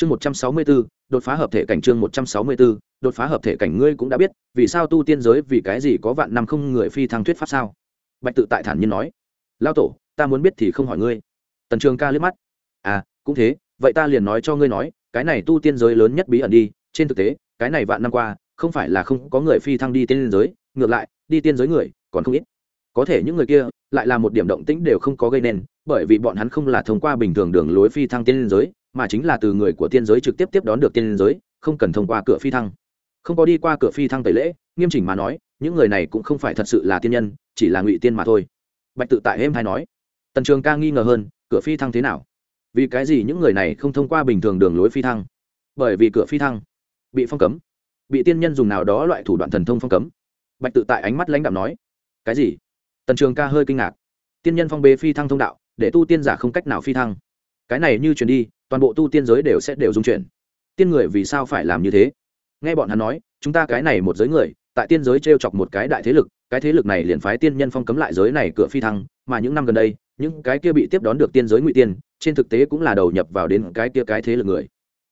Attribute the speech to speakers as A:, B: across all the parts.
A: chương một trăm sáu mươi b ố đột phá hợp thể cảnh chương một trăm sáu mươi b ố đột phá hợp thể cảnh ngươi cũng đã biết, vì sao tu tiên giới, vì cái gì có vạn năm không người phi thăng thuyết pháp sao? Bạch tự tại thản nhiên nói. Lao tổ, ta muốn biết thì không hỏi ngươi. Tần trường ca liếc mắt. À cũng thế, vậy ta liền nói cho ngươi nói, cái này tu tiên giới lớn nhất bí ẩn đi, trên thực tế, cái này vạn năm qua, không phải là không có người phi thăng đi tiên giới, ngược lại, đi tiên giới người, còn không ít. Có thể những người kia, lại là một điểm động tĩnh đều không có gây nên, bởi vì bọn hắn không là thông qua bình thường đường lối phi thăng tiên giới mà chính là từ người của tiên giới trực tiếp tiếp đón được tiên giới, không cần thông qua cửa phi thăng. Không có đi qua cửa phi thăng tẩy lễ, nghiêm chỉnh mà nói, những người này cũng không phải thật sự là tiên nhân, chỉ là ngụy tiên mà thôi. Bạch tự tại êm hay nói, tần trường ca nghi ngờ hơn, cửa phi thăng thế nào? Vì cái gì những người này không thông qua bình thường đường lối phi thăng? Bởi vì cửa phi thăng bị phong cấm, bị tiên nhân dùng nào đó loại thủ đoạn thần thông phong cấm. Bạch tự tại ánh mắt lãnh đạo nói, cái gì? Tần trường ca hơi kinh ngạc, tiên nhân phong bế phi thăng thông đạo, để tu tiên giả không cách nào phi thăng cái này như truyền đi, toàn bộ tu tiên giới đều sẽ đều dung chuyển. Tiên người vì sao phải làm như thế? Nghe bọn hắn nói, chúng ta cái này một giới người, tại tiên giới t r e o chọc một cái đại thế lực, cái thế lực này liền phái tiên nhân phong cấm lại giới này cửa phi thăng, mà những năm gần đây, những cái kia bị tiếp đón được tiên giới ngụy tiên, trên thực tế cũng là đầu nhập vào đến cái kia cái thế lực người.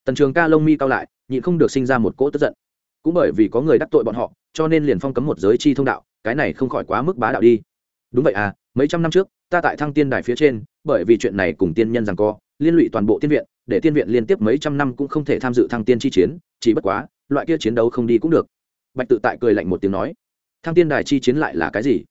A: Tần trường ca lông mi cao lại, nhịn không được sinh ra một cỗ tức giận. Cũng bởi vì có người đắc tội bọn họ, cho nên liền phong cấm một giới chi thông đạo, cái này không khỏi quá mức bá đạo đi. Đúng vậy à mấy trăm năm trước, ta tại thăng tiên đài phía trên, bởi vì chuyện này cùng tiên nhân rằng co liên lụy toàn bộ tiên viện, để tiên viện liên tiếp mấy trăm năm cũng không thể tham dự thăng tiên chi chiến, chỉ bất quá, loại kia chiến đấu không đi cũng được. Bạch tự tại cười lạnh một tiếng nói, thăng tiên đài chi chiến lại là cái gì?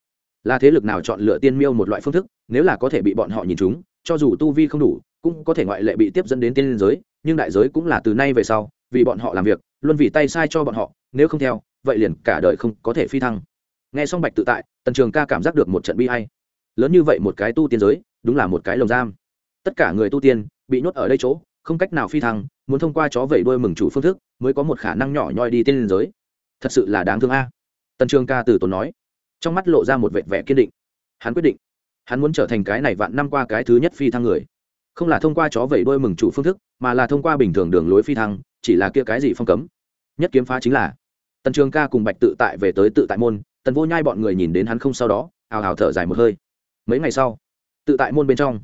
A: Là thế lực nào chọn lựa tiên miêu một loại phương thức, nếu là có thể bị bọn họ nhìn chúng, cho dù tu vi không đủ, cũng có thể ngoại lệ bị tiếp dẫn đến tiên giới, nhưng đại giới cũng là từ nay về sau, vì bọn họ làm việc, luôn vì tay sai cho bọn họ, nếu không theo, vậy liền cả đời không có thể phi thăng. Nghe xong bạch tự tại, tần trường ca cảm giác được một trận bi hay lớn như vậy một cái tu tiên giới, đúng là một cái lồng giam tất cả người tu tiên bị nhốt ở đây chỗ, không cách nào phi thăng, muốn thông qua chó vẩy đuôi mừng chủ phương thức mới có một khả năng nhỏ nhoi đi tiên giới. Thật sự là đáng thương a. Tần trường ca từ tốn nói. Trong mắt lộ ra một vẻ vẻ kiên định. Hắn quyết định. Hắn muốn trở thành cái này vạn năm qua cái thứ nhất phi thăng người. Không là thông qua chó vẩy đuôi mừng chủ phương thức, mà là thông qua bình thường đường lối phi thăng, chỉ là kia cái gì phong cấm? Nhất kiếm phá chính là. Tần trường ca cùng bạch tự tại về tới tự tại môn, tần vô nhai bọn người nhìn đến hắn không sau đó ào ào thở dài một hơi. Mấy ngày sau, tự tại môn bên trong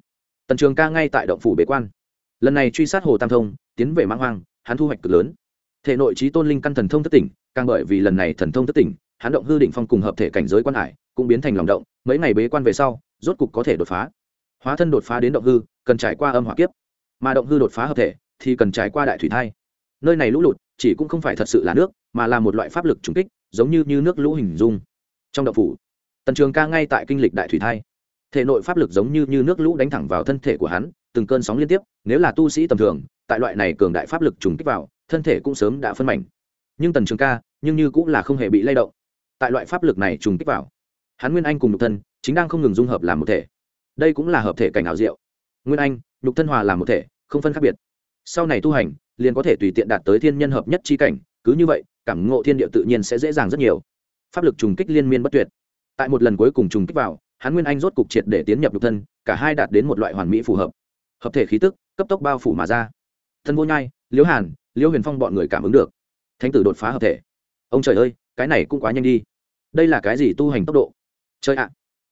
A: tần trường ca ngay tại động phủ bế quan. Lần này truy sát hồ tam thông tiến về mãng hoang hắn thu hoạch cực lớn. Thể nội trí tôn linh căn thần thông thất tỉnh càng bởi vì lần này thần thông thất tỉnh hắn động hư định phong cùng hợp thể cảnh giới quan hải cũng biến thành lòng động mấy ngày bế quan về sau rốt cục có thể đột phá. Hóa thân đột phá đến động hư cần trải qua âm hỏa kiếp. Mà động hư đột phá hợp thể thì cần trải qua đại thủy thai. Nơi này lũ lụt chỉ cũng không phải thật sự là nước mà là một loại pháp lực trùng kích giống như, như nước lũ hình dung. Trong động phủ tần trường ca ngay tại kinh lịch đại thủy thai thể nội pháp lực giống như, như nước lũ đánh thẳng vào thân thể của hắn từng cơn sóng liên tiếp nếu là tu sĩ tầm thường tại loại này cường đại pháp lực trùng kích vào thân thể cũng sớm đã phân mảnh. Nhưng tần trường ca nhưng như cũng là không hề bị lay động. Tại loại pháp lực này trùng kích vào hắn nguyên anh cùng nhục thân chính đang không ngừng dung hợp làm một thể. Đây cũng là hợp thể cảnh ảo diệu. Nguyên anh nhục thân hòa làm một thể không phân khác biệt. Sau này tu hành liền có thể tùy tiện đạt tới thiên nhân hợp nhất chi cảnh cứ như vậy cảm ngộ thiên địa tự nhiên sẽ dễ dàng rất nhiều. Pháp lực trùng kích liên miên bất tuyệt. Tại một lần cuối cùng trùng kích vào hắn nguyên anh rốt cục triệt để tiến nhập nhục thân, cả hai đạt đến một loại hoàn mỹ phù hợp. Hợp thể khí tức, cấp tốc bao phủ mà ra. Thân vô nhai, liễu hàn, liễu huyền phong bọn người cảm ứng được. Thánh tử đột phá hợp thể. Ông trời ơi, cái này cũng quá nhanh đi. Đây là cái gì tu hành tốc độ? Chơi ạ.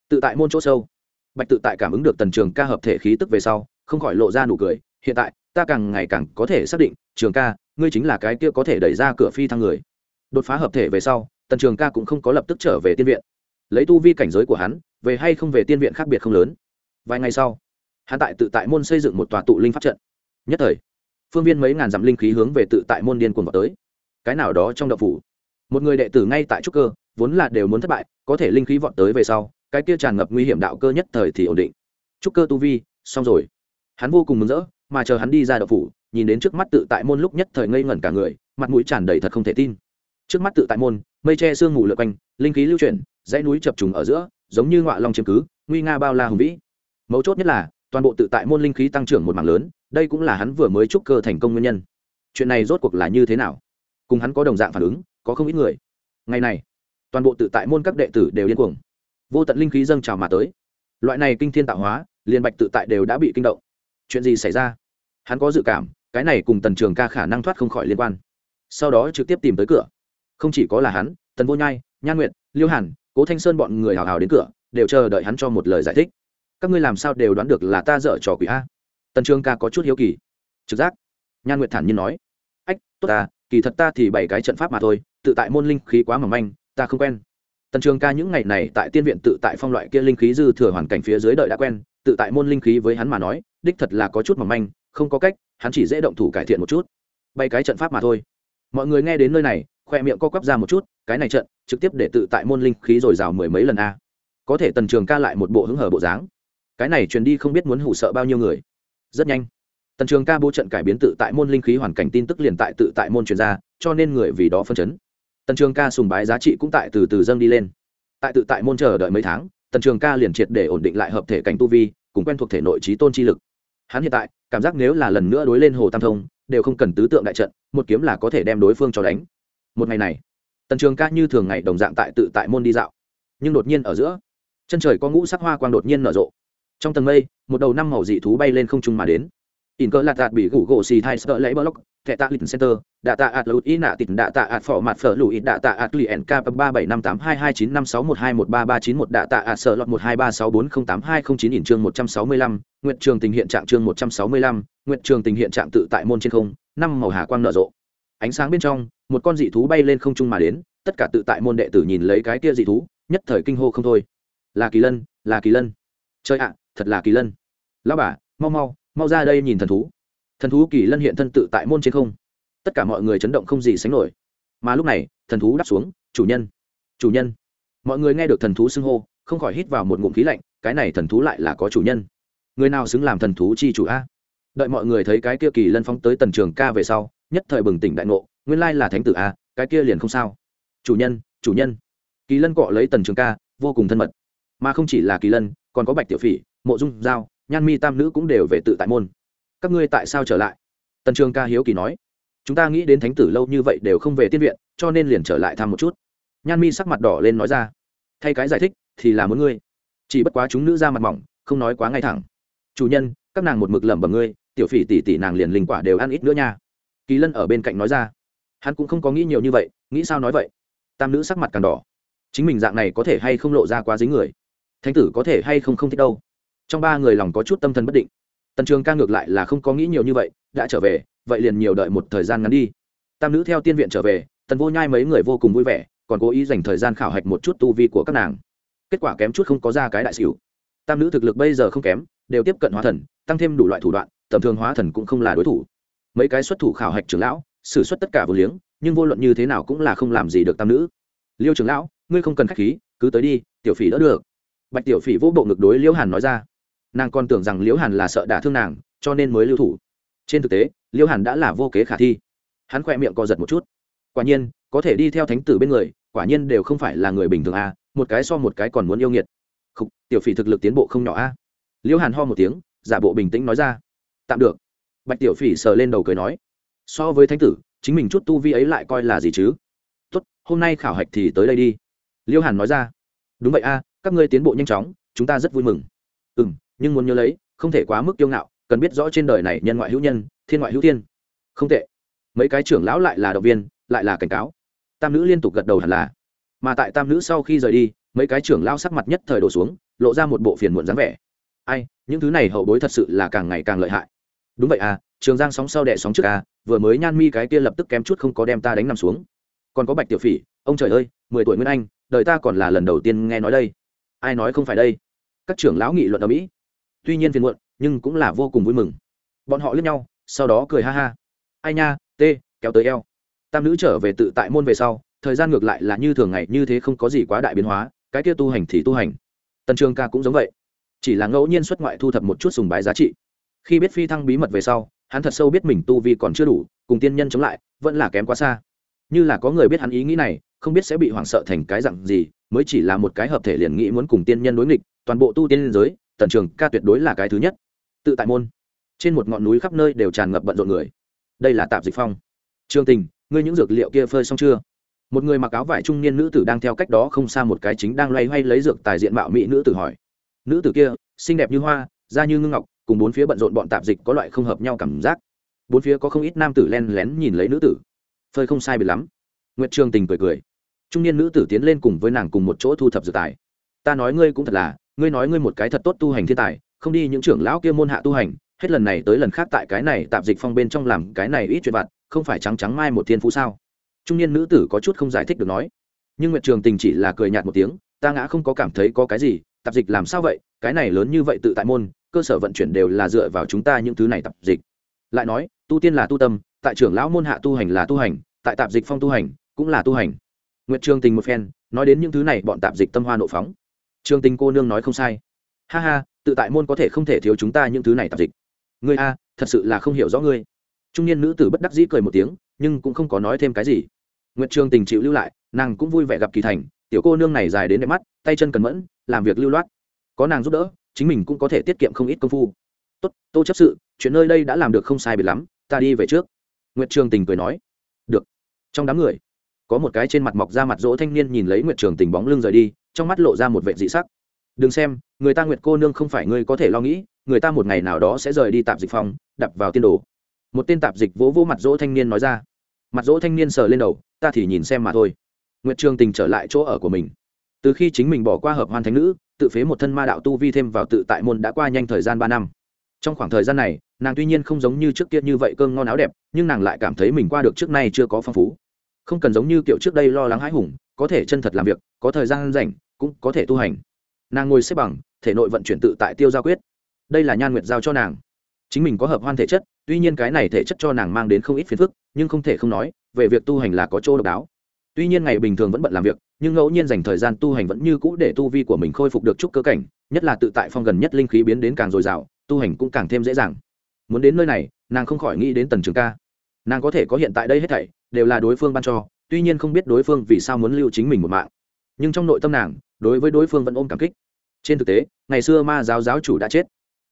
A: Tự tại môn chỗ sâu. Bạch tự tại cảm ứng được tần trường ca hợp thể khí tức về sau, không khỏi lộ ra nụ cười. Hiện tại, ta càng ngày càng có thể xác định, trường ca, ngươi chính là cái kia có thể đẩy ra cửa phi thăng người. Đột phá hợp thể về sau, tần trường ca cũng không có lập tức trở về tiên viện. Lấy tu vi cảnh giới của hắn về hay không về tiên viện khác biệt không lớn. Vài ngày sau, hắn tại tự tại môn xây dựng một tòa tụ linh pháp trận. Nhất thời, phương viên mấy ngàn dặm linh khí hướng về tự tại môn điên cuồng vào tới. Cái nào đó trong đậu phủ, một người đệ tử ngay tại trúc cơ, vốn là đều muốn thất bại, có thể linh khí vọt tới về sau, cái kia tràn ngập nguy hiểm đạo cơ nhất thời thì ổn định. Trúc cơ tu vi, xong rồi. Hắn vô cùng mừng rỡ, mà chờ hắn đi ra đậu phủ, nhìn đến trước mắt tự tại môn lúc nhất thời ngây ngẩn cả người, mặt mũi tràn đầy thật không thể tin trước mắt tự tại môn, mây che sương mù lượt quanh, linh khí lưu chuyển, dãy núi chập trùng ở giữa, giống như ngọa long chiếm cứ, nguy nga bao la hùng vĩ. Mấu chốt nhất là, toàn bộ tự tại môn linh khí tăng trưởng một mảng lớn, đây cũng là hắn vừa mới trúc cơ thành công nguyên nhân. Chuyện này rốt cuộc là như thế nào? Cùng hắn có đồng dạng phản ứng, có không ít người. Ngày này, toàn bộ tự tại môn các đệ tử đều điên cuồng. Vô tận linh khí dâng trào mà tới. Loại này kinh thiên tạo hóa, liền bạch tự tại đều đã bị kinh động. Chuyện gì xảy ra? Hắn có dự cảm, cái này cùng tần trường ca khả năng thoát không khỏi liên quan. Sau đó trực tiếp tìm tới cửa không chỉ có là hắn, tần vô nhai nhan nguyện liêu hàn, cố thanh sơn bọn người hào hào đến cửa, đều chờ đợi hắn cho một lời giải thích. Các ngươi làm sao đều đoán được là ta dở trò quỷ a? Tần trường ca có chút hiếu kỳ. Trực giác. Nhan nguyệt thản nhiên nói. Ách, tốt ta, kỳ thật ta thì bảy cái trận pháp mà thôi, tự tại môn linh khí quá mỏng manh, ta không quen. Tần trường ca những ngày này tại tiên viện tự tại phong loại kia linh khí dư thừa hoàn cảnh phía dưới đợi đã quen, tự tại môn linh khí với hắn mà nói, đích thật là có chút mỏng manh, không có cách, hắn chỉ dễ động thủ cải thiện một chút. Bay cái trận pháp mà thôi. Mọi người nghe đến nơi này khoe miệng co quắp ra một chút, cái này trận, trực tiếp để tự tại môn linh khí dồi dào mười mấy lần a. Có thể tần trường ca lại một bộ hứng hở bộ dáng. Cái này truyền đi không biết muốn hủ sợ bao nhiêu người. Rất nhanh. Tần trường ca bố trận cải biến tự tại môn linh khí hoàn cảnh tin tức liền tại tự tại môn truyền ra, cho nên người vì đó phân chấn. Tần trường ca sùng bái giá trị cũng tại từ từ dâng đi lên. Tại tự tại môn chờ đợi mấy tháng, tần trường ca liền triệt để ổn định lại hợp thể cảnh tu vi, cùng quen thuộc thể nội trí tôn chi lực. Hắn hiện tại, cảm giác nếu là lần nữa đối lên hồ tam thông, đều không cần tứ tượng đại trận, một kiếm là có thể đem đối phương cho đánh một ngày này, tần trường ca như thường ngày đồng dạng tại tự tại môn đi dạo. Nhưng đột nhiên ở giữa, chân trời có ngũ sắc hoa quang đột nhiên nở rộ. Trong tầng mây, một đầu năm màu dị thú bay lên không trung mà đến. In cơ lạt đạt bị gủ gỗ xì thai sợ lấy block, thẻ tạ lịch center, đạ tạ ạt lụt ý nạ tịt, đạ tạ ạt phỏ mặt phở lụi đạ tạ ạt lì nk ba bảy năm tám hai hai chín năm sáu một hai một ba ba chín một, đạ tạ ạt sợ lọt một hai ba sáu bốn không tám hai không chín ỉn chương một trăm sáu mươi lăm nguyện trường tình hiện trạng chương một trăm sáu mươi lăm nguyện trường tình hiện trạng tự tại môn trên không, năm màu hà quang nở rộ ánh sáng bên trong, một con dị thú bay lên không trung mà đến, tất cả tự tại môn đệ tử nhìn lấy cái kia dị thú, nhất thời kinh hô không thôi. Là kỳ lân, là kỳ lân. Chơi ạ, thật là kỳ lân. Lão bà, mau mau mau ra đây nhìn thần thú. Thần thú kỳ lân hiện thân tự tại môn trên không. Tất cả mọi người chấn động không gì sánh nổi. Mà lúc này, thần thú đáp xuống, chủ nhân chủ nhân. Mọi người nghe được thần thú xưng hô, không khỏi hít vào một ngụm khí lạnh, cái này thần thú lại là có chủ nhân. Người nào xứng làm thần thú chi chủ a? Đợi mọi người thấy cái kia kỳ lân phóng tới tần trường ca về sau nhất thời bừng tỉnh đại ngộ, nguyên lai là thánh tử a, cái kia liền không sao. Chủ nhân chủ nhân. Kỳ lân cọ lấy tần trường ca, vô cùng thân mật. Mà không chỉ là kỳ lân, còn có bạch tiểu phỉ, mộ dung giao, nhan mi tam nữ cũng đều về tự tại môn. Các ngươi tại sao trở lại? Tần trường ca hiếu kỳ nói. Chúng ta nghĩ đến thánh tử lâu như vậy đều không về tiên viện, cho nên liền trở lại thăm một chút. Nhan mi sắc mặt đỏ lên nói ra. Thay cái giải thích, thì là muốn ngươi. Chỉ bất quá chúng nữ ra mặt mỏng, không nói quá ngay thẳng. Chủ nhân, các nàng một mực lẩm bẩm ngươi, tiểu phỉ tỷ tỷ nàng liền linh quả đều ăn ít nữa nha kỳ lân ở bên cạnh nói ra. Hắn cũng không có nghĩ nhiều như vậy, nghĩ sao nói vậy? Tam nữ sắc mặt càng đỏ. Chính mình dạng này có thể hay không lộ ra quá dính người? Thánh tử có thể hay không không thích đâu? Trong ba người lòng có chút tâm thần bất định. Tần trường ca ngược lại là không có nghĩ nhiều như vậy, đã trở về, vậy liền nhiều đợi một thời gian ngắn đi. Tam nữ theo tiên viện trở về, tần vô nhai mấy người vô cùng vui vẻ, còn cố ý dành thời gian khảo hạch một chút tu vi của các nàng. Kết quả kém chút không có ra cái đại xỉu. Tam nữ thực lực bây giờ không kém, đều tiếp cận hóa thần, tăng thêm đủ loại thủ đoạn, tầm thường hóa thần cũng không là đối thủ mấy cái xuất thủ khảo hạch trưởng lão, xử suất tất cả vừa liếng, nhưng vô luận như thế nào cũng là không làm gì được tam nữ. Liêu trưởng lão, ngươi không cần k h á c h khí, cứ tới đi, tiểu phỉ đỡ được. Bạch tiểu phỉ vô bộ ngực đối liễu hàn nói ra. Nàng còn tưởng rằng liễu hàn là sợ đả thương nàng, cho nên mới lưu thủ. Trên thực tế liễu hàn đã là vô kế khả thi. Hắn khỏe miệng co giật một chút. Quả nhiên, có thể đi theo thánh tử bên người, quả nhiên đều không phải là người bình thường a, một cái so một cái còn muốn yêu nghiệt. Khục, tiểu phỉ thực lực tiến bộ không nhỏ a. Liễu hàn ho một tiếng, giả bộ bình tĩnh nói ra. Tạm được bạch tiểu phỉ sờ lên đầu cười nói, so với thánh tử, chính mình chút tu vi ấy lại coi là gì chứ? Tốt, hôm nay khảo hạch thì tới đây đi. Liêu hàn nói ra, đúng vậy a, các ngươi tiến bộ nhanh chóng, chúng ta rất vui mừng. Ừ m nhưng muốn nhớ lấy, không thể quá mức kiêu ngạo, cần biết rõ trên đời này nhân ngoại hữu nhân, thiên ngoại hữu thiên. Không tệ. Mấy cái trưởng lão lại là động viên, lại là cảnh cáo. Tam nữ liên tục gật đầu hẳn là. Mà tại tam nữ sau khi rời đi, mấy cái trưởng lao sắc mặt nhất thời đổ xuống, lộ ra một bộ phiền muộn dáng vẻ. Ai, những thứ này hậu bối thật sự là càng ngày càng lợi hại đúng vậy à trường giang sóng sau đẻ sóng trước à vừa mới nhan mi cái kia lập tức kém chút không có đem ta đánh nằm xuống. Còn có bạch tiểu phỉ, ông trời ơi, mười tuổi nguyên anh, đời ta còn là lần đầu tiên nghe nói đây. Ai nói không phải đây? Các trưởng lão nghị luận ở mỹ. Tuy nhiên phiền muộn, nhưng cũng là vô cùng vui mừng. Bọn họ lướt nhau, sau đó cười ha ha. Ai nha tê kéo tới eo. Tam nữ trở về tự tại môn về sau, thời gian ngược lại là như thường ngày, như thế không có gì quá đại biến hóa, cái kia tu hành thì tu hành. Tần trường ca cũng giống vậy. Chỉ là ngẫu nhiên xuất ngoại thu thập một chút sùng bái giá trị khi biết phi thăng bí mật về sau, hắn thật sâu biết mình tu vi còn chưa đủ, cùng tiên nhân chống lại, vẫn là kém quá xa. Như là có người biết hắn ý nghĩ này, không biết sẽ bị hoảng sợ thành cái dặn gì, mới chỉ là một cái hợp thể liền nghĩ muốn cùng tiên nhân đối nghịch, toàn bộ tu tiên liên giới, tần trường ca tuyệt đối là cái thứ nhất. Tự tại môn. Trên một ngọn núi khắp nơi đều tràn ngập bận rộn người. Đây là tạp dịch phong. Trương tình, ngươi những dược liệu kia phơi xong chưa? Một người mặc áo vải trung niên nữ tử đang theo cách đó không xa một cái chính đang loay hoay lấy dược tài diện mạo mỹ nữ tử hỏi. Nữ tử kia, xinh đẹp như hoa da như ngưng ngọc, cùng bốn phía bận rộn bọn tạp dịch có loại không hợp nhau cảm giác. Bốn phía có không ít nam tử len lén nhìn lấy nữ tử. Phơi không sai bị lắm. Nguyệt trường tình cười cười. Trung niên nữ tử tiến lên cùng với nàng cùng một chỗ thu thập dự tài. Ta nói ngươi cũng thật là, ngươi nói ngươi một cái thật tốt tu hành thiên tài, không đi những trưởng lão kia môn hạ tu hành, hết lần này tới lần khác tại cái này tạp dịch phong bên trong làm cái này ít chuyện vặt, không phải trắng trắng mai một thiên phú sao? Trung niên nữ tử có chút không giải thích được nói. Nhưng nguyệt trường tình chỉ là cười nhạt một tiếng, ta ngã không có cảm thấy có cái gì, tạp dịch làm sao vậy, cái này lớn như vậy tự tại môn cơ sở vận chuyển đều là dựa vào chúng ta những thứ này tạp dịch. Lại nói, tu tiên là tu tâm, tại trưởng lão môn hạ tu hành là tu hành, tại tạp dịch phong tu hành cũng là tu hành. Nguyệt trường tình một phen, nói đến những thứ này, bọn tạp dịch tâm hoa nộ phóng. Trường tình cô nương nói không sai. Ha ha, tự tại môn có thể không thể thiếu chúng ta những thứ này tạp dịch. Ngươi a, thật sự là không hiểu rõ ngươi. Trung niên nữ tử bất đắc dĩ cười một tiếng, nhưng cũng không có nói thêm cái gì. Nguyệt trường tình chịu lưu lại, nàng cũng vui vẻ gặp kỳ thành. Tiểu cô nương này dài đến đẹp mắt, tay chân cần mẫn, làm việc lưu loát. Có nàng giúp đỡ chính mình cũng có thể tiết kiệm không ít công phu. Tốt, tô chấp sự, chuyện nơi đây đã làm được không sai biệt lắm, ta đi về trước. Nguyệt trường tình cười nói. Được. Trong đám người, có một cái trên mặt mọc ra mặt dỗ thanh niên nhìn lấy nguyệt trường tình bóng lưng rời đi, trong mắt lộ ra một vệ dị sắc. Đừng xem, người ta nguyệt cô nương không phải ngươi có thể lo nghĩ, người ta một ngày nào đó sẽ rời đi tạp dịch phòng, đập vào tiên đồ. Một tên tạp dịch vỗ vỗ mặt dỗ thanh niên nói ra. Mặt dỗ thanh niên sờ lên đầu, ta thì nhìn xem mà thôi. Nguyệt trường tình trở lại chỗ ở của mình. Từ khi chính mình bỏ qua hợp hoan thánh nữ tự phế một thân ma đạo tu vi thêm vào tự tại môn đã qua nhanh thời gian ba năm. Trong khoảng thời gian này, nàng tuy nhiên không giống như trước kia như vậy cơm ngon áo đẹp, nhưng nàng lại cảm thấy mình qua được trước nay chưa có phong phú. Không cần giống như kiểu trước đây lo lắng hãi hùng, có thể chân thật làm việc, có thời gian rảnh, cũng có thể tu hành. Nàng ngồi xếp bằng, thể nội vận chuyển tự tại tiêu giao quyết. Đây là nhan nguyệt giao cho nàng. Chính mình có hợp hoan thể chất, tuy nhiên cái này thể chất cho nàng mang đến không ít phiền phức, nhưng không thể không nói, về việc tu hành là có chỗ độc đáo tuy nhiên ngày bình thường vẫn bận làm việc, nhưng ngẫu nhiên dành thời gian tu hành vẫn như cũ để tu vi của mình khôi phục được chút cơ cảnh, nhất là tự tại phong gần nhất linh khí biến đến càng dồi dào, tu hành cũng càng thêm dễ dàng. Muốn đến nơi này, nàng không khỏi nghĩ đến tần trường ca. Nàng có thể có hiện tại đây hết thảy, đều là đối phương ban cho, tuy nhiên không biết đối phương vì sao muốn lưu chính mình một mạng. Nhưng trong nội tâm nàng, đối với đối phương vẫn ôm cảm kích. Trên thực tế, ngày xưa ma giáo giáo chủ đã chết.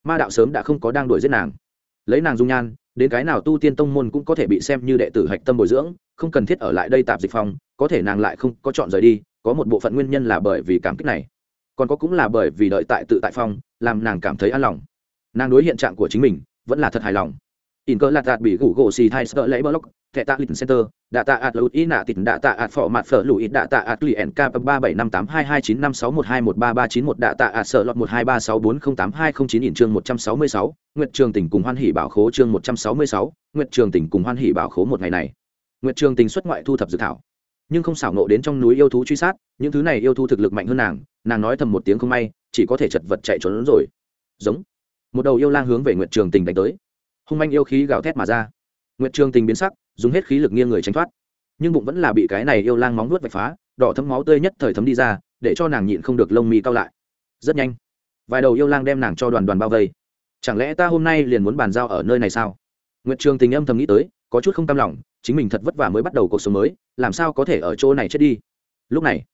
A: Ma đạo sớm đã không có đang đuổi giết nàng. Lấy nàng dung nhan, đến cái nào tu tiên tông môn cũng có thể bị xem như đệ tử hạch tâm bồi dưỡng, không cần thiết ở lại đây tạp dịch phòng có thể nàng lại không có chọn rời đi, có một bộ phận nguyên nhân là bởi vì cảm kích này. Còn có cũng là bởi vì đợi tại tự tại phong, làm nàng cảm thấy an lòng. Nàng đối hiện trạng của chính mình vẫn là thật hài lòng. In cơ lạt đạt bị gủ gỗ xì thai sợ lấy block thẻ tạ lịch center, đạ tạ ạt lụt ý nạ tịt, đạ tạ ạt phỏ mặt phở lụi đạ tạ ạt lì ẻn k ba bảy năm tám hai hai chín năm sáu một hai một ba ba chín một, đạ tạ ạt sợ lọt một hai ba sáu bốn không tám hai không chín, in chương một trăm sáu mươi sáu, nguyệt trường tỉnh cùng hoan hỷ bảo khố chương một trăm sáu mươi sáu, nguyệt trường tỉnh cùng hoan hỷ bảo khố một ngày này. Nguyệt trường tỉnh xuất ngoại thu thập dự thảo nhưng không xảo nộ đến trong núi yêu thú truy sát, những thứ này yêu thú thực lực mạnh hơn nàng nàng nói thầm một tiếng không may, chỉ có thể chật vật chạy trốn rồi. Giống. Một đầu yêu lang hướng về nguyệt trường tình đánh tới. Hung manh yêu khí gào thét mà ra. Nguyệt trường tình biến sắc, dùng hết khí lực nghiêng người tránh thoát. Nhưng bụng vẫn là bị cái này yêu lang móng nuốt vạch phá, đỏ thấm máu tươi nhất thời thấm đi ra, để cho nàng nhịn không được lông mi cao lại. Rất nhanh, vài đầu yêu lang đem nàng cho đoàn đoàn bao vây. Chẳng lẽ ta hôm nay liền muốn bàn giao ở nơi này sao? Nguyệt trường tình âm thầm nghĩ tới, có chút không tâm lòng chính mình thật vất vả mới bắt đầu cuộc sống mới, làm sao có thể ở chỗ này chết đi? Lúc này,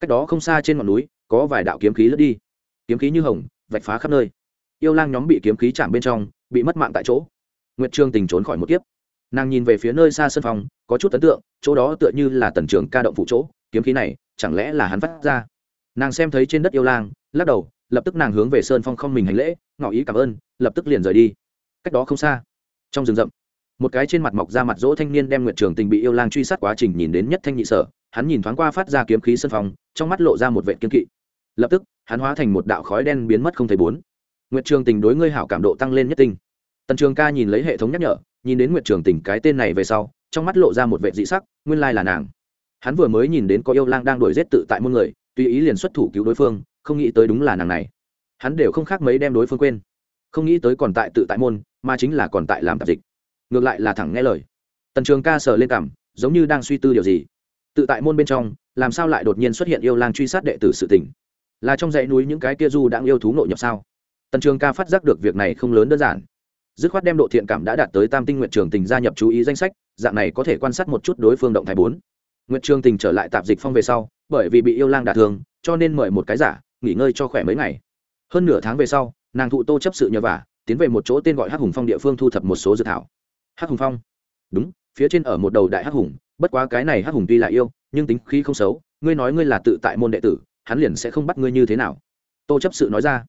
A: cách đó không xa trên ngọn núi, có vài đạo kiếm khí lướt đi. Kiếm khí như hồng, vạch phá khắp nơi. Yêu lang nhóm bị kiếm khí chạm bên trong, bị mất mạng tại chỗ. Nguyệt trương tình trốn khỏi một kiếp. Nàng nhìn về phía nơi xa sân phòng, có chút ấn tượng, chỗ đó tựa như là tần trường ca động phụ chỗ, kiếm khí này, chẳng lẽ là hắn phát ra? Nàng xem thấy trên đất yêu lang, lắc đầu, lập tức nàng hướng về sơn phong không mình hành lễ, ngỏ ý cảm ơn, lập tức liền rời đi. Cách đó không xa, trong rừng rậm một cái trên mặt mọc ra mặt dỗ thanh niên đem nguyệt trường tình bị yêu lang truy sát quá trình nhìn đến nhất thanh nhị sở, hắn nhìn thoáng qua phát ra kiếm khí sân phòng, trong mắt lộ ra một vệ kiên kỵ. Lập tức, hắn hóa thành một đạo khói đen biến mất không thấy bốn. Nguyệt trường tình đối ngươi hảo cảm độ tăng lên nhất tinh. Tần trường ca nhìn lấy hệ thống nhắc nhở, nhìn đến nguyệt trường tình cái tên này về sau, trong mắt lộ ra một vệ dị sắc, nguyên lai là nàng. Hắn vừa mới nhìn đến có yêu lang đang đuổi giết tự tại muôn người, tùy ý liền xuất thủ cứu đối phương, không nghĩ tới đúng là nàng này. Hắn đều không khác mấy đem đối phương quên. Không nghĩ tới còn tại tự tại môn, mà chính là còn tại làm tạp dịch ngược lại là thẳng nghe lời. Tần trường ca sờ lên cảm, giống như đang suy tư điều gì. Tự tại môn bên trong, làm sao lại đột nhiên xuất hiện yêu lang truy sát đệ tử sự tỉnh là trong dãy núi những cái kia du đang yêu thú nội nhập sao? Tần trường ca phát giác được việc này không lớn đơn giản. Dứt khoát đem độ thiện cảm đã đạt tới tam tinh nguyện trường tình gia nhập chú ý danh sách, dạng này có thể quan sát một chút đối phương động thái bốn. Nguyện trường tình trở lại tạp dịch phong về sau, bởi vì bị yêu lang đả thương, cho nên mời một cái giả, nghỉ ngơi cho khỏe mấy ngày. Hơn nửa tháng về sau, nàng thụ tô chấp sự nhờ vả, tiến về một chỗ tên gọi hắc hùng phong địa phương thu thập một số dự thảo hắc hùng phong. Đúng, phía trên ở một đầu đại hắc hùng, bất quá cái này hắc hùng tuy là yêu, nhưng tính khí không xấu, ngươi nói ngươi là tự tại môn đệ tử, hắn liền sẽ không bắt ngươi như thế nào. Tô chấp sự nói ra.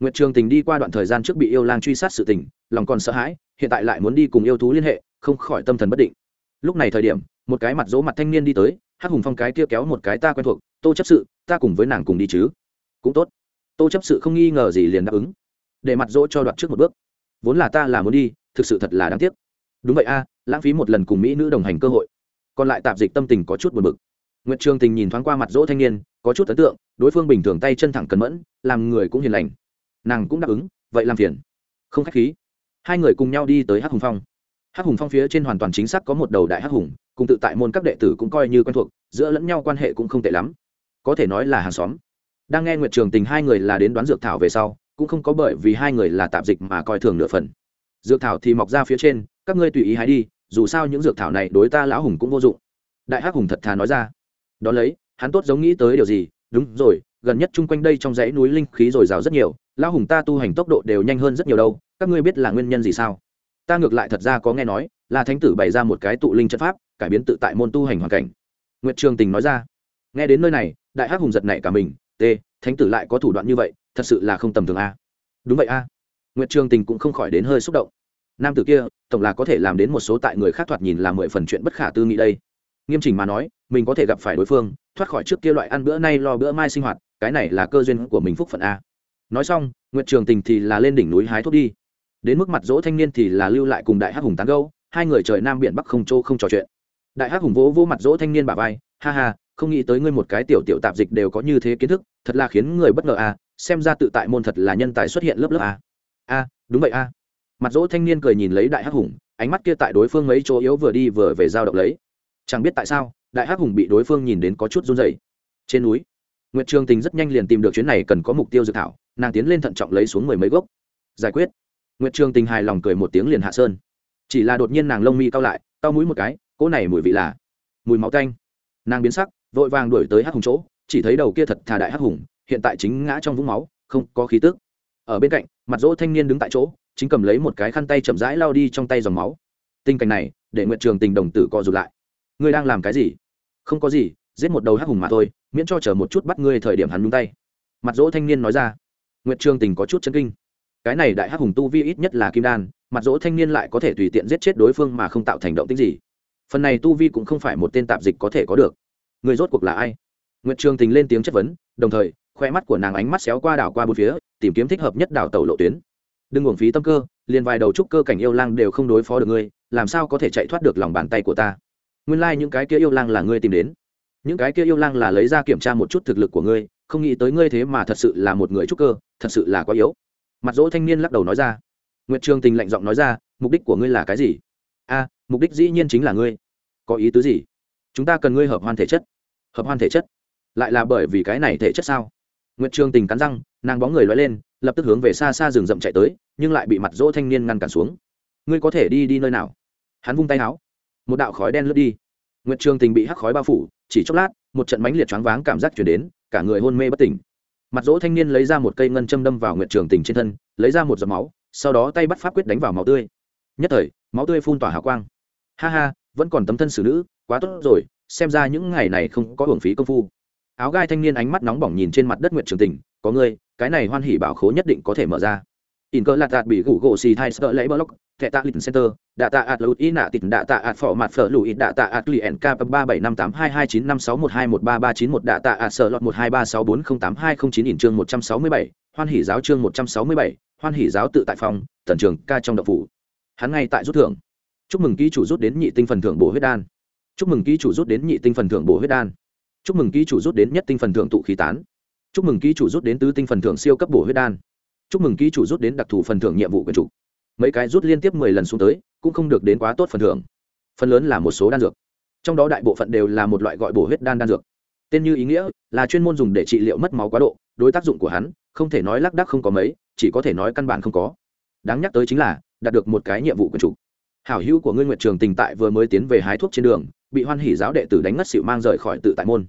A: Nguyệt trường tình đi qua đoạn thời gian trước bị yêu lang truy sát sự tình, lòng còn sợ hãi, hiện tại lại muốn đi cùng yêu thú liên hệ, không khỏi tâm thần bất định. Lúc này thời điểm, một cái mặt dỗ mặt thanh niên đi tới, hắc hùng phong cái kia kéo một cái ta quen thuộc, tô chấp sự, ta cùng với nàng cùng đi chứ. Cũng tốt. Tô chấp sự không nghi ngờ gì liền đáp ứng. Để mặt dỗ cho đoạn trước một bước. Vốn là ta là muốn đi, thực sự thật là đáng tiếc đúng vậy a, lãng phí một lần cùng mỹ nữ đồng hành cơ hội. Còn lại tạp dịch tâm tình có chút buồn bực. Nguyệt trường tình nhìn thoáng qua mặt dỗ thanh niên, có chút ấn tượng, đối phương bình thường tay chân thẳng cẩn mẫn, làm người cũng hiền lành. Nàng cũng đáp ứng, vậy làm phiền. Không khách khí. Hai người cùng nhau đi tới hắc hùng phong. Hắc hùng phong phía trên hoàn toàn chính xác có một đầu đại hắc hùng, cùng tự tại môn các đệ tử cũng coi như quen thuộc, giữa lẫn nhau quan hệ cũng không tệ lắm. Có thể nói là hàng xóm. Đang nghe nguyệt trường tình hai người là đến đoán dược thảo về sau, cũng không có bởi vì hai người là tạp dịch mà coi thường nửa phần. Dược thảo thì mọc ra phía trên các ngươi tùy ý hái đi, dù sao những dược thảo này đối ta lão hùng cũng vô dụng. Đại hắc hùng thật thà nói ra. Đón lấy, hắn tốt giống nghĩ tới điều gì, đúng rồi, gần nhất chung quanh đây trong dãy núi linh khí dồi dào rất nhiều, lão hùng ta tu hành tốc độ đều nhanh hơn rất nhiều đâu, các ngươi biết là nguyên nhân gì sao? Ta ngược lại thật ra có nghe nói, là thánh tử bày ra một cái tụ linh chất pháp, cải biến tự tại môn tu hành hoàn cảnh. Nguyệt trường tình nói ra. Nghe đến nơi này, đại hắc hùng giật nảy cả mình t thánh tử lại có thủ đoạn như vậy, thật sự là không tầm thường a. Đúng vậy a. Nguyệt trường tình cũng không khỏi đến hơi xúc động nam tử kia, tổng là có thể làm đến một số tại người khác thoạt nhìn là mười phần chuyện bất khả tư nghị đây. Nghiêm chỉnh mà nói, mình có thể gặp phải đối phương, thoát khỏi trước kia loại ăn bữa nay lo bữa mai sinh hoạt, cái này là cơ duyên của mình phúc phận a. Nói xong, nguyệt trường tình thì là lên đỉnh núi hái thuốc đi. Đến mức mặt dỗ thanh niên thì là lưu lại cùng đại hắc hùng tán gâu hai người trời nam biển bắc không chỗ không trò chuyện. Đại hắc hùng vỗ vỗ mặt dỗ thanh niên bà vai, ha ha, không nghĩ tới ngươi một cái tiểu tiểu tạp dịch đều có như thế kiến thức, thật là khiến người bất ngờ a, xem ra tự tại môn thật là nhân tài xuất hiện lớp lớp a. A, đúng vậy a mặt dỗ thanh niên cười nhìn lấy đại hắc hùng, ánh mắt kia tại đối phương mấy chỗ yếu vừa đi vừa về giao động lấy. Chẳng biết tại sao, đại hắc hùng bị đối phương nhìn đến có chút run dày trên núi, nguyệt trường tình rất nhanh liền tìm được chuyến này cần có mục tiêu dự thảo, nàng tiến lên thận trọng lấy xuống mười mấy gốc. Giải quyết. Nguyệt trường tình hài lòng cười một tiếng liền hạ sơn. Chỉ là đột nhiên nàng lông mi cao lại tao mũi một cái, cỗ này mùi vị là mùi máu canh. Nàng biến sắc, vội vàng đuổi tới hắc hùng chỗ, chỉ thấy đầu kia thật thà đại hắc hùng, hiện tại chính ngã trong vũng máu, không có khí tức ở bên cạnh, mặt dỗ thanh niên đứng tại chỗ, chính cầm lấy một cái khăn tay chậm rãi lao đi trong tay dòng máu. Tình cảnh này, để nguyện trường tình đồng tử co rụt lại. Ngươi đang làm cái gì? Không có gì, giết một đầu hắc hùng mà thôi, miễn cho chờ một chút bắt ngươi thời điểm hắn nhúng tay. Mặt dỗ thanh niên nói ra. Nguyện trường tình có chút chân kinh. Cái này đại hắc hùng tu vi ít nhất là kim đan, mặt dỗ thanh niên lại có thể tùy tiện giết chết đối phương mà không tạo thành động tích gì. Phần này tu vi cũng không phải một tên tạp dịch có thể có được. Người rốt cuộc là ai? Nguyện trường tình lên tiếng chất vấn, đồng thời khoe mắt của nàng ánh mắt xéo qua đảo qua bốn phía, tìm kiếm thích hợp nhất đảo tàu lộ tuyến. Đừng uổng phí tâm cơ, liền vài đầu trúc cơ cảnh yêu lang đều không đối phó được ngươi, làm sao có thể chạy thoát được lòng bàn tay của ta? Nguyên lai、like、những cái kia yêu lang là ngươi tìm đến. Những cái kia yêu lang là lấy ra kiểm tra một chút thực lực của ngươi, không nghĩ tới ngươi thế mà thật sự là một người trúc cơ, thật sự là quá yếu. Mặt dỗ thanh niên lắc đầu nói ra. Nguyệt trường tình lạnh giọng nói ra, mục đích của ngươi là cái gì? A, mục đích dĩ nhiên chính là ngươi. Có ý tứ gì? Chúng ta cần ngươi hợp hoan thể chất. Hợp hoan thể chất? Lại là bởi vì cái này thể chất sao? Nguyệt trường tình cắn răng, nàng bóng người lóe lên, lập tức hướng về xa xa rừng rậm chạy tới, nhưng lại bị mặt dỗ thanh niên ngăn cản xuống. Ngươi có thể đi đi nơi nào? Hắn vung tay áo một đạo khói đen lướt đi. Nguyệt trường tình bị hắc khói bao phủ, chỉ chốc lát, một trận mãnh liệt choáng váng cảm giác truyền đến, cả người hôn mê bất tỉnh. Mặt dỗ thanh niên lấy ra một cây ngân châm đâm vào nguyệt trường tình trên thân, lấy ra một giọt máu, sau đó tay bắt pháp quyết đánh vào máu tươi. Nhất thời, máu tươi phun tỏa hào quang. Ha ha, vẫn còn tấm thân xử nữ, quá tốt rồi, xem ra những ngày này không có hưởng phí công phu áo gai thanh niên ánh mắt nóng bỏng nhìn trên mặt đất nguyện trường tình, có ngươi, cái này hoan hỉ bảo khố nhất định có thể mở ra. In cơ lạt đạt bị gủ gỗ xì thai sợ lấy block, thẻ tạ lịch center, đạ tạ ạt lụt ý nạ tịt, đạ tạ ạt phỏ mặt phở lụi đạ tạ ạt lụy nk ba bảy năm tám hai hai chín năm sáu một hai một ba ba chín một, đạ tạ ạt sợ lọt một hai ba sáu bốn không tám hai không chín in chương một trăm sáu mươi bảy, hoan hỉ giáo chương một trăm sáu mươi bảy, hoan hỉ giáo tự tại phòng tần trường ca trong đậu phủ. Hắn ngay tại rút thưởng. Chúc mừng ký chủ rút đến nhị tinh phần thưởng bổ huyết đan. Chúc mừng ký chủ rút đến nhị tinh phần thưởng bổ huyết đan chúc mừng ký chủ rút đến nhất tinh phần thưởng tụ khí tán. Chúc mừng ký chủ rút đến tứ tinh phần thưởng siêu cấp bổ huyết đan. Chúc mừng ký chủ rút đến đặc thù phần thưởng nhiệm vụ quyền chủ. Mấy cái rút liên tiếp mười lần xuống tới, cũng không được đến quá tốt phần thưởng. Phần lớn là một số đan dược. Trong đó đại bộ phận đều là một loại gọi bổ huyết đan đan dược. Tên như ý nghĩa là chuyên môn dùng để trị liệu mất máu quá độ, đối tác dụng của hắn, không thể nói lác đác không có mấy, chỉ có thể nói căn bản không có. Đáng nhắc tới chính là, đạt được một cái nhiệm vụ quyền chủ. Hảo hữu của ngươi nguyệt trường tình tại vừa mới tiến về hái thuốc trên đường, bị hoan hỉ giáo đệ tử đánh ngất xịu mang rời khỏi tự tại môn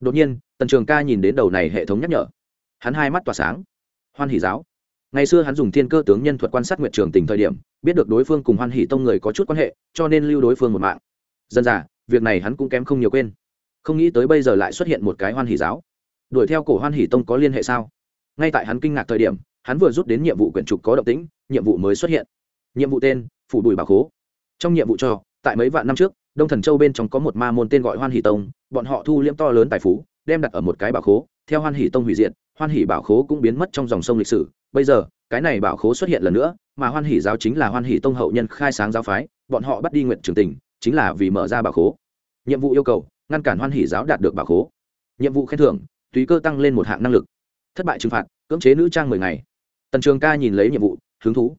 A: đột nhiên, tần trường ca nhìn đến đầu này hệ thống nhắc nhở. Hắn hai mắt tỏa sáng. Hoan hỷ giáo. Ngày xưa hắn dùng thiên cơ tướng nhân thuật quan sát nguyện trường tình thời điểm, biết được đối phương cùng hoan hỷ tông người có chút quan hệ, cho nên lưu đối phương một mạng. Dân già, việc này hắn cũng kém không nhiều quên. Không nghĩ tới bây giờ lại xuất hiện một cái hoan hỷ giáo. Đuổi theo cổ hoan hỷ tông có liên hệ sao? Ngay tại hắn kinh ngạc thời điểm, hắn vừa rút đến nhiệm vụ quyển trục có động tĩnh, nhiệm vụ mới xuất hiện. Nhiệm vụ tên, phủ bùi bảo khố. Trong nhiệm vụ cho, tại mấy vạn năm trước đông thần châu bên trong có một ma môn tên gọi hoan hỷ tông, bọn họ thu liễm to lớn tài phú, đem đặt ở một cái bảo khố, theo hoan hỷ tông hủy diệt, hoan hỷ bảo khố cũng biến mất trong dòng sông lịch sử. Bây giờ, cái này bảo khố xuất hiện lần nữa, mà hoan hỷ giáo chính là hoan hỷ tông hậu nhân khai sáng giáo phái, bọn họ bắt đi nguyện trường tình, chính là vì mở ra bảo khố. Nhiệm vụ yêu cầu, ngăn cản hoan hỷ giáo đạt được bảo khố. Nhiệm vụ khen thưởng, tùy cơ tăng lên một hạng năng lực. Thất bại trừng phạt, cưỡng chế nữ trang mười ngày. Tần trường ca nhìn lấy nhiệm vụ, hứng thú.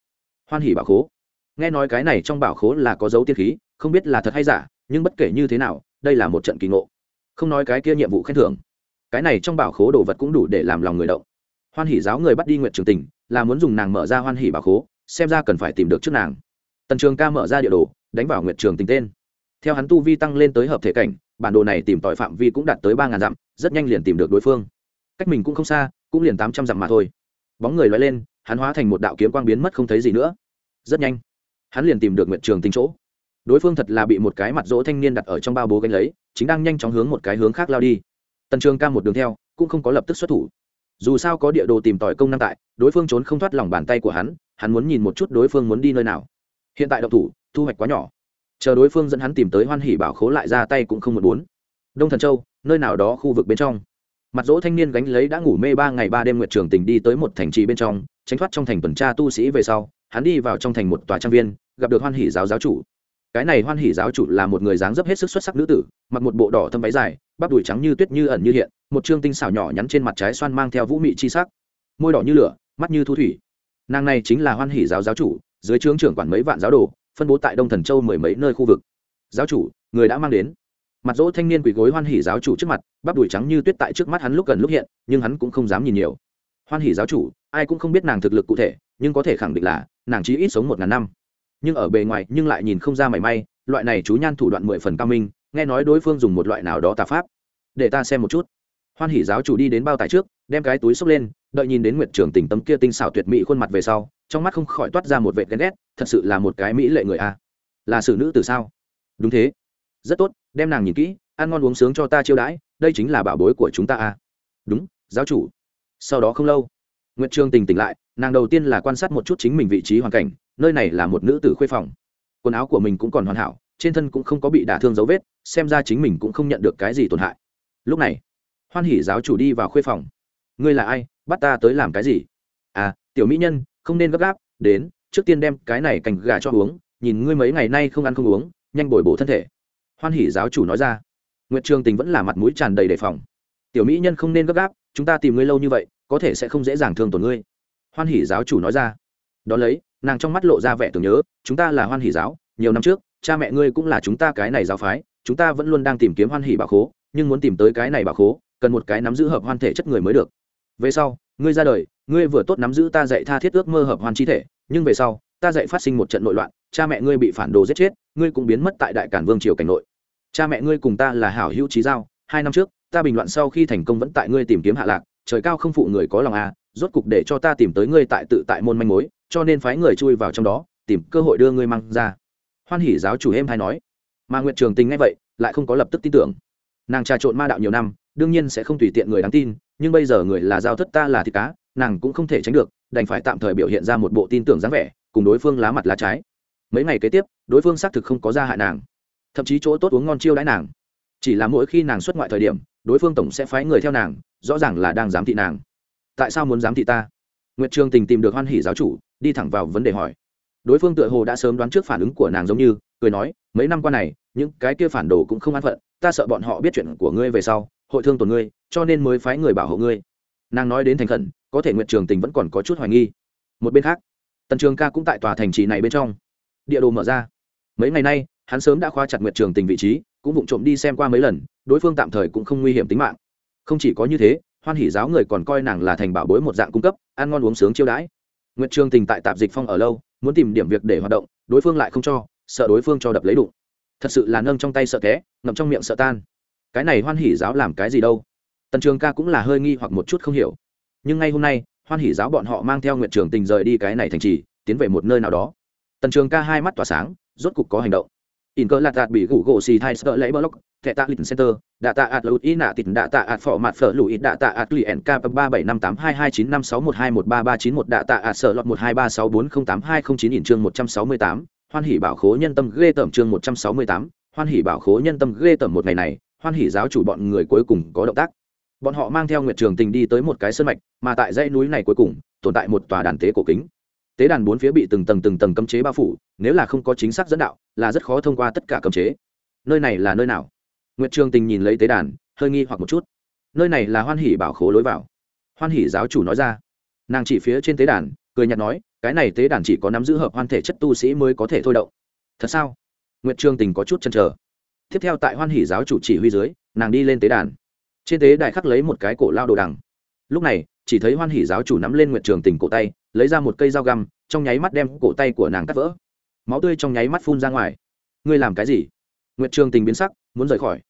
A: Hoan hỷ bảo khố. Nghe nói cái này trong bảo khố là có dấu tiên khí không biết là thật hay giả, nhưng bất kể như thế nào, đây là một trận kỳ ngộ. Không nói cái kia nhiệm vụ khen thưởng. Cái này trong bảo khố đồ vật cũng đủ để làm lòng người động. Hoan hỷ giáo người bắt đi nguyện trường tình, là muốn dùng nàng mở ra hoan hỷ bảo khố, xem ra cần phải tìm được trước nàng. Tần trường ca mở ra địa đồ, đánh vào nguyện trường tình tên. Theo hắn tu vi tăng lên tới hợp thể cảnh, bản đồ này tìm tòi phạm vi cũng đạt tới ba ngàn dặm, rất nhanh liền tìm được đối phương. Cách mình cũng không xa, cũng liền tám trăm dặm mà thôi. Bóng người loay lên, hắn hóa thành một đạo kiếm quang biến mất không thấy gì nữa. Rất nhanh, hắn liền tìm được nguyện trường tình chỗ đối phương thật là bị một cái mặt rỗ thanh niên đặt ở trong bao bố gánh lấy, chính đang nhanh chóng hướng một cái hướng khác lao đi. Tần trường ca một đường theo, cũng không có lập tức xuất thủ. Dù sao có địa đồ tìm tòi công năng tại, đối phương trốn không thoát lòng bàn tay của hắn hắn muốn nhìn một chút đối phương muốn đi nơi nào. Hiện tại động thủ, thu hoạch quá nhỏ. Chờ đối phương dẫn hắn tìm tới hoan hỉ bảo khố lại ra tay cũng không một bốn. Đông thần châu, nơi nào đó khu vực bên trong. Mặt dỗ thanh niên gánh lấy đã ngủ mê ba ngày ba đêm nguyện trường tình đi tới một thành trì bên trong, tránh thoát trong thành tuần tra tu sĩ về sau, hắn đi vào trong thành một tòa trang viên, gặp được hoan hỉ giáo giáo chủ cái này hoan hỷ giáo chủ là một người dáng dấp hết sức xuất sắc nữ tử, mặc một bộ đỏ thâm váy dài, bắp đùi trắng như tuyết như ẩn như hiện, một chương tinh xảo nhỏ nhắn trên mặt trái xoan mang theo vũ mị chi sắc. Môi đỏ như lửa, mắt như thu thủy. Nàng này chính là hoan hỷ giáo giáo chủ, dưới trướng trưởng quản mấy vạn giáo đồ, phân bố tại đông thần châu mười mấy nơi khu vực. Giáo chủ, người đã mang đến. Mặt dỗ thanh niên quỳ gối hoan hỷ giáo chủ trước mặt, bắp đùi trắng như tuyết tại trước mắt hắn lúc gần lúc hiện, nhưng hắn cũng không dám nhìn nhiều. Hoan hỷ giáo chủ, ai cũng không biết nàng thực lực cụ thể, nhưng có thể khẳng định là, nàng chí ít sống một ngàn năm nhưng ở bề ngoài nhưng lại nhìn không ra mảy may, loại này chú nhan thủ đoạn mười phần cao minh, nghe nói đối phương dùng một loại nào đó tà pháp. Để ta xem một chút. Hoan hỉ giáo chủ đi đến bao tải trước, đem cái túi xốc lên, đợi nhìn đến nguyệt trưởng tình tấm kia tinh xảo tuyệt mỹ khuôn mặt về sau, trong mắt không khỏi toát ra một vệ ghen ghét, thật sự là một cái mỹ lệ người a. Là xử nữ từ sao? Đúng thế. Rất tốt, đem nàng nhìn kỹ, ăn ngon uống sướng cho ta chiêu đãi, đây chính là bảo bối của chúng ta a. Đúng, giáo chủ. Sau đó không lâu, nguyệt trương tình tỉnh lại, nàng đầu tiên là quan sát một chút chính mình vị trí hoàn cảnh nơi này là một nữ tử khuê phòng. Quần áo của mình cũng còn hoàn hảo, trên thân cũng không có bị đả thương dấu vết, xem ra chính mình cũng không nhận được cái gì tổn hại. Lúc này, hoan hỉ giáo chủ đi vào khuê phòng. Ngươi là ai? Bắt ta tới làm cái gì? À tiểu mỹ nhân, không nên gấp gáp, đến, trước tiên đem cái này cành gà cho uống, nhìn ngươi mấy ngày nay không ăn không uống, nhanh bồi bổ thân thể. Hoan hỉ giáo chủ nói ra. Nguyệt trường tình vẫn là mặt mũi tràn đầy đề phòng. Tiểu mỹ nhân không nên gấp gáp, chúng ta tìm ngươi lâu như vậy, có thể sẽ không dễ dàng thương tổn ngươi. Hoan hỉ giáo chủ nói ra. Đ ó lấy nàng trong mắt lộ ra vẻ tưởng nhớ, chúng ta là hoan hỷ giáo, nhiều năm trước, cha mẹ ngươi cũng là chúng ta cái này giáo phái, chúng ta vẫn luôn đang tìm kiếm hoan hỷ bà khố, nhưng muốn tìm tới cái này bà khố, cần một cái nắm giữ hợp hoan thể chất người mới được. Về sau, ngươi ra đời, ngươi vừa tốt nắm giữ ta dạy tha thiết ước mơ hợp hoan chi thể, nhưng về sau, ta dạy phát sinh một trận nội loạn, cha mẹ ngươi bị phản đồ giết chết, ngươi cũng biến mất tại đại cản vương triều cảnh nội. Cha mẹ ngươi cùng ta là hảo hữu trí giao, hai năm trước, ta bình loạn sau khi thành công vẫn tại ngươi tìm kiếm hạ lạc, trời cao không phụ người có lòng à rốt cục để cho ta tìm tới ngươi tại tự tại môn manh mối cho nên phái người chui vào trong đó, tìm cơ hội đưa ngươi mang ra. Hoan hỉ giáo chủ êm hay nói. Mà nguyệt trường tình ngay vậy, lại không có lập tức tin tưởng. Nàng trà trộn ma đạo nhiều năm, đương nhiên sẽ không tùy tiện người đáng tin, nhưng bây giờ người là giao thất ta là thịt cá, nàng cũng không thể tránh được, đành phải tạm thời biểu hiện ra một bộ tin tưởng dáng vẻ, cùng đối phương lá mặt lá trái. Mấy ngày kế tiếp, đối phương xác thực không có ra hại nàng. Thậm chí chỗ tốt uống ngon chiêu đãi nàng. Chỉ là mỗi khi nàng xuất ngoại thời điểm, đối phương tổng sẽ phái người theo nàng, rõ ràng là đang giám thị nàng. Tại sao muốn giám thị ta? Nguyệt trường tình tìm được hoan hỷ giáo chủ đi thẳng vào vấn đề hỏi. Đối phương tựa hồ đã sớm đoán trước phản ứng của nàng giống như, cười nói, mấy năm qua này, những cái kia phản đồ cũng không an phận, ta sợ bọn họ biết chuyện của ngươi về sau, hội thương tổn ngươi, cho nên mới phái người bảo hộ ngươi. Nàng nói đến thành khẩn, có thể nguyện trường tình vẫn còn có chút hoài nghi. Một bên khác, tần trường ca cũng tại tòa thành trì này bên trong. Địa đồ mở ra. Mấy ngày nay, hắn sớm đã khóa chặt nguyệt trường tình vị trí, cũng vụng trộm đi xem qua mấy lần, đối phương tạm thời cũng không nguy hiểm tính mạng. Không chỉ có như thế, hoan hỉ giáo người còn coi nàng là thành bảo bối một dạng cung cấp, ăn ngon uống sướng chiêu đãi nguyệt trường tình tại tạp dịch phong ở lâu, muốn tìm điểm việc để hoạt động, đối phương lại không cho, sợ đối phương cho đập lấy đụng. Thật sự là nâng trong tay sợ té, ngậm trong miệng sợ tan. Cái này hoan hỉ giáo làm cái gì đâu? Tần trường ca cũng là hơi nghi hoặc một chút không hiểu. Nhưng ngay hôm nay, hoan hỉ giáo bọn họ mang theo Nguyệt trường tình rời đi cái này thành trì, tiến về một nơi nào đó. Tần trường ca hai mắt tỏa sáng, rốt cục có hành động in cơ lạt đạt bị gủ gỗ xì thai sợ lấy block, thẻ tạ lịch center, đạ tạ ạt lụt ý nạ tịt, đạ tạ ạt phỏ mặt phở lụi, đạ tạ ạt lì ẻn ba bảy năm tám hai hai chín năm sáu một hai một ba ba chín một, đạ tạ ạt sợ lọt một hai ba sáu bốn không tám hai không chín in chương một trăm sáu mươi tám, hoan hỉ bảo khố nhân tâm ghê tởm chương một trăm sáu mươi tám, hoan hỉ bảo khố nhân tâm ghê tởm một ngày này, hoan hỉ giáo chủ bọn người cuối cùng có động tác. Bọn họ mang theo nguyệt trường tình đi tới một cái sơn mạch, mà tại dãy núi này cuối cùng, tồn tại một tòa đàn tế cổ kính tế đàn bốn phía bị từng tầng từng tầng cấm chế bao phủ, nếu là không có chính xác dẫn đạo, là rất khó thông qua tất cả cấm chế. Nơi này là nơi nào? Nguyệt trường tình nhìn lấy tế đàn, hơi nghi hoặc một chút. Nơi này là hoan hỷ bảo khố lối vào. Hoan hỷ giáo chủ nói ra. Nàng chỉ phía trên tế đàn, cười nhạt nói, cái này tế đàn chỉ có nắm giữ hợp hoan thể chất tu sĩ mới có thể thôi động. Thật sao? Nguyệt trường tình có chút chăn trở tiếp theo tại hoan hỷ giáo chủ chỉ huy dưới, nàng đi lên tế đàn. Trên tế đài khắc lấy một cái cổ lao đồ đằng. Lúc này chỉ thấy hoan hỷ giáo chủ nắm lên nguyệt trường tình cổ tay, lấy ra một cây dao găm, trong nháy mắt đem cổ tay của nàng cắt vỡ. Máu tươi trong nháy mắt phun ra ngoài. Ngươi làm cái gì? Nguyệt trường tình biến sắc, muốn rời khỏi.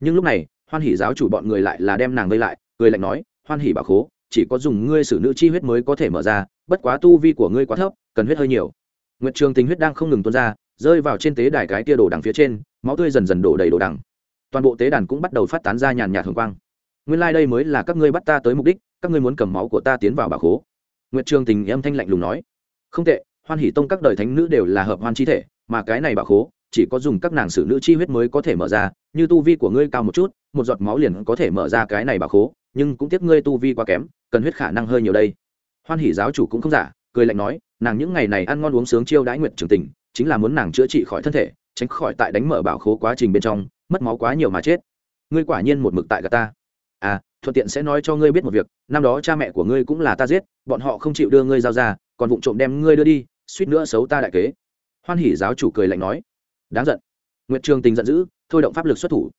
A: Nhưng lúc này, hoan hỷ giáo chủ bọn người lại là đem nàng vây lại, cười lạnh nói, hoan hỷ bảo khố, chỉ có dùng ngươi xử nữ chi huyết mới có thể mở ra, bất quá tu vi của ngươi quá thấp, cần huyết hơi nhiều. Nguyệt trường tình huyết đang không ngừng tuôn ra, rơi vào trên tế đài cái kia đổ đằng phía trên, máu tươi dần dần đổ đầy đồ đằng. Toàn bộ tế đàn cũng bắt đầu phát tán ra nhàn nhạt hồng quang. Nguyên lai、like、đây mới là các ngươi bắt ta tới mục đích các ngươi muốn cầm máu của ta tiến vào bà khố. Nguyệt trường tình âm thanh lạnh lùng nói. Không tệ, hoan hỷ tông các đời thánh nữ đều là hợp hoan chi thể, mà cái này bà khố, chỉ có dùng các nàng sử nữ chi huyết mới có thể mở ra, như tu vi của ngươi cao một chút, một giọt máu liền có thể mở ra cái này bà khố, nhưng cũng tiếc ngươi tu vi quá kém, cần huyết khả năng hơi nhiều đây. Hoan hỷ giáo chủ cũng không giả, cười lạnh nói, nàng những ngày này ăn ngon uống sướng chiêu đãi nguyệt trường tình, chính là muốn nàng chữa trị khỏi thân thể, tránh khỏi tại đánh mở bảo khố quá trình bên trong, mất máu quá nhiều mà chết. Ngươi quả nhiên một mực tại gà ta. À thuận tiện sẽ nói cho ngươi biết một việc, năm đó cha mẹ của ngươi cũng là ta giết, bọn họ không chịu đưa ngươi giao ra, còn vụng trộm đem ngươi đưa đi, suýt nữa xấu ta đại kế. Hoan hỉ giáo chủ cười lạnh nói. Đáng giận. Nguyệt trường tình giận dữ, thôi động pháp lực xuất thủ.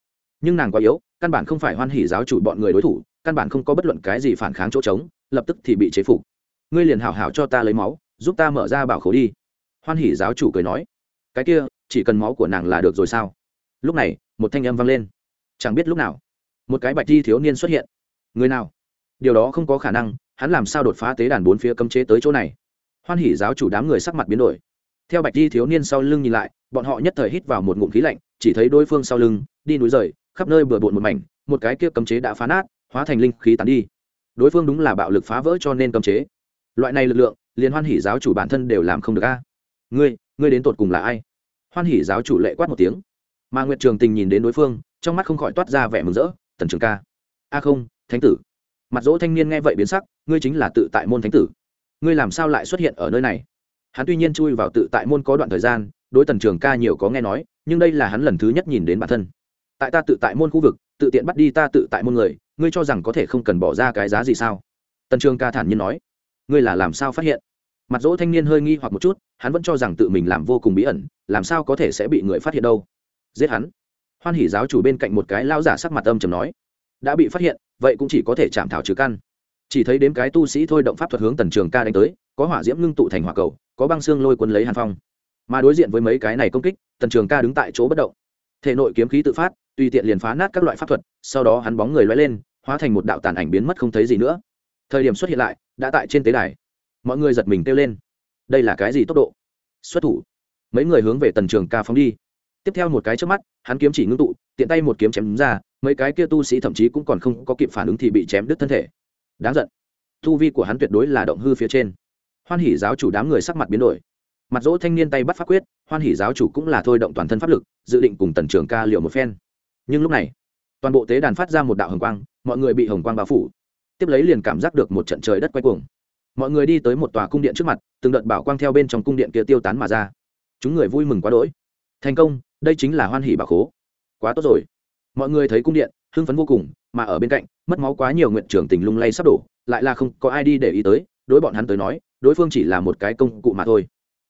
A: Nhưng nàng quá yếu, căn bản không phải hoan hỉ giáo chủ bọn người đối thủ, căn bản không có bất luận cái gì phản kháng chỗ trống, lập tức thì bị chế phục. Ngươi liền hảo hảo cho ta lấy máu, giúp ta mở ra bảo khố đi. Hoan hỉ giáo chủ cười nói. Cái kia, chỉ cần máu của nàng là được rồi sao? Lúc này, một thanh âm vang lên. Chẳng biết lúc nào một cái bạch thi thiếu niên xuất hiện. Người nào? Điều đó không có khả năng, hắn làm sao đột phá tế đàn bốn phía cấm chế tới chỗ này? Hoan hỉ giáo chủ đám người sắc mặt biến đổi. Theo bạch thi thiếu niên sau lưng nhìn lại, bọn họ nhất thời hít vào một ngụm khí lạnh, chỉ thấy đối phương sau lưng, đi núi rời, khắp nơi bừa bộn một mảnh, một cái kia cấm chế đã phá nát, hóa thành linh khí tán đi. Đối phương đúng là bạo lực phá vỡ cho nên cấm chế. Loại này lực lượng, liền hoan hỉ giáo chủ bản thân đều làm không được a. Ngươi ngươi đến tột cùng là ai? Hoan hỉ giáo chủ lệ quát một tiếng. Mà nguyệt trường tình nhìn đến đối phương, trong mắt không khỏi toát ra vẻ mừng rỡ tần trường ca. A không, thánh tử. Mặt dỗ thanh niên nghe vậy biến sắc, ngươi chính là tự tại môn thánh tử. Ngươi làm sao lại xuất hiện ở nơi này? Hắn tuy nhiên chui vào tự tại môn có đoạn thời gian, đối tần trường ca nhiều có nghe nói, nhưng đây là hắn lần thứ nhất nhìn đến bản thân. Tại ta tự tại môn khu vực, tự tiện bắt đi ta tự tại môn người, ngươi cho rằng có thể không cần bỏ ra cái giá gì sao? Tần trường ca thản nhiên nói. Ngươi là làm sao phát hiện? Mặt dỗ thanh niên hơi nghi hoặc một chút, hắn vẫn cho rằng tự mình làm vô cùng bí ẩn, làm sao có thể sẽ bị người phát hiện đâu? Giết hắn hoan hỉ giáo chủ bên cạnh một cái lao giả sắc mặt âm chầm nói, đã bị phát hiện, vậy cũng chỉ có thể chạm thảo trừ căn. Chỉ thấy đếm cái tu sĩ thôi động pháp thuật hướng tần trường ca đánh tới, có hỏa diễm ngưng tụ thành hỏa cầu, có băng xương lôi quân lấy hàn phong. Mà đối diện với mấy cái này công kích, tần trường ca đứng tại chỗ bất động. Thể nội kiếm khí tự phát, tùy tiện liền phá nát các loại pháp thuật, sau đó hắn bóng người loay lên, hóa thành một đạo tàn ảnh biến mất không thấy gì nữa. Thời điểm xuất hiện lại, đã tại trên tế đài. Mọi người giật mình kêu lên. Đây là cái gì tốc độ? Xuất thủ. Mấy người hướng về tần trường ca phóng đi tiếp theo một cái trước mắt, hắn kiếm chỉ ngưng tụ, tiện tay một kiếm chém ra, mấy cái kia tu sĩ thậm chí cũng còn không có kịp phản ứng thì bị chém đứt thân thể. Đáng giận. Tu vi của hắn tuyệt đối là động hư phía trên. Hoan hỉ giáo chủ đám người sắc mặt biến đổi. Mặt dỗ thanh niên tay bắt pháp quyết, hoan hỉ giáo chủ cũng là thôi động toàn thân pháp lực, dự định cùng tần trường ca liệu một phen. Nhưng lúc này, toàn bộ tế đàn phát ra một đạo hồng quang, mọi người bị hồng quang bao phủ. Tiếp lấy liền cảm giác được một trận trời đất quay cuồng. Mọi người đi tới một tòa cung điện trước mặt, từng đợt bảo quang theo bên trong cung điện kia tiêu tán mà ra. Chúng người vui mừng quá đỗi. Thành công đây chính là hoan hỷ bảo khố. Quá tốt rồi. Mọi người thấy cung điện, hưng phấn vô cùng, mà ở bên cạnh, mất máu quá nhiều nguyện trưởng tình lung lay sắp đổ, lại là không có ai đi để ý tới, đối bọn hắn tới nói, đối phương chỉ là một cái công cụ mà thôi.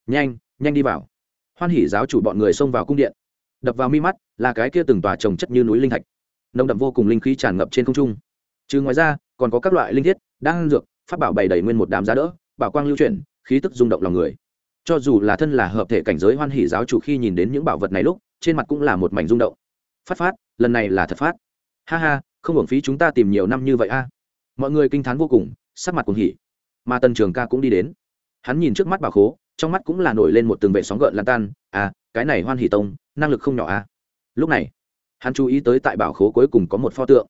A: Nhanh nhanh đi vào. Hoan hỷ giáo chủ bọn người xông vào cung điện. Đập vào mi mắt là cái kia từng tòa trồng chất như núi linh thạch. Nồng đậm vô cùng linh khí tràn ngập trên không trung. Chứ ngoài ra, còn có các loại linh thiết đang dược phát bảo bày đầy nguyên một đám giá đỡ, bảo quang lưu chuyển, khí tức rung động lòng người cho dù là thân là hợp thể cảnh giới hoan hỷ giáo chủ khi nhìn đến những bảo vật này lúc, trên mặt cũng là một mảnh rung động. Phát phát, lần này là thật phát. Ha ha, không hưởng phí chúng ta tìm nhiều năm như vậy a. Mọi người kinh t h á n vô cùng, sắc mặt cùng hỉ. Mà tần trường ca cũng đi đến. Hắn nhìn trước mắt bà khố, trong mắt cũng là nổi lên một từng vệ sóng gợn lan tan. À cái này hoan hỷ tông, năng lực không nhỏ a. Lúc này, hắn chú ý tới tại bảo khố cuối cùng có một pho tượng.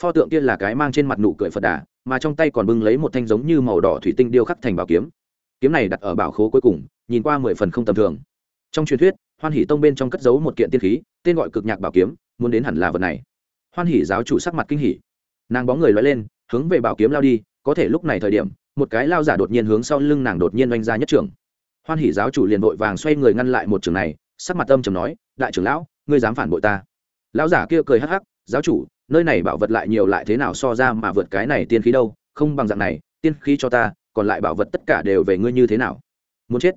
A: Pho tượng kia là cái mang trên mặt nụ cười phật đà, mà trong tay còn bưng lấy một thanh giống như màu đỏ thủy tinh điêu khắc thành bảo kiếm kiếm này đặt ở bảo khố cuối cùng, nhìn qua mười phần không tầm thường. Trong truyền thuyết, hoan hỷ tông bên trong cất giấu một kiện tiên khí, tên gọi cực nhạc bảo kiếm, muốn đến hẳn là vật này. Hoan hỷ giáo chủ sắc mặt kinh hỉ. Nàng bóng người loay lên, hướng về bảo kiếm lao đi, có thể lúc này thời điểm, một cái lao giả đột nhiên hướng sau lưng nàng đột nhiên oanh ra nhất trường hoan Hỷ giáo chủ liền vội vàng xoay người ngăn lại một trường này, sắc mặt âm trầm nói, đại trưởng lão, ngươi dám phản bội ta? Lão giả kia cười hắc hắc, giáo chủ, nơi này bảo vật lại nhiều lại thế nào so ra mà vượt cái này tiên khí đâu? Không bằng dạng này, tiên khí cho ta còn lại bảo vật tất cả đều về ngươi như thế nào? Muốn chết?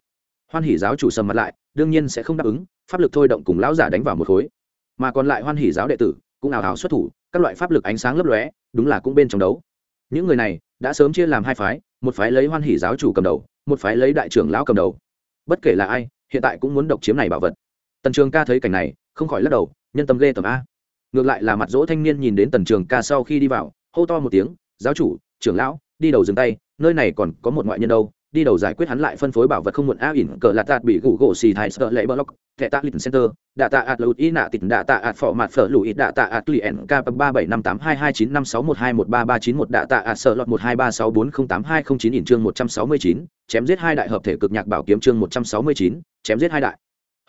A: Hoan hỉ giáo chủ sầm mặt lại, đương nhiên sẽ không đáp ứng, pháp lực thôi động cùng lão giả đánh vào một khối. Mà còn lại hoan hỉ giáo đệ tử cũng ảo ảo xuất thủ, các loại pháp lực ánh sáng lấp lóe, đúng là cũng bên trong đấu. Những người này đã sớm chia làm hai phái, một phái lấy hoan hỉ giáo chủ cầm đầu, một phái lấy đại trưởng lão cầm đầu. Bất kể là ai, hiện tại cũng muốn độc chiếm này bảo vật. Tần trường ca thấy cảnh này, không khỏi lắc đầu, nhân tâm ghê tầm a. Ngược lại là mặt dỗ thanh niên nhìn đến tần trường ca sau khi đi vào, hô to một tiếng, giáo chủ, trưởng lão đi đầu dừng tay, nơi này còn có một ngoại nhân đâu, đi đầu giải quyết hắn lại phân phối bảo vật không muộn, a ỉn cờ lạt tạt bị gủ gỗ xì thái sợ lệ block, thẻ tạ lịch center, đạ tạ ạt lụt ý nạ tịt, đạ tạ ạt phỏ mặt phở lụi, đạ tạ ạt lì n k ba bảy năm tám hai hai chín năm sáu một hai một ba ba chín một, đạ tạ ạt sợ lọt một hai ba sáu bốn không tám hai không chín ỉn chương một trăm sáu mươi chín, chém giết hai đại hợp thể cực nhạc bảo kiếm chương một trăm sáu mươi chín, chém giết hai đại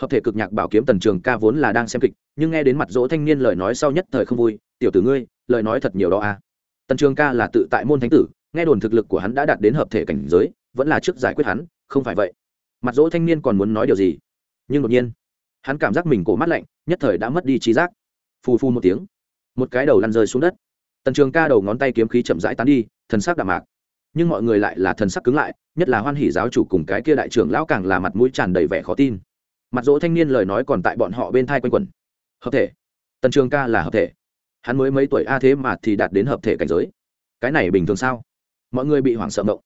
A: hợp thể cực nhạc bảo kiếm tần trường ca vốn là đang xem kịch, nhưng nghe đến mặt dỗ thanh niên lời nói sau nhất thời không vui, tiểu tử ngươi, lời nói thật nhiều đó a. Tần trường ca là tự tại môn thánh tử nghe đồn thực lực của hắn đã đạt đến hợp thể cảnh giới, vẫn là trước giải quyết hắn, không phải vậy. Mặt dỗ thanh niên còn muốn nói điều gì? Nhưng đột nhiên, hắn cảm giác mình cổ mắt lạnh, nhất thời đã mất đi trí giác. Phù phu một tiếng, một cái đầu lăn rơi xuống đất. Tần trường ca đầu ngón tay kiếm khí chậm rãi tán đi, thần sắc đạm mạc. Nhưng mọi người lại là thần sắc cứng lại, nhất là hoan hỉ giáo chủ cùng cái kia đại trưởng lão càng là mặt mũi tràn đầy vẻ khó tin. Mặt dỗ thanh niên lời nói còn tại bọn họ bên thai quanh quẩn. Hợp thể. Tần trường ca là hợp thể. Hắn mới mấy tuổi a thế mà thì đạt đến hợp thể cảnh giới. Cái này bình thường sao? Mọi người bị hoảng sợ mộng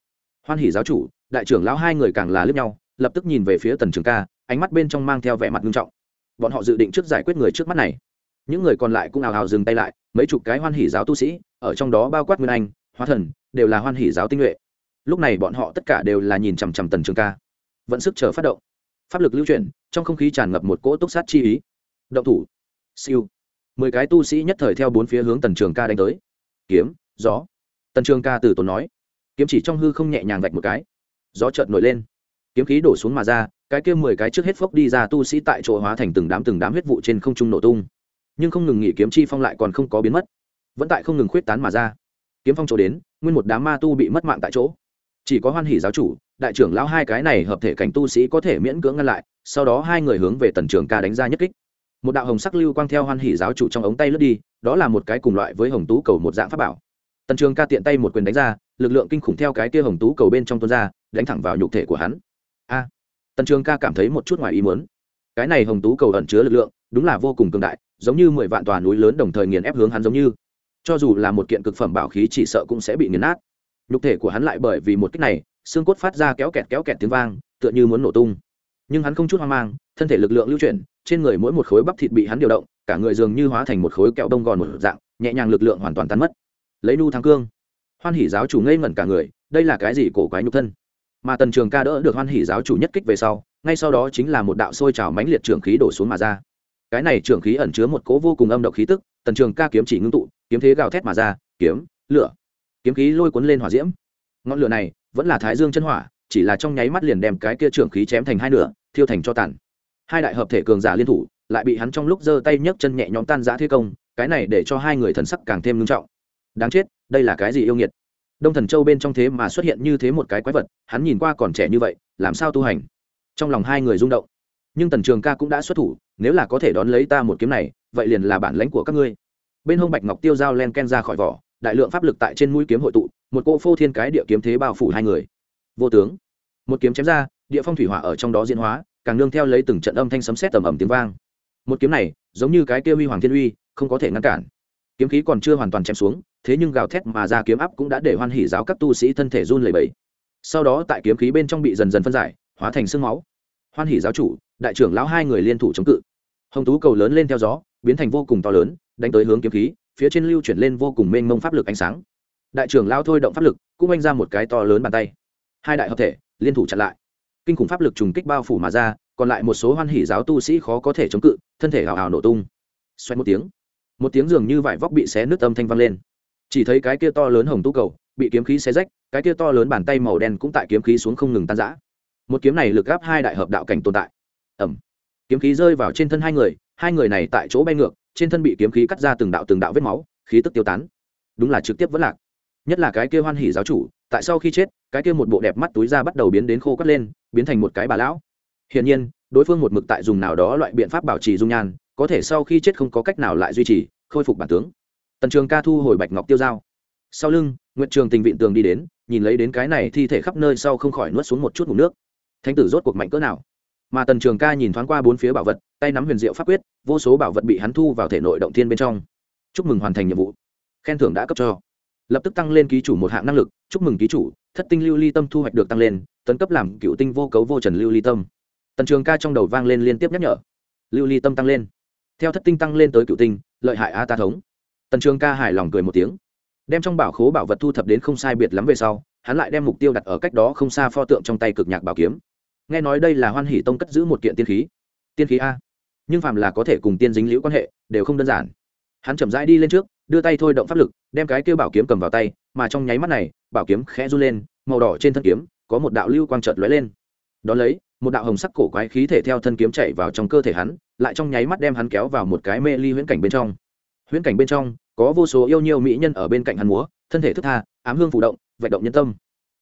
A: hoan hỉ giáo chủ, đại trưởng lão hai người càng là lướt nhau, lập tức nhìn về phía tần trường ca, ánh mắt bên trong mang theo vẻ mặt nghiêm trọng. Bọn họ dự định trước giải quyết người trước mắt này. Những người còn lại cũng ào ào dừng tay lại, mấy chục cái hoan hỉ giáo tu sĩ, ở trong đó bao quát nguyên anh, hóa thần, đều là hoan hỉ giáo tinh nhuệ. Lúc này bọn họ tất cả đều là nhìn chằm chằm tần trường ca. Vẫn sức chờ phát động. Pháp lực lưu chuyển, trong không khí tràn ngập một cỗ túc sát chi ý. Động thủ. Siêu. Mười cái tu sĩ nhất thời theo bốn phía hướng tần trường ca đánh tới. Kiếm, gió tần trường ca từ tốn nói, kiếm chỉ trong hư không nhẹ nhàng vạch một cái, gió chợt nổi lên, kiếm khí đổ xuống mà ra, cái kia mười cái trước hết phốc đi ra tu sĩ tại chỗ hóa thành từng đám từng đám huyết vụ trên không trung nổ tung. Nhưng không ngừng nghỉ kiếm chi phong lại còn không có biến mất, vẫn tại không ngừng khuyết tán mà ra. Kiếm phong chỗ đến, nguyên một đám ma tu bị mất mạng tại chỗ. Chỉ có hoan hỉ giáo chủ, đại trưởng lão hai cái này hợp thể cảnh tu sĩ có thể miễn cưỡng ngăn lại, sau đó hai người hướng về tần trường ca đánh ra nhất kích. Một đạo hồng sắc lưu quang theo hoan hỉ giáo chủ trong ống tay lướt đi, đó là một cái cùng loại với hồng tú cầu một dạng pháp bảo tần trường ca tiện tay một quyền đánh ra, lực lượng kinh khủng theo cái kia hồng tú cầu bên trong tuôn ra, đánh thẳng vào nhục thể của hắn. A, tần trường ca cảm thấy một chút ngoài ý muốn. Cái này hồng tú cầu ẩn chứa lực lượng, đúng là vô cùng cường đại, giống như mười vạn tòa núi lớn đồng thời nghiền ép hướng hắn giống như. Cho dù là một kiện cực phẩm bảo khí chỉ sợ cũng sẽ bị nghiền nát. Nhục thể của hắn lại bởi vì một cách này, xương cốt phát ra kéo kẹt kéo kẹt tiếng vang, tựa như muốn nổ tung. Nhưng hắn không chút hoang mang, thân thể lực lượng lưu chuyển, trên người mỗi một khối bắp thịt bị hắn điều động, cả người dường như hóa thành một khối kẹo đông gòn một dạng, nhẹ nhàng lực lượng hoàn toàn tan mất lấy nu thắng cương. Hoan hỷ giáo chủ ngây ngẩn cả người, đây là cái gì cổ quái nhục thân? Mà tần trường ca đỡ được hoan hỷ giáo chủ nhất kích về sau, ngay sau đó chính là một đạo sôi trào mãnh liệt trường khí đổ xuống mà ra. Cái này trường khí ẩn chứa một cố vô cùng âm độc khí tức, tần trường ca kiếm chỉ ngưng tụ, kiếm thế gào thét mà ra, kiếm, lửa. Kiếm khí lôi cuốn lên hỏa diễm. Ngọn lửa này vẫn là thái dương chân hỏa, chỉ là trong nháy mắt liền đem cái kia trường khí chém thành hai nửa, thiêu thành cho tàn. Hai đại hợp thể cường giả liên thủ, lại bị hắn trong lúc giơ tay nhấc chân nhẹ nhõm tan giã thế công, cái này để cho hai người thần sắc càng thêm ngưng trọng đáng chết, đây là cái gì yêu nghiệt? Đông thần châu bên trong thế mà xuất hiện như thế một cái quái vật, hắn nhìn qua còn trẻ như vậy, làm sao tu hành? Trong lòng hai người rung động. Nhưng tần trường ca cũng đã xuất thủ, nếu là có thể đón lấy ta một kiếm này, vậy liền là bản lãnh của các ngươi. Bên hông bạch ngọc tiêu dao len ken ra khỏi vỏ, đại lượng pháp lực tại trên mũi kiếm hội tụ, một cỗ phô thiên cái địa kiếm thế bao phủ hai người. Vô tướng. Một kiếm chém ra, địa phong thủy hỏa ở trong đó diễn hóa, càng nương theo lấy từng trận âm thanh sấm sét tầm ầm tiếng vang. Một kiếm này, giống như cái kia huy hoàng thiên uy, không có thể ngăn cản kiếm khí còn chưa hoàn toàn chém xuống, thế nhưng gào thét mà ra kiếm áp cũng đã để hoan hỉ giáo các tu sĩ thân thể run lẩy bẩy. Sau đó tại kiếm khí bên trong bị dần dần phân giải, hóa thành sương máu. Hoan hỉ giáo chủ, đại trưởng lão hai người liên thủ chống cự. Hồng tú cầu lớn lên theo gió, biến thành vô cùng to lớn, đánh tới hướng kiếm khí, phía trên lưu chuyển lên vô cùng mênh mông pháp lực ánh sáng. Đại trưởng lao thôi động pháp lực, cũng oanh ra một cái to lớn bàn tay. Hai đại hợp thể, liên thủ chặn lại. Kinh khủng pháp lực trùng kích bao phủ mà ra, còn lại một số hoan hỉ giáo tu sĩ khó có thể chống cự, thân thể hào hào nổ tung. Xoay một tiếng một tiếng dường như vải vóc bị xé nứt âm thanh vang lên. Chỉ thấy cái kia to lớn hồng tú cầu bị kiếm khí xé rách, cái kia to lớn bàn tay màu đen cũng tại kiếm khí xuống không ngừng tan rã. Một kiếm này lực gáp hai đại hợp đạo cảnh tồn tại. Ẩm kiếm khí rơi vào trên thân hai người hai người này tại chỗ bay ngược, trên thân bị kiếm khí cắt ra từng đạo từng đạo vết máu, khí tức tiêu tán. Đúng là trực tiếp vẫn lạc. Nhất là cái kia hoan hỉ giáo chủ, tại sau khi chết, cái kia một bộ đẹp mắt túi ra bắt đầu biến đến khô cắt lên, biến thành một cái bà lão. Hiển nhiên, đối phương một mực tại dùng nào đó loại biện pháp bảo trì dung nhan có thể sau khi chết không có cách nào lại duy trì, khôi phục bản tướng. Tần trường ca thu hồi bạch ngọc tiêu dao sau lưng nguyện trường tình vịn tường đi đến, nhìn lấy đến cái này thi thể khắp nơi sau không khỏi nuốt xuống một chút ngủ nước. Thánh tử rốt cuộc mạnh cỡ nào? Mà tần trường ca nhìn thoáng qua bốn phía bảo vật, tay nắm huyền diệu pháp quyết, vô số bảo vật bị hắn thu vào thể nội động thiên bên trong. Chúc mừng hoàn thành nhiệm vụ. Khen thưởng đã cấp cho. Lập tức tăng lên ký chủ một hạng năng lực, chúc mừng ký chủ, thất tinh lưu ly tâm thu hoạch được tăng lên, tấn cấp làm cựu tinh vô cấu vô trần lưu ly tâm. Tần trường ca trong đầu vang lên liên tiếp nhắc nhở. Lưu ly tâm tăng lên theo thất tinh tăng lên tới cựu tinh, lợi hại a ta thống. Tần trường ca hài lòng cười một tiếng. Đem trong bảo khố bảo vật thu thập đến không sai biệt lắm về sau, hắn lại đem mục tiêu đặt ở cách đó không xa pho tượng trong tay cực nhạc bảo kiếm. Nghe nói đây là hoan hỷ tông cất giữ một kiện tiên khí. Tiên khí a. Nhưng phàm là có thể cùng tiên dính liễu quan hệ, đều không đơn giản. Hắn chậm rãi đi lên trước, đưa tay thôi động pháp lực, đem cái kêu bảo kiếm cầm vào tay, mà trong nháy mắt này, bảo kiếm khẽ run lên, màu đỏ trên thân kiếm, có một đạo lưu quang trợt lóe lên. Đón lấy một đạo hồng sắc cổ quái khí thể theo thân kiếm chạy vào trong cơ thể hắn, lại trong nháy mắt đem hắn kéo vào một cái mê ly huyễn cảnh bên trong. Huyễn cảnh bên trong, có vô số yêu nhiều mỹ nhân ở bên cạnh hắn múa, thân thể thức tha, ám hương phụ động, vạch động nhân tâm.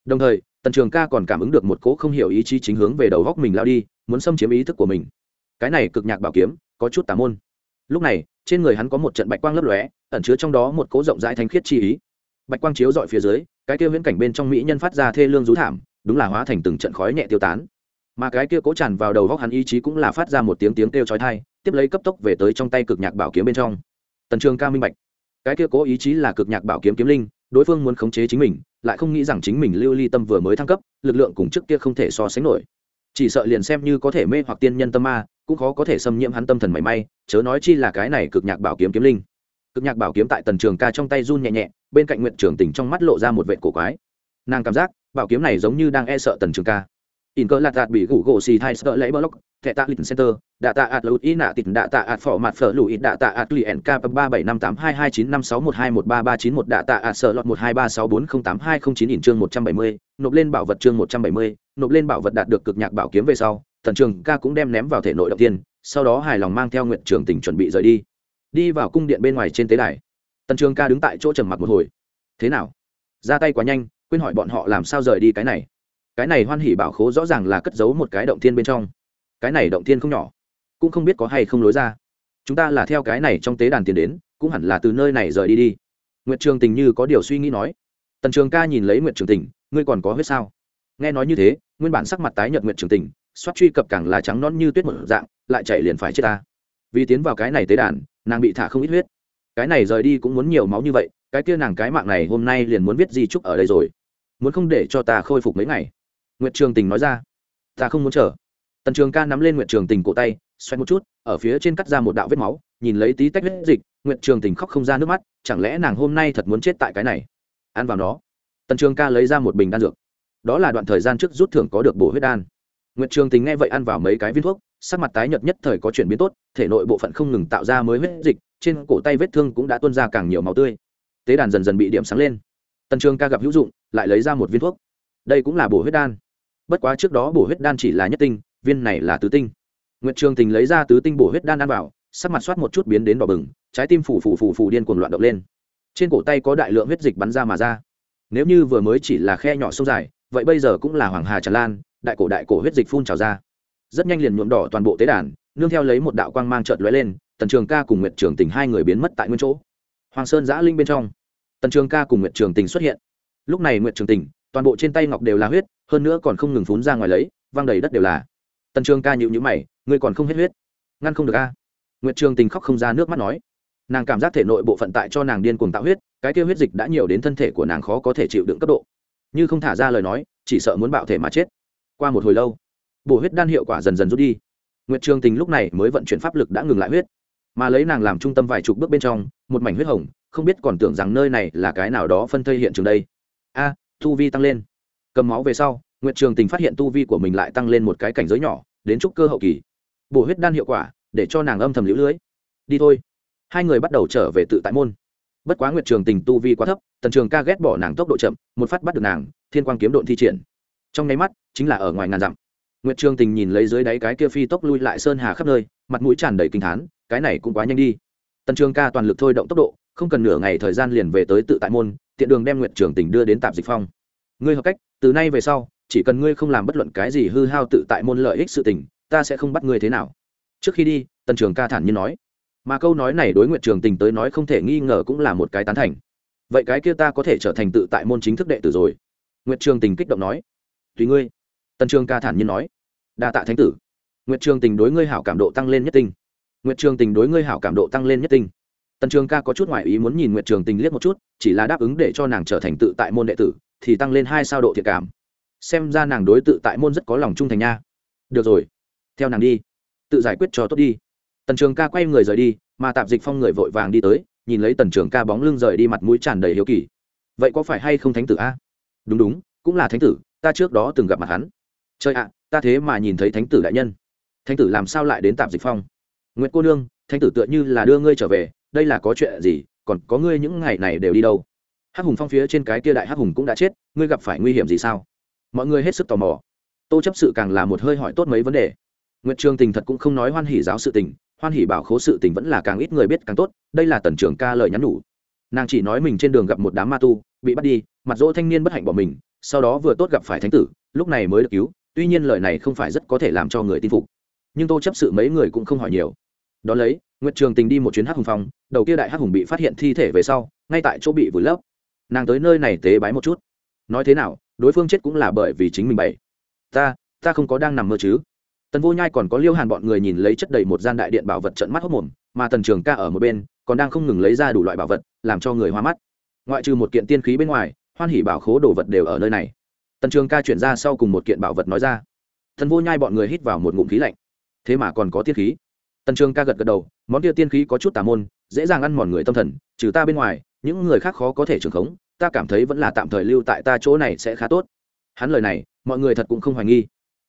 A: Đồng thời, tần trường ca còn cảm ứng được một cỗ không hiểu ý chí chính hướng về đầu góc mình lao đi, muốn xâm chiếm ý thức của mình. Cái này cực nhạc bảo kiếm, có chút tà môn. Lúc này, trên người hắn có một trận bạch quang lấp lóe, ẩn chứa trong đó một cỗ rộng rãi thanh khiết chi ý. Bạch quang chiếu dọi phía dưới, cái kia viễn cảnh bên trong mỹ nhân phát ra thê lương rú thảm, đúng là hóa thành từng trận khói nhẹ tiêu tán mà cái kia cố tràn vào đầu góc hắn ý chí cũng là phát ra một tiếng tiếng kêu chói tai, tiếp lấy cấp tốc về tới trong tay cực nhạc bảo kiếm bên trong. Tần trường ca minh bạch. Cái kia cố ý chí là cực nhạc bảo kiếm kiếm linh, đối phương muốn khống chế chính mình, lại không nghĩ rằng chính mình lưu ly tâm vừa mới thăng cấp, lực lượng cùng trước kia không thể so sánh nổi. Chỉ sợ liền xem như có thể mê hoặc tiên nhân tâm ma, cũng khó có thể xâm nhiễm hắn tâm thần mảy may, chớ nói chi là cái này cực nhạc bảo kiếm kiếm linh. Cực nhạc bảo kiếm tại tần trường ca trong tay run nhẹ nhẹ, bên cạnh nguyện trưởng tỉnh trong mắt lộ ra một vệ cổ quái. Nàng cảm giác, bảo kiếm này giống như đang e sợ tần trường ca in cơ lạt đạt bị gủ gỗ xì thai sợ lấy block, thẻ tạ lịch center, đạ tạ ạt lụt ý nạ tịt, đạ tạ ạt phỏ mặt phở lụi, đạ tạ ạt lì ẻn ba bảy năm tám hai hai chín năm sáu một hai một ba ba chín một, đạ tạ ạt sợ lọt một hai ba sáu bốn không tám hai không chín in chương một trăm bảy mươi, nộp lên bảo vật chương một trăm bảy mươi, nộp lên bảo vật đạt được cực nhạc bảo kiếm về sau, thần trường ca cũng đem ném vào thể nội động tiên, sau đó hài lòng mang theo nguyện trường tỉnh chuẩn bị rời đi. Đi vào cung điện bên ngoài trên tế đài tần trường ca đứng tại chỗ trầm mặc một hồi. Thế nào? Ra tay quá nhanh, quên hỏi bọn họ làm sao rời đi cái này cái này hoan hỉ bảo khố rõ ràng là cất giấu một cái động thiên bên trong. Cái này động thiên không nhỏ, cũng không biết có hay không lối ra. Chúng ta là theo cái này trong tế đàn tiền đến, cũng hẳn là từ nơi này rời đi đi. Nguyệt trường tình như có điều suy nghĩ nói. Tần trường ca nhìn lấy nguyệt trường tình, ngươi còn có huyết sao? Nghe nói như thế, nguyên bản sắc mặt tái nhợt nguyệt trường tình soát truy cập càng là trắng non như tuyết một dạng, lại chạy liền phải chết ta. Vì tiến vào cái này tế đàn, nàng bị thả không ít huyết. Cái này rời đi cũng muốn nhiều máu như vậy, cái kia nàng cái mạng này hôm nay liền muốn viết di trúc ở đây rồi. Muốn không để cho ta khôi phục mấy ngày nguyệt trường tình nói ra. Ta không muốn chờ. Tần trường ca nắm lên nguyệt trường tình cổ tay, xoay một chút, ở phía trên cắt ra một đạo vết máu, nhìn lấy tí tách huyết dịch, nguyệt trường tình khóc không ra nước mắt, chẳng lẽ nàng hôm nay thật muốn chết tại cái này? Ăn vào nó. Tần trường ca lấy ra một bình đan dược. Đó là đoạn thời gian trước rút thưởng có được bổ huyết đan. Nguyệt trường tình nghe vậy ăn vào mấy cái viên thuốc, sắc mặt tái nhợt nhất thời có chuyển biến tốt, thể nội bộ phận không ngừng tạo ra mới huyết dịch, trên cổ tay vết thương cũng đã tuôn ra càng nhiều máu tươi. Tế đàn dần dần bị điểm sáng lên. Tần trường ca gặp hữu dụng, lại lấy ra một viên thuốc. Đây cũng là bổ huyết đan bất quá trước đó bổ huyết đan chỉ là nhất tinh, viên này là tứ tinh. Nguyệt trường tình lấy ra tứ tinh bổ huyết đan ăn vào, sắc mặt soát một chút biến đến đỏ bừng, trái tim phủ phủ phủ phủ điên cuồng loạn động lên. Trên cổ tay có đại lượng huyết dịch bắn ra mà ra. Nếu như vừa mới chỉ là khe nhỏ sâu dài, vậy bây giờ cũng là hoàng hà tràn lan, đại cổ đại cổ huyết dịch phun trào ra. Rất nhanh liền nhuộm đỏ toàn bộ tế đàn, nương theo lấy một đạo quang mang trợt lóe lên, tần trường ca cùng nguyệt trường tình hai người biến mất tại nguyên chỗ. Hoàng sơn giã linh bên trong. Tần trường ca cùng nguyệt trường tình xuất hiện. Lúc này nguyệt trường tình toàn bộ trên tay ngọc đều là huyết, hơn nữa còn không ngừng phun ra ngoài lấy, văng đầy đất đều là. Tần trường ca nhịu nhữ mày, ngươi còn không hết huyết. Ngăn không được a. Nguyệt trường tình khóc không ra nước mắt nói. Nàng cảm giác thể nội bộ phận tại cho nàng điên cuồng tạo huyết, cái tiêu huyết dịch đã nhiều đến thân thể của nàng khó có thể chịu đựng cấp độ. Như không thả ra lời nói, chỉ sợ muốn bạo thể mà chết. Qua một hồi lâu, bổ huyết đan hiệu quả dần dần rút đi. Nguyệt trường tình lúc này mới vận chuyển pháp lực đã ngừng lại huyết, mà lấy nàng làm trung tâm vài chục bước bên trong, một mảnh huyết hồng, không biết còn tưởng rằng nơi này là cái nào đó phân thây hiện trường đây. Tu vi tăng lên. Cầm máu về sau, nguyệt trường tình phát hiện tu vi của mình lại tăng lên một cái cảnh giới nhỏ, đến trúc cơ hậu kỳ. Bổ huyết đan hiệu quả, để cho nàng âm thầm lũ lưới. Đi thôi. Hai người bắt đầu trở về tự tại môn. Bất quá nguyệt trường tình tu vi quá thấp, tần trường ca ghét bỏ nàng tốc độ chậm, một phát bắt được nàng, thiên quang kiếm độn thi triển. Trong nháy mắt, chính là ở ngoài ngàn dặm. Nguyệt trường tình nhìn lấy dưới đáy cái kia phi tốc lui lại sơn hà khắp nơi, mặt mũi tràn đầy kinh thán, cái này cũng quá nhanh đi. Tần trường ca toàn lực thôi động tốc độ, không cần nửa ngày thời gian liền về tới tự tại môn tiện đường đem nguyệt trường tình đưa đến tạp dịch phong. Ngươi hợp cách, từ nay về sau, chỉ cần ngươi không làm bất luận cái gì hư hao tự tại môn lợi ích sự tình, ta sẽ không bắt ngươi thế nào. Trước khi đi, tần trường ca thản nhiên nói. Mà câu nói này đối nguyện trường tình tới nói không thể nghi ngờ cũng là một cái tán thành. Vậy cái kia ta có thể trở thành tự tại môn chính thức đệ tử rồi? Nguyện trường tình kích động nói. Tùy ngươi. Tần trường ca thản nhiên nói. Đa tạ thánh tử. Nguyện trường tình đối ngươi hảo cảm độ tăng lên nhất tinh. Nguyện trường tình đối ngươi hảo cảm độ tăng lên nhất tinh tần trường ca có chút ngoại ý muốn nhìn nguyện trường tình liếc một chút, chỉ là đáp ứng để cho nàng trở thành tự tại môn đệ tử, thì tăng lên hai sao độ thiệt cảm. Xem ra nàng đối tự tại môn rất có lòng trung thành nha. Được rồi, theo nàng đi. Tự giải quyết cho tốt đi. Tần trường ca quay người rời đi, mà tạp dịch phong người vội vàng đi tới, nhìn lấy tần trường ca bóng lưng rời đi mặt mũi tràn đầy hiếu kỳ. Vậy có phải hay không thánh tử a? Đúng đúng, cũng là thánh tử, ta trước đó từng gặp mặt hắn. Trời ạ, ta thế mà nhìn thấy thánh tử đại nhân. Thánh tử làm sao lại đến tạp dịch phong? Nguyễn cô nương, thánh tử tựa như là đưa ngươi trở về đây là có chuyện gì, còn có ngươi những ngày này đều đi đâu? Hắc hùng phong phía trên cái kia đại hắc hùng cũng đã chết, ngươi gặp phải nguy hiểm gì sao? Mọi người hết sức tò mò. Tô chấp sự càng là một hơi hỏi tốt mấy vấn đề. Nguyện trường tình thật cũng không nói hoan hỉ giáo sự tình, hoan hỉ bảo khố sự tình vẫn là càng ít người biết càng tốt, đây là tần trưởng ca lời nhắn nhủ. Nàng chỉ nói mình trên đường gặp một đám ma tu, bị bắt đi, mặt dỗ thanh niên bất hạnh bỏ mình, sau đó vừa tốt gặp phải thánh tử, lúc này mới được cứu, tuy nhiên lời này không phải rất có thể làm cho người tin phục. Nhưng tô chấp sự mấy người cũng không hỏi nhiều. Đ ó lấy nguyệt trường tình đi một chuyến hát hùng phong, đầu kia đại Hắc hùng bị phát hiện thi thể về sau, ngay tại chỗ bị vùi lấp. Nàng tới nơi này tế bái một chút. Nói thế nào, đối phương chết cũng là bởi vì chính mình bậy. ta ta không có đang nằm mơ chứ. Tần vô nhai còn có liêu hàn bọn người nhìn lấy chất đầy một gian đại điện bảo vật trận mắt hốt mồm, mà tần trường ca ở một bên, còn đang không ngừng lấy ra đủ loại bảo vật, làm cho người hoa mắt. Ngoại trừ một kiện tiên khí bên ngoài, hoan hỉ bảo khố đồ vật đều ở nơi này. Tần trường ca chuyển ra sau cùng một kiện bảo vật nói ra. Tần vô nhai bọn người hít vào một ngụm khí lạnh. Thế mà còn có tiên khí. Tần trường ca gật gật đầu món kia tiên khí có chút tà môn, dễ dàng ăn mòn người tâm thần, trừ ta bên ngoài, những người khác khó có thể trưởng khống, ta cảm thấy vẫn là tạm thời lưu tại ta chỗ này sẽ khá tốt. Hắn lời này, mọi người thật cũng không hoài nghi.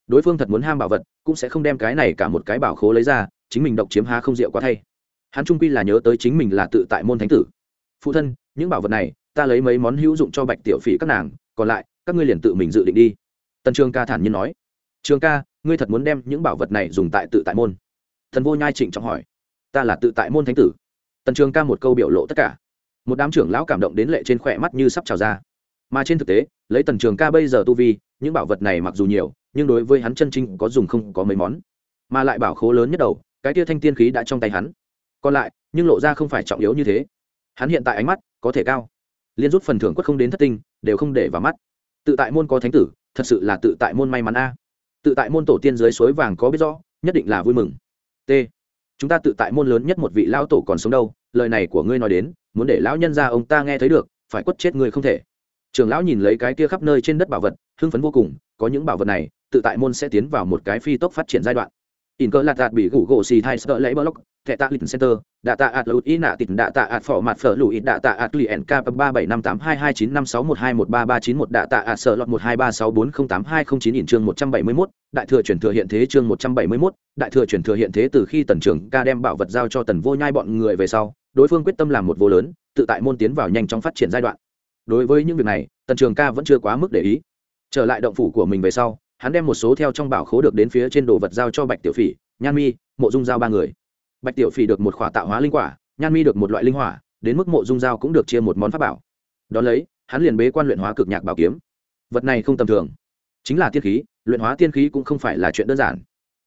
A: Đối phương thật muốn ham bảo vật, cũng sẽ không đem cái này cả một cái bảo khố lấy ra, chính mình độc chiếm há không rượu quá thay. Hắn trung quy là nhớ tới chính mình là tự tại môn thánh tử. Phụ thân, những bảo vật này, ta lấy mấy món hữu dụng cho bạch tiểu phỉ các nàng, còn lại, các ngươi liền tự mình dự định đi. Tần trường ca thản nhiên nói. Trường ca, ngươi thật muốn đem những bảo vật này dùng tại tự tại môn? Thần vô nhai trịnh trọng hỏi ta là tự tại môn thánh tử. Tần trường ca một câu biểu lộ tất cả. Một đám trưởng lão cảm động đến lệ trên khỏe mắt như sắp trào ra. Mà trên thực tế, lấy tần trường ca bây giờ tu vi, những bảo vật này mặc dù nhiều, nhưng đối với hắn chân chính có dùng không có mấy món. Mà lại bảo khố lớn nhất đầu, cái tia thanh tiên khí đã trong tay hắn. Còn lại, nhưng lộ ra không phải trọng yếu như thế. Hắn hiện tại ánh mắt có thể cao. Liên rút phần thưởng quất không đến thất tinh, đều không để vào mắt. Tự tại môn có thánh tử, thật sự là tự tại môn may mắn a. Tự tại môn tổ tiên dưới suối vàng có biết rõ, nhất định là vui mừng. T chúng ta tự tại môn lớn nhất một vị lao tổ còn sống đâu, lời này của ngươi nói đến, muốn để lão nhân ra ông ta nghe thấy được, phải quất chết ngươi không thể. Trường lão nhìn lấy cái kia khắp nơi trên đất bảo vật, hưng phấn vô cùng, có những bảo vật này, tự tại môn sẽ tiến vào một cái phi tốc phát triển giai đoạn. In cơ lạt đạt bị gủ gỗ xì thai sợ lấy block thẻ tạ lịch center đạ tạ ạt lụt ý nạ tịt đạ tạ ạt phỏ mặt phở lụi đạ tạ ạt lì nk ba bảy năm tám hai hai chín năm sáu một hai một ba ba chín một đạ tạ ạt sợ lọt một hai ba sáu bốn không tám hai không chín in chương một trăm bảy mươi mốt đại thừa truyền thừa hiện thế chương một trăm bảy mươi mốt đại thừa truyền thừa hiện thế từ khi tần trưởng ca đem bảo vật giao cho tần vô nhai bọn người về sau đối phương quyết tâm làm một vô lớn tự tại môn tiến vào nhanh trong phát triển giai đoạn đối với những việc này tần trường ca vẫn chưa quá mức để ý trở lại động phủ của mình về sau hắn đem một số theo trong bảo khố được đến phía trên đồ vật giao cho bạch tiểu phỉ nhan mi mộ dung giao ba người bạch tiểu phỉ được một khỏa tạo hóa linh quả, nhan mi được một loại linh hỏa, đến mức mộ dung giao cũng được chia một món pháp bảo. Đón lấy, hắn liền bế quan luyện hóa cực nhạc bảo kiếm. Vật này không tầm thường. Chính là tiên khí, luyện hóa tiên khí cũng không phải là chuyện đơn giản.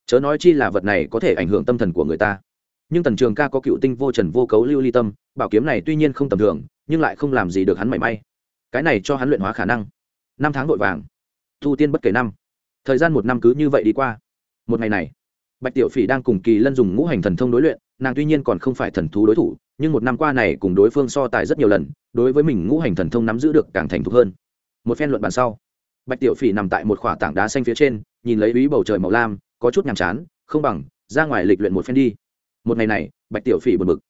A: Chớ nói chi là vật này có thể ảnh hưởng tâm thần của người ta. Nhưng tần trường ca có cựu tinh vô trần vô cấu lưu ly tâm, bảo kiếm này tuy nhiên không tầm thường, nhưng lại không làm gì được hắn mảy may. Cái này cho hắn luyện hóa khả năng. Năm tháng vội vàng. Thu tiên bất kể năm. Thời gian một năm cứ như vậy đi qua. Một ngày này bạch tiểu phỉ đang cùng kỳ lân dùng ngũ hành thần thông đối luyện, nàng tuy nhiên còn không phải thần thú đối thủ, nhưng một năm qua này cùng đối phương so tài rất nhiều lần, đối với mình ngũ hành thần thông nắm giữ được càng thành thục hơn. Một phen luận bàn sau, bạch tiểu phỉ nằm tại một khỏa tảng đá xanh phía trên, nhìn lấy ý bầu trời màu lam, có chút nhàm chán, không bằng, ra ngoài lịch luyện một phen đi. Một ngày này, bạch tiểu phỉ buồn bực.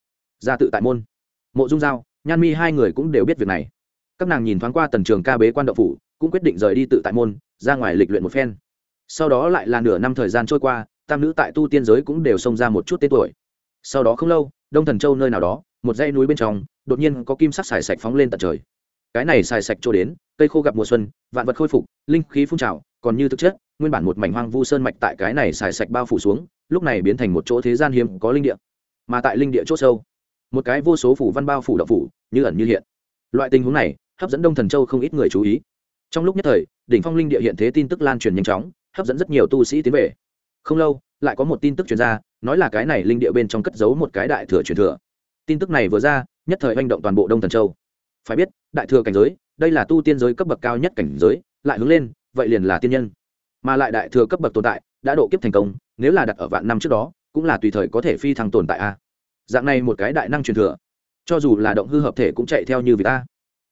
A: Ra tự tại môn. Mộ dung giao, nhan mi hai người cũng đều biết việc này. Các nàng nhìn thoáng qua tần trường ca bế quan đậu phủ, cũng quyết định rời đi tự tại môn, ra ngoài lịch luyện một phen. Sau đó lại là nửa năm thời gian trôi qua tam nữ tại tu tiên giới cũng đều xông ra một chút tên tuổi. Sau đó không lâu, đông thần châu nơi nào đó, một dãy núi bên trong, đột nhiên có kim sắc xài sạch phóng lên tận trời. Cái này xài sạch trôi đến, cây khô gặp mùa xuân, vạn vật khôi phục, linh khí phun trào, còn như thực chất, nguyên bản một mảnh hoang vu sơn mạch tại cái này xài sạch bao phủ xuống, lúc này biến thành một chỗ thế gian hiếm có linh địa. Mà tại linh địa c h ỗ sâu, một cái vô số phủ văn bao phủ đậu phủ, như ẩn như hiện. Loại tình huống này hấp dẫn đông thần châu không ít người chú ý. Trong lúc nhất thời, đỉnh phong linh địa hiện thế tin tức lan truyền nhanh chóng, hấp dẫn rất nhiều tu sĩ tiến về không lâu, lại có một tin tức truyền ra, nói là cái này linh địa bên trong cất giấu một cái đại thừa truyền thừa. Tin tức này vừa ra, nhất thời manh động toàn bộ đông thần châu. Phải biết, đại thừa cảnh giới, đây là tu tiên giới cấp bậc cao nhất cảnh giới, lại hướng lên, vậy liền là tiên nhân. Mà lại đại thừa cấp bậc tồn tại, đã độ kiếp thành công, nếu là đặt ở vạn năm trước đó, cũng là tùy thời có thể phi thăng tồn tại a. Dạng này một cái đại năng truyền thừa, cho dù là động hư hợp thể cũng chạy theo như vị ta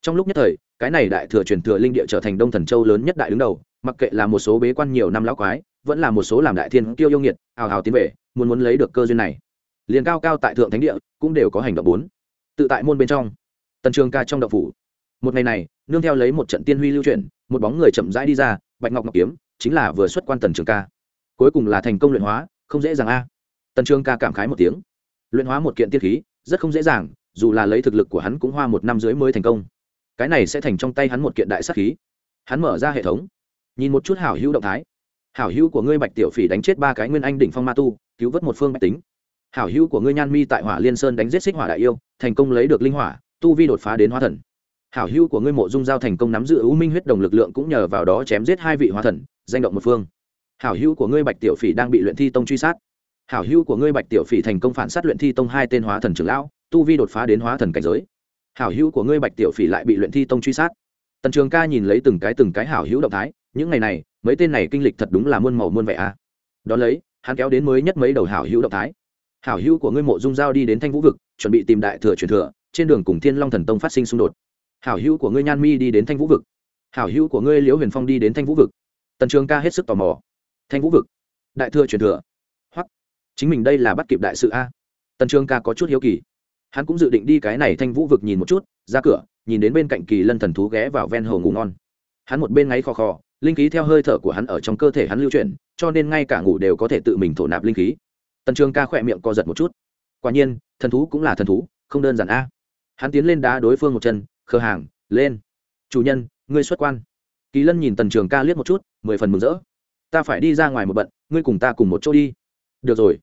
A: trong lúc nhất thời, cái này đại thừa truyền thừa linh địa trở thành đông thần châu lớn nhất đại đứng đầu, mặc kệ là một số bế quan nhiều năm lão quái vẫn là một số làm đại thiên tiêu yêu nghiệt hào hào tiến về, muốn muốn lấy được cơ duyên này. Liền cao cao tại thượng thánh địa, cũng đều có hành động bốn. Tự tại môn bên trong, tần trường ca trong đậu phủ. Một ngày này, nương theo lấy một trận tiên huy lưu chuyển, một bóng người chậm rãi đi ra, bạch ngọc ngọc kiếm, chính là vừa xuất quan tần trường ca. Cuối cùng là thành công luyện hóa, không dễ dàng a. Tần trường ca cảm khái một tiếng. Luyện hóa một kiện tiên khí, rất không dễ dàng, dù là lấy thực lực của hắn cũng hoa một năm dưới mới thành công. Cái này sẽ thành trong tay hắn một kiện đại sắc khí. Hắn mở ra hệ thống, nhìn một chút hảo hữu động thái hảo hữu của ngươi bạch tiểu phỉ đánh chết ba cái nguyên anh đỉnh phong ma tu, cứu vớt một phương bạch tính. Hảo hữu của ngươi nhan mi tại hỏa liên sơn đánh giết xích hỏa đại yêu, thành công lấy được linh hỏa, tu vi đột phá đến hóa thần. Hảo hữu của ngươi mộ dung giao thành công nắm giữ ưu minh huyết đồng lực lượng cũng nhờ vào đó chém giết hai vị hóa thần, danh động một phương. Hảo hữu của ngươi bạch tiểu phỉ đang bị luyện thi tông truy sát. Hảo hữu của ngươi bạch tiểu phỉ thành công phản sát luyện thi tông hai tên hóa thần trưởng lão, tu vi đột phá đến hóa thần cảnh giới. Hảo hữu của ngươi bạch tiểu phỉ lại bị luyện thi tông truy sát tần trường ca nhìn lấy từng cái từng cái hảo hữu động thái, những ngày này, mấy tên này kinh lịch thật đúng là muôn màu muôn vẻ a à. đ ó lấy, hắn kéo đến mới nhất mấy đầu hảo hữu động thái. Hảo hữu của ngươi mộ dung giao đi đến thanh vũ vực, chuẩn bị tìm đại thừa truyền thừa, trên đường cùng thiên long thần tông phát sinh xung đột. Hảo hữu của ngươi nhan mi đi đến thanh vũ vực. Hảo hữu của ngươi liễu huyền phong đi đến thanh vũ vực. Tần trường ca hết sức tò mò. Thanh vũ vực, đại thừa truyền thừa. Hoặc chính mình đây là bắt kịp đại sự a. Tần trường ca có chút hiếu kỳ hắn cũng dự định đi cái này thanh vũ vực nhìn một chút, ra cửa, nhìn đến bên cạnh kỳ lân thần thú ghé vào ven hồ ngủ ngon. Hắn một bên ngáy khò khò, linh khí theo hơi thở của hắn ở trong cơ thể hắn lưu chuyển, cho nên ngay cả ngủ đều có thể tự mình thổ nạp linh khí. Tần trường ca khỏe miệng co giật một chút. Quả nhiên, thần thú cũng là thần thú, không đơn giản a. Hắn tiến lên đá đối phương một chân, khờ hàng, lên, chủ nhân, ngươi xuất quan. Kỳ lân nhìn tần trường ca liếc một chút, mười phần mừng rỡ. Ta phải đi ra ngoài một bận, ngươi cùng ta cùng một chỗ đi. Được rồi.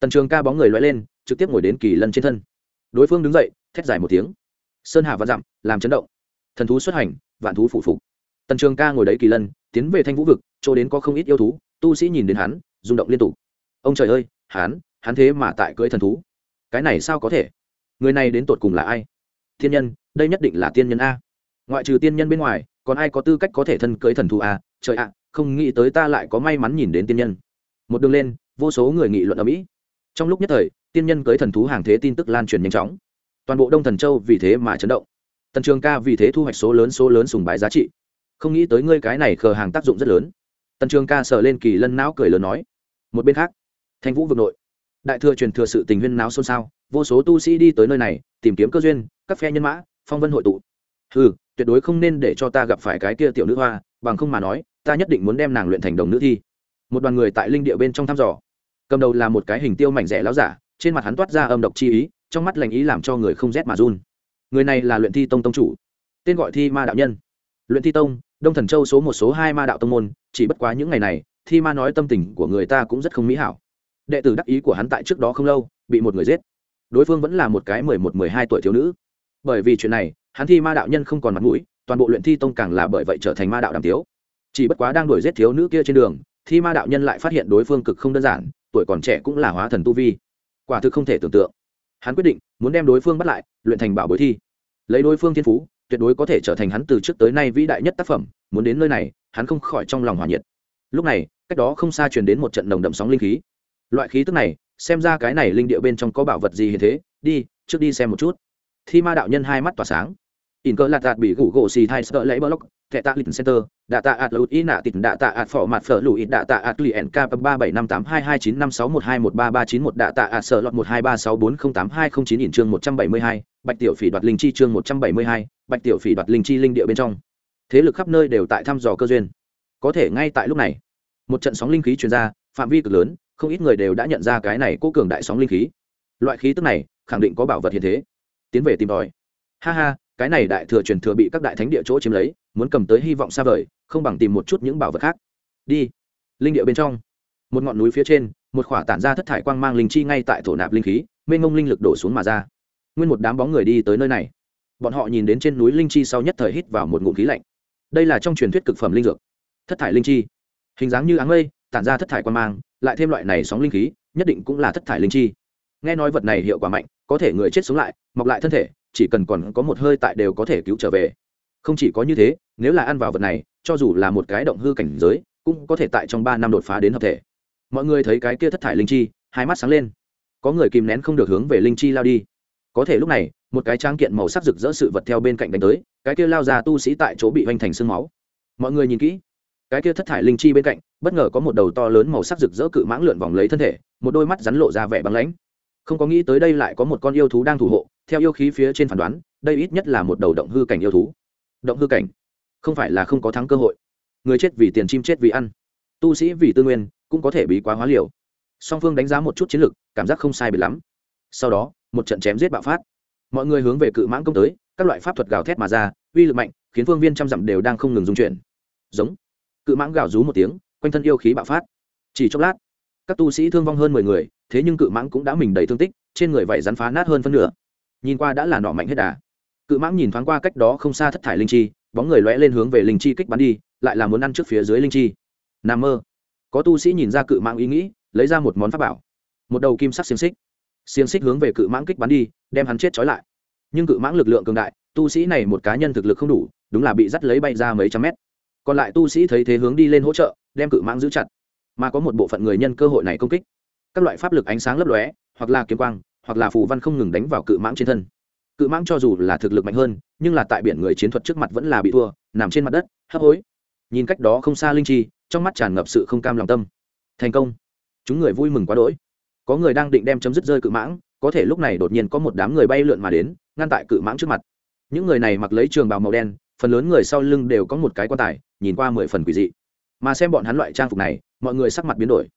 A: Tần trường ca bóng người loay lên, trực tiếp ngồi đến kỳ lân trên thân đối phương đứng dậy, thét dài một tiếng. Sơn hà và dặm, làm chấn động. Thần thú xuất hành, vạn thú phủ phục. Tần trường ca ngồi đấy kỳ lân, tiến về thanh vũ vực, chỗ đến có không ít yêu thú, tu sĩ nhìn đến hắn, rung động liên tục. Ông trời ơi, hắn hắn thế mà tại cưỡi thần thú. Cái này sao có thể? Người này đến tột cùng là ai? Thiên nhân, đây nhất định là tiên nhân a. Ngoại trừ tiên nhân bên ngoài, còn ai có tư cách có thể thân cưới thần thú a? Trời ạ, không nghĩ tới ta lại có may mắn nhìn đến tiên nhân. Một đường lên, vô số người nghị luận ở mỹ. Trong lúc nhất thời tiên nhân cưới thần thú hàng thế tin tức lan truyền nhanh chóng. Toàn bộ đông thần châu vì thế mà chấn động. Tần trường ca vì thế thu hoạch số lớn số lớn sùng bái giá trị. Không nghĩ tới ngươi cái này khờ hàng tác dụng rất lớn. Tần trường ca sờ lên kỳ lân não cười lớn nói, một bên khác, thanh vũ vực nội, đại thừa truyền thừa sự tình huyên náo xôn xao, vô số tu sĩ đi tới nơi này, tìm kiếm cơ duyên, các phe nhân mã, phong vân hội tụ. Ừ tuyệt đối không nên để cho ta gặp phải cái kia tiểu nữ hoa, bằng không mà nói, ta nhất định muốn đem nàng luyện thành đồng nữ thi. Một đoàn người tại linh địa bên trong thăm dò. Cầm đầu là một cái hình tiêu mảnh rẻ láo giả trên mặt hắn toát ra âm độc chi ý, trong mắt lành ý làm cho người không rét mà run. Người này là luyện thi tông tông chủ, tên gọi thi ma đạo nhân. Luyện thi tông, đông thần châu số một số hai ma đạo tông môn, chỉ bất quá những ngày này, thi ma nói tâm tình của người ta cũng rất không mỹ hảo. Đệ tử đắc ý của hắn tại trước đó không lâu, bị một người giết. Đối phương vẫn là một cái mười một, mười hai tuổi thiếu nữ. Bởi vì chuyện này, hắn thi ma đạo nhân không còn mặt mũi, toàn bộ luyện thi tông càng là bởi vậy trở thành ma đạo đàm tiếu. Chỉ bất quá đang đuổi giết thiếu nữ kia trên đường, thi ma đạo nhân lại phát hiện đối phương cực không đơn giản, tuổi còn trẻ cũng là hóa thần tu vi quả thực không thể tưởng tượng. Hắn quyết định, muốn đem đối phương bắt lại, luyện thành bảo bối thi. Lấy đối phương thiên phú, tuyệt đối có thể trở thành hắn từ trước tới nay vĩ đại nhất tác phẩm, muốn đến nơi này, hắn không khỏi trong lòng hòa nhiệt. Lúc này, cách đó không xa truyền đến một trận nồng đậm sóng linh khí. Loại khí tức này, xem ra cái này linh địa bên trong có bảo vật gì hiện thế, đi, trước đi xem một chút. Thi ma đạo nhân hai mắt tỏa sáng. In cơ lạt đạt bị gủ gỗ xì thai sợ lấy block thẻ tạ lịch center, đạ tạ ạt lụt ý nạ tịt, đạ tạ ạt phỏ mặt phở lụi, đạ tạ ạt lụy nk ba bảy năm tám hai hai chín năm sáu một hai một ba ba chín một, đạ tạ ạt sợ lọt một hai ba sáu bốn không tám hai không chín ỉn chương một trăm bảy mươi hai, bạch tiểu phỉ đoạt linh chi chương một trăm bảy mươi hai, bạch tiểu phỉ đoạt linh chi linh địa bên trong. Thế lực khắp nơi đều tại thăm dò cơ duyên. Có thể ngay tại lúc này, một trận sóng linh khí truyền ra, phạm vi cực lớn, không ít người đều đã nhận ra cái này cố cường đại sóng linh khí. Loại khí tức này, khẳng định có bảo vật hiện thế. Tiến về tìm tòi. Ha ha, cái này đại thừa truyền thừa bị các đại thánh địa chỗ chiếm lấy muốn cầm tới hy vọng xa vời, không bằng tìm một chút những bảo vật khác. Đi. Linh địa bên trong. Một ngọn núi phía trên, một khỏa tản ra thất thải quang mang linh chi ngay tại thổ nạp linh khí, mênh ngông linh lực đổ xuống mà ra. Nguyên một đám bóng người đi tới nơi này. Bọn họ nhìn đến trên núi linh chi sau nhất thời hít vào một ngụm khí lạnh. Đây là trong truyền thuyết cực phẩm linh dược. Thất thải linh chi. Hình dáng như áng mây, tản ra thất thải quan mang, lại thêm loại này sóng linh khí, nhất định cũng là thất thải linh chi. Nghe nói vật này hiệu quả mạnh, có thể người chết sống lại, mọc lại thân thể, chỉ cần còn có một hơi tại đều có thể cứu trở về không chỉ có như thế, nếu là ăn vào vật này, cho dù là một cái động hư cảnh giới, cũng có thể tại trong ba năm đột phá đến hợp thể. Mọi người thấy cái kia thất thải linh chi, hai mắt sáng lên. Có người kìm nén không được hướng về linh chi lao đi. Có thể lúc này, một cái trang kiện màu sắc rực rỡ sự vật theo bên cạnh đánh tới, cái kia lao ra tu sĩ tại chỗ bị hoành thành sương máu. Mọi người nhìn kỹ, cái kia thất thải linh chi bên cạnh, bất ngờ có một đầu to lớn màu sắc rực rỡ cự mãng lượn vòng lấy thân thể, một đôi mắt rắn lộ ra vẻ băng lãnh. Không có nghĩ tới đây lại có một con yêu thú đang thủ hộ, theo yêu khí phía trên phán đoán, đây ít nhất là một đầu động hư cảnh yêu thú động hư cảnh. Không phải là không có thắng cơ hội. Người chết vì tiền, chim chết vì ăn. Tu sĩ vì tư nguyên, cũng có thể bị quá hóa liều. Song phương đánh giá một chút chiến lược, cảm giác không sai biệt lắm. Sau đó, một trận chém giết bạo phát. Mọi người hướng về cự mãng công tới, các loại pháp thuật gào thét mà ra, uy lực mạnh, khiến phương viên trăm dặm đều đang không ngừng dung chuyển. Giống. Cự mãng gào rú một tiếng, quanh thân yêu khí bạo phát. Chỉ chốc lát, các tu sĩ thương vong hơn mười người, thế nhưng cự mãng cũng đã mình đầy thương tích, trên người vậy rắn phá nát hơn phân nửa. Nhìn qua đã là nọ mạnh hết đà cự mãng nhìn thoáng qua cách đó không xa thất thải linh chi, bóng người lóe lên hướng về linh chi kích bắn đi, lại là muốn ăn trước phía dưới linh chi. N mơ. Có tu sĩ nhìn ra cự mãng ý nghĩ, lấy ra một món pháp bảo. Một đầu kim sắc xiềng xích. Xiềng xích hướng về cự mãng kích bắn đi, đem hắn chết trói lại. Nhưng cự mãng lực lượng cường đại, tu sĩ này một cá nhân thực lực không đủ, đúng là bị dắt lấy bay ra mấy trăm mét. Còn lại tu sĩ thấy thế hướng đi lên hỗ trợ, đem cự mãng giữ chặt. Mà có một bộ phận người nhân cơ hội này công kích. Các loại pháp lực ánh sáng lấp lóe, hoặc là kiếm quang, hoặc là phù văn không ngừng đánh vào cự mãng trên thân cự mãng cho dù là thực lực mạnh hơn, nhưng là tại biển người chiến thuật trước mặt vẫn là bị thua, nằm trên mặt đất, hấp hối. Nhìn cách đó không xa linh chi, trong mắt tràn ngập sự không cam lòng tâm. Thành công. Chúng người vui mừng quá đỗi. Có người đang định đem chấm dứt rơi cự mãng, có thể lúc này đột nhiên có một đám người bay lượn mà đến, ngăn tại cự mãng trước mặt. Những người này mặc lấy trường bào màu đen, phần lớn người sau lưng đều có một cái quan tài, nhìn qua mười phần quỷ dị. Mà xem bọn hắn loại trang phục này, mọi người sắc mặt biến đổi.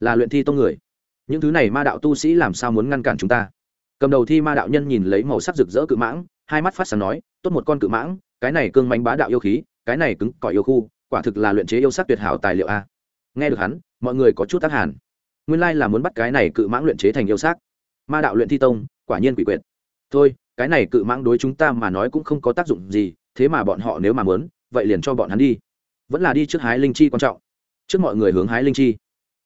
A: Là luyện thi tông người. Những thứ này ma đạo tu sĩ làm sao muốn ngăn cản chúng ta? Cầm đầu thi ma đạo nhân nhìn lấy màu sắc rực rỡ cự mãng, hai mắt phát sáng nói, tốt một con cự mãng, cái này cương mánh bá đạo yêu khí, cái này cứng cỏi yêu khu, quả thực là luyện chế yêu sắc tuyệt hảo tài liệu a. Nghe được hắn, mọi người có chút tác hàn. Nguyên lai là muốn bắt cái này cự mãng luyện chế thành yêu sắc. Ma đạo luyện thi tông, quả nhiên quỷ quyệt. Thôi, cái này cự mãng đối chúng ta mà nói cũng không có tác dụng gì, thế mà bọn họ nếu mà muốn, vậy liền cho bọn hắn đi. Vẫn là đi trước hái linh chi quan trọng. Trước mọi người hướng hái linh chi.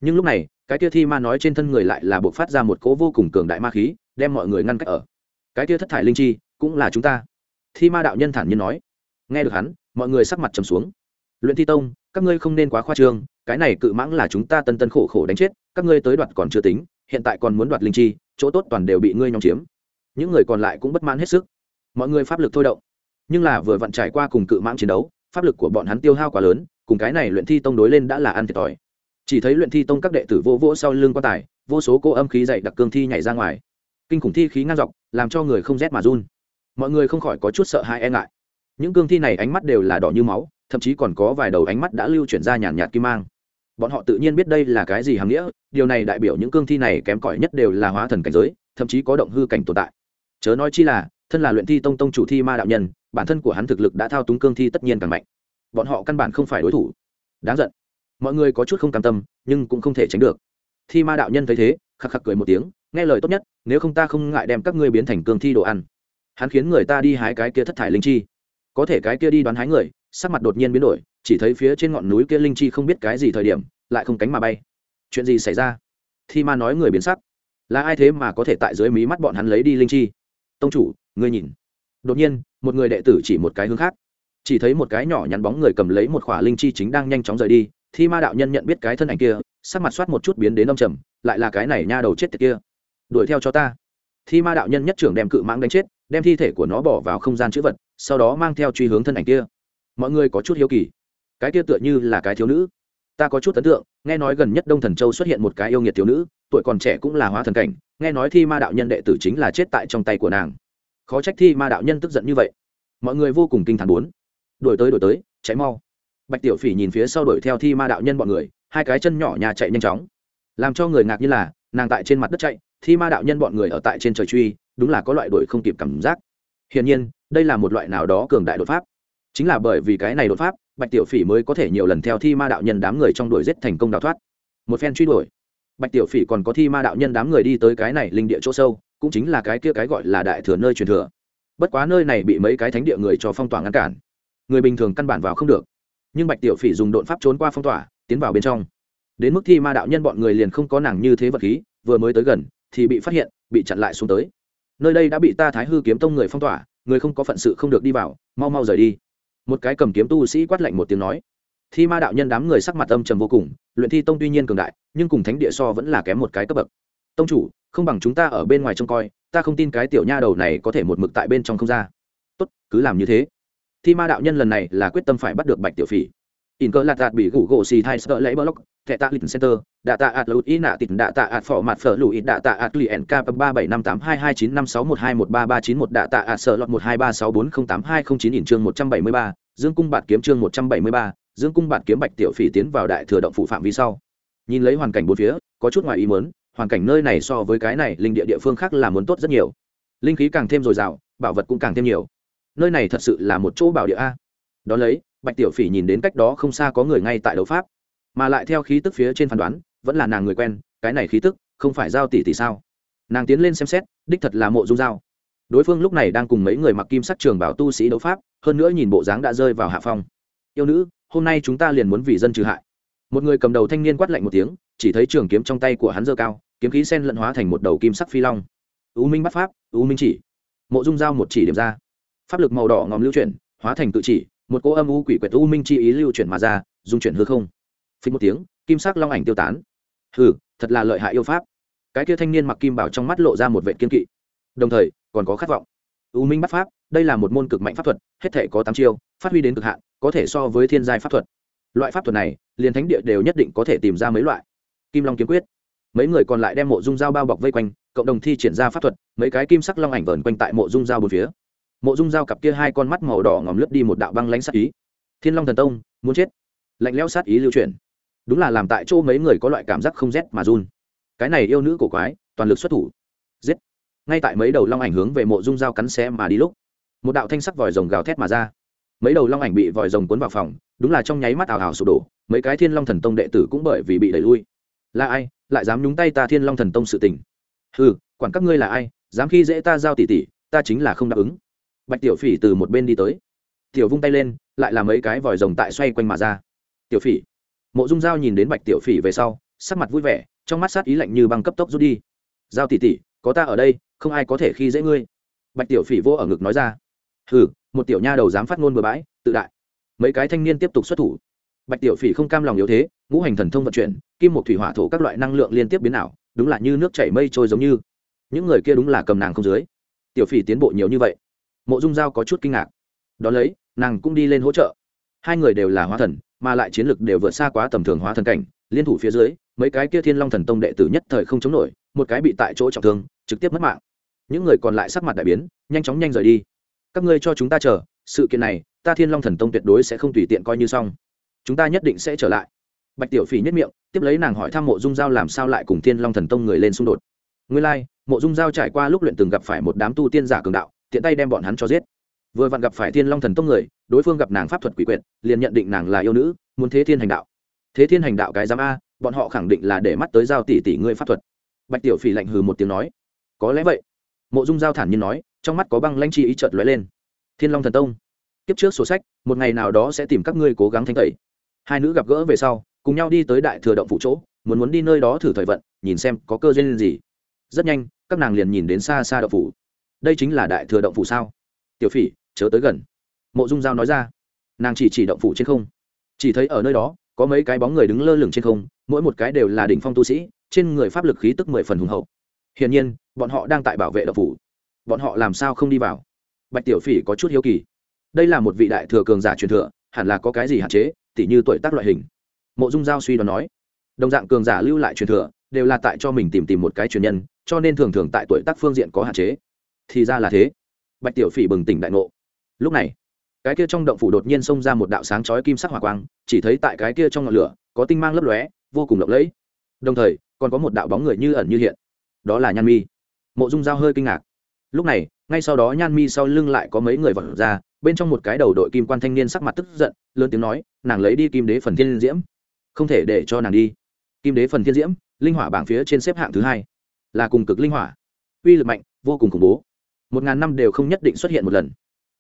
A: Nhưng lúc này, cái kia thi ma nói trên thân người lại là buộc phát ra một cỗ vô cùng cường đại ma khí đem mọi người ngăn cách ở. Cái kia thất thải linh chi, cũng là chúng ta. Thi ma đạo nhân thản nhiên nói. Nghe được hắn, mọi người sắc mặt trầm xuống. Luyện thi tông, các ngươi không nên quá khoa trương, cái này cự mãng là chúng ta tân tân khổ khổ đánh chết, các ngươi tới đoạt còn chưa tính, hiện tại còn muốn đoạt linh chi, chỗ tốt toàn đều bị ngươi nhóm chiếm. Những người còn lại cũng bất mãn hết sức. Mọi người pháp lực thôi động. Nhưng là vừa vặn trải qua cùng cự mãng chiến đấu, pháp lực của bọn hắn tiêu hao quá lớn, cùng cái này luyện thi tông đối lên đã là ăn thiệt thòi. Chỉ thấy luyện thi tông các đệ tử vô vỗ sau lưng quan tài, vô số cô âm khí dậy đặc cương thi nhảy ra ngoài kinh khủng thi khí ngang dọc, làm cho người không rét mà run. Mọi người không khỏi có chút sợ hãi e ngại. Những cương thi này ánh mắt đều là đỏ như máu, thậm chí còn có vài đầu ánh mắt đã lưu chuyển ra nhàn nhạt kim mang. Bọn họ tự nhiên biết đây là cái gì hàm nghĩa, điều này đại biểu những cương thi này kém cỏi nhất đều là hóa thần cảnh giới, thậm chí có động hư cảnh tồn tại. Chớ nói chi là, thân là luyện thi tông tông chủ thi ma đạo nhân, bản thân của hắn thực lực đã thao túng cương thi tất nhiên càng mạnh. Bọn họ căn bản không phải đối thủ. Đáng giận. Mọi người có chút không cam tâm, nhưng cũng không thể tránh được thi ma đạo nhân thấy thế khắc khắc cười một tiếng, nghe lời tốt nhất, nếu không ta không ngại đem các ngươi biến thành cương thi đồ ăn. Hắn khiến người ta đi hái cái kia thất thải linh chi. Có thể cái kia đi đoán hái người, sắc mặt đột nhiên biến đổi, chỉ thấy phía trên ngọn núi kia linh chi không biết cái gì thời điểm, lại không cánh mà bay. Chuyện gì xảy ra? Thi ma nói người biến sắc. Là ai thế mà có thể tại dưới mí mắt bọn hắn lấy đi linh chi? Tông chủ, ngươi nhìn. Đột nhiên, một người đệ tử chỉ một cái hướng khác. Chỉ thấy một cái nhỏ nhắn bóng người cầm lấy một khỏa linh chi chính đang nhanh chóng rời đi. Thi ma đạo nhân nhận biết cái thân ảnh kia sắc mặt soát một chút biến đến âm trầm, lại là cái này nha đầu chết tiệt kia. Đuổi theo cho ta. Thi ma đạo nhân nhất trưởng đem cự mãng đánh chết, đem thi thể của nó bỏ vào không gian chữ vật, sau đó mang theo truy hướng thân ảnh kia. Mọi người có chút hiếu kỳ. Cái kia tựa như là cái thiếu nữ. Ta có chút ấn tượng, nghe nói gần nhất đông thần châu xuất hiện một cái yêu nghiệt thiếu nữ, tuổi còn trẻ cũng là hóa thần cảnh, nghe nói thi ma đạo nhân đệ tử chính là chết tại trong tay của nàng. Khó trách thi ma đạo nhân tức giận như vậy. Mọi người vô cùng kinh t h ả n bốn. Đổi tới đổi tới cháy mau. Bạch tiểu phỉ nhìn phía sau đuổi theo thi ma đạo nhân bọn người hai cái chân nhỏ nhà chạy nhanh chóng. Làm cho người ngạc như là, nàng tại trên mặt đất chạy, thi ma đạo nhân bọn người ở tại trên trời truy, đúng là có loại đuổi không kịp cảm giác. Hiển nhiên, đây là một loại nào đó cường đại đột pháp. Chính là bởi vì cái này đột pháp, bạch tiểu phỉ mới có thể nhiều lần theo thi ma đạo nhân đám người trong đuổi giết thành công đào thoát. Một phen truy đuổi, bạch tiểu phỉ còn có thi ma đạo nhân đám người đi tới cái này linh địa chỗ sâu, cũng chính là cái kia cái gọi là đại thừa nơi truyền thừa. Bất quá nơi này bị mấy cái thánh địa người cho phong tỏa ngăn cản. Người bình thường căn bản vào không được. Nhưng bạch tiểu phỉ dùng đột pháp trốn qua phong tỏa tiến vào bên trong. Đến mức thi ma đạo nhân bọn người liền không có nàng như thế vật khí, vừa mới tới gần, thì bị phát hiện, bị chặn lại xuống tới. Nơi đây đã bị ta thái hư kiếm tông người phong tỏa, người không có phận sự không được đi vào, mau mau rời đi. Một cái cầm kiếm tu sĩ quát lạnh một tiếng nói. Thi ma đạo nhân đám người sắc mặt âm trầm vô cùng, luyện thi tông tuy nhiên cường đại, nhưng cùng thánh địa so vẫn là kém một cái cấp bậc. Tông chủ, không bằng chúng ta ở bên ngoài trông coi, ta không tin cái tiểu nha đầu này có thể một mực tại bên trong không ra. Tốt, cứ làm như thế. Thi ma đạo nhân lần này là quyết tâm phải bắt được bạch tiểu phỉ in cơ lạt đạt bị gủ gỗ xì thai sợ lấy block, thẻ tạ lịch center, đạ tạ ạt lụt ý nạ tịt, đạ tạ ạt phỏ mặt phở lụi đạ tạ ạt lụy nk ba bảy năm tám hai hai chín năm sáu một hai một ba ba chín một, đạ tạ ạt sợ lọt một hai ba sáu bốn không tám hai không chín in chương một trăm bảy mươi ba, dương cung bạt kiếm chương một trăm bảy mươi ba, dương cung bạt kiếm bạch tiểu phỉ tiến vào đại thừa động phụ phạm vi sau. Nhìn lấy hoàn cảnh bốn phía, có chút ngoài ý mớn hoàn cảnh nơi này so với cái này linh địa địa phương khác là muốn tốt rất nhiều. Linh khí càng thêm dồi dào, bảo vật cũng càng thêm nhiều. Nơi này thật sự là một chỗ bảo địa a. Đ ó lấy bạch tiểu phỉ nhìn đến cách đó không xa có người ngay tại đấu pháp, mà lại theo khí tức phía trên phán đoán, vẫn là nàng người quen, cái này khí tức không phải giao tỷ tỷ sao? Nàng tiến lên xem xét, đích thật là mộ dung giao. Đối phương lúc này đang cùng mấy người mặc kim sắc trường bảo tu sĩ đấu pháp, hơn nữa nhìn bộ dáng đã rơi vào hạ phong. Yêu nữ, hôm nay chúng ta liền muốn vì dân trừ hại. Một người cầm đầu thanh niên quát lạnh một tiếng, chỉ thấy trường kiếm trong tay của hắn dơ cao, kiếm khí sen lẫn hóa thành một đầu kim sắc phi long. U minh bắt pháp, u minh chỉ. Mộ dung giao một chỉ điểm ra. Pháp lực màu đỏ ngòm lưu chuyển, hóa thành tự chỉ một cỗ âm u quỷ quyệt u minh chi ý lưu chuyển mà ra, dung chuyển hư không. Phí một tiếng, kim sắc long ảnh tiêu tán. Hừ, thật là lợi hại yêu pháp. Cái kia thanh niên mặc kim bảo trong mắt lộ ra một vệ kiên kỵ. Đồng thời, còn có khát vọng. U minh bắt pháp, đây là một môn cực mạnh pháp thuật, hết thể có tám chiêu, phát huy đến cực hạn, có thể so với thiên giai pháp thuật. Loại pháp thuật này, liền thánh địa đều nhất định có thể tìm ra mấy loại. Kim long kiếm quyết. Mấy người còn lại đem mộ dung dao bao bọc vây quanh, cộng đồng thi triển ra pháp thuật, mấy cái kim sắc long ảnh vờn quanh tại mộ dung dao bốn phía mộ dung dao cặp kia hai con mắt màu đỏ ngòm lướt đi một đạo băng lãnh sát ý. Thiên long thần tông, muốn chết. Lạnh lẽo sát ý lưu truyền. Đúng là làm tại chỗ mấy người có loại cảm giác không rét mà run. Cái này yêu nữ cổ quái, toàn lực xuất thủ. Giết. Ngay tại mấy đầu long ảnh hướng về mộ dung dao cắn xe mà đi lúc, một đạo thanh sắc vòi rồng gào thét mà ra. Mấy đầu long ảnh bị vòi rồng cuốn vào phòng, đúng là trong nháy mắt ảo ảo sụp đổ, mấy cái thiên long thần tông đệ tử cũng bởi vì bị đẩy lui. Là ai? Lại dám nhúng tay ta thiên long thần tông sự tình. Ừ quản các ngươi là ai, dám khi dễ ta giao tỷ tỷ, ta chính là không đáp ứng bạch tiểu phỉ từ một bên đi tới. Tiểu vung tay lên, lại là mấy cái vòi rồng tại xoay quanh mà ra. Tiểu phỉ. Mộ dung giao nhìn đến bạch tiểu phỉ về sau, sắc mặt vui vẻ, trong mắt sát ý lạnh như băng cấp tốc rút đi. Giao tỷ tỷ, có ta ở đây, không ai có thể khi dễ ngươi. Bạch tiểu phỉ vô ở ngực nói ra. Hừ, một tiểu nha đầu dám phát ngôn bừa bãi, tự đại. Mấy cái thanh niên tiếp tục xuất thủ. Bạch tiểu phỉ không cam lòng yếu thế, ngũ hành thần thông vận chuyển, kim một thủy hỏa thổ các loại năng lượng liên tiếp biến ảo, đúng là như nước chảy mây trôi giống như. Những người kia đúng là cầm nàng không dưới. Tiểu phỉ tiến bộ nhiều như vậy mộ dung giao có chút kinh ngạc. Đón lấy nàng cũng đi lên hỗ trợ. Hai người đều là hóa thần mà lại chiến lực đều vượt xa quá tầm thường hóa thần cảnh. Liên thủ phía dưới mấy cái kia thiên long thần tông đệ tử nhất thời không chống nổi một cái bị tại chỗ trọng thương trực tiếp mất mạng. Những người còn lại sắc mặt đại biến nhanh chóng nhanh rời đi. Các ngươi cho chúng ta chờ sự kiện này ta thiên long thần tông tuyệt đối sẽ không tùy tiện coi như xong. Chúng ta nhất định sẽ trở lại. Bạch tiểu phỉ nhất miệng tiếp lấy nàng hỏi thăm mộ dung giao làm sao lại cùng thiên long thần tông người lên xung đột. Nguyên lai、like, mộ dung giao trải qua lúc luyện từng gặp phải một đám tu tiên giả cường đạo tiện tay đem bọn hắn cho giết. Vừa vặn gặp phải thiên long thần tông người, đối phương gặp nàng pháp thuật quỷ quyệt, liền nhận định nàng là yêu nữ, muốn thế thiên hành đạo. Thế thiên hành đạo cái giám a, bọn họ khẳng định là để mắt tới giao tỷ tỷ ngươi pháp thuật. Bạch tiểu phỉ lạnh hừ một tiếng nói, có lẽ vậy. Mộ dung giao thản nhiên nói, trong mắt có băng lanh chi ý chợt lóe lên. Thiên long thần tông, kiếp trước sổ sách, một ngày nào đó sẽ tìm các ngươi cố gắng thanh tẩy. Hai nữ gặp gỡ về sau, cùng nhau đi tới đại thừa động phụ chỗ, muốn muốn đi nơi đó thử thời vận, nhìn xem có cơ duyên gì. Rất nhanh, các nàng liền nhìn đến xa xa động phủ đây chính là đại thừa động phủ sao? Tiểu phỉ, chớ tới gần. Mộ dung giao nói ra. Nàng chỉ chỉ động phủ trên không. Chỉ thấy ở nơi đó, có mấy cái bóng người đứng lơ lửng trên không, mỗi một cái đều là đỉnh phong tu sĩ, trên người pháp lực khí tức mười phần hùng hậu. Hiển nhiên, bọn họ đang tại bảo vệ động phủ. Bọn họ làm sao không đi vào? Bạch tiểu phỉ có chút hiếu kỳ. Đây là một vị đại thừa cường giả truyền thừa, hẳn là có cái gì hạn chế, tỉ như tuổi tác loại hình. Mộ dung giao suy đoán nói. Đồng dạng cường giả lưu lại truyền thừa, đều là tại cho mình tìm tìm một cái truyền nhân, cho nên thường thường tại tuổi tác phương diện có hạn chế thì ra là thế. Bạch tiểu phỉ bừng tỉnh đại ngộ. Lúc này, cái kia trong động phủ đột nhiên xông ra một đạo sáng chói kim sắc hỏa quang, chỉ thấy tại cái kia trong ngọn lửa, có tinh mang lấp lóe, vô cùng lộng lẫy. Đồng thời, còn có một đạo bóng người như ẩn như hiện. Đó là nhan mi. Mộ dung dao hơi kinh ngạc. Lúc này, ngay sau đó nhan mi sau lưng lại có mấy người vật ra, bên trong một cái đầu đội kim quan thanh niên sắc mặt tức giận, lớn tiếng nói, nàng lấy đi kim đế phần thiên diễm, không thể để cho nàng đi. Kim đế phần thiên diễm, linh hỏa bảng phía trên xếp hạng thứ hai, là cùng cực linh hỏa. Uy lực mạnh, vô cùng khủng bố một ngàn năm đều không nhất định xuất hiện một lần.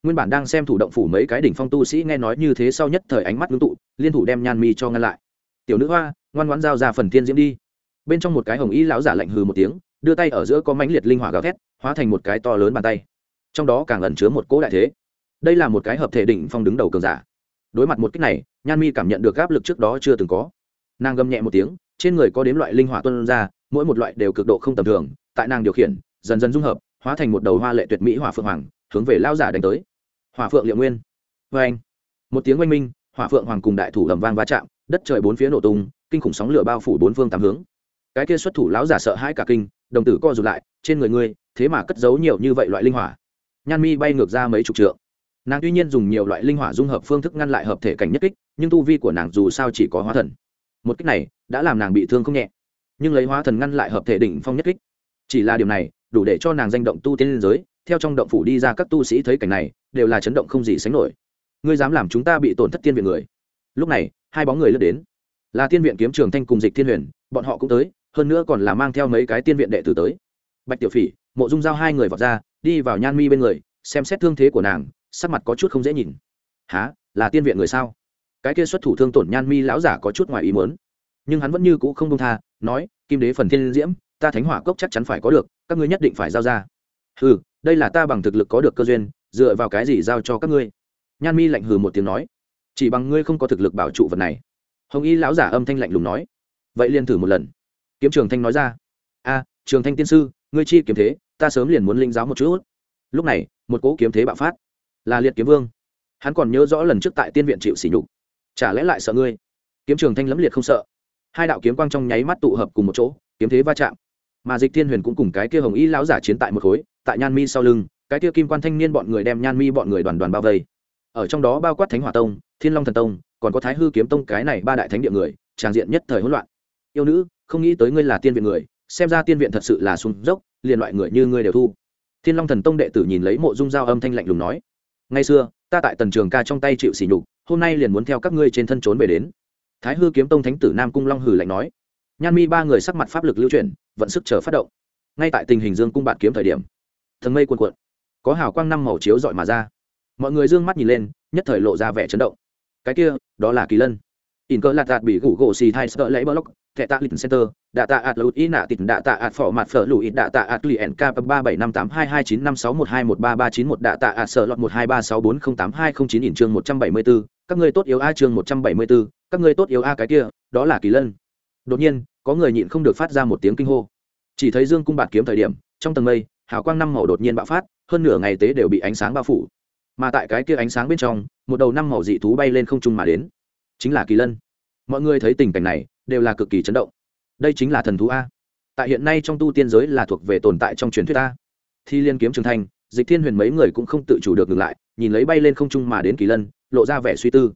A: Nguyên bản đang xem thủ động phủ mấy cái đỉnh phong tu sĩ nghe nói như thế sau nhất thời ánh mắt ngưng tụ, liên thủ đem nhan mi cho ngăn lại. Tiểu nữ hoa, ngoan ngoãn giao ra phần tiên diễm đi. Bên trong một cái hồng y lão giả lạnh hừ một tiếng, đưa tay ở giữa có mãnh liệt linh hỏa gào thét, hóa thành một cái to lớn bàn tay. Trong đó càng ẩn chứa một cỗ đại thế. Đây là một cái hợp thể đỉnh phong đứng đầu cường giả. Đối mặt một cách này, nhan mi cảm nhận được áp lực trước đó chưa từng có. Nàng gầm nhẹ một tiếng, trên người có đến loại linh hỏa tuân ra, mỗi một loại đều cực độ không tầm thường, tại nàng điều khiển, dần dần dung hợp hóa thành một đầu hoa lệ tuyệt mỹ hỏa phượng hoàng, hướng về lao giả đánh tới. Hỏa phượng liệu nguyên. Vê anh, một tiếng oanh minh, hỏa phượng hoàng cùng đại thủ lầm vang va chạm, đất trời bốn phía nổ tung, kinh khủng sóng lửa bao phủ bốn phương tám hướng. Cái kia xuất thủ lão giả sợ hãi cả kinh, đồng tử co rụt lại, trên người ngươi, thế mà cất giấu nhiều như vậy loại linh hỏa. Nhan mi bay ngược ra mấy chục trượng. Nàng tuy nhiên dùng nhiều loại linh hỏa dung hợp phương thức ngăn lại hợp thể cảnh nhất kích, nhưng tu vi của nàng dù sao chỉ có hóa thần. Một kích này đã làm nàng bị thương không nhẹ, nhưng lấy hóa thần ngăn lại hợp thể đỉnh phong nhất kích. Chỉ là điều này đủ để cho nàng danh động tu tiên liên giới, theo trong động phủ đi ra các tu sĩ thấy cảnh này, đều là chấn động không gì sánh nổi. Ngươi dám làm chúng ta bị tổn thất tiên viện người. Lúc này, hai bóng người lướt đến. Là tiên viện kiếm trường thanh cùng dịch thiên huyền, bọn họ cũng tới, hơn nữa còn là mang theo mấy cái tiên viện đệ tử tới. Bạch tiểu phỉ, mộ dung giao hai người vọt ra, đi vào nhan mi bên người, xem xét thương thế của nàng, sắc mặt có chút không dễ nhìn. Há là tiên viện người sao? Cái kia xuất thủ thương tổn nhan mi lão giả có chút ngoài ý muốn. Nhưng hắn vẫn như cũ không công tha, nói, kim đế phần thiên diễm ta thánh hỏa cốc chắc chắn phải có được, các ngươi nhất định phải giao ra. Ừ đây là ta bằng thực lực có được cơ duyên, dựa vào cái gì giao cho các ngươi? Nhan mi lạnh hừ một tiếng nói. Chỉ bằng ngươi không có thực lực bảo trụ vật này. Hồng y lão giả âm thanh lạnh lùng nói. Vậy liền thử một lần. Kiếm trường thanh nói ra. A, trường thanh tiên sư, ngươi chi kiếm thế, ta sớm liền muốn linh giáo một chút. Lúc này, một cỗ kiếm thế bạo phát. Là liệt kiếm vương. Hắn còn nhớ rõ lần trước tại tiên viện chịu sỉ nhục. Chả lẽ lại sợ ngươi? Kiếm trường thanh lẫm liệt không sợ. Hai đạo kiếm quang trong nháy mắt tụ hợp cùng một chỗ, kiếm thế va chạm mà dịch thiên huyền cũng cùng cái kia hồng y lão giả chiến tại một khối, tại nhan mi sau lưng, cái kia kim quan thanh niên bọn người đem nhan mi bọn người đoàn đoàn bao vây. Ở trong đó bao quát thánh hỏa tông, thiên long thần tông, còn có thái hư kiếm tông cái này ba đại thánh địa người tràng diện nhất thời hỗn loạn. Yêu nữ, không nghĩ tới ngươi là tiên viện người, xem ra tiên viện thật sự là sung dốc, liền loại người như ngươi đều thu. Thiên long thần tông đệ tử nhìn lấy mộ dung giao âm thanh lạnh lùng nói, ngày xưa, ta tại tần trường ca trong tay chịu sỉ nhục, hôm nay liền muốn theo các ngươi trên thân trốn về đến. Thái hư kiếm tông thánh tử nam cung long hử lạnh nói. Nhan mi ba người sắc mặt pháp lực lưu chuyển vận sức chờ phát động. Ngay tại tình hình dương cung bạn kiếm thời điểm, thần mây cuồn cuộn, có hào quang năm màu chiếu dọi mà ra. Mọi người d ư ơ n g mắt nhìn lên, nhất thời lộ ra vẻ chấn động. Cái kia, đó là kỳ lân. In cơ lạt đạt bị gủ gỗ xì thai sợ lấy bờ thẻ tạ lịch center, đạ tạ ạt lụt ý nạ tịt, đạ tạ ạt phỏ mặt phở lụi, đạ tạ ạt lụy nk ba bảy năm tám hai hai chín năm sáu một hai một ba ba chín một, đạ tạ ạt sợ lọt một hai ba sáu bốn không tám hai không chín in chương một trăm bảy mươi bốn các ngươi tốt yếu a chương một trăm bảy mươi bốn các ngươi tốt yếu a cái kia, đó là kỳ lân. Đột nhiên có người nhịn không được phát ra một tiếng kinh hô. Chỉ thấy dương cung bạt kiếm thời điểm, trong tầng mây, hào quang năm màu đột nhiên bạo phát, hơn nửa ngày tế đều bị ánh sáng bao phủ. Mà tại cái kia ánh sáng bên trong, một đầu năm màu dị thú bay lên không trung mà đến. Chính là kỳ lân. Mọi người thấy tình cảnh này, đều là cực kỳ chấn động. Đây chính là thần thú a. Tại hiện nay trong tu tiên giới là thuộc về tồn tại trong truyền thuyết a. Thi liên kiếm trường thanh dịch thiên huyền mấy người cũng không tự chủ được ngừng lại, nhìn lấy bay lên không trung mà đến kỳ lân, lộ ra vẻ suy tư.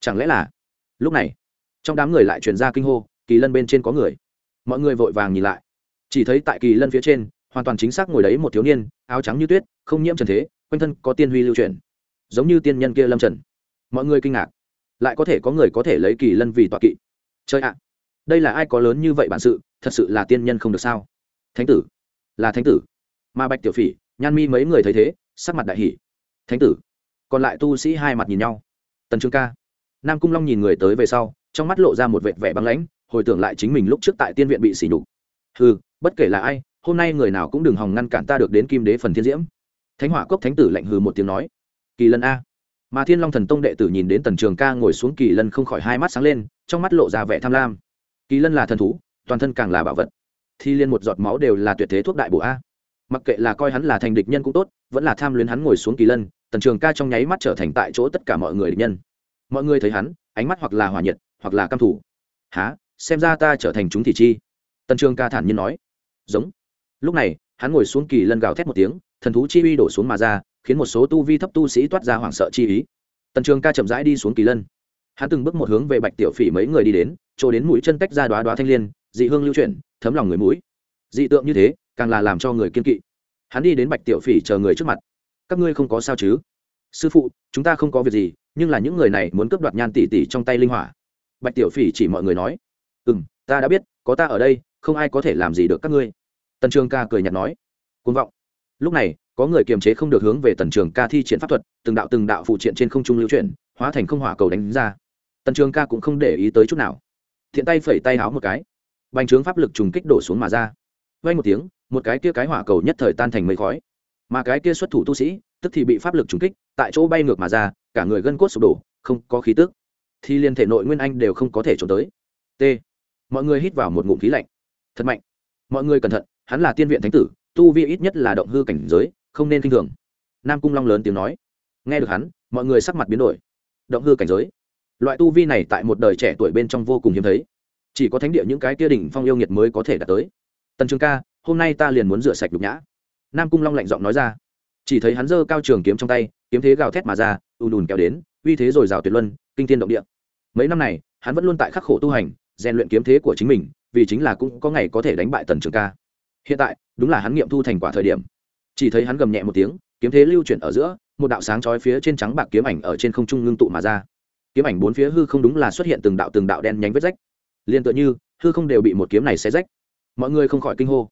A: Chẳng lẽ là, lúc này, trong đám người lại truyền ra kinh hô kỳ lân bên trên có người. Mọi người vội vàng nhìn lại. Chỉ thấy tại kỳ lân phía trên, hoàn toàn chính xác ngồi đấy một thiếu niên, áo trắng như tuyết, không nhiễm trần thế, quanh thân có tiên huy lưu truyền giống như tiên nhân kia lâm trần. Mọi người kinh ngạc. Lại có thể có người có thể lấy kỳ lân vì tọa kỵ. Chơi ạ! Đây là ai có lớn như vậy bản sự, thật sự là tiên nhân không được sao? Thánh tử. Là thánh tử. Mà bạch tiểu phỉ, nhan mi mấy người thấy thế, sắc mặt đại hỷ thánh tử. Còn lại tu sĩ hai mặt nhìn nhau. Tần trương ca. Nam cung long nhìn người tới về sau, trong mắt lộ ra một vệt vẻ băng lãnh hồi tưởng lại chính mình lúc trước tại tiên viện bị sỉ nhục. Ừ bất kể là ai, hôm nay người nào cũng đừng hòng ngăn cản ta được đến kim đế phần thiên diễm. Thánh hỏa cốc thánh tử lạnh hừ một tiếng nói. Kỳ lân a. Mà thiên long thần tông đệ tử nhìn đến tần trường ca ngồi xuống kỳ lân không khỏi hai mắt sáng lên, trong mắt lộ ra vẻ tham lam. Kỳ lân là thần thú, toàn thân càng là bảo vật. Thi liên một giọt máu đều là tuyệt thế thuốc đại bổ a. Mặc kệ là coi hắn là thành địch nhân cũng tốt, vẫn là tham luyến hắn ngồi xuống kỳ lân, tần trường ca trong nháy mắt trở thành tại chỗ tất cả mọi người địch nhân. Mọi người thấy hắn, ánh mắt hoặc là hòa nhiệt, hoặc là căm thủ há xem ra ta trở thành chúng thị chi. Tần trường ca thản nhiên nói. Giống. Lúc này, hắn ngồi xuống kỳ lân gào thét một tiếng, thần thú chi uy đổ xuống mà ra, khiến một số tu vi thấp tu sĩ toát ra hoảng sợ chi ý. Tần trường ca chậm rãi đi xuống kỳ lân. Hắn từng bước một hướng về bạch tiểu phỉ mấy người đi đến, chỗ đến mũi chân tách ra đoá đoá thanh l i ê n dị hương lưu chuyển, thấm lòng người mũi. Dị tượng như thế, càng là làm cho người kiên kỵ. Hắn đi đến bạch tiểu phỉ chờ người trước mặt. Các ngươi không có sao chứ? Sư phụ, chúng ta không có việc gì, nhưng là những người này muốn cướp đoạt nhan tỷ tỷ trong tay linh hỏa. Bạch tiểu phỉ chỉ mọi người nói ừ m ta đã biết, có ta ở đây, không ai có thể làm gì được các ngươi. Tần trường ca cười nhạt nói. Côn vọng. Lúc này, có người kiềm chế không được hướng về tần trường ca thi triển pháp thuật, từng đạo từng đạo phụ triện trên không trung lưu chuyển, hóa thành không hỏa cầu đánh ra. Tần trường ca cũng không để ý tới chút nào. Thiện tay phẩy tay háo một cái. Bành trướng pháp lực trùng kích đổ xuống mà ra. Vay một tiếng, một cái kia cái hỏa cầu nhất thời tan thành mây khói. Mà cái kia xuất thủ tu sĩ, tức thì bị pháp lực trùng kích, tại chỗ bay ngược mà ra, cả người gân cốt sụp đổ, không có khí tức. Thì liên thể nội nguyên anh đều không có thể trốn tới. T mọi người hít vào một ngụm khí lạnh. Thật mạnh. Mọi người cẩn thận, hắn là tiên viện thánh tử, tu vi ít nhất là động hư cảnh giới, không nên k i n h thường. Nam cung long lớn tiếng nói. Nghe được hắn, mọi người sắc mặt biến đổi. Động hư cảnh giới. Loại tu vi này tại một đời trẻ tuổi bên trong vô cùng hiếm thấy. Chỉ có thánh địa những cái tia đỉnh phong yêu nghiệt mới có thể đạt tới. Tần trường ca, hôm nay ta liền muốn rửa sạch đục nhã. Nam cung long lạnh giọng nói ra. Chỉ thấy hắn giơ cao trường kiếm trong tay, kiếm thế gào thét mà ra, ùn ùn kéo đến, uy thế r ồ i r à o tuyệt luân, kinh tiên động địa. Mấy năm này, hắn vẫn luôn tại khắc khổ tu hành rèn luyện kiếm thế của chính mình, vì chính là cũng có ngày có thể đánh bại tần trường ca. Hiện tại, đúng là hắn nghiệm thu thành quả thời điểm. Chỉ thấy hắn gầm nhẹ một tiếng, kiếm thế lưu chuyển ở giữa, một đạo sáng chói phía trên trắng bạc kiếm ảnh ở trên không trung ngưng tụ mà ra. Kiếm ảnh bốn phía hư không đúng là xuất hiện từng đạo từng đạo đen nhánh vết rách. Liền tựa như, hư không đều bị một kiếm này xé rách. Mọi người không khỏi kinh hô.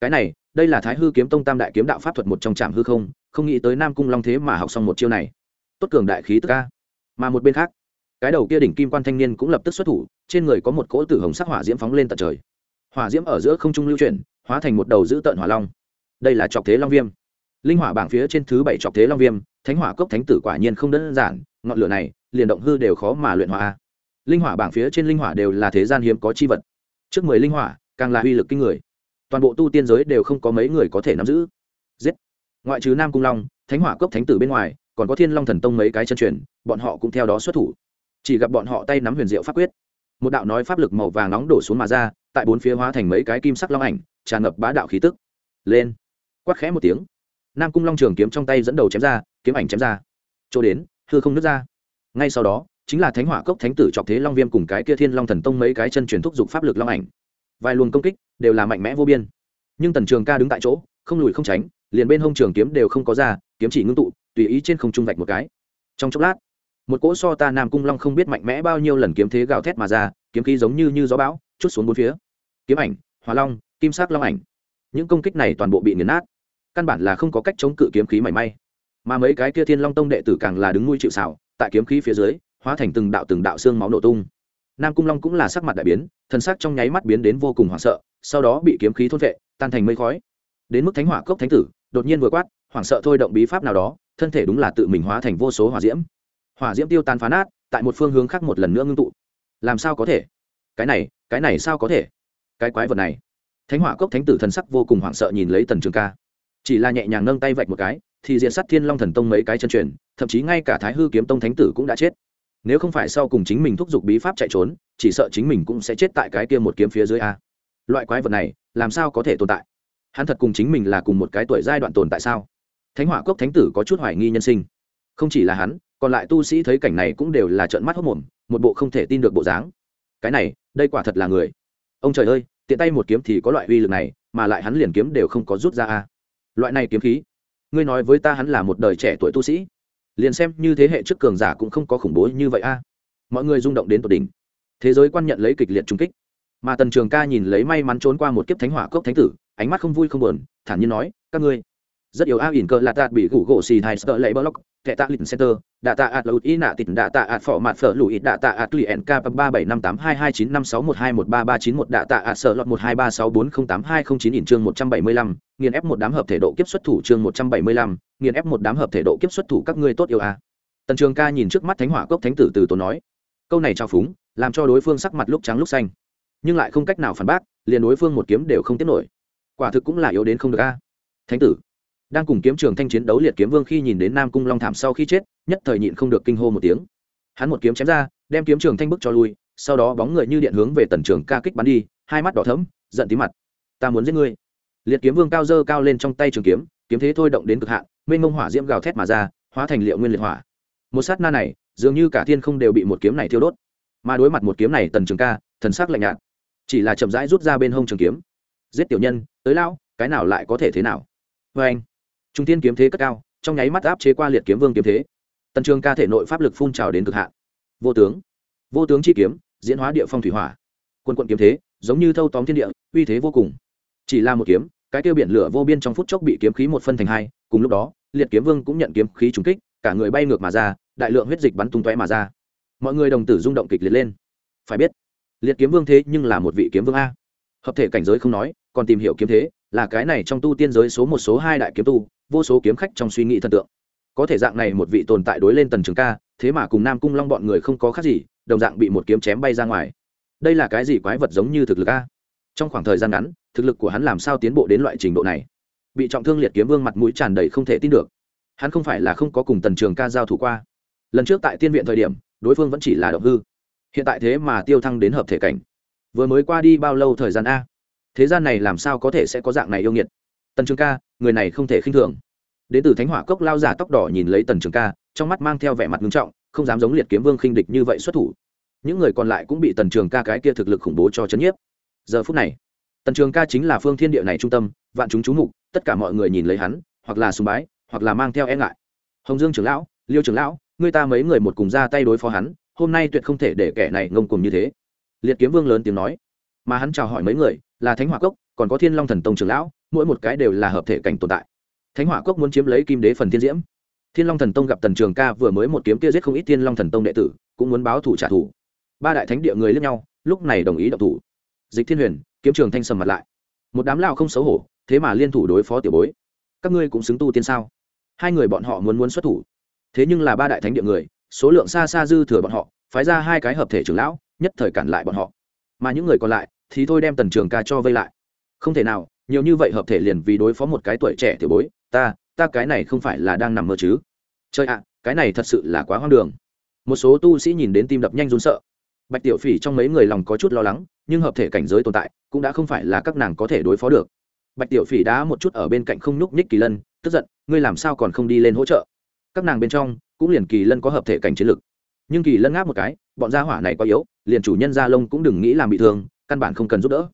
A: Cái này, đây là thái hư kiếm tông tam đại kiếm đạo pháp thuật một trong trạm hư không không nghĩ tới nam cung long thế mà học xong một chiêu này. Tốt cường đại khí tức ca mà một bên khác cái đầu kia đỉnh kim quan thanh niên cũng lập tức xuất thủ, trên người có một cỗ tử hồng sắc hỏa diễm phóng lên tận trời. Hỏa diễm ở giữa không trung lưu chuyển, hóa thành một đầu dữ tợn hỏa long. Đây là trọc thế long viêm. Linh hỏa bảng phía trên thứ bảy trọc thế long viêm, thánh hỏa cốc thánh tử quả nhiên không đơn giản, ngọn lửa này, liền động hư đều khó mà luyện hỏa linh hỏa bảng phía trên linh hỏa đều là thế gian hiếm có chi vật. Trước mười linh hỏa, càng là uy lực kinh người. Toàn bộ tu tiên giới đều không có mấy người có thể nắm giữ. Giết. Ngoại trừ nam cung long, thánh hỏa cốc thánh tử bên ngoài, còn có thiên long thần tông mấy cái chân truyền, bọn họ cũng theo đó xuất thủ chỉ gặp bọn họ tay nắm huyền diệu pháp quyết. Một đạo nói pháp lực màu vàng nóng đổ xuống mà ra, tại bốn phía hóa thành mấy cái kim sắc long ảnh, tràn ngập bá đạo khí tức. Lên. Quát khẽ một tiếng. Nam cung long trường kiếm trong tay dẫn đầu chém ra, kiếm ảnh chém ra. Chỗ đến, hư không nứt ra. Ngay sau đó, chính là thánh hỏa cốc thánh tử chọc thế long viêm cùng cái kia thiên long thần tông mấy cái chân truyền thúc giục pháp lực long ảnh. Vài luồng công kích đều là mạnh mẽ vô biên. Nhưng tần trường ca đứng tại chỗ, không lùi không tránh, liền bên hông trường kiếm đều không có ra, kiếm chỉ ngưng tụ, tùy ý trên không trung vạch một cái. Trong chốc lát một cỗ so ta nam cung long không biết mạnh mẽ bao nhiêu lần kiếm thế gào thét mà ra, kiếm khí giống như như gió bão, chút xuống bốn phía. Kiếm ảnh hòa long, kim sắc long ảnh. Những công kích này toàn bộ bị nghiền nát. Căn bản là không có cách chống cự kiếm khí mảy may. Mà mấy cái kia thiên long tông đệ tử càng là đứng nuôi chịu xảo tại kiếm khí phía dưới, hóa thành từng đạo từng đạo xương máu nổ tung. Nam cung long cũng là sắc mặt đại biến thân xác trong nháy mắt biến đến vô cùng hoảng sợ, sau đó bị kiếm khí thôn vệ, tan thành mây khói. Đến mức thánh hỏa cốc thánh tử, đột nhiên vừa quát, hoảng sợ thôi động bí pháp nào đó, thân thể đúng là tự mình hóa thành vô số hỏa diễm hỏa diễm tiêu tan phá nát, tại một phương hướng khác một lần nữa ngưng tụ. Làm sao có thể? Cái này cái này sao có thể? Cái quái vật này. Thánh hỏa cốc thánh tử thần sắc vô cùng hoảng sợ nhìn lấy tần trường ca. Chỉ là nhẹ nhàng nâng tay vạch một cái, thì diện sát thiên long thần tông mấy cái chân truyền, thậm chí ngay cả thái hư kiếm tông thánh tử cũng đã chết. Nếu không phải sau cùng chính mình thúc giục bí pháp chạy trốn, chỉ sợ chính mình cũng sẽ chết tại cái kia một kiếm phía dưới a. Loại quái vật này, làm sao có thể tồn tại? Hắn thật cùng chính mình là cùng một cái tuổi giai đoạn tồn tại sao? Thánh hỏa cốc thánh tử có chút hoài nghi nhân sinh. Không chỉ là hắn còn lại tu sĩ thấy cảnh này cũng đều là trợn mắt hốc mồm, một bộ không thể tin được bộ dáng. Cái này, đây quả thật là người. Ông trời ơi, tiện tay một kiếm thì có loại uy lực này, mà lại hắn liền kiếm đều không có rút ra a loại này kiếm khí, ngươi nói với ta hắn là một đời trẻ tuổi tu sĩ, liền xem như thế hệ trước cường giả cũng không có khủng bố như vậy a mọi người rung động đến tột đỉnh. Thế giới quan nhận lấy kịch liệt trung kích. Mà tần trường ca nhìn lấy may mắn trốn qua một kiếp thánh hỏa cốc thánh tử, ánh mắt không vui không buồn, thản nhiên nói, các ngươi rất yếu a ỉn cơ là tạt bị gủ gỗ xì thai sợ lấy block kẻ tạ lịch center, đạ tạ ạt lụt ý nạ tịt, đạ tạ ạt phỏ mặt phở lụi, đạ tạ ạt lụy nk ba bảy năm tám hai hai chín năm sáu một hai một ba ba chín một, đạ tạ ạt sợ lọt một hai ba sáu bốn không tám hai không chín in chương một trăm bảy mươi lăm, nghiền ép một đám hợp thể độ kiếp xuất thủ chương một trăm bảy mươi lăm, nghiền ép một đám hợp thể độ kiếp xuất thủ các ngươi tốt yêu a. Tần trường ca nhìn trước mắt thánh hỏa cốc thánh tử từ tốn nói, câu này trao phúng, làm cho đối phương sắc mặt lúc trắng lúc xanh, nhưng lại không cách nào phản bác, liền đối phương một kiếm đều không tiết nổi. Quả thực cũng là yếu đến không được a. Thánh tử đang cùng kiếm trường thanh chiến đấu liệt kiếm vương khi nhìn đến nam cung long thảm sau khi chết, nhất thời nhịn không được kinh hô một tiếng. Hắn một kiếm chém ra, đem kiếm trường thanh bức cho lui, sau đó bóng người như điện hướng về tần trường ca kích bắn đi, hai mắt đỏ thấm giận tí mặt. Ta muốn giết ngươi. Liệt kiếm vương cao dơ cao lên trong tay trường kiếm kiếm thế thôi động đến cực hạn, mênh mông hỏa diễm gào thét mà ra, hóa thành liệu nguyên liệt hỏa. Một sát na này, dường như cả thiên không đều bị một kiếm này thiêu đốt. Mà đối mặt một kiếm này, tần trường ca, thần sắc lạnh nhạt. Chỉ là chậm rãi rút ra bên hông trường kiếm. Giết tiểu nhân, tới lao cái nào lại có thể thế nào? Vê anh trung tiên kiếm thế cất cao, trong nháy mắt áp chế qua liệt kiếm vương kiếm thế. Tần trường ca thể nội pháp lực phun trào đến cực hạn. Vô tướng vô tướng chi kiếm, diễn hóa địa phong thủy hỏa. Quân quận kiếm thế, giống như thâu tóm thiên địa, uy thế vô cùng. Chỉ là một kiếm, cái tiêu biển lửa vô biên trong phút chốc bị kiếm khí một phân thành hai, cùng lúc đó, liệt kiếm vương cũng nhận kiếm khí trúng kích, cả người bay ngược mà ra, đại lượng huyết dịch bắn tung tóe mà ra. Mọi người đồng tử rung động kịch liệt lên. Phải biết, liệt kiếm vương thế nhưng là một vị kiếm vương a. Hợp thể cảnh giới không nói, còn tìm hiểu kiếm thế, là cái này trong tu tiên giới số một, số hai đại kiếm tu vô số kiếm khách trong suy nghĩ thần tượng. Có thể dạng này một vị tồn tại đối lên tần trường ca, thế mà cùng nam cung long bọn người không có khác gì, đồng dạng bị một kiếm chém bay ra ngoài. Đây là cái gì quái vật giống như thực lực a? Trong khoảng thời gian ngắn, thực lực của hắn làm sao tiến bộ đến loại trình độ này? Bị trọng thương liệt kiếm vương mặt mũi tràn đầy không thể tin được. Hắn không phải là không có cùng tần trường ca giao thủ qua. Lần trước tại tiên viện thời điểm, đối phương vẫn chỉ là động hư. Hiện tại thế mà tiêu thăng đến hợp thể cảnh. Vừa mới qua đi bao lâu thời gian a? Thế gian này làm sao có thể sẽ có dạng này yêu nghiệt? Tần trường ca, người này không thể khinh thường. Đến từ thánh hỏa cốc lao giả tóc đỏ nhìn lấy tần trường ca, trong mắt mang theo vẻ mặt nghiêm trọng, không dám giống liệt kiếm vương khinh địch như vậy xuất thủ. Những người còn lại cũng bị tần trường ca cái kia thực lực khủng bố cho chấn nhiếp. Giờ phút này, tần trường ca chính là phương thiên địa này trung tâm, vạn chúng chú mục, tất cả mọi người nhìn lấy hắn, hoặc là sùng bái, hoặc là mang theo e ngại. Hồng dương trưởng lão, liêu trưởng lão người ta mấy người một cùng ra tay đối phó hắn, hôm nay tuyệt không thể để kẻ này ngông cùng như thế. Liệt kiếm vương lớn tiếng nói, mà hắn chào hỏi mấy người, là thánh hỏa cốc, còn có thiên long thần tông trưởng lão mỗi một cái đều là hợp thể cảnh tồn tại. Thánh hỏa cốc muốn chiếm lấy kim đế phần thiên diễm. Thiên long thần tông gặp tần trường ca vừa mới một kiếm kia giết không ít thiên long thần tông đệ tử, cũng muốn báo thủ trả thù. Ba đại thánh địa người lẫn nhau, lúc này đồng ý động thủ. Dịch thiên huyền, kiếm trường thanh sầm mặt lại. Một đám lao không xấu hổ, thế mà liên thủ đối phó tiểu bối. Các ngươi cũng xứng tu tiên sao? Hai người bọn họ muốn muốn xuất thủ. Thế nhưng là ba đại thánh địa người, số lượng xa xa dư thừa bọn họ, phái ra hai cái hợp thể trưởng lão, nhất thời cản lại bọn họ. Mà những người còn lại thì thôi đem tần trường ca cho vây lại. Không thể nào nhiều như vậy hợp thể liền vì đối phó một cái tuổi trẻ tiểu bối, ta ta cái này không phải là đang nằm mơ chứ? Chơi ạ, cái này thật sự là quá hoang đường. Một số tu sĩ nhìn đến tim đập nhanh run sợ. Bạch tiểu phỉ trong mấy người lòng có chút lo lắng, nhưng hợp thể cảnh giới tồn tại, cũng đã không phải là các nàng có thể đối phó được. Bạch tiểu phỉ đã một chút ở bên cạnh không nhúc nhích kỳ lân, tức giận, ngươi làm sao còn không đi lên hỗ trợ? Các nàng bên trong, cũng liền kỳ lân có hợp thể cảnh chiến lực. Nhưng kỳ lân ngáp một cái, bọn gia hỏa này quá yếu, liền chủ nhân gia lông cũng đừng nghĩ làm bị thương, căn bản không cần giúp đỡ.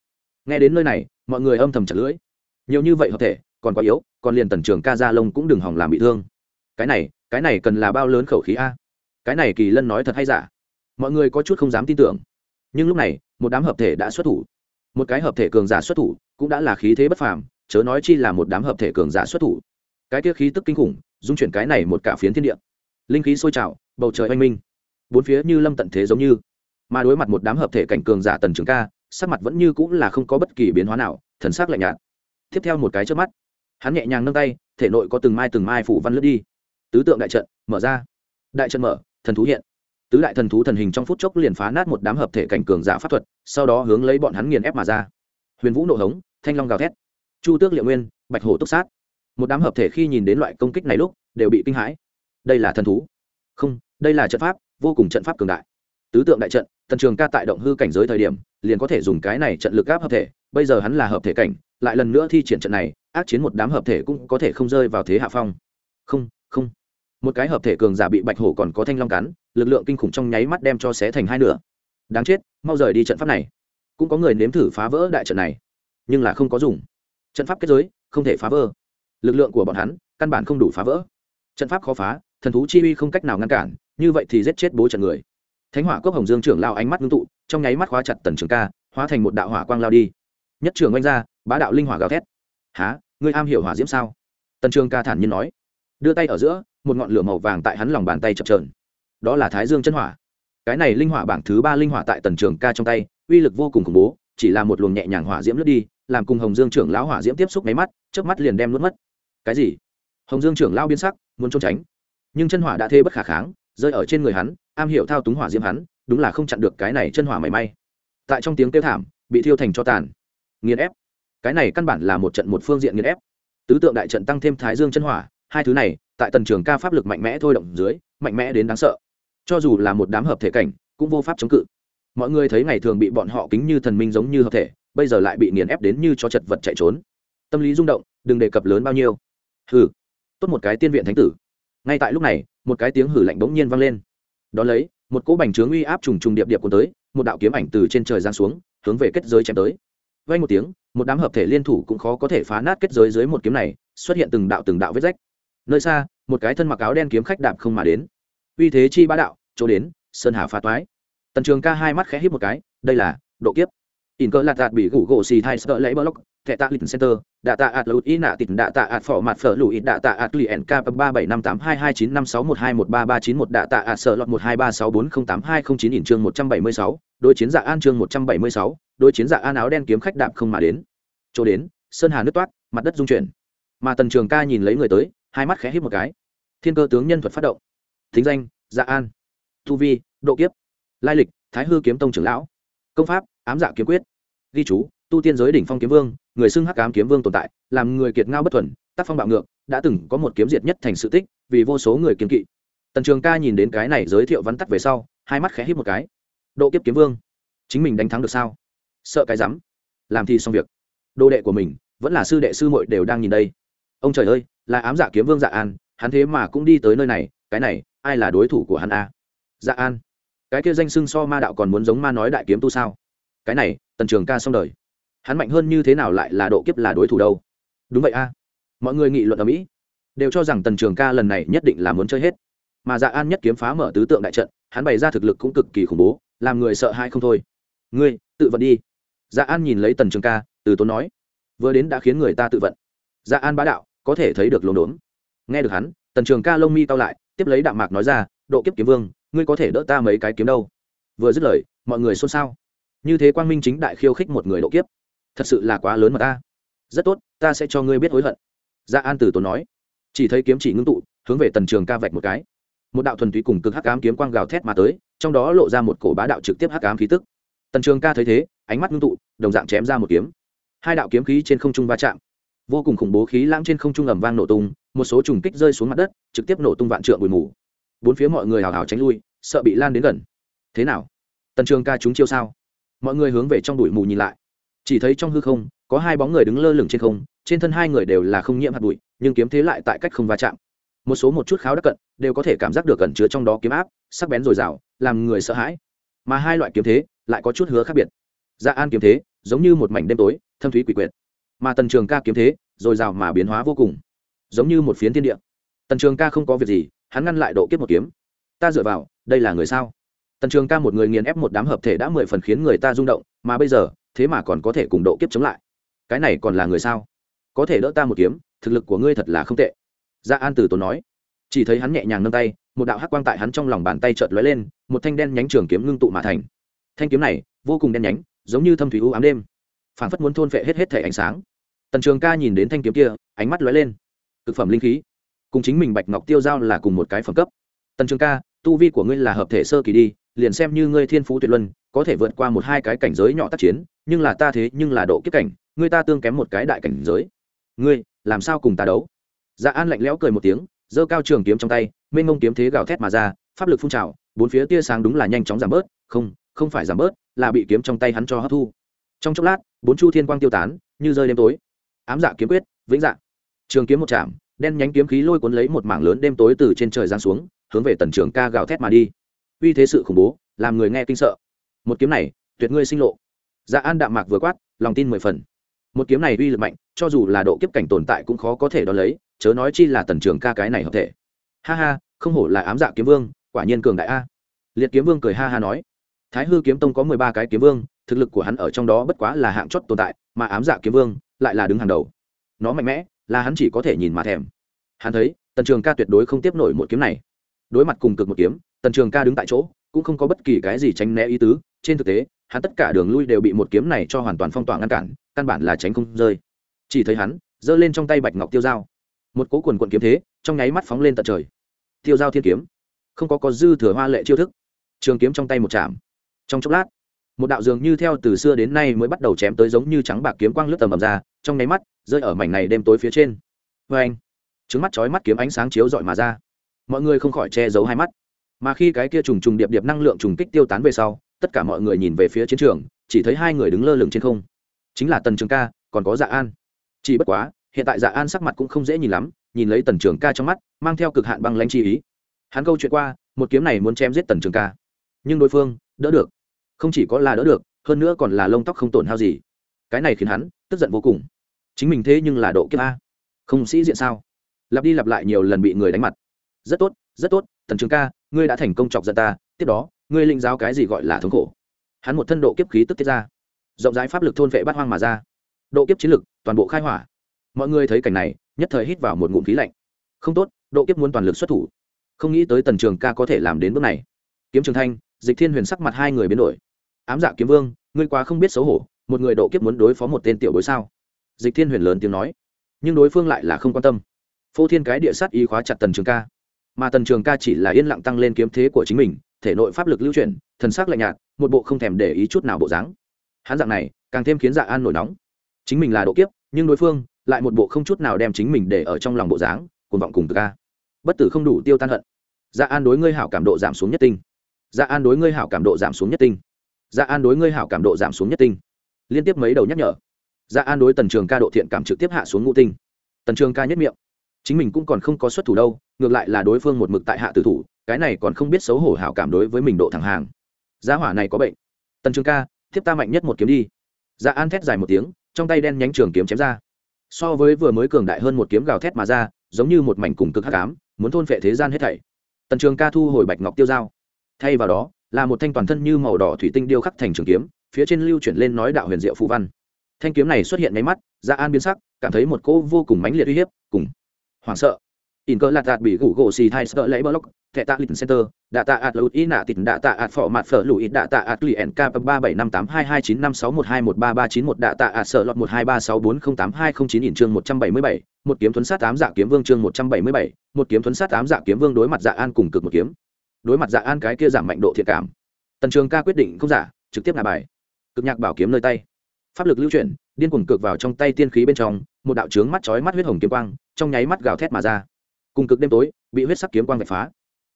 A: Nghe đến nơi này mọi người âm thầm chặt lưỡi. Nhiều như vậy hợp thể, còn quá yếu, còn liền tần trường ca ra lông cũng đừng hỏng làm bị thương. Cái này cái này cần là bao lớn khẩu khí a? Cái này kỳ lân nói thật hay giả? Mọi người có chút không dám tin tưởng. Nhưng lúc này, một đám hợp thể đã xuất thủ. Một cái hợp thể cường giả xuất thủ, cũng đã là khí thế bất phàm, chớ nói chi là một đám hợp thể cường giả xuất thủ. Cái kia khí tức kinh khủng, dung chuyển cái này một cả phiến thiên địa. Linh khí sôi trào, bầu trời oanh minh. Bốn phía như lâm tận thế giống như. Mà đối mặt một đám hợp thể cảnh cường giả tần trường ca sắc mặt vẫn như cũng là không có bất kỳ biến hóa nào, thần sắc lạnh nhạt. Tiếp theo một cái trước mắt, hắn nhẹ nhàng nâng tay, thể nội có từng mai từng mai phủ văn lướt đi. Tứ tượng đại trận, mở ra. Đại trận mở, thần thú hiện. Tứ đại thần thú thần hình trong phút chốc liền phá nát một đám hợp thể cảnh cường giả pháp thuật, sau đó hướng lấy bọn hắn nghiền ép mà ra. Huyền vũ nộ hống, thanh long gào thét. Chu tước liệu nguyên, bạch hổ túc sát. Một đám hợp thể khi nhìn đến loại công kích này lúc, đều bị kinh hãi. Đây là thần thú. Không, đây là trận pháp, vô cùng trận pháp cường đại tứ tượng đại trận, tần trường ca tại động hư cảnh giới thời điểm, liền có thể dùng cái này trận lực áp hợp thể, bây giờ hắn là hợp thể cảnh, lại lần nữa thi triển trận này, ác chiến một đám hợp thể cũng có thể không rơi vào thế hạ phong. Không không. Một cái hợp thể cường giả bị bạch hổ còn có thanh long cắn, lực lượng kinh khủng trong nháy mắt đem cho xé thành hai nửa. Đáng chết, mau rời đi trận pháp này. Cũng có người nếm thử phá vỡ đại trận này, nhưng là không có dùng. Trận pháp kết giới, không thể phá vỡ. Lực lượng của bọn hắn, căn bản không đủ phá vỡ. Trận pháp khó phá, thần thú chi uy không cách nào ngăn cản, như vậy thì giết chết bố trận người thánh hỏa cốc hồng dương trưởng lao ánh mắt ngưng tụ, trong nháy mắt khóa chặt tần trường ca, hóa thành một đạo hỏa quang lao đi. Nhất trường oanh ra, bá đạo linh hỏa gào thét. Há ngươi am hiểu hỏa diễm sao? Tần trường ca thản nhiên nói. Đưa tay ở giữa, một ngọn lửa màu vàng tại hắn lòng bàn tay chập trờn đó là thái dương chân hỏa. Cái này linh hỏa bảng thứ ba linh hỏa tại tần trường ca trong tay, uy lực vô cùng khủng bố, chỉ là một luồng nhẹ nhàng hỏa diễm lướt đi, làm cùng hồng dương trưởng lão hỏa diễm tiếp xúc máy mắt trước mắt liền đem nuốt mất. Cái gì? Hồng dương trưởng lão biến sắc, muốn trốn tránh. Nhưng chân hỏa đã thê bất khả kháng, rơi ở trên người hắn am hiểu thao túng hỏa diễm hắn, đúng là không chặn được cái này chân hỏa mảy may. Tại trong tiếng kêu thảm, bị thiêu thành cho tàn. Nghiền ép. Cái này căn bản là một trận một phương diện nghiền ép. Tứ tượng đại trận tăng thêm thái dương chân hỏa, hai thứ này, tại tần trường ca pháp lực mạnh mẽ thôi động dưới, mạnh mẽ đến đáng sợ. Cho dù là một đám hợp thể cảnh, cũng vô pháp chống cự. Mọi người thấy ngày thường bị bọn họ kính như thần minh giống như hợp thể, bây giờ lại bị nghiền ép đến như cho chật vật chạy trốn. Tâm lý rung động, đừng đề cập lớn bao nhiêu. Hừ. Tốt một cái tiên viện thánh tử. Ngay tại lúc này, một cái tiếng hử lạnh bỗng nhiên vang lên đó lấy, một cỗ bành trướng uy áp trùng trùng điệp điệp cuốn tới, một đạo kiếm ảnh từ trên trời giang xuống, hướng về kết giới chém tới. Vay một tiếng, một đám hợp thể liên thủ cũng khó có thể phá nát kết giới dưới một kiếm này, xuất hiện từng đạo từng đạo vết rách. Nơi xa, một cái thân mặc áo đen kiếm khách đạp không mà đến. Uy thế chi bá đạo, chỗ đến, sơn hà phá toái. Tần trường ca hai mắt khẽ hít một cái, đây là độ kiếp. In cơ lạt đạt bị gủ gỗ xì thai sợ lấy block thẻ tạ lịch center đạ tạ ạt lụt ý nạ tịt đạ tạ ạt phỏ mặt phở lụi đạ tạ ạt lien k, ba bảy năm tám hai hai chín năm sáu một hai một ba ba chín một đạ tạ ạt sợ lọt một hai ba sáu bốn không tám hai không chín ỉn chương một trăm bảy mươi sáu, đối chiến dạ an chương một trăm bảy mươi sáu, đối chiến dạ an áo đen kiếm khách đạp không mà đến. Chỗ đến, sơn hà nước toát, mặt đất dung chuyển. Mà tần trường ca nhìn lấy người tới, hai mắt khẽ hít một cái. Thiên cơ tướng nhân thuật phát động. Thính danh dạ an. Tu vi, độ kiếp. Lai lịch, thái hư kiếm tông trưởng lão. Công pháp, ám dạ kiếm quyết. Ghi chú tu tiên giới đỉnh phong kiếm vương, người xưng hắc ám kiếm vương tồn tại, làm người kiệt ngao bất thuần, tác phong bạo ngược, đã từng có một kiếm diệt nhất thành sự tích, vì vô số người kiên kỵ. Tần trường ca nhìn đến cái này giới thiệu vắn tắt về sau, hai mắt khẽ hít một cái. Độ kiếp kiếm vương, chính mình đánh thắng được sao? Sợ cái rắm, làm thì xong việc. Đồ đệ của mình, vẫn là sư đệ sư muội đều đang nhìn đây. Ông trời ơi, là ám dạ kiếm vương dạ an, hắn thế mà cũng đi tới nơi này, cái này, ai là đối thủ của hắn a dạ an, cái kia danh xưng so ma đạo còn muốn giống ma nói đại kiếm tu sao? Cái này, tần trường ca xong đời hắn mạnh hơn như thế nào lại là độ kiếp là đối thủ đâu? Đúng vậy a. Mọi người nghị luận ở mỹ đều cho rằng tần trường ca lần này nhất định là muốn chơi hết. Mà dạ an nhất kiếm phá mở tứ tượng đại trận, hắn bày ra thực lực cũng cực kỳ khủng bố, làm người sợ hãi không thôi. Ngươi, tự vận đi. Dạ an nhìn lấy tần trường ca, từ tốn nói. Vừa đến đã khiến người ta tự vận. Dạ an bá đạo, có thể thấy được lồn đốn. Nghe được hắn, tần trường ca lông mi cao lại, tiếp lấy đạm mạc nói ra, độ kiếp kiếm vương, ngươi có thể đỡ ta mấy cái kiếm đâu? Vừa dứt lời, mọi người xôn xao. Như thế quang minh chính đại khiêu khích một người độ kiếp thật sự là quá lớn mà ta. Rất tốt, ta sẽ cho ngươi biết hối hận. Gia dạ an tử tốn nói. Chỉ thấy kiếm chỉ ngưng tụ, hướng về tần trường ca vạch một cái. Một đạo thuần túy cùng cực hắc ám kiếm quang gào thét mà tới, trong đó lộ ra một cổ bá đạo trực tiếp hắc ám khí tức. Tần trường ca thấy thế, ánh mắt ngưng tụ, đồng dạng chém ra một kiếm. Hai đạo kiếm khí trên không trung va chạm. Vô cùng khủng bố khí lãng trên không trung ẩm vang nổ tung, một số trùng kích rơi xuống mặt đất, trực tiếp nổ tung vạn trượng bụi mù. Bốn phía mọi người hào hào tránh lui, sợ bị lan đến gần. Thế nào? Tần trường ca chúng chiêu sao? Mọi người hướng về trong bụi mù nhìn lại chỉ thấy trong hư không, có hai bóng người đứng lơ lửng trên không, trên thân hai người đều là không nhiễm hạt bụi, nhưng kiếm thế lại tại cách không va chạm. Một số một chút kháo đắc cận, đều có thể cảm giác được cẩn chứa trong đó kiếm áp, sắc bén dồi dào, làm người sợ hãi. Mà hai loại kiếm thế lại có chút hứa khác biệt. Dạ an kiếm thế, giống như một mảnh đêm tối, thâm thúy quỷ quyệt. Mà tần trường ca kiếm thế, dồi dào mà biến hóa vô cùng. Giống như một phiến thiên địa. Tần trường ca không có việc gì, hắn ngăn lại độ kiếp một kiếm. Ta dựa vào, đây là người sao? Tần trường ca một người nghiền ép một đám hợp thể đã mười phần khiến người ta rung động, mà bây giờ thế mà còn có thể cùng độ kiếp chống lại. Cái này còn là người sao? Có thể đỡ ta một kiếm, thực lực của ngươi thật là không tệ. Gia dạ an từ tốn nói. Chỉ thấy hắn nhẹ nhàng nâng tay, một đạo hắc quang tại hắn trong lòng bàn tay chợt lóe lên, một thanh đen nhánh trường kiếm ngưng tụ mà thành. Thanh kiếm này, vô cùng đen nhánh, giống như thâm thủy u ám đêm. Phản phất muốn thôn phệ hết hết thể ánh sáng. Tần trường ca nhìn đến thanh kiếm kia, ánh mắt lóe lên. Thực phẩm linh khí. Cùng chính mình bạch ngọc tiêu giao là cùng một cái phẩm cấp. Tần trường ca, tu vi của ngươi là hợp thể sơ kỳ đi, liền xem như ngươi thiên phú tuyệt luân có thể vượt qua một hai cái cảnh giới nhỏ tác chiến, nhưng là ta thế nhưng là độ kiếp cảnh, ngươi ta tương kém một cái đại cảnh giới. Ngươi, làm sao cùng ta đấu? Dạ an lạnh lẽo cười một tiếng, giơ cao trường kiếm trong tay, mênh mông kiếm thế gào thét mà ra, pháp lực phun trào, bốn phía tia sáng đúng là nhanh chóng giảm bớt, không không phải giảm bớt, là bị kiếm trong tay hắn cho hấp thu. Trong chốc lát, bốn chu thiên quang tiêu tán, như rơi đêm tối. Ám dạ kiếm quyết, vĩnh dạ. Trường kiếm một chạm, đen nhánh kiếm khí lôi cuốn lấy một mảng lớn đêm tối từ trên trời giáng xuống, hướng về tần trường ca gào thét mà đi. Uy thế sự khủng bố, làm người nghe kinh sợ một kiếm này, tuyệt ngươi sinh lộ. Dạ an đạm mạc vừa quát, lòng tin mười phần. Một kiếm này uy lực mạnh, cho dù là độ kiếp cảnh tồn tại cũng khó có thể đón lấy, chớ nói chi là tần trường ca cái này hợp thể. Ha ha, không hổ là ám dạ kiếm vương, quả nhiên cường đại a. Liệt kiếm vương cười ha ha nói. Thái hư kiếm tông có mười ba cái kiếm vương, thực lực của hắn ở trong đó bất quá là hạng chót tồn tại, mà ám dạ kiếm vương lại là đứng hàng đầu. Nó mạnh mẽ, là hắn chỉ có thể nhìn mà thèm. Hắn thấy, tần trường ca tuyệt đối không tiếp nổi một kiếm này. Đối mặt cùng cực một kiếm, tần trường ca đứng tại chỗ cũng không có bất kỳ cái gì tránh né ý tứ. Trên thực tế, hắn tất cả đường lui đều bị một kiếm này cho hoàn toàn phong tỏa ngăn cản, căn bản là tránh không rơi. Chỉ thấy hắn, giơ lên trong tay bạch ngọc tiêu dao. Một cố quần quận kiếm thế, trong nháy mắt phóng lên tận trời. Tiêu dao thiên kiếm. Không có có dư thừa hoa lệ chiêu thức. Trường kiếm trong tay một chạm. Trong chốc lát, một đạo dường như theo từ xưa đến nay mới bắt đầu chém tới giống như trắng bạc kiếm quang lướt tầm ầm ra, trong nháy mắt, rơi ở mảnh này đêm tối phía trên. Vê anh trứng mắt chói mắt kiếm ánh sáng chiếu rọi mà ra. Mọi người không khỏi che giấu hai mắt mà khi cái kia trùng trùng điệp điệp năng lượng trùng kích tiêu tán về sau, tất cả mọi người nhìn về phía chiến trường, chỉ thấy hai người đứng lơ lửng trên không. Chính là tần trường ca, còn có dạ an. Chỉ bất quá, hiện tại dạ an sắc mặt cũng không dễ nhìn lắm, nhìn lấy tần trường ca trong mắt, mang theo cực hạn băng lanh chi ý. Hắn câu chuyện qua, một kiếm này muốn chém giết tần trường ca. Nhưng đối phương, đỡ được. Không chỉ có là đỡ được, hơn nữa còn là lông tóc không tổn hao gì. Cái này khiến hắn, tức giận vô cùng. Chính mình thế nhưng là độ kiếp a. Không sĩ diện sao? Lặp đi lặp lại nhiều lần bị người đánh mặt. Rất tốt rất tốt, tần trường ca ngươi đã thành công chọc giận ta, tiếp đó, ngươi linh giáo cái gì gọi là thống khổ? Hắn một thân độ kiếp khí tức tiết ra. Rộng rãi pháp lực thôn vệ bắt hoang mà ra. Độ kiếp chiến lực, toàn bộ khai hỏa. Mọi người thấy cảnh này, nhất thời hít vào một ngụm khí lạnh. Không tốt, độ kiếp muốn toàn lực xuất thủ. Không nghĩ tới tần trường ca có thể làm đến bước này. Kiếm trường thanh, dịch thiên huyền sắc mặt hai người biến đổi. Ám dạ kiếm vương, ngươi quá không biết xấu hổ, một người độ kiếp muốn đối phó một tên tiểu bối sao? Dịch thiên huyền lớn tiếng nói. Nhưng đối phương lại là không quan tâm. Phô thiên cái địa sát y khóa chặt tần trường ca mà tần trường ca chỉ là yên lặng tăng lên kiếm thế của chính mình, thể nội pháp lực lưu chuyển, thần sắc lạnh nhạt, một bộ không thèm để ý chút nào bộ dáng. Hắn dạng này, càng thêm khiến dạ an nổi nóng. Chính mình là độ kiếp, nhưng đối phương lại một bộ không chút nào đem chính mình để ở trong lòng bộ dáng, cuồng vọng cùng từ ca bất tử không đủ tiêu tan hận. Dạ an đối ngươi hảo cảm độ giảm xuống nhất tinh. Dạ an đối ngươi hảo cảm độ giảm xuống nhất tinh. Dạ an đối ngươi hảo cảm độ giảm xuống nhất tinh. Liên tiếp mấy đầu nhắc nhở. Dạ an đối tần trường ca độ thiện cảm trực tiếp hạ xuống ngũ tinh. Tần trường ca nhất miệng chính mình cũng còn không có xuất thủ đâu, ngược lại là đối phương một mực tại hạ tử thủ, cái này còn không biết xấu hổ hảo cảm đối với mình độ thẳng hàng. Giá hỏa này có bệnh. Tần trường ca, thiếp ta mạnh nhất một kiếm đi. Dạ an thét dài một tiếng, trong tay đen nhánh trường kiếm chém ra. So với vừa mới cường đại hơn một kiếm gào thét mà ra, giống như một mảnh cùng cực hắc ám, muốn thôn phệ thế gian hết thảy. Tần trường ca thu hồi bạch ngọc tiêu dao. Thay vào đó, là một thanh toàn thân như màu đỏ thủy tinh điêu khắc thành trường kiếm, phía trên lưu chuyển lên nói đạo huyền diệu phù văn. Thanh kiếm này xuất hiện nháy mắt dạ an biến sắc, cảm thấy một cỗ vô cùng mãnh liệt uy hiếp, cùng hoảng sợ. In cơ lạt đạt bị gủ gỗ xì thai sợ lấy block, thẻ tạ lịch center, đạ tạ ạt lụt ý nạ tịt, đạ tạ ạt phỏ mặt phở lụi đạ tạ ạt lì nk ba bảy năm tám hai hai chín năm sáu một hai một ba ba chín một, đạ tạ ạt sợ lọt một hai ba sáu bốn không tám hai không chín in chương một trăm bảy mươi bảy, một kiếm thuấn sát tám dạ kiếm vương chương một trăm bảy mươi bảy, một kiếm thuấn sát tám dạ kiếm vương đối mặt dạ an cùng cực một kiếm. Đối mặt dạ an cái kia giảm mạnh độ thiện cảm. Tần trường ca quyết định không giả, trực tiếp ngả bài. Cực nhạc bảo kiếm nơi tay. Pháp lực lưu chuyển, điên cuồng cực vào trong tay tiên khí bên trong một đạo trướng mắt chói mắt huyết hồng kiếm quang, trong nháy mắt gào thét mà ra. Cùng cực đêm tối, bị huyết sắc kiếm quang vạch phá.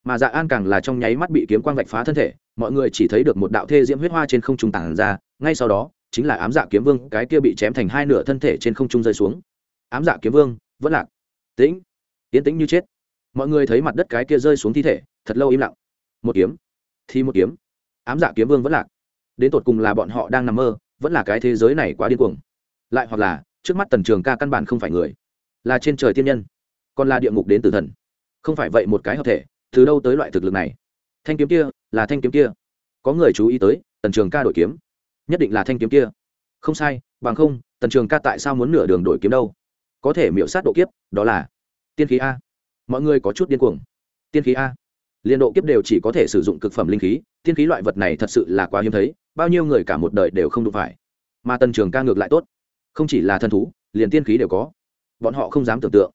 A: Mà dạ an càng là trong nháy mắt bị kiếm quang vạch phá thân thể, mọi người chỉ thấy được một đạo thê diễm huyết hoa trên không trung tản ra, ngay sau đó, chính là ám dạ kiếm vương, cái kia bị chém thành hai nửa thân thể trên không trung rơi xuống. Ám dạ kiếm vương, vẫn lạc. Tĩnh. Tiến tĩnh như chết. Mọi người thấy mặt đất cái kia rơi xuống thi thể, thật lâu im lặng. Một kiếm. Thì một kiếm. Ám dạ kiếm vương vẫn lạc. Đến tột cùng là bọn họ đang nằm mơ, vẫn là cái thế giới này quá điên cuồng. Lại hoặc là trước mắt tần trường ca căn bản không phải người, là trên trời tiên nhân, còn là địa ngục đến từ thần. Không phải vậy một cái hợp thể, từ đâu tới loại thực lực này? Thanh kiếm kia, là thanh kiếm kia. Có người chú ý tới, tần trường ca đổi kiếm. Nhất định là thanh kiếm kia. Không sai, bằng không, tần trường ca tại sao muốn nửa đường đổi kiếm đâu? Có thể miễu sát độ kiếp, đó là tiên khí a. Mọi người có chút điên cuồng. Tiên khí a. Liên độ kiếp đều chỉ có thể sử dụng cực phẩm linh khí, tiên khí loại vật này thật sự là quá hiếm thấy, bao nhiêu người cả một đời đều không đụng phải. Mà tần trường ca ngược lại tốt không chỉ là thần thú, liền tiên khí đều có. Bọn họ không dám tưởng tượng,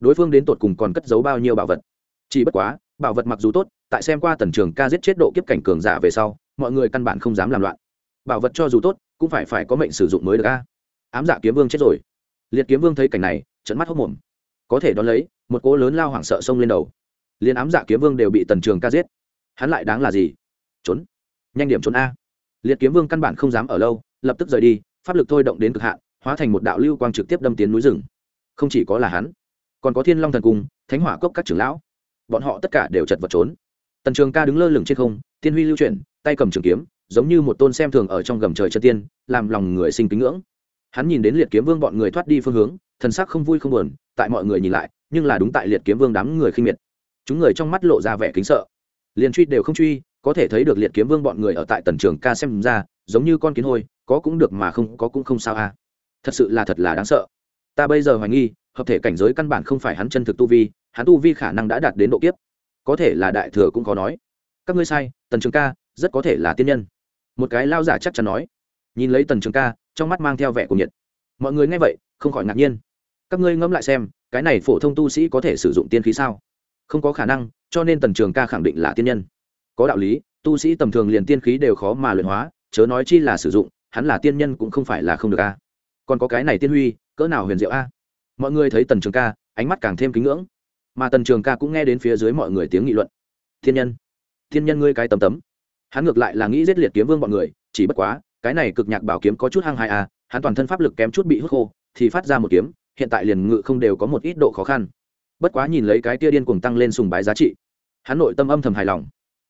A: đối phương đến tột cùng còn cất giấu bao nhiêu bảo vật. Chỉ bất quá, bảo vật mặc dù tốt, tại xem qua tần trường ca giết chết độ kiếp cảnh cường giả về sau, mọi người căn bản không dám làm loạn. Bảo vật cho dù tốt, cũng phải phải có mệnh sử dụng mới được a. Ám dạ kiếm vương chết rồi. Liệt kiếm vương thấy cảnh này trận mắt hốc mồm. Có thể đón lấy, một cỗ lớn lao hoảng sợ xông lên đầu. Liền ám dạ kiếm vương đều bị tần trường ca giết. Hắn lại đáng là gì? Trốn. Nhanh điểm trốn a. Liệt kiếm vương căn bản không dám ở lâu, lập tức rời đi, pháp lực thôi động đến cực hạn hóa thành một đạo lưu quang trực tiếp đâm tiến núi rừng. Không chỉ có là hắn, còn có thiên long thần cung, thánh hỏa cốc các trưởng lão. Bọn họ tất cả đều chật vật trốn. Tần trường ca đứng lơ lửng trên không, tiên huy lưu chuyển, tay cầm trường kiếm, giống như một tôn xem thường ở trong gầm trời chân tiên, làm lòng người sinh kính ngưỡng. Hắn nhìn đến liệt kiếm vương bọn người thoát đi phương hướng, thần sắc không vui không buồn, tại mọi người nhìn lại, nhưng là đúng tại liệt kiếm vương đám người khinh miệt. Chúng người trong mắt lộ ra vẻ kính sợ. Liền truy đều không truy, có thể thấy được liệt kiếm vương bọn người ở tại tần trường ca xem ra, giống như con kiến hôi, có cũng được mà không có cũng không sao a thật sự là thật là đáng sợ. Ta bây giờ hoài nghi, hợp thể cảnh giới căn bản không phải hắn chân thực tu vi, hắn tu vi khả năng đã đạt đến độ kiếp. Có thể là đại thừa cũng có nói. Các ngươi sai, tần trường ca, rất có thể là tiên nhân. Một cái lao giả chắc chắn nói. Nhìn lấy tần trường ca, trong mắt mang theo vẻ của nhiệt. Mọi người nghe vậy, không khỏi ngạc nhiên. Các ngươi ngẫm lại xem, cái này phổ thông tu sĩ có thể sử dụng tiên khí sao? Không có khả năng, cho nên tần trường ca khẳng định là tiên nhân. Có đạo lý, tu sĩ tầm thường liền tiên khí đều khó mà luyện hóa, chớ nói chi là sử dụng, hắn là tiên nhân cũng không phải là không được a còn có cái này tiên huy, cỡ nào huyền diệu a? Mọi người thấy tần trường ca, ánh mắt càng thêm kính ngưỡng. Mà tần trường ca cũng nghe đến phía dưới mọi người tiếng nghị luận. Thiên nhân thiên nhân ngươi cái tấm tấm. Hắn ngược lại là nghĩ giết liệt kiếm vương bọn người, chỉ bất quá, cái này cực nhạc bảo kiếm có chút hăng hai a à, hắn toàn thân pháp lực kém chút bị hút khô, thì phát ra một kiếm, hiện tại liền ngự không đều có một ít độ khó khăn. Bất quá nhìn lấy cái tia điên cuồng tăng lên sùng bái giá trị, hắn nội tâm âm thầm hài lòng.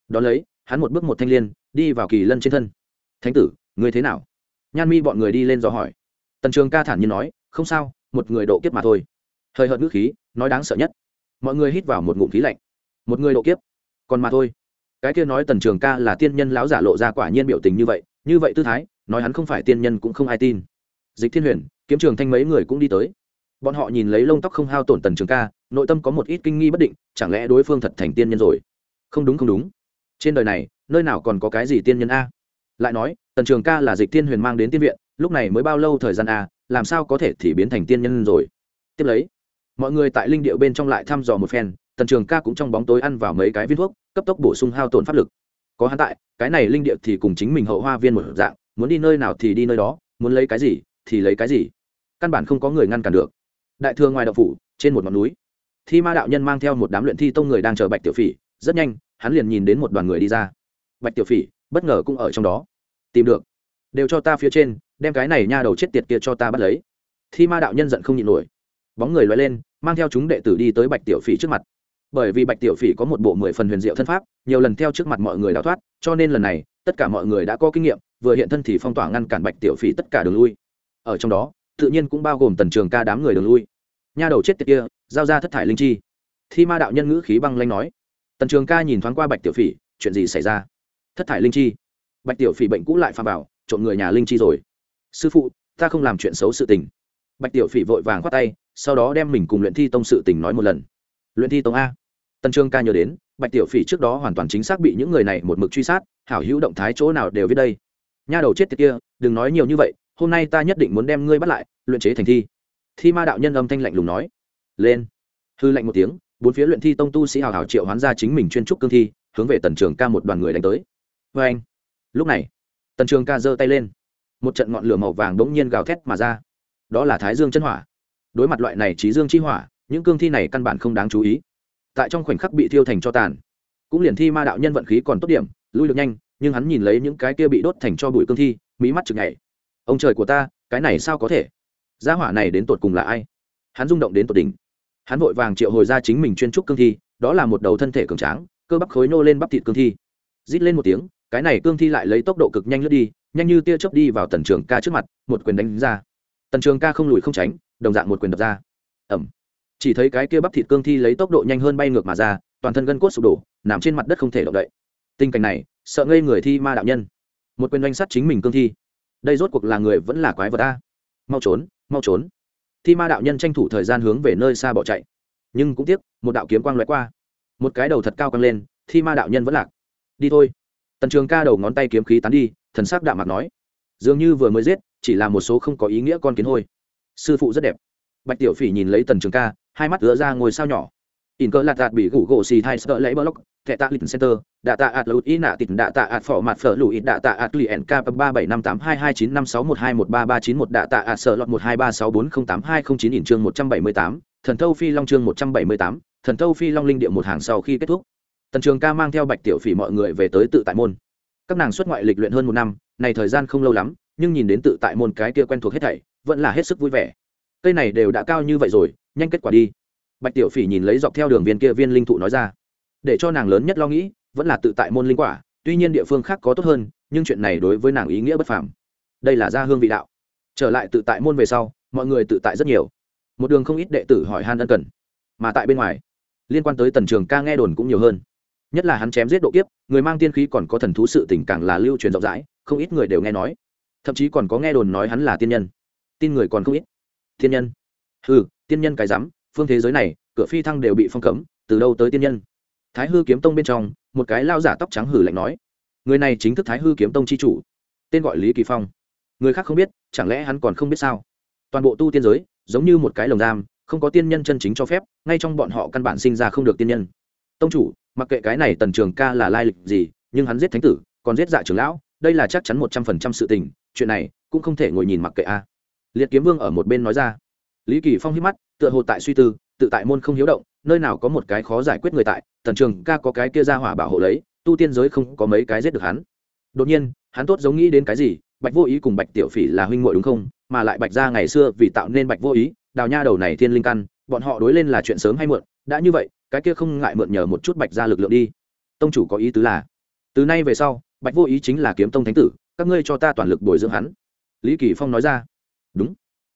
A: Đón lấy, hắn một bước một thanh l i ê n đi vào kỳ lân trên thân. Thánh tử, ngươi thế nào? Nhan mi bọn người đi lên dò hỏi tần trường ca thản nhiên nói, không sao, một người độ kiếp mà thôi. Hơi hợt ngữ khí, nói đáng sợ nhất, mọi người hít vào một ngụm khí lạnh. Một người độ kiếp? Còn mà thôi. Cái kia nói tần trường ca là tiên nhân lão giả lộ ra quả nhiên biểu tình như vậy như vậy tư thái, nói hắn không phải tiên nhân cũng không ai tin. Dịch thiên huyền, kiếm trường thanh mấy người cũng đi tới. Bọn họ nhìn lấy lông tóc không hao tổn tần trường ca, nội tâm có một ít kinh nghi bất định, chẳng lẽ đối phương thật thành tiên nhân rồi? Không đúng không đúng. Trên đời này, nơi nào còn có cái gì tiên nhân a? Lại nói, tần trường ca là dịch tiên huyền mang đến tiên viện lúc này mới bao lâu thời gian a làm sao có thể thì biến thành tiên nhân rồi? Tiếp lấy, mọi người tại linh điệu bên trong lại thăm dò một phen, tần trường ca cũng trong bóng tối ăn vào mấy cái viên thuốc, cấp tốc bổ sung hao tổn pháp lực. Có hắn tại, cái này linh điệu thì cùng chính mình hậu hoa viên một dạng, muốn đi nơi nào thì đi nơi đó, muốn lấy cái gì thì lấy cái gì. Căn bản không có người ngăn cản được. Đại thừa ngoài đậu phủ, trên một ngọn núi, thi ma đạo nhân mang theo một đám luyện thi tông người đang chờ bạch tiểu phỉ, rất nhanh, hắn liền nhìn đến một đoàn người đi ra. Bạch tiểu phỉ, bất ngờ cũng ở trong đó. Tìm được. Đều cho ta phía trên đem cái này nha đầu chết tiệt kia cho ta bắt lấy. Thi ma đạo nhân giận không nhịn nổi. Bóng người loay lên, mang theo chúng đệ tử đi tới bạch tiểu phỉ trước mặt. Bởi vì bạch tiểu phỉ có một bộ mười phần huyền diệu thân pháp, nhiều lần theo trước mặt mọi người đào thoát, cho nên lần này, tất cả mọi người đã có kinh nghiệm, vừa hiện thân thì phong tỏa ngăn cản bạch tiểu phỉ tất cả đường lui. Ở trong đó, tự nhiên cũng bao gồm tần trường ca đám người đường lui. Nha đầu chết tiệt kia, giao ra thất thải linh chi. Thi ma đạo nhân ngữ khí băng lanh nói. Tần trường ca nhìn thoáng qua bạch tiểu phỉ, chuyện gì xảy ra? Thất thải linh chi. Bạch tiểu phỉ bệnh cũ lại pha vào, trộm người nhà linh chi rồi sư phụ, ta không làm chuyện xấu sự tình. Bạch tiểu phỉ vội vàng khoát tay, sau đó đem mình cùng luyện thi tông sự tình nói một lần. Luyện thi tông a. Tần trường ca nhớ đến, bạch tiểu phỉ trước đó hoàn toàn chính xác bị những người này một mực truy sát, hảo hữu động thái chỗ nào đều viết đây. Nha đầu chết tiệt kia, đừng nói nhiều như vậy, hôm nay ta nhất định muốn đem ngươi bắt lại, luyện chế thành thi. Thi ma đạo nhân âm thanh lạnh lùng nói. Lên. Hư lạnh một tiếng, bốn phía luyện thi tông tu sĩ hào hào triệu hoán ra chính mình chuyên trúc cương thi, hướng về tần trường ca một đoàn người đánh tới. Vê anh lúc này, tần trường ca giơ tay lên một trận ngọn lửa màu vàng đống nhiên gào thét mà ra. Đó là thái dương chân hỏa. Đối mặt loại này trí dương chi hỏa, những cương thi này căn bản không đáng chú ý. Tại trong khoảnh khắc bị thiêu thành cho tàn, cũng liền thi ma đạo nhân vận khí còn tốt điểm, lui được nhanh, nhưng hắn nhìn lấy những cái kia bị đốt thành cho bụi cương thi mỹ mắt chực nhảy. Ông trời của ta, cái này sao có thể? Gia hỏa này đến tột cùng là ai? Hắn rung động đến tột đỉnh. Hắn vội vàng triệu hồi ra chính mình chuyên trúc cương thi, đó là một đầu thân thể cường tráng, cơ bắp khối nô lên bắp thịt cương thi. Rít lên một tiếng, cái này cương thi lại lấy tốc độ cực nhanh lướt đi nhanh như tia chớp đi vào tần trường ca trước mặt, một quyền đánh ra. Tần trường ca không lùi không tránh, đồng dạng một quyền đập ra. Ẩm chỉ thấy cái kia bắp thịt cương thi lấy tốc độ nhanh hơn bay ngược mà ra, toàn thân gân cốt sụp đổ, nằm trên mặt đất không thể động đậy. Tình cảnh này, sợ ngây người thi ma đạo nhân. Một quyền đánh sắt chính mình cương thi. Đây rốt cuộc là người vẫn là quái vật ta mau trốn mau trốn. Thi ma đạo nhân tranh thủ thời gian hướng về nơi xa bỏ chạy. Nhưng cũng tiếc, một đạo kiếm quang loại qua. Một cái đầu thật cao căng lên, thi ma đạo nhân vẫn lạc. Đi thôi. Tần trường ca đầu ngón tay kiếm khí tán đi thần sắc đạm mặt nói, dường như vừa mới giết, chỉ là một số không có ý nghĩa con kiến hôi. Sư phụ rất đẹp. Bạch tiểu phỉ nhìn lấy tần trường ca, hai mắt ứa ra ngồi sao nhỏ. In cơ lạt đạt bị gủ gỗ xì thai sợ lấy block thẻ tạ lịch center, đạ tạ ạt lụt ý nạ tịt, đạ tạ ạt phỏ mặt phở lụi, đạ tạ ạt lụy nk ba bảy năm tám hai hai chín năm sáu một hai một ba ba chín một, đạ tạ ạt sợ lọt một hai ba sáu bốn không tám hai không chín in chương một trăm bảy mươi tám, thần thâu phi long chương một trăm bảy mươi tám, thần thâu phi long linh địa một hàng sau khi kết thúc. Tần trường ca mang theo bạch tiểu phỉ mọi người về tới tự tại môn các nàng xuất ngoại lịch luyện hơn một năm, này thời gian không lâu lắm, nhưng nhìn đến tự tại môn cái kia quen thuộc hết thảy, vẫn là hết sức vui vẻ. Cây này đều đã cao như vậy rồi, nhanh kết quả đi. Bạch tiểu phỉ nhìn lấy dọc theo đường viên kia viên linh thụ nói ra. Để cho nàng lớn nhất lo nghĩ, vẫn là tự tại môn linh quả, tuy nhiên địa phương khác có tốt hơn, nhưng chuyện này đối với nàng ý nghĩa bất phàm. Đây là gia hương vị đạo. Trở lại tự tại môn về sau, mọi người tự tại rất nhiều. Một đường không ít đệ tử hỏi han ân cần, mà tại bên ngoài, liên quan tới tần trường ca nghe đồn cũng nhiều hơn nhất là hắn chém giết độ kiếp, người mang tiên khí còn có thần thú sự tình càng là lưu truyền rộng rãi, không ít người đều nghe nói. Thậm chí còn có nghe đồn nói hắn là tiên nhân. Tin người còn không ít. Tiên nhân. Ừ tiên nhân cái rắm, phương thế giới này, cửa phi thăng đều bị phong cấm, từ đâu tới tiên nhân? Thái hư kiếm tông bên trong, một cái lao giả tóc trắng hử lạnh nói, người này chính thức thái hư kiếm tông c h i chủ, tên gọi lý kỳ phong. Người khác không biết, chẳng lẽ hắn còn không biết sao? Toàn bộ tu tiên giới, giống như một cái lồng giam, không có tiên nhân chân chính cho phép, ngay trong bọn họ căn bản sinh ra không được tiên nhân tông chủ, mặc kệ cái này tần trường ca là lai lịch gì, nhưng hắn giết thánh tử, còn giết dạ trưởng lão, đây là chắc chắn một trăm phần trăm sự tình, chuyện này cũng không thể ngồi nhìn mặc kệ a. Liệt kiếm vương ở một bên nói ra. Lý kỳ phong hít mắt, tựa hồ tại suy tư, tự tại môn không hiếu động, nơi nào có một cái khó giải quyết người tại, tần trường ca có cái kia ra hỏa bảo hộ lấy, tu tiên giới không có mấy cái giết được hắn. Đột nhiên, hắn tốt giống nghĩ đến cái gì, bạch vô ý cùng bạch tiểu phỉ là huynh muội đúng không? Mà lại bạch ra ngày xưa vì tạo nên bạch vô ý, đào nha đầu này thiên linh căn, bọn họ đối lên là chuyện sớm hay muộn, đã như vậy cái kia không ngại mượn nhờ một chút bạch ra lực lượng đi. Tông chủ có ý tứ là, từ nay về sau, bạch vô ý chính là kiếm tông thánh tử, các ngươi cho ta toàn lực bồi dưỡng hắn. Lý kỳ phong nói ra. Đúng.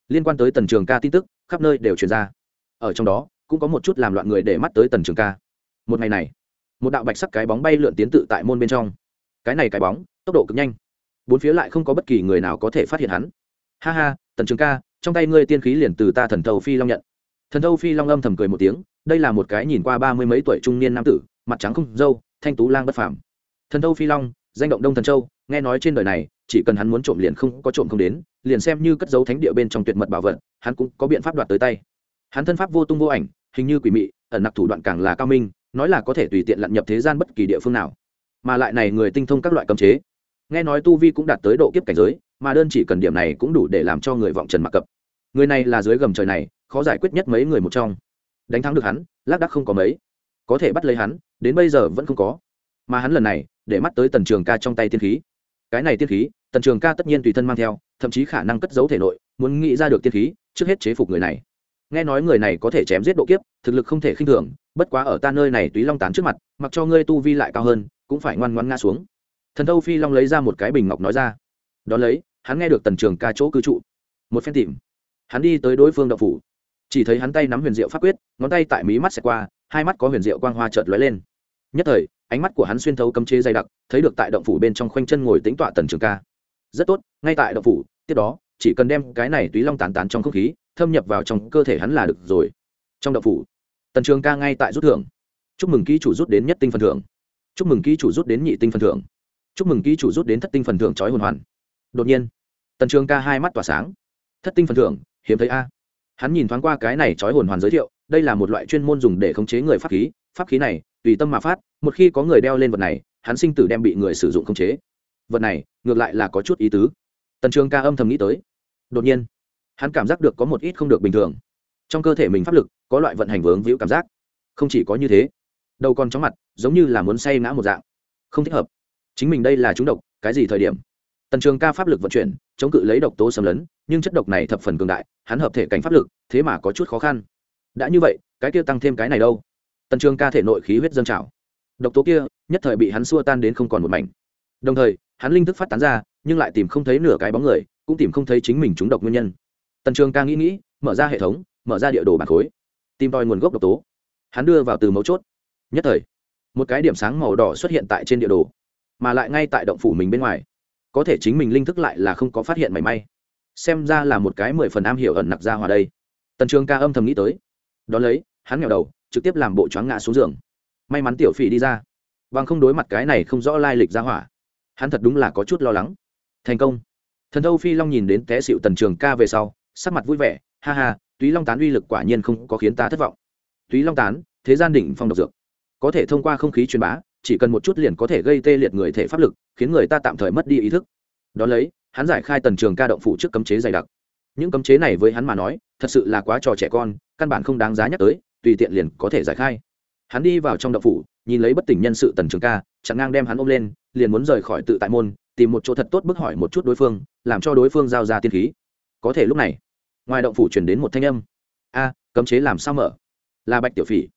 A: Liên quan tới tần trường ca tin tức, khắp nơi đều truyền ra. Ở trong đó, cũng có một chút làm loạn người để mắt tới tần trường ca. Một ngày này, một đạo bạch sắc cái bóng bay lượn tiến tự tại môn bên trong. Cái này cái bóng, tốc độ cực nhanh. Bốn phía lại không có bất kỳ người nào có thể phát hiện hắn. Ha ha, tần trường ca, trong tay ngươi tiên khí liền từ ta thần thầu phi long nhận thần thâu phi long âm thầm cười một tiếng, đây là một cái nhìn qua ba mươi mấy tuổi trung niên nam tử, mặt trắng không dâu, thanh tú lang bất phàm. Thần thâu phi long, danh động đông thần châu, nghe nói trên đời này, chỉ cần hắn muốn trộm liền không, có trộm không đến, liền xem như cất dấu thánh địa bên trong tuyệt mật bảo vật, hắn cũng có biện pháp đoạt tới tay. Hắn thân pháp vô tung vô ảnh, hình như quỷ mị, ẩn nặc thủ đoạn càng là cao minh, nói là có thể tùy tiện lặn nhập thế gian bất kỳ địa phương nào. Mà lại này người tinh thông các loại cấm chế. Nghe nói tu vi cũng đạt tới độ kiếp cảnh giới, mà đơn chỉ cần điểm này cũng đủ để làm cho người vọng trần mặc cập. Người này là dưới gầm trời này khó giải quyết nhất mấy người một trong. Đánh thắng được hắn, lác đắc không có mấy. Có thể bắt lấy hắn, đến bây giờ vẫn không có. Mà hắn lần này, để mắt tới tần trường ca trong tay tiên khí. Cái này tiên khí, tần trường ca tất nhiên tùy thân mang theo, thậm chí khả năng cất giấu thể nội, muốn nghĩ ra được tiên khí, trước hết chế phục người này. Nghe nói người này có thể chém giết độ kiếp, thực lực không thể khinh thường, bất quá ở ta nơi này túy long tán trước mặt, mặc cho ngươi tu vi lại cao hơn, cũng phải ngoan ngoan nga xuống. Thần thâu phi long lấy ra một cái bình ngọc nói ra. Đón lấy, hắn nghe được tần trường ca chỗ cư trụ. Một phen tìm, hắn đi tới đối phương đậu phủ chỉ thấy hắn tay nắm huyền diệu pháp quyết, ngón tay tại mí mắt xẹt qua, hai mắt có huyền diệu quang hoa chợt lóe lên. Nhất thời, ánh mắt của hắn xuyên thấu cấm chế dày đặc, thấy được tại động phủ bên trong khoanh chân ngồi tính tọa tần trường ca. Rất tốt, ngay tại động phủ, tiếp đó, chỉ cần đem cái này túy long tán tán trong không khí, thâm nhập vào trong cơ thể hắn là được rồi. Trong động phủ, tần trường ca ngay tại rút thưởng. Chúc mừng ký chủ rút đến nhất tinh phần thưởng. Chúc mừng ký chủ rút đến nhị tinh phần thưởng. Chúc mừng ký chủ rút đến thất tinh phần thưởng trói hồn hoàn. Đột nhiên, tần trường ca hai mắt tỏa sáng. Thất tinh phần thưởng, hiếm thấy a hắn nhìn thoáng qua cái này trói hồn hoàn giới thiệu, đây là một loại chuyên môn dùng để khống chế người pháp khí pháp khí này, tùy tâm mà phát, một khi có người đeo lên vật này, hắn sinh tử đem bị người sử dụng khống chế. Vật này, ngược lại là có chút ý tứ. Tần trường ca âm thầm nghĩ tới. Đột nhiên, hắn cảm giác được có một ít không được bình thường. Trong cơ thể mình pháp lực, có loại vận hành vướng víu cảm giác. Không chỉ có như thế, đầu còn chóng mặt, giống như là muốn say ngã một dạng. Không thích hợp. Chính mình đây là trúng độc, cái gì thời điểm? Tần trường ca pháp lực vận chuyển chống cự lấy độc tố xâm lấn, nhưng chất độc này thập phần cường đại, hắn hợp thể cảnh pháp lực, thế mà có chút khó khăn. Đã như vậy, cái kia tăng thêm cái này đâu? Tần trường ca thể nội khí huyết dâng trào. Độc tố kia, nhất thời bị hắn xua tan đến không còn một mảnh. Đồng thời, hắn linh thức phát tán ra, nhưng lại tìm không thấy nửa cái bóng người, cũng tìm không thấy chính mình trúng độc nguyên nhân. Tần trường ca nghĩ nghĩ, mở ra hệ thống, mở ra địa đồ bản khối, tìm tòi nguồn gốc độc tố. Hắn đưa vào từ mấu chốt. Nhất thời, một cái điểm sáng màu đỏ xuất hiện tại trên địa đồ, mà lại ngay tại động phủ mình bên ngoài có thể chính mình linh thức lại là không có phát hiện mảy may. Xem ra là một cái mười phần am hiểu ẩn nặc ra hòa đây. Tần trường ca âm thầm nghĩ tới. Đ ó lấy, hắn nghèo đầu, trực tiếp làm bộ choáng ngã xuống giường. May mắn tiểu phỉ đi ra. Bằng không đối mặt cái này không rõ lai lịch ra hỏa, hắn thật đúng là có chút lo lắng. Thành công. Thần thâu phi long nhìn đến té xịu tần trường ca về sau, sắc mặt vui vẻ, ha ha, túy long tán uy lực quả nhiên không có khiến ta thất vọng. Túy long tán, thế gian đỉnh phong độc dược. Có thể thông qua không khí truyền bá chỉ cần một chút liền có thể gây tê liệt người thể pháp lực, khiến người ta tạm thời mất đi ý thức. Đón lấy, hắn giải khai tần trường ca động phủ trước cấm chế dày đặc. Những cấm chế này với hắn mà nói, thật sự là quá trò trẻ con, căn bản không đáng giá nhắc tới, tùy tiện liền có thể giải khai. Hắn đi vào trong động phủ, nhìn lấy bất tỉnh nhân sự tần trường ca chẳng ngang đem hắn ôm lên, liền muốn rời khỏi tự tại môn, tìm một chỗ thật tốt bức hỏi một chút đối phương, làm cho đối phương giao ra tiên khí. Có thể lúc này, ngoài động phủ chuyển đến một thanh âm. A, cấm chế làm sao mở? Là bạch tiểu phỉ.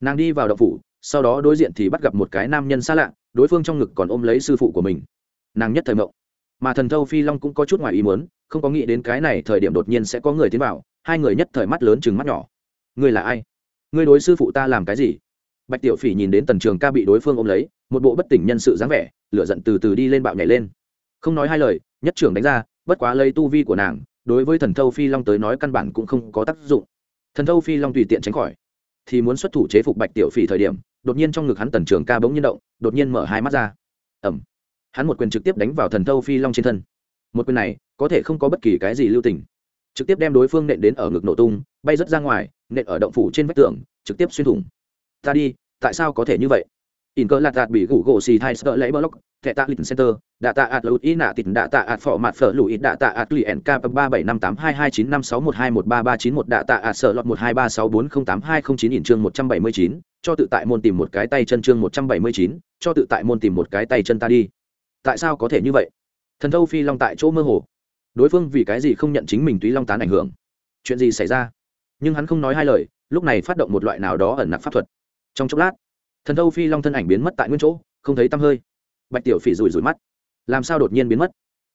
A: Nàng đi vào động phủ sau đó đối diện thì bắt gặp một cái nam nhân xa lạ, đối phương trong ngực còn ôm lấy sư phụ của mình. Nàng nhất thời mộng. Mà thần thâu phi long cũng có chút ngoài ý muốn, không có nghĩ đến cái này thời điểm đột nhiên sẽ có người tiến vào, hai người nhất thời mắt lớn chừng mắt nhỏ. Ngươi là ai? Ngươi đối sư phụ ta làm cái gì? Bạch tiểu phỉ nhìn đến tần trường ca bị đối phương ôm lấy, một bộ bất tỉnh nhân sự dáng vẻ, lửa giận từ từ đi lên bạo nhảy lên. Không nói hai lời, nhất trưởng đánh ra, bất quá lấy tu vi của nàng, đối với thần thâu phi long tới nói căn bản cũng không có tác dụng. Thần thâu phi long tùy tiện tránh khỏi, thì muốn xuất thủ chế phục bạch tiểu phỉ thời điểm đột nhiên trong ngực hắn tần trường ca bỗng nhiên động, đột nhiên mở hai mắt ra. Ẩm hắn một quyền trực tiếp đánh vào thần thâu phi long trên thân. Một quyền này, có thể không có bất kỳ cái gì lưu tình. Trực tiếp đem đối phương nện đến ở ngực nổ tung, bay rớt ra ngoài, nện ở động phủ trên vách tường, trực tiếp xuyên thủng. Ta đi, tại sao có thể như vậy? In cơ lạt đạt bị gủ gỗ xì thai sợ lấy block, thẻ tạ lịch center, đạ tạ ạt lụt ý nạ tịt, đạ tạ ạt phỏ mặt phở lụi, đạ tạ ạt lụy nk ba bảy năm tám hai hai chín năm sáu một hai một ba ba chín một, đạ tạ ạt sợ lọt một hai ba sáu bốn không tám hai không chín in chương một trăm bảy mươi chín, cho tự tại môn tìm một cái tay chân chương một trăm bảy mươi chín, cho tự tại môn tìm một cái tay chân ta đi. Tại sao có thể như vậy? Thần thâu phi long tại chỗ mơ hồ. Đối phương vì cái gì không nhận chính mình túy long tán ảnh hưởng? Chuyện gì xảy ra? Nhưng hắn không nói hai lời, lúc này phát động một loại nào đó ẩn nặc pháp thuật. Trong chốc lát thần thâu phi long thân ảnh biến mất tại nguyên chỗ, không thấy tăm hơi. Bạch tiểu phỉ rủi rủi mắt. Làm sao đột nhiên biến mất?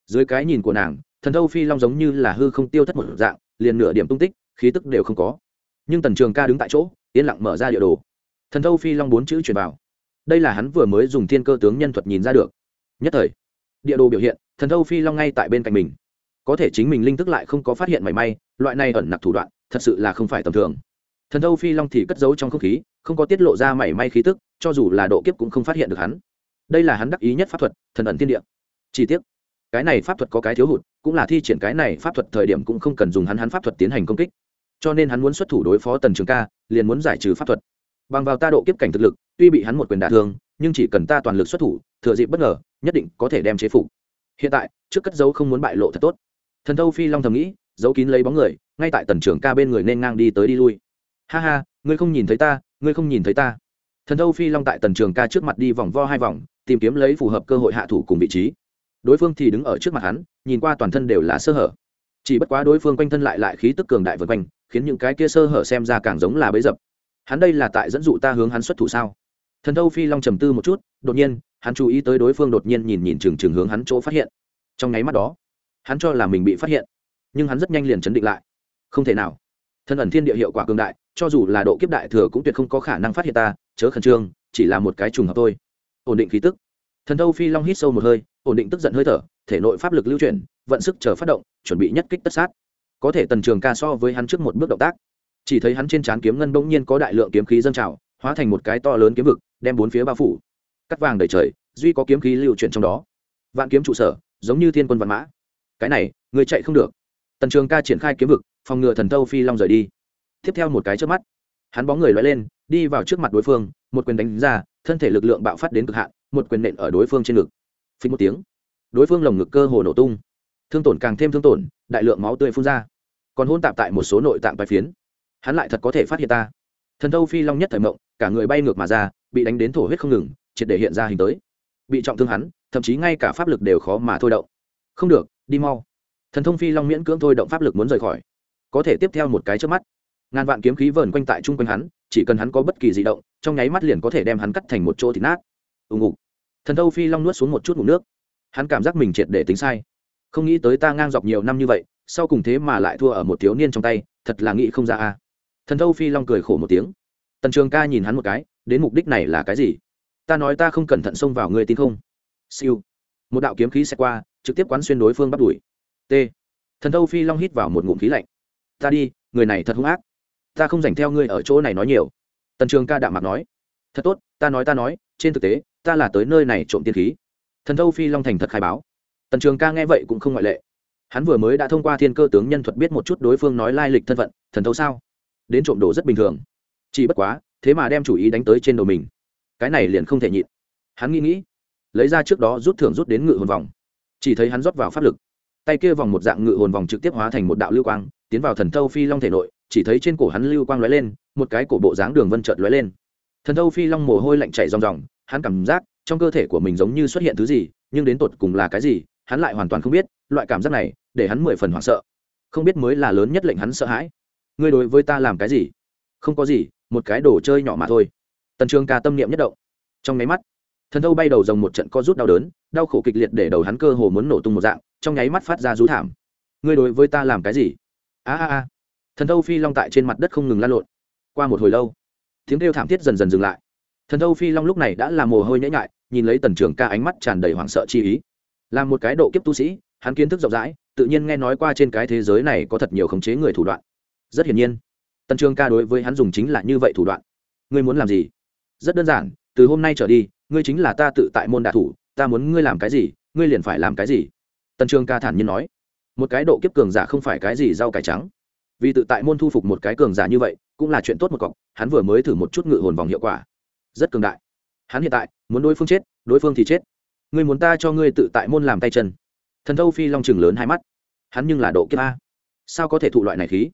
A: Dưới cái nhìn của nàng, thần thâu phi long giống như là hư không tiêu thất một dạng, liền nửa điểm tung tích, khí tức đều không có. Nhưng tần trường ca đứng tại chỗ, yên lặng mở ra địa đồ. Thần thâu phi long bốn chữ truyền vào. Đây là hắn vừa mới dùng thiên cơ tướng nhân thuật nhìn ra được. Nhất thời, địa đồ biểu hiện, thần thâu phi long ngay tại bên cạnh mình. Có thể chính mình linh thức lại không có phát hiện mảy may, loại này ẩn nặc thủ đoạn, thật sự là không phải tầm thường thần thâu phi long thì cất giấu trong không khí, không có tiết lộ ra mảy may khí tức, cho dù là độ kiếp cũng không phát hiện được hắn. Đây là hắn đắc ý nhất pháp thuật, thần ẩn tiên địa. Chi tiết cái này pháp thuật có cái thiếu hụt, cũng là thi triển cái này pháp thuật thời điểm cũng không cần dùng hắn hắn pháp thuật tiến hành công kích. Cho nên hắn muốn xuất thủ đối phó tần trường ca, liền muốn giải trừ pháp thuật. Bằng vào ta độ kiếp cảnh thực lực, tuy bị hắn một quyền đả thương, nhưng chỉ cần ta toàn lực xuất thủ, thừa dịp bất ngờ, nhất định có thể đem chế phục. Hiện tại, trước cất dấu không muốn bại lộ thật tốt. Thần thâu phi long thầm nghĩ, giấu kín lấy bóng người, ngay tại tần trưởng ca bên người nên ngang đi tới đi lui ha ha, ngươi không nhìn thấy ta, ngươi không nhìn thấy ta. Thần thâu phi long tại tần trường ca trước mặt đi vòng vo hai vòng, tìm kiếm lấy phù hợp cơ hội hạ thủ cùng vị trí. Đối phương thì đứng ở trước mặt hắn, nhìn qua toàn thân đều là sơ hở. Chỉ bất quá đối phương quanh thân lại lại khí tức cường đại vượt quanh, khiến những cái kia sơ hở xem ra càng giống là bấy dập. Hắn đây là tại dẫn dụ ta hướng hắn xuất thủ sao? Thần thâu phi long trầm tư một chút, đột nhiên, hắn chú ý tới đối phương đột nhiên nhìn nhìn chừng chừng hướng hắn chỗ phát hiện. Trong nháy mắt đó, hắn cho là mình bị phát hiện, nhưng hắn rất nhanh liền chấn định lại. Không thể nào thân ẩn thiên địa hiệu quả cường đại, cho dù là độ kiếp đại thừa cũng tuyệt không có khả năng phát hiện ta, chớ khẩn trương, chỉ là một cái trùng hợp thôi. Ổn định khí tức. Thần thâu phi long hít sâu một hơi, ổn định tức giận hơi thở, thể nội pháp lực lưu chuyển, vận sức chờ phát động, chuẩn bị nhất kích tất sát. Có thể tần trường ca so với hắn trước một bước động tác. Chỉ thấy hắn trên trán kiếm ngân bỗng nhiên có đại lượng kiếm khí dâng trào, hóa thành một cái to lớn kiếm vực, đem bốn phía bao phủ. Cắt vàng đầy trời, duy có kiếm khí lưu chuyển trong đó. Vạn kiếm trụ sở, giống như thiên quân văn mã. Cái này, người chạy không được. Tần trường ca triển khai kiếm vực phòng ngừa thần thâu phi long rời đi. Tiếp theo một cái trước mắt, hắn bóng người loay lên, đi vào trước mặt đối phương, một quyền đánh ra, thân thể lực lượng bạo phát đến cực hạn, một quyền nện ở đối phương trên ngực. Phí một tiếng, đối phương lồng ngực cơ hồ nổ tung. Thương tổn càng thêm thương tổn, đại lượng máu tươi phun ra. Còn hôn tạp tại một số nội tạng bài phiến. Hắn lại thật có thể phát hiện ta. Thần thâu phi long nhất thời mộng, cả người bay ngược mà ra, bị đánh đến thổ huyết không ngừng, triệt để hiện ra hình tới. Bị trọng thương hắn, thậm chí ngay cả pháp lực đều khó mà thôi động. Không được, đi mau. Thần thông phi long miễn cưỡng thôi động pháp lực muốn rời khỏi có thể tiếp theo một cái trước mắt. Ngàn vạn kiếm khí vờn quanh tại chung quanh hắn, chỉ cần hắn có bất kỳ di động, trong nháy mắt liền có thể đem hắn cắt thành một chỗ thịt nát. Ùng ục thần thâu phi long nuốt xuống một chút ngủ nước. Hắn cảm giác mình triệt để tính sai. Không nghĩ tới ta ngang dọc nhiều năm như vậy, sau cùng thế mà lại thua ở một thiếu niên trong tay, thật là nghĩ không ra a. Thần thâu phi long cười khổ một tiếng. Tần trường ca nhìn hắn một cái, đến mục đích này là cái gì? Ta nói ta không cẩn thận xông vào người tin không? Siêu. Một đạo kiếm khí sẽ qua, trực tiếp quán xuyên đối phương bắt đuổi. T. Thần thâu phi long hít vào một ngụm khí lạnh ta đi, người này thật hung ác. Ta không dành theo ngươi ở chỗ này nói nhiều. Tần trường ca đạm mặt nói. Thật tốt, ta nói ta nói, trên thực tế, ta là tới nơi này trộm tiên khí. Thần thâu phi long thành thật khai báo. Tần trường ca nghe vậy cũng không ngoại lệ. Hắn vừa mới đã thông qua thiên cơ tướng nhân thuật biết một chút đối phương nói lai lịch thân phận, thần thâu sao? Đến trộm đồ rất bình thường. Chỉ bất quá, thế mà đem chủ ý đánh tới trên đầu mình. Cái này liền không thể nhịn. Hắn nghĩ nghĩ, lấy ra trước đó rút thưởng rút đến ngự hồn vòng. Chỉ thấy hắn rót vào pháp lực. Tay kia vòng một dạng ngự hồn vòng trực tiếp hóa thành một đạo lưu quang tiến vào thần thâu phi long thể nội, chỉ thấy trên cổ hắn lưu quang lóe lên, một cái cổ bộ dáng đường vân trợt lóe lên. Thần thâu phi long mồ hôi lạnh chảy ròng ròng, hắn cảm giác trong cơ thể của mình giống như xuất hiện thứ gì, nhưng đến tột cùng là cái gì, hắn lại hoàn toàn không biết, loại cảm giác này để hắn mười phần hoảng sợ. Không biết mới là lớn nhất lệnh hắn sợ hãi. Ngươi đối với ta làm cái gì? Không có gì, một cái đồ chơi nhỏ mà thôi. Tần trường ca tâm niệm nhất động. Trong nháy mắt, thần thâu bay đầu dòng một trận co rút đau đớn, đau khổ kịch liệt để đầu hắn cơ hồ muốn nổ tung một dạng, trong nháy mắt phát ra rú thảm. Ngươi đối với ta làm cái gì? A a a. Thần thâu phi long tại trên mặt đất không ngừng lan lộn. Qua một hồi lâu, tiếng kêu thảm thiết dần dần dừng lại. Thần thâu phi long lúc này đã làm mồ hôi nhễ nhại, nhìn lấy tần trường ca ánh mắt tràn đầy hoảng sợ chi ý. Là một cái độ kiếp tu sĩ, hắn kiến thức rộng rãi, tự nhiên nghe nói qua trên cái thế giới này có thật nhiều khống chế người thủ đoạn. Rất hiển nhiên, tần trường ca đối với hắn dùng chính là như vậy thủ đoạn. Ngươi muốn làm gì? Rất đơn giản, từ hôm nay trở đi, ngươi chính là ta tự tại môn đạ thủ, ta muốn ngươi làm cái gì, ngươi liền phải làm cái gì? Tần trường ca thản nhiên nói một cái độ kiếp cường giả không phải cái gì rau cải trắng. Vì tự tại môn thu phục một cái cường giả như vậy, cũng là chuyện tốt một cọc, hắn vừa mới thử một chút ngự hồn vòng hiệu quả. Rất cường đại. Hắn hiện tại, muốn đối phương chết, đối phương thì chết. Ngươi muốn ta cho ngươi tự tại môn làm tay chân. Thần thâu phi long chừng lớn hai mắt. Hắn nhưng là độ kiếp a. Sao có thể thụ loại này khí?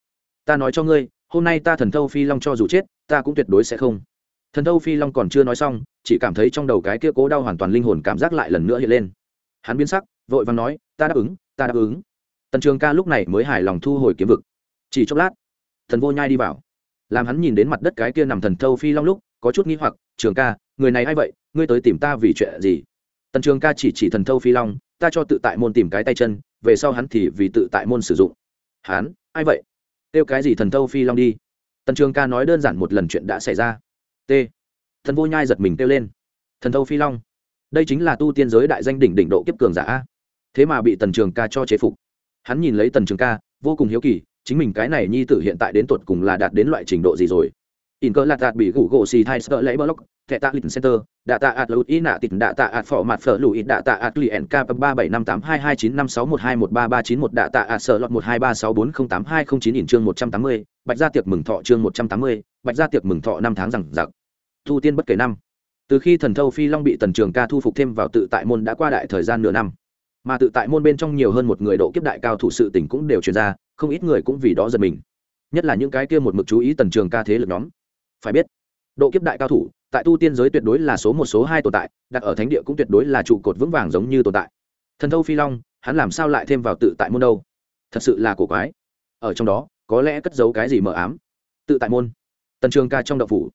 A: Ta nói cho ngươi, hôm nay ta thần thâu phi long cho dù chết, ta cũng tuyệt đối sẽ không. Thần thâu phi long còn chưa nói xong, chỉ cảm thấy trong đầu cái kia cố đau hoàn toàn linh hồn cảm giác lại lần nữa hiện lên. Hắn biến sắc, vội và nói, ta đáp ứng, ta đáp ứng tần trường ca lúc này mới hài lòng thu hồi kiếm vực. Chỉ chốc lát, thần vô nhai đi vào. Làm hắn nhìn đến mặt đất cái kia nằm thần thâu phi long lúc, có chút nghi hoặc, trường ca, người này a i vậy? Ngươi tới tìm ta vì chuyện gì? Tần trường ca chỉ chỉ thần thâu phi long, ta cho tự tại môn tìm cái tay chân, về sau hắn thì vì tự tại môn sử dụng. Hắn? Ai vậy? Kêu cái gì thần thâu phi long đi? Tần trường ca nói đơn giản một lần chuyện đã xảy ra. T. Thần vô nhai giật mình kêu lên. Thần thâu phi long, đây chính là tu tiên giới đại danh đỉnh đỉnh độ kiếp cường giả thế mà bị tần trường ca cho chế phục hắn nhìn lấy tần trường ca, vô cùng hiếu kỳ, chính mình cái này nhi tử hiện tại đến tột cùng là đạt đến loại trình độ gì rồi? In cơ lạc đạt bị gủ gỗ xì thai sợ lấy block, thẻ tạ lịch center, đạ tạ ạt lụt ý nạ tịt, đạ tạ ạt phỏ mặt phở lụi, đạ tạ ạt lì nk ba bảy năm tám hai hai chín năm sáu một hai một ba ba chín một, đạ tạ ạt sợ lọt một hai ba sáu bốn không tám hai không chín ỉn chương một trăm tám mươi, bạch gia tiệc mừng thọ chương một trăm tám mươi, bạch gia tiệc mừng thọ năm tháng rằng giặc. Thu tiên bất kể năm. Từ khi thần thâu phi long bị tần trường ca thu phục thêm vào tự tại môn đã qua đại thời gian nửa năm mà tự tại môn bên trong nhiều hơn một người độ kiếp đại cao thủ sự tỉnh cũng đều truyền ra, không ít người cũng vì đó giật mình. Nhất là những cái kia một mực chú ý tần trường ca thế lực nhóm. Phải biết, độ kiếp đại cao thủ, tại tu tiên giới tuyệt đối là số một, số hai tồn tại, đặt ở thánh địa cũng tuyệt đối là trụ cột vững vàng giống như tồn tại. Thần thâu phi long, hắn làm sao lại thêm vào tự tại môn đâu? Thật sự là cổ quái. Ở trong đó, có lẽ cất giấu cái gì mờ ám. Tự tại môn. Tần trường ca trong đậu phủ.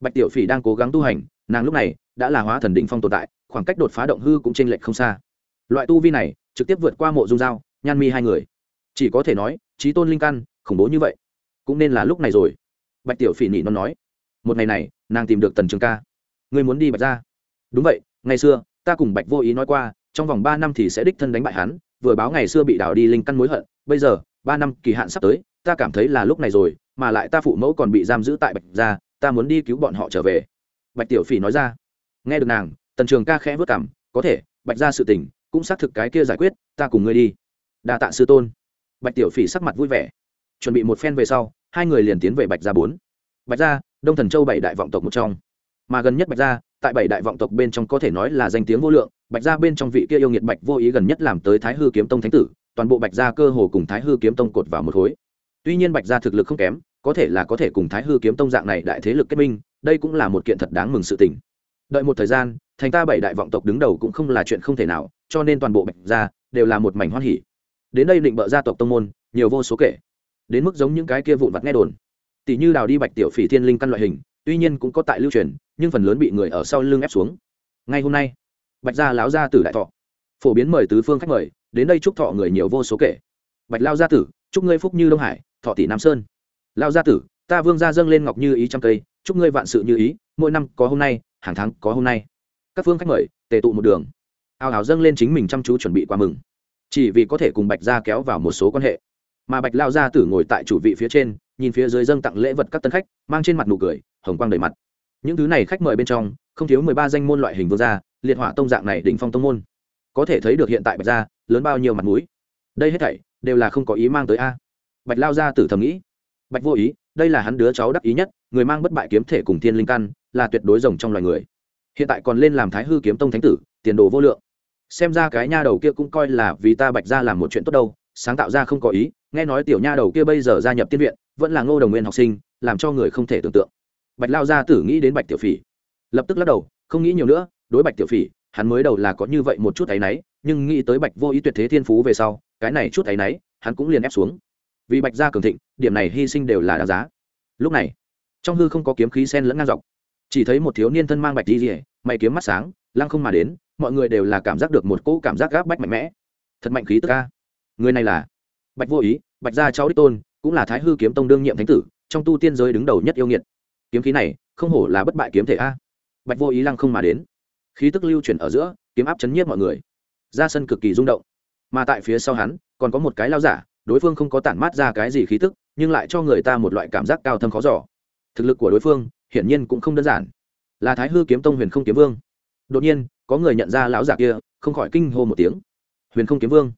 A: Bạch tiểu phỉ đang cố gắng tu hành, nàng lúc này đã là hóa thần định phong tồn tại, khoảng cách đột phá động hư cũng chênh lệch không xa loại tu vi này, trực tiếp vượt qua mộ dung dao nhan mi hai người. Chỉ có thể nói trí tôn linh căn, khủng bố như vậy. Cũng nên là lúc này rồi. Bạch tiểu phỉ nỉ nó nói. Một ngày này, nàng tìm được tần trường ca. Ngươi muốn đi bạch ra? Đúng vậy, ngày xưa, ta cùng bạch vô ý nói qua, trong vòng ba năm thì sẽ đích thân đánh bại hắn, vừa báo ngày xưa bị đảo đi linh căn mối hận, bây giờ, ba năm kỳ hạn sắp tới, ta cảm thấy là lúc này rồi, mà lại ta phụ mẫu còn bị giam giữ tại bạch gia ta muốn đi cứu bọn họ trở về. Bạch tiểu phỉ nói ra. Nghe được nàng, tần trường ca khẽ vớt cảm có thể, bạch ra sự tình cũng xác thực cái kia giải quyết, ta cùng ngươi đi. Đa tạ sư tôn. Bạch tiểu phỉ sắc mặt vui vẻ. Chuẩn bị một phen về sau, hai người liền tiến về bạch gia bốn. Bạch gia, đông thần châu bảy đại vọng tộc một trong. Mà gần nhất bạch gia, tại bảy đại vọng tộc bên trong có thể nói là danh tiếng vô lượng, bạch gia bên trong vị kia yêu nghiệt bạch vô ý gần nhất làm tới thái hư kiếm tông thánh tử, toàn bộ bạch gia cơ hồ cùng thái hư kiếm tông cột vào một khối. Tuy nhiên bạch gia thực lực không kém, có thể là có thể cùng thái hư kiếm tông dạng này đại thế lực kết minh, đây cũng là một kiện thật đáng mừng sự tình. Đợi một thời gian, thành ta bảy đại vọng tộc đứng đầu cũng không là chuyện không thể nào cho nên toàn bộ bạch gia đều là một mảnh hoan hỉ. Đến đây định bợ gia tộc tông môn, nhiều vô số kể. Đến mức giống những cái kia vụn vặt nghe đồn. Tỷ như đào đi bạch tiểu phỉ thiên linh căn loại hình, tuy nhiên cũng có tại lưu truyền, nhưng phần lớn bị người ở sau lưng ép xuống. Ngay hôm nay, bạch gia lão gia tử đại thọ. Phổ biến mời tứ phương khách mời, đến đây chúc thọ người nhiều vô số kể. Bạch lao gia tử, chúc ngươi phúc như đông hải, thọ tỷ nam sơn. Lao gia tử, ta vương gia dâng lên ngọc như ý trăm cây, chúc ngươi vạn sự như ý, mỗi năm có hôm nay, hàng tháng có hôm nay. Các phương khách mời, tề tụ một đường ào ào dâng lên chính mình chăm chú chuẩn bị qua mừng. Chỉ vì có thể cùng bạch gia kéo vào một số quan hệ. Mà bạch lao gia tử ngồi tại chủ vị phía trên, nhìn phía dưới dâng tặng lễ vật các tân khách, mang trên mặt nụ cười, hồng quang đầy mặt. Những thứ này khách mời bên trong, không thiếu mười ba danh môn loại hình vương gia, liệt hỏa tông dạng này đỉnh phong tông môn. Có thể thấy được hiện tại bạch gia, lớn bao nhiêu mặt mũi. Đây hết thảy, đều là không có ý mang tới a. Bạch lao gia tử thầm nghĩ. Bạch vô ý, đây là hắn đứa cháu đắc ý nhất, người mang bất bại kiếm thể cùng thiên linh căn, là tuyệt đối rồng trong loài người. Hiện tại còn lên làm thái hư kiếm tông thánh tử, tiền đồ vô lượng xem ra cái nha đầu kia cũng coi là vì ta bạch ra làm một chuyện tốt đâu, sáng tạo ra không có ý, nghe nói tiểu nha đầu kia bây giờ gia nhập tiên viện, vẫn là ngô đồng nguyên học sinh, làm cho người không thể tưởng tượng. Bạch lao gia tử nghĩ đến bạch tiểu phỉ. Lập tức lắc đầu, không nghĩ nhiều nữa, đối bạch tiểu phỉ, hắn mới đầu là có như vậy một chút áy náy, nhưng nghĩ tới bạch vô ý tuyệt thế thiên phú về sau, cái này chút áy náy, hắn cũng liền ép xuống. Vì bạch gia cường thịnh, điểm này hy sinh đều là đáng giá. Lúc này, trong hư không có kiếm khí sen lẫn ngang dọc. Chỉ thấy một thiếu niên thân mang bạch đi rỉa mày kiếm mắt sáng, lăng không mà đến mọi người đều là cảm giác được một cỗ cảm giác gáp bách mạnh mẽ. Thật mạnh khí tức ca người này là bạch vô ý, bạch gia cháu đích tôn, cũng là thái hư kiếm tông đương nhiệm thánh tử, trong tu tiên giới đứng đầu nhất yêu nghiệt. Kiếm khí này, không hổ là bất bại kiếm thể a. Bạch vô ý lăng không mà đến. Khí tức lưu chuyển ở giữa, kiếm áp chấn nhiếp mọi người. Ra sân cực kỳ rung động. Mà tại phía sau hắn, còn có một cái lao giả, đối phương không có tản mát ra cái gì khí tức, nhưng lại cho người ta một loại cảm giác cao thâm khó giỏ thực lực của đối phương, hiển nhiên cũng không đơn giản. Là thái hư kiếm tông huyền không kiếm vương. Đột nhiên có người nhận ra lão giả kia, không khỏi kinh hô một tiếng. Huyền không kiếm vương,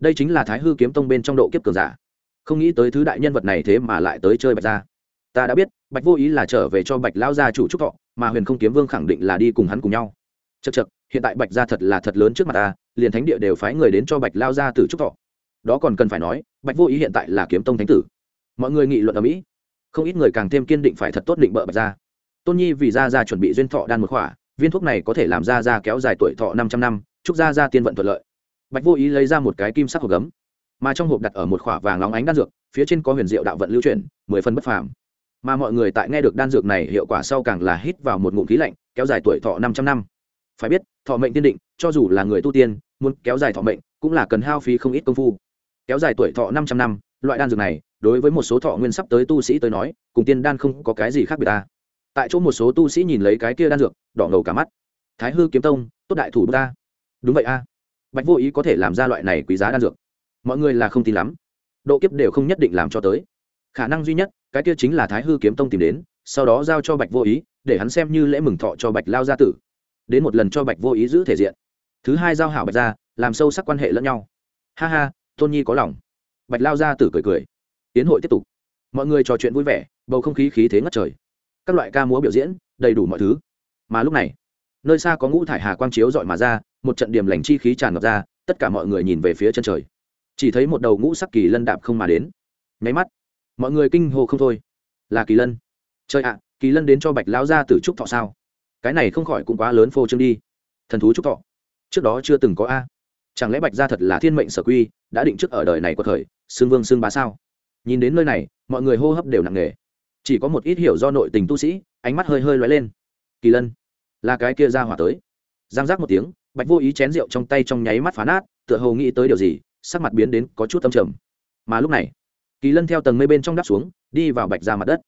A: đây chính là thái hư kiếm tông bên trong độ kiếp cường giả. Không nghĩ tới thứ đại nhân vật này thế mà lại tới chơi bạch gia. Ta đã biết, bạch vô ý là trở về cho bạch lão gia chủ trúc thọ, mà huyền không kiếm vương khẳng định là đi cùng hắn cùng nhau. Chật chật hiện tại bạch gia thật là thật lớn trước mặt ta, liền thánh địa đều phái người đến cho bạch lao gia tử trúc thọ. Đó còn cần phải nói, bạch vô ý hiện tại là kiếm tông thánh tử. Mọi người nghị luận ở mỹ, không ít người càng thêm kiên định phải thật tốt định bợ bạch gia. Tôn nhi vì gia gia chuẩn bị duyên thọ đan một khỏa viên thuốc này có thể làm Ra Ra kéo dài tuổi thọ năm trăm năm, chúc Ra Ra tiên vận thuận lợi. Bạch vô ý lấy ra một cái kim sắc hộp gấm, mà trong hộp đặt ở một khỏa vàng lóng ánh đan dược, phía trên có huyền diệu đạo vận lưu chuyển, mười phần bất phàm. Mà mọi người tại nghe được đan dược này hiệu quả sau càng là hít vào một ngụm khí lạnh, kéo dài tuổi thọ năm trăm năm. Phải biết, thọ mệnh tiên định, cho dù là người tu tiên, muốn kéo dài thọ mệnh cũng là cần hao phí không ít công phu. Kéo dài tuổi thọ năm trăm năm, loại đan dược này, đối với một số thọ nguyên sắp tới tu sĩ tới nói, cùng tiên đan không có cái gì khác biệt ta tại chỗ một số tu sĩ nhìn lấy cái kia đan dược, đỏ ngầu cả mắt. Thái hư kiếm tông, tốt đại thủ ta. Đúng vậy a. Bạch vô ý có thể làm ra loại này quý giá đan dược. Mọi người là không tin lắm. Độ kiếp đều không nhất định làm cho tới. Khả năng duy nhất, cái kia chính là thái hư kiếm tông tìm đến, sau đó giao cho bạch vô ý, để hắn xem như lễ mừng thọ cho bạch lao gia tử. Đến một lần cho bạch vô ý giữ thể diện. Thứ hai giao hảo bạch ra làm sâu sắc quan hệ lẫn nhau. Ha ha, tôn nhi có lòng. Bạch lao gia tử cười cười. Tiến hội tiếp tục. Mọi người trò chuyện vui vẻ, bầu không khí khí thế ngất trời các loại ca múa biểu diễn, đầy đủ mọi thứ. Mà lúc này, nơi xa có ngũ thải hà quang chiếu dọi mà ra, một trận điểm lành chi khí tràn ngập ra, tất cả mọi người nhìn về phía chân trời. Chỉ thấy một đầu ngũ sắc kỳ lân đạp không mà đến. Nháy mắt, mọi người kinh hồ không thôi. Là kỳ lân. Trời ạ, kỳ lân đến cho bạch lão gia tử trúc thọ sao? Cái này không khỏi cũng quá lớn phô trương đi. Thần thú trúc thọ. Trước đó chưa từng có a. Chẳng lẽ bạch gia thật là thiên mệnh sở quy, đã định trước ở đời này có thời xương vương xương bá sao? Nhìn đến nơi này, mọi người hô hấp đều nặng nề chỉ có một ít hiểu do nội tình tu sĩ, ánh mắt hơi hơi lóe lên. Kỳ lân, là cái kia ra hỏa tới. Giang giác một tiếng, bạch vô ý chén rượu trong tay trong nháy mắt phá nát, tựa hồ nghĩ tới điều gì, sắc mặt biến đến có chút tâm trầm. Mà lúc này, kỳ lân theo tầng mây bên trong đắp xuống, đi vào bạch ra mặt đất.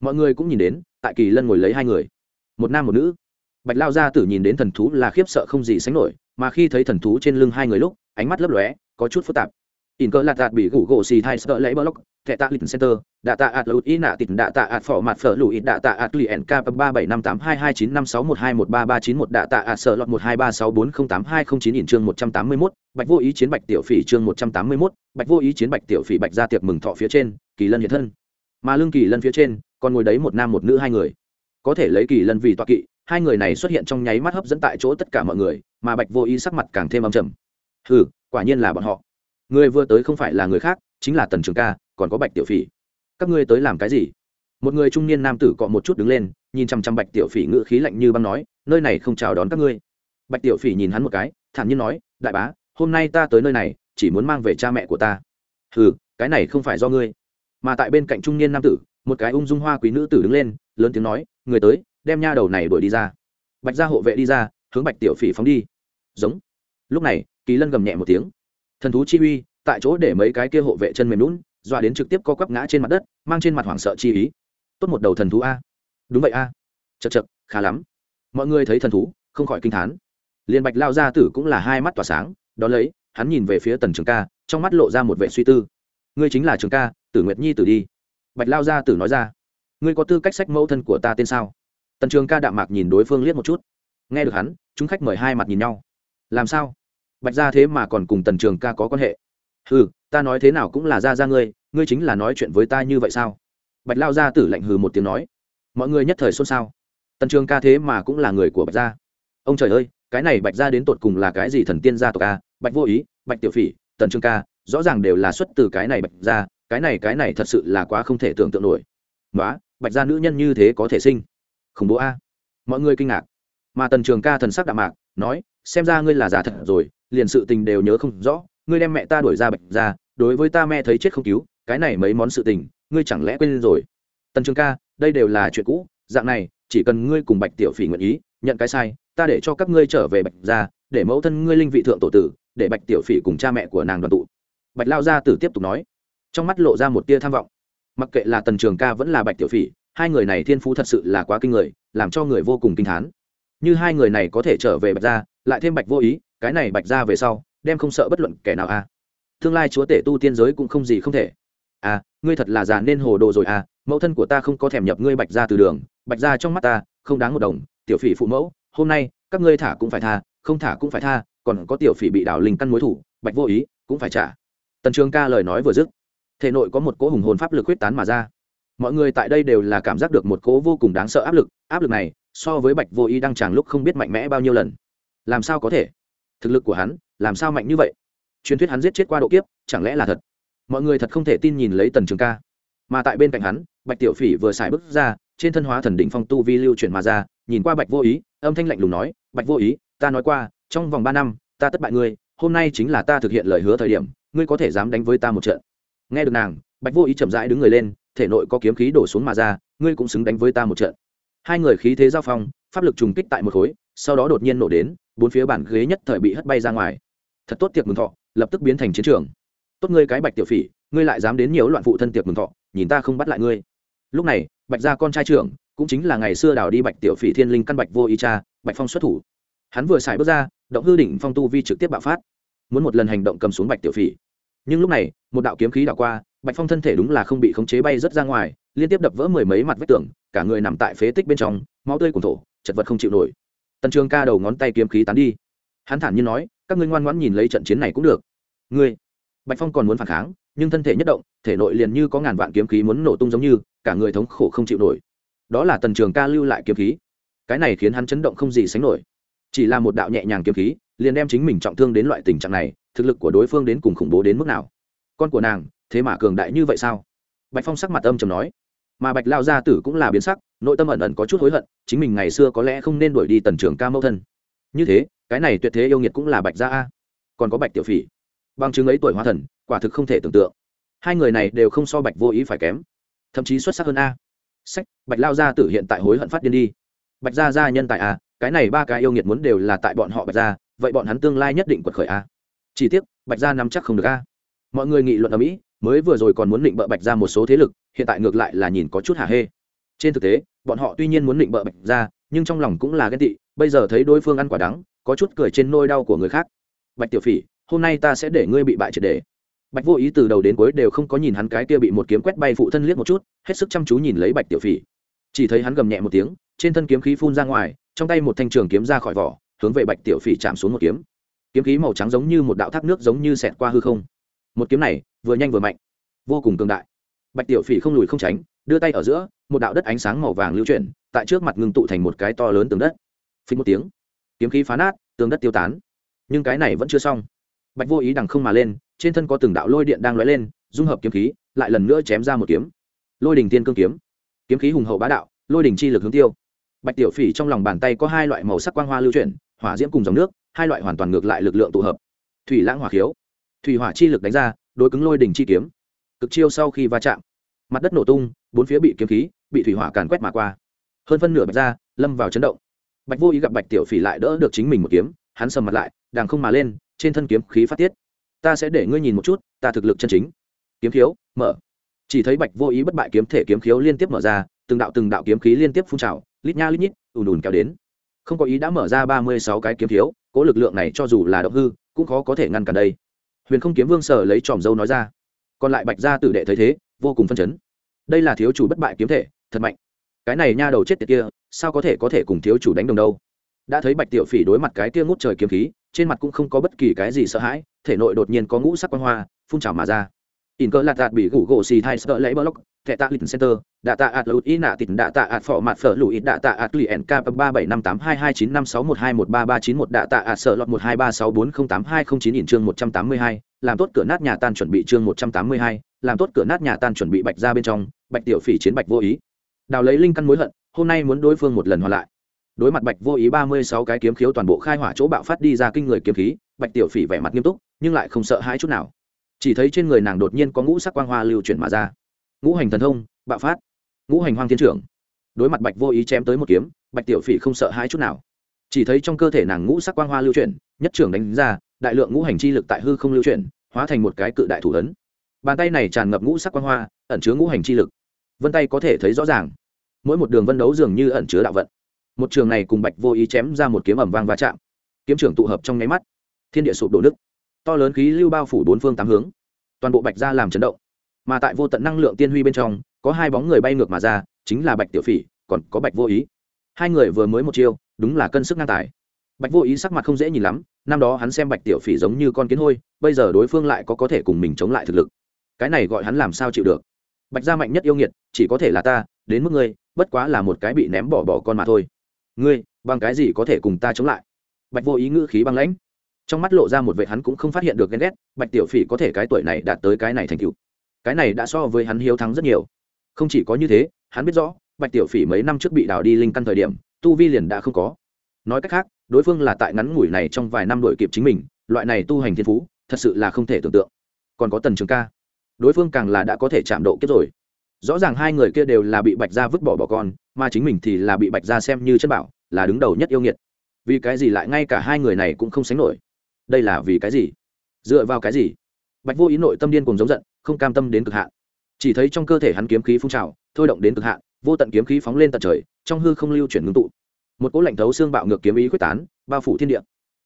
A: Mọi người cũng nhìn đến, tại kỳ lân ngồi lấy hai người. Một nam một nữ. Bạch lao gia tử nhìn đến thần thú là khiếp sợ không gì sánh nổi, mà khi thấy thần thú trên lưng hai người lúc, ánh mắt lấp lóe, có chút phức tạp in cơ lạt đạt bị gủ gỗ xì thai sợ lấy block, thẻ tạ lịch center, đạ tạ ạt lụt ý nạ tịt, đạ tạ ạt phỏ mặt phở lụi, đạ tạ ạt lì nk ba bảy năm tám hai hai chín năm sáu một hai một ba ba chín một, đạ tạ ạt sợ lọt một hai ba sáu bốn không tám hai không chín in chương một trăm tám mươi mốt, bạch vô ý chiến bạch tiểu phỉ chương một trăm tám mươi mốt, bạch vô ý chiến bạch tiểu phỉ bạch ra tiệc mừng thọ phía trên, kỳ lân hiện thân. Mà lưng kỳ lân phía trên, còn ngồi đấy một nam một nữ hai người. Có thể lấy kỳ lân vì toa kỵ, hai người này xuất hiện trong nháy mắt hấp dẫn tại chỗ tất cả mọi người, mà bạch vô ý sắc mặt càng thêm âm trầm. Hừ, quả nhiên là bọn họ người vừa tới không phải là người khác, chính là tần trường ca, còn có bạch tiểu phỉ. Các ngươi tới làm cái gì? Một người trung niên nam tử cọ một chút đứng lên, nhìn chăm chăm bạch tiểu phỉ ngự khí lạnh như băng nói, nơi này không chào đón các ngươi. Bạch tiểu phỉ nhìn hắn một cái, thản nhiên nói, đại bá, hôm nay ta tới nơi này, chỉ muốn mang về cha mẹ của ta. Ừ cái này không phải do ngươi. Mà tại bên cạnh trung niên nam tử, một cái ung dung hoa quý nữ tử đứng lên, lớn tiếng nói, người tới, đem nha đầu này đuổi đi ra. Bạch gia hộ vệ đi ra, hướng bạch tiểu phỉ phóng đi. Giống. Lúc này, kỳ lân gầm nhẹ một tiếng thần thú chi uy, tại chỗ để mấy cái kia hộ vệ chân mềm lún dọa đến trực tiếp co quắp ngã trên mặt đất, mang trên mặt hoảng sợ chi ý. Tốt một đầu thần thú a. Đúng vậy a. Chật chật khá lắm. Mọi người thấy thần thú, không khỏi kinh thán. Liền bạch lao gia tử cũng là hai mắt tỏa sáng đ ó lấy, hắn nhìn về phía tần trường ca, trong mắt lộ ra một vệ suy tư. Ngươi chính là trường ca, tử nguyệt nhi tử đi. Bạch lao gia tử nói ra. Ngươi có tư cách sách mẫu thân của ta tên sao? Tần trường ca đạm mạc nhìn đối phương liếc một chút. Nghe được hắn, chúng khách mời hai mặt nhìn nhau. Làm sao? Bạch ra thế mà còn cùng tần trường ca có quan hệ. Ừ ta nói thế nào cũng là ra ra ngươi ngươi chính là nói chuyện với ta như vậy sao? Bạch lao gia tử lạnh hừ một tiếng nói. Mọi người nhất thời xôn xao. Tần trường ca thế mà cũng là người của bạch gia. Ông trời ơi, cái này bạch gia đến tột cùng là cái gì thần tiên gia tộc a? Bạch vô ý, bạch tiểu phỉ, tần trường ca, rõ ràng đều là xuất từ cái này bạch gia, cái này cái này thật sự là quá không thể tưởng tượng nổi. Nói bạch gia nữ nhân như thế có thể sinh? Khủng bố a. Mọi người kinh ngạc. Mà tần trường ca thần sắc đạm mạc, nói, xem ra ngươi là giả thật rồi liền sự tình đều nhớ không rõ, ngươi đem mẹ ta đuổi ra bạch ra, đối với ta mẹ thấy chết không cứu, cái này mấy món sự tình, ngươi chẳng lẽ quên rồi? Tần trường ca, đây đều là chuyện cũ, dạng này, chỉ cần ngươi cùng bạch tiểu phỉ nguyện ý, nhận cái sai, ta để cho các ngươi trở về bạch ra để mẫu thân ngươi linh vị thượng tổ tử, để bạch tiểu phỉ cùng cha mẹ của nàng đoàn tụ. Bạch lao gia tử tiếp tục nói, trong mắt lộ ra một tia tham vọng. Mặc kệ là tần trường ca vẫn là bạch tiểu phỉ, hai người này thiên phú thật sự là quá kinh người, làm cho người vô cùng kinh thán. Như hai người này có thể trở về bạch gia lại thêm bạch vô ý, cái này bạch gia về sau, đem không sợ bất luận kẻ nào a à. tương lai chúa tể tu tiên giới cũng không gì không thể. À ngươi thật là già nên hồ đồ rồi à mẫu thân của ta không có thèm nhập ngươi bạch gia từ đường, bạch gia trong mắt ta, không đáng một đồng, tiểu phỉ phụ mẫu, hôm nay, các ngươi thả cũng phải tha, không thả cũng phải tha, còn có tiểu phỉ bị đảo linh căn mối thủ, bạch vô ý cũng phải trả. Tần trường ca lời nói vừa dứt, thể nội có một cỗ hùng hồn pháp lực quyết tán mà ra. Mọi người tại đây đều là cảm giác được một cỗ vô cùng đáng sợ áp lực áp lực này, so với bạch vô ý đang chàng lúc không biết mạnh mẽ bao nhiêu lần làm sao có thể? Thực lực của hắn, làm sao mạnh như vậy? Truyền thuyết hắn giết chết qua độ kiếp, chẳng lẽ là thật? Mọi người thật không thể tin nhìn lấy tần trường ca. Mà tại bên cạnh hắn, bạch tiểu phỉ vừa xài bước ra, trên thân hóa thần đỉnh phong tu vi lưu chuyển mà ra, nhìn qua bạch vô ý, âm thanh lạnh lùng nói, bạch vô ý, ta nói qua, trong vòng ba năm, ta tất bại ngươi, hôm nay chính là ta thực hiện lời hứa thời điểm, ngươi có thể dám đánh với ta một trận. Nghe được nàng, bạch vô ý chậm rãi đứng người lên, thể nội có kiếm khí đổ xuống mà ra, ngươi cũng xứng đánh với ta một trận. Hai người khí thế giao phong, pháp lực trùng kích tại một khối, sau đó đột nhiên nổ đến bốn phía bản ghế nhất thời bị hất bay ra ngoài. Thật tốt tiệc mừng thọ, lập tức biến thành chiến trường. Tốt ngươi cái bạch tiểu phỉ, ngươi lại dám đến nhiều loạn phụ thân tiệc mừng thọ, nhìn ta không bắt lại ngươi. Lúc này, bạch gia con trai trưởng, cũng chính là ngày xưa đào đi bạch tiểu phỉ thiên linh căn bạch vô ý cha, bạch phong xuất thủ. Hắn vừa xài bước ra, động hư đỉnh phong tu vi trực tiếp bạo phát. Muốn một lần hành động cầm xuống bạch tiểu phỉ. Nhưng lúc này, một đạo kiếm khí đảo qua, bạch phong thân thể đúng là không bị khống chế bay rớt ra ngoài, liên tiếp đập vỡ mười mấy mặt vách tường, cả người nằm tại phế tích bên trong, máu tươi cùng thổ chật vật không chịu nổi tần trường ca đầu ngón tay kiếm khí tán đi. Hắn thản nhiên nói, các ngươi ngoan ngoãn nhìn lấy trận chiến này cũng được. Ngươi, bạch phong còn muốn phản kháng, nhưng thân thể nhất động, thể nội liền như có ngàn vạn kiếm khí muốn nổ tung giống như, cả người thống khổ không chịu nổi. Đó là tần trường ca lưu lại kiếm khí. Cái này khiến hắn chấn động không gì sánh nổi. Chỉ là một đạo nhẹ nhàng kiếm khí, liền đem chính mình trọng thương đến loại tình trạng này, thực lực của đối phương đến cùng khủng bố đến mức nào? Con của nàng, thế mà cường đại như vậy sao? Bạch phong sắc mặt âm chầm nói mà bạch lao gia tử cũng là biến sắc, nội tâm ẩn ẩn có chút hối hận, chính mình ngày xưa có lẽ không nên đuổi đi tần trường ca mẫu thân. Như thế, cái này tuyệt thế yêu nghiệt cũng là bạch gia a. Còn có bạch tiểu phỉ. Bằng chứng ấy tuổi hoa thần, quả thực không thể tưởng tượng. Hai người này đều không so bạch vô ý phải kém, thậm chí xuất sắc hơn a. Sách, bạch lao gia tử hiện tại hối hận phát điên đi. Bạch gia gia nhân tại a, cái này ba cái yêu nghiệt muốn đều là tại bọn họ bạch gia, vậy bọn hắn tương lai nhất định quật khởi a. Chỉ tiếc, bạch gia nắm chắc không được a. Mọi người nghị luận ở mỹ mới vừa rồi còn muốn định bợ bạch ra một số thế lực, hiện tại ngược lại là nhìn có chút hả hê. Trên thực tế, bọn họ tuy nhiên muốn định bợ bạch ra, nhưng trong lòng cũng là ghen tị, bây giờ thấy đối phương ăn quả đắng, có chút cười trên nôi đau của người khác. Bạch tiểu phỉ, hôm nay ta sẽ để ngươi bị bại triệt đề bạch vô ý từ đầu đến cuối đều không có nhìn hắn cái kia bị một kiếm quét bay phụ thân liếc một chút, hết sức chăm chú nhìn lấy bạch tiểu phỉ. Chỉ thấy hắn gầm nhẹ một tiếng, trên thân kiếm khí phun ra ngoài, trong tay một thanh trường kiếm ra khỏi vỏ, hướng về bạch tiểu phỉ chạm xuống một kiếm. Kiếm khí màu trắng giống như một đạo thác nước giống như xẹt qua hư không một kiếm này vừa nhanh vừa mạnh, vô cùng cường đại. Bạch tiểu phỉ không lùi không tránh, đưa tay ở giữa, một đạo đất ánh sáng màu vàng lưu chuyển, tại trước mặt ngưng tụ thành một cái to lớn tường đất. Phí một tiếng, kiếm khí phá nát, tường đất tiêu tán. Nhưng cái này vẫn chưa xong. Bạch vô ý đằng không mà lên, trên thân có từng đạo lôi điện đang lóe lên, dung hợp kiếm khí, lại lần nữa chém ra một kiếm. Lôi đình tiên cương kiếm. Kiếm khí hùng hậu bá đạo, lôi đình chi lực hướng tiêu. Bạch tiểu phỉ trong lòng bàn tay có hai loại màu sắc quang hoa lưu chuyển, hỏa diễm cùng dòng nước, hai loại hoàn toàn ngược lại lực lượng tụ hợp. Thủy lãng hỏa khiếu thủy hỏa chi lực đánh ra, đối cứng lôi đỉnh chi kiếm. Cực chiêu sau khi va chạm, mặt đất nổ tung, bốn phía bị kiếm khí, bị thủy hỏa càn quét mà qua. Hơn phân nửa bạch ra lâm vào chấn động. Bạch vô ý gặp bạch tiểu phỉ lại đỡ được chính mình một kiếm, hắn sầm mặt lại, đàng không mà lên, trên thân kiếm khí phát tiết. Ta sẽ để ngươi nhìn một chút, ta thực lực chân chính. Kiếm khiếu, mở. Chỉ thấy bạch vô ý bất bại kiếm thể kiếm khiếu liên tiếp mở ra, từng đạo từng đạo kiếm khí liên tiếp phun trào, lít nha lít nhít, ùn ùn kéo đến. Không có ý đã mở ra ba mươi sáu cái kiếm khiếu, cố lực lượng này cho dù là động hư, cũng khó có thể ngăn cản đây huyền không kiếm vương sở lấy tròm dâu nói ra. Còn lại bạch gia tử đệ thấy thế, vô cùng phân chấn. Đây là thiếu chủ bất bại kiếm thể, thật mạnh. Cái này nha đầu chết tiệt kia, sao có thể có thể cùng thiếu chủ đánh đồng đâu? Đã thấy bạch tiểu phỉ đối mặt cái kia ngút trời kiếm khí, trên mặt cũng không có bất kỳ cái gì sợ hãi, thể nội đột nhiên có ngũ sắc quan hoa, phun trào mà ra in cơ lạt tạt bị gủ gỗ xì thai sợ lấy block, thẻ tạ lịch center, đạ tạ ạt lụt ý nạ tịt, đạ tạ ạt phỏ mặt phở lụi, đạ tạ ạt lì nk ba bảy năm tám hai hai chín năm sáu một hai một ba ba chín một, đạ tạ ạt sợ lọt một hai ba sáu bốn không tám hai không chín in chương một trăm tám mươi hai, làm tốt cửa nát nhà tan chuẩn bị chương một trăm tám mươi hai, làm tốt cửa nát nhà tan chuẩn bị bạch ra bên trong, bạch tiểu phỉ chiến bạch vô ý. Đào lấy linh căn mối hận, hôm nay muốn đối phương một lần hòa lại. Đối mặt bạch vô ý ba mươi sáu cái kiếm khiếu toàn bộ khai hỏa chỗ bạo phát đi ra kinh người kiếm khí, bạch tiểu phỉ vẻ mặt nghiêm túc, nhưng lại không sợ hãi chút nào chỉ thấy trên người nàng đột nhiên có ngũ sắc quang hoa lưu chuyển mà ra. Ngũ hành thần thông, bạo phát. Ngũ hành hoang thiên trưởng. Đối mặt bạch vô ý chém tới một kiếm, bạch tiểu phỉ không sợ hãi chút nào. Chỉ thấy trong cơ thể nàng ngũ sắc quang hoa lưu chuyển, nhất trưởng đánh ra, đại lượng ngũ hành chi lực tại hư không lưu chuyển, hóa thành một cái cự đại thủ ấn. Bàn tay này tràn ngập ngũ sắc quang hoa, ẩn chứa ngũ hành chi lực. Vân tay có thể thấy rõ ràng. Mỗi một đường vân đấu dường như ẩn chứa đạo vận. Một trường này cùng bạch vô ý chém ra một kiếm ẩm vang va chạm. Kiếm trưởng tụ hợp trong nháy mắt. Thiên địa sụp đổ nước to lớn khí lưu bao phủ bốn phương tám hướng, toàn bộ bạch ra làm chấn động. Mà tại vô tận năng lượng tiên huy bên trong, có hai bóng người bay ngược mà ra, chính là bạch tiểu phỉ, còn có bạch vô ý. Hai người vừa mới một chiêu, đúng là cân sức ngang tài. Bạch vô ý sắc mặt không dễ nhìn lắm, năm đó hắn xem bạch tiểu phỉ giống như con kiến hôi, bây giờ đối phương lại có có thể cùng mình chống lại thực lực. Cái này gọi hắn làm sao chịu được? Bạch gia mạnh nhất yêu nghiệt, chỉ có thể là ta, đến mức ngươi, bất quá là một cái bị ném bỏ bỏ con mà thôi. Ngươi, bằng cái gì có thể cùng ta chống lại? Bạch vô ý ngữ khí băng lãnh trong mắt lộ ra một vệ hắn cũng không phát hiện được ghen ghét, bạch tiểu phỉ có thể cái tuổi này đạt tới cái này thành cựu cái này đã so với hắn hiếu thắng rất nhiều. Không chỉ có như thế, hắn biết rõ, bạch tiểu phỉ mấy năm trước bị đào đi linh căn thời điểm, tu vi liền đã không có. Nói cách khác, đối phương là tại ngắn ngủi này trong vài năm đổi kịp chính mình, loại này tu hành thiên phú, thật sự là không thể tưởng tượng. Còn có tần trường ca. Đối phương càng là đã có thể chạm độ kết rồi. Rõ ràng hai người kia đều là bị bạch gia vứt bỏ bỏ con, mà chính mình thì là bị bạch gia xem như chất bảo, là đứng đầu nhất yêu nghiệt. Vì cái gì lại ngay cả hai người này cũng không sánh nổi? Đây là vì cái gì? Dựa vào cái gì? Bạch vô ý nội tâm điên cùng giống giận, không cam tâm đến cực hạn. Chỉ thấy trong cơ thể hắn kiếm khí phun trào, thôi động đến cực hạn, vô tận kiếm khí phóng lên tận trời, trong hư không lưu chuyển ngưng tụ. Một cỗ lạnh thấu xương bạo ngược kiếm ý quyết tán, bao phủ thiên địa.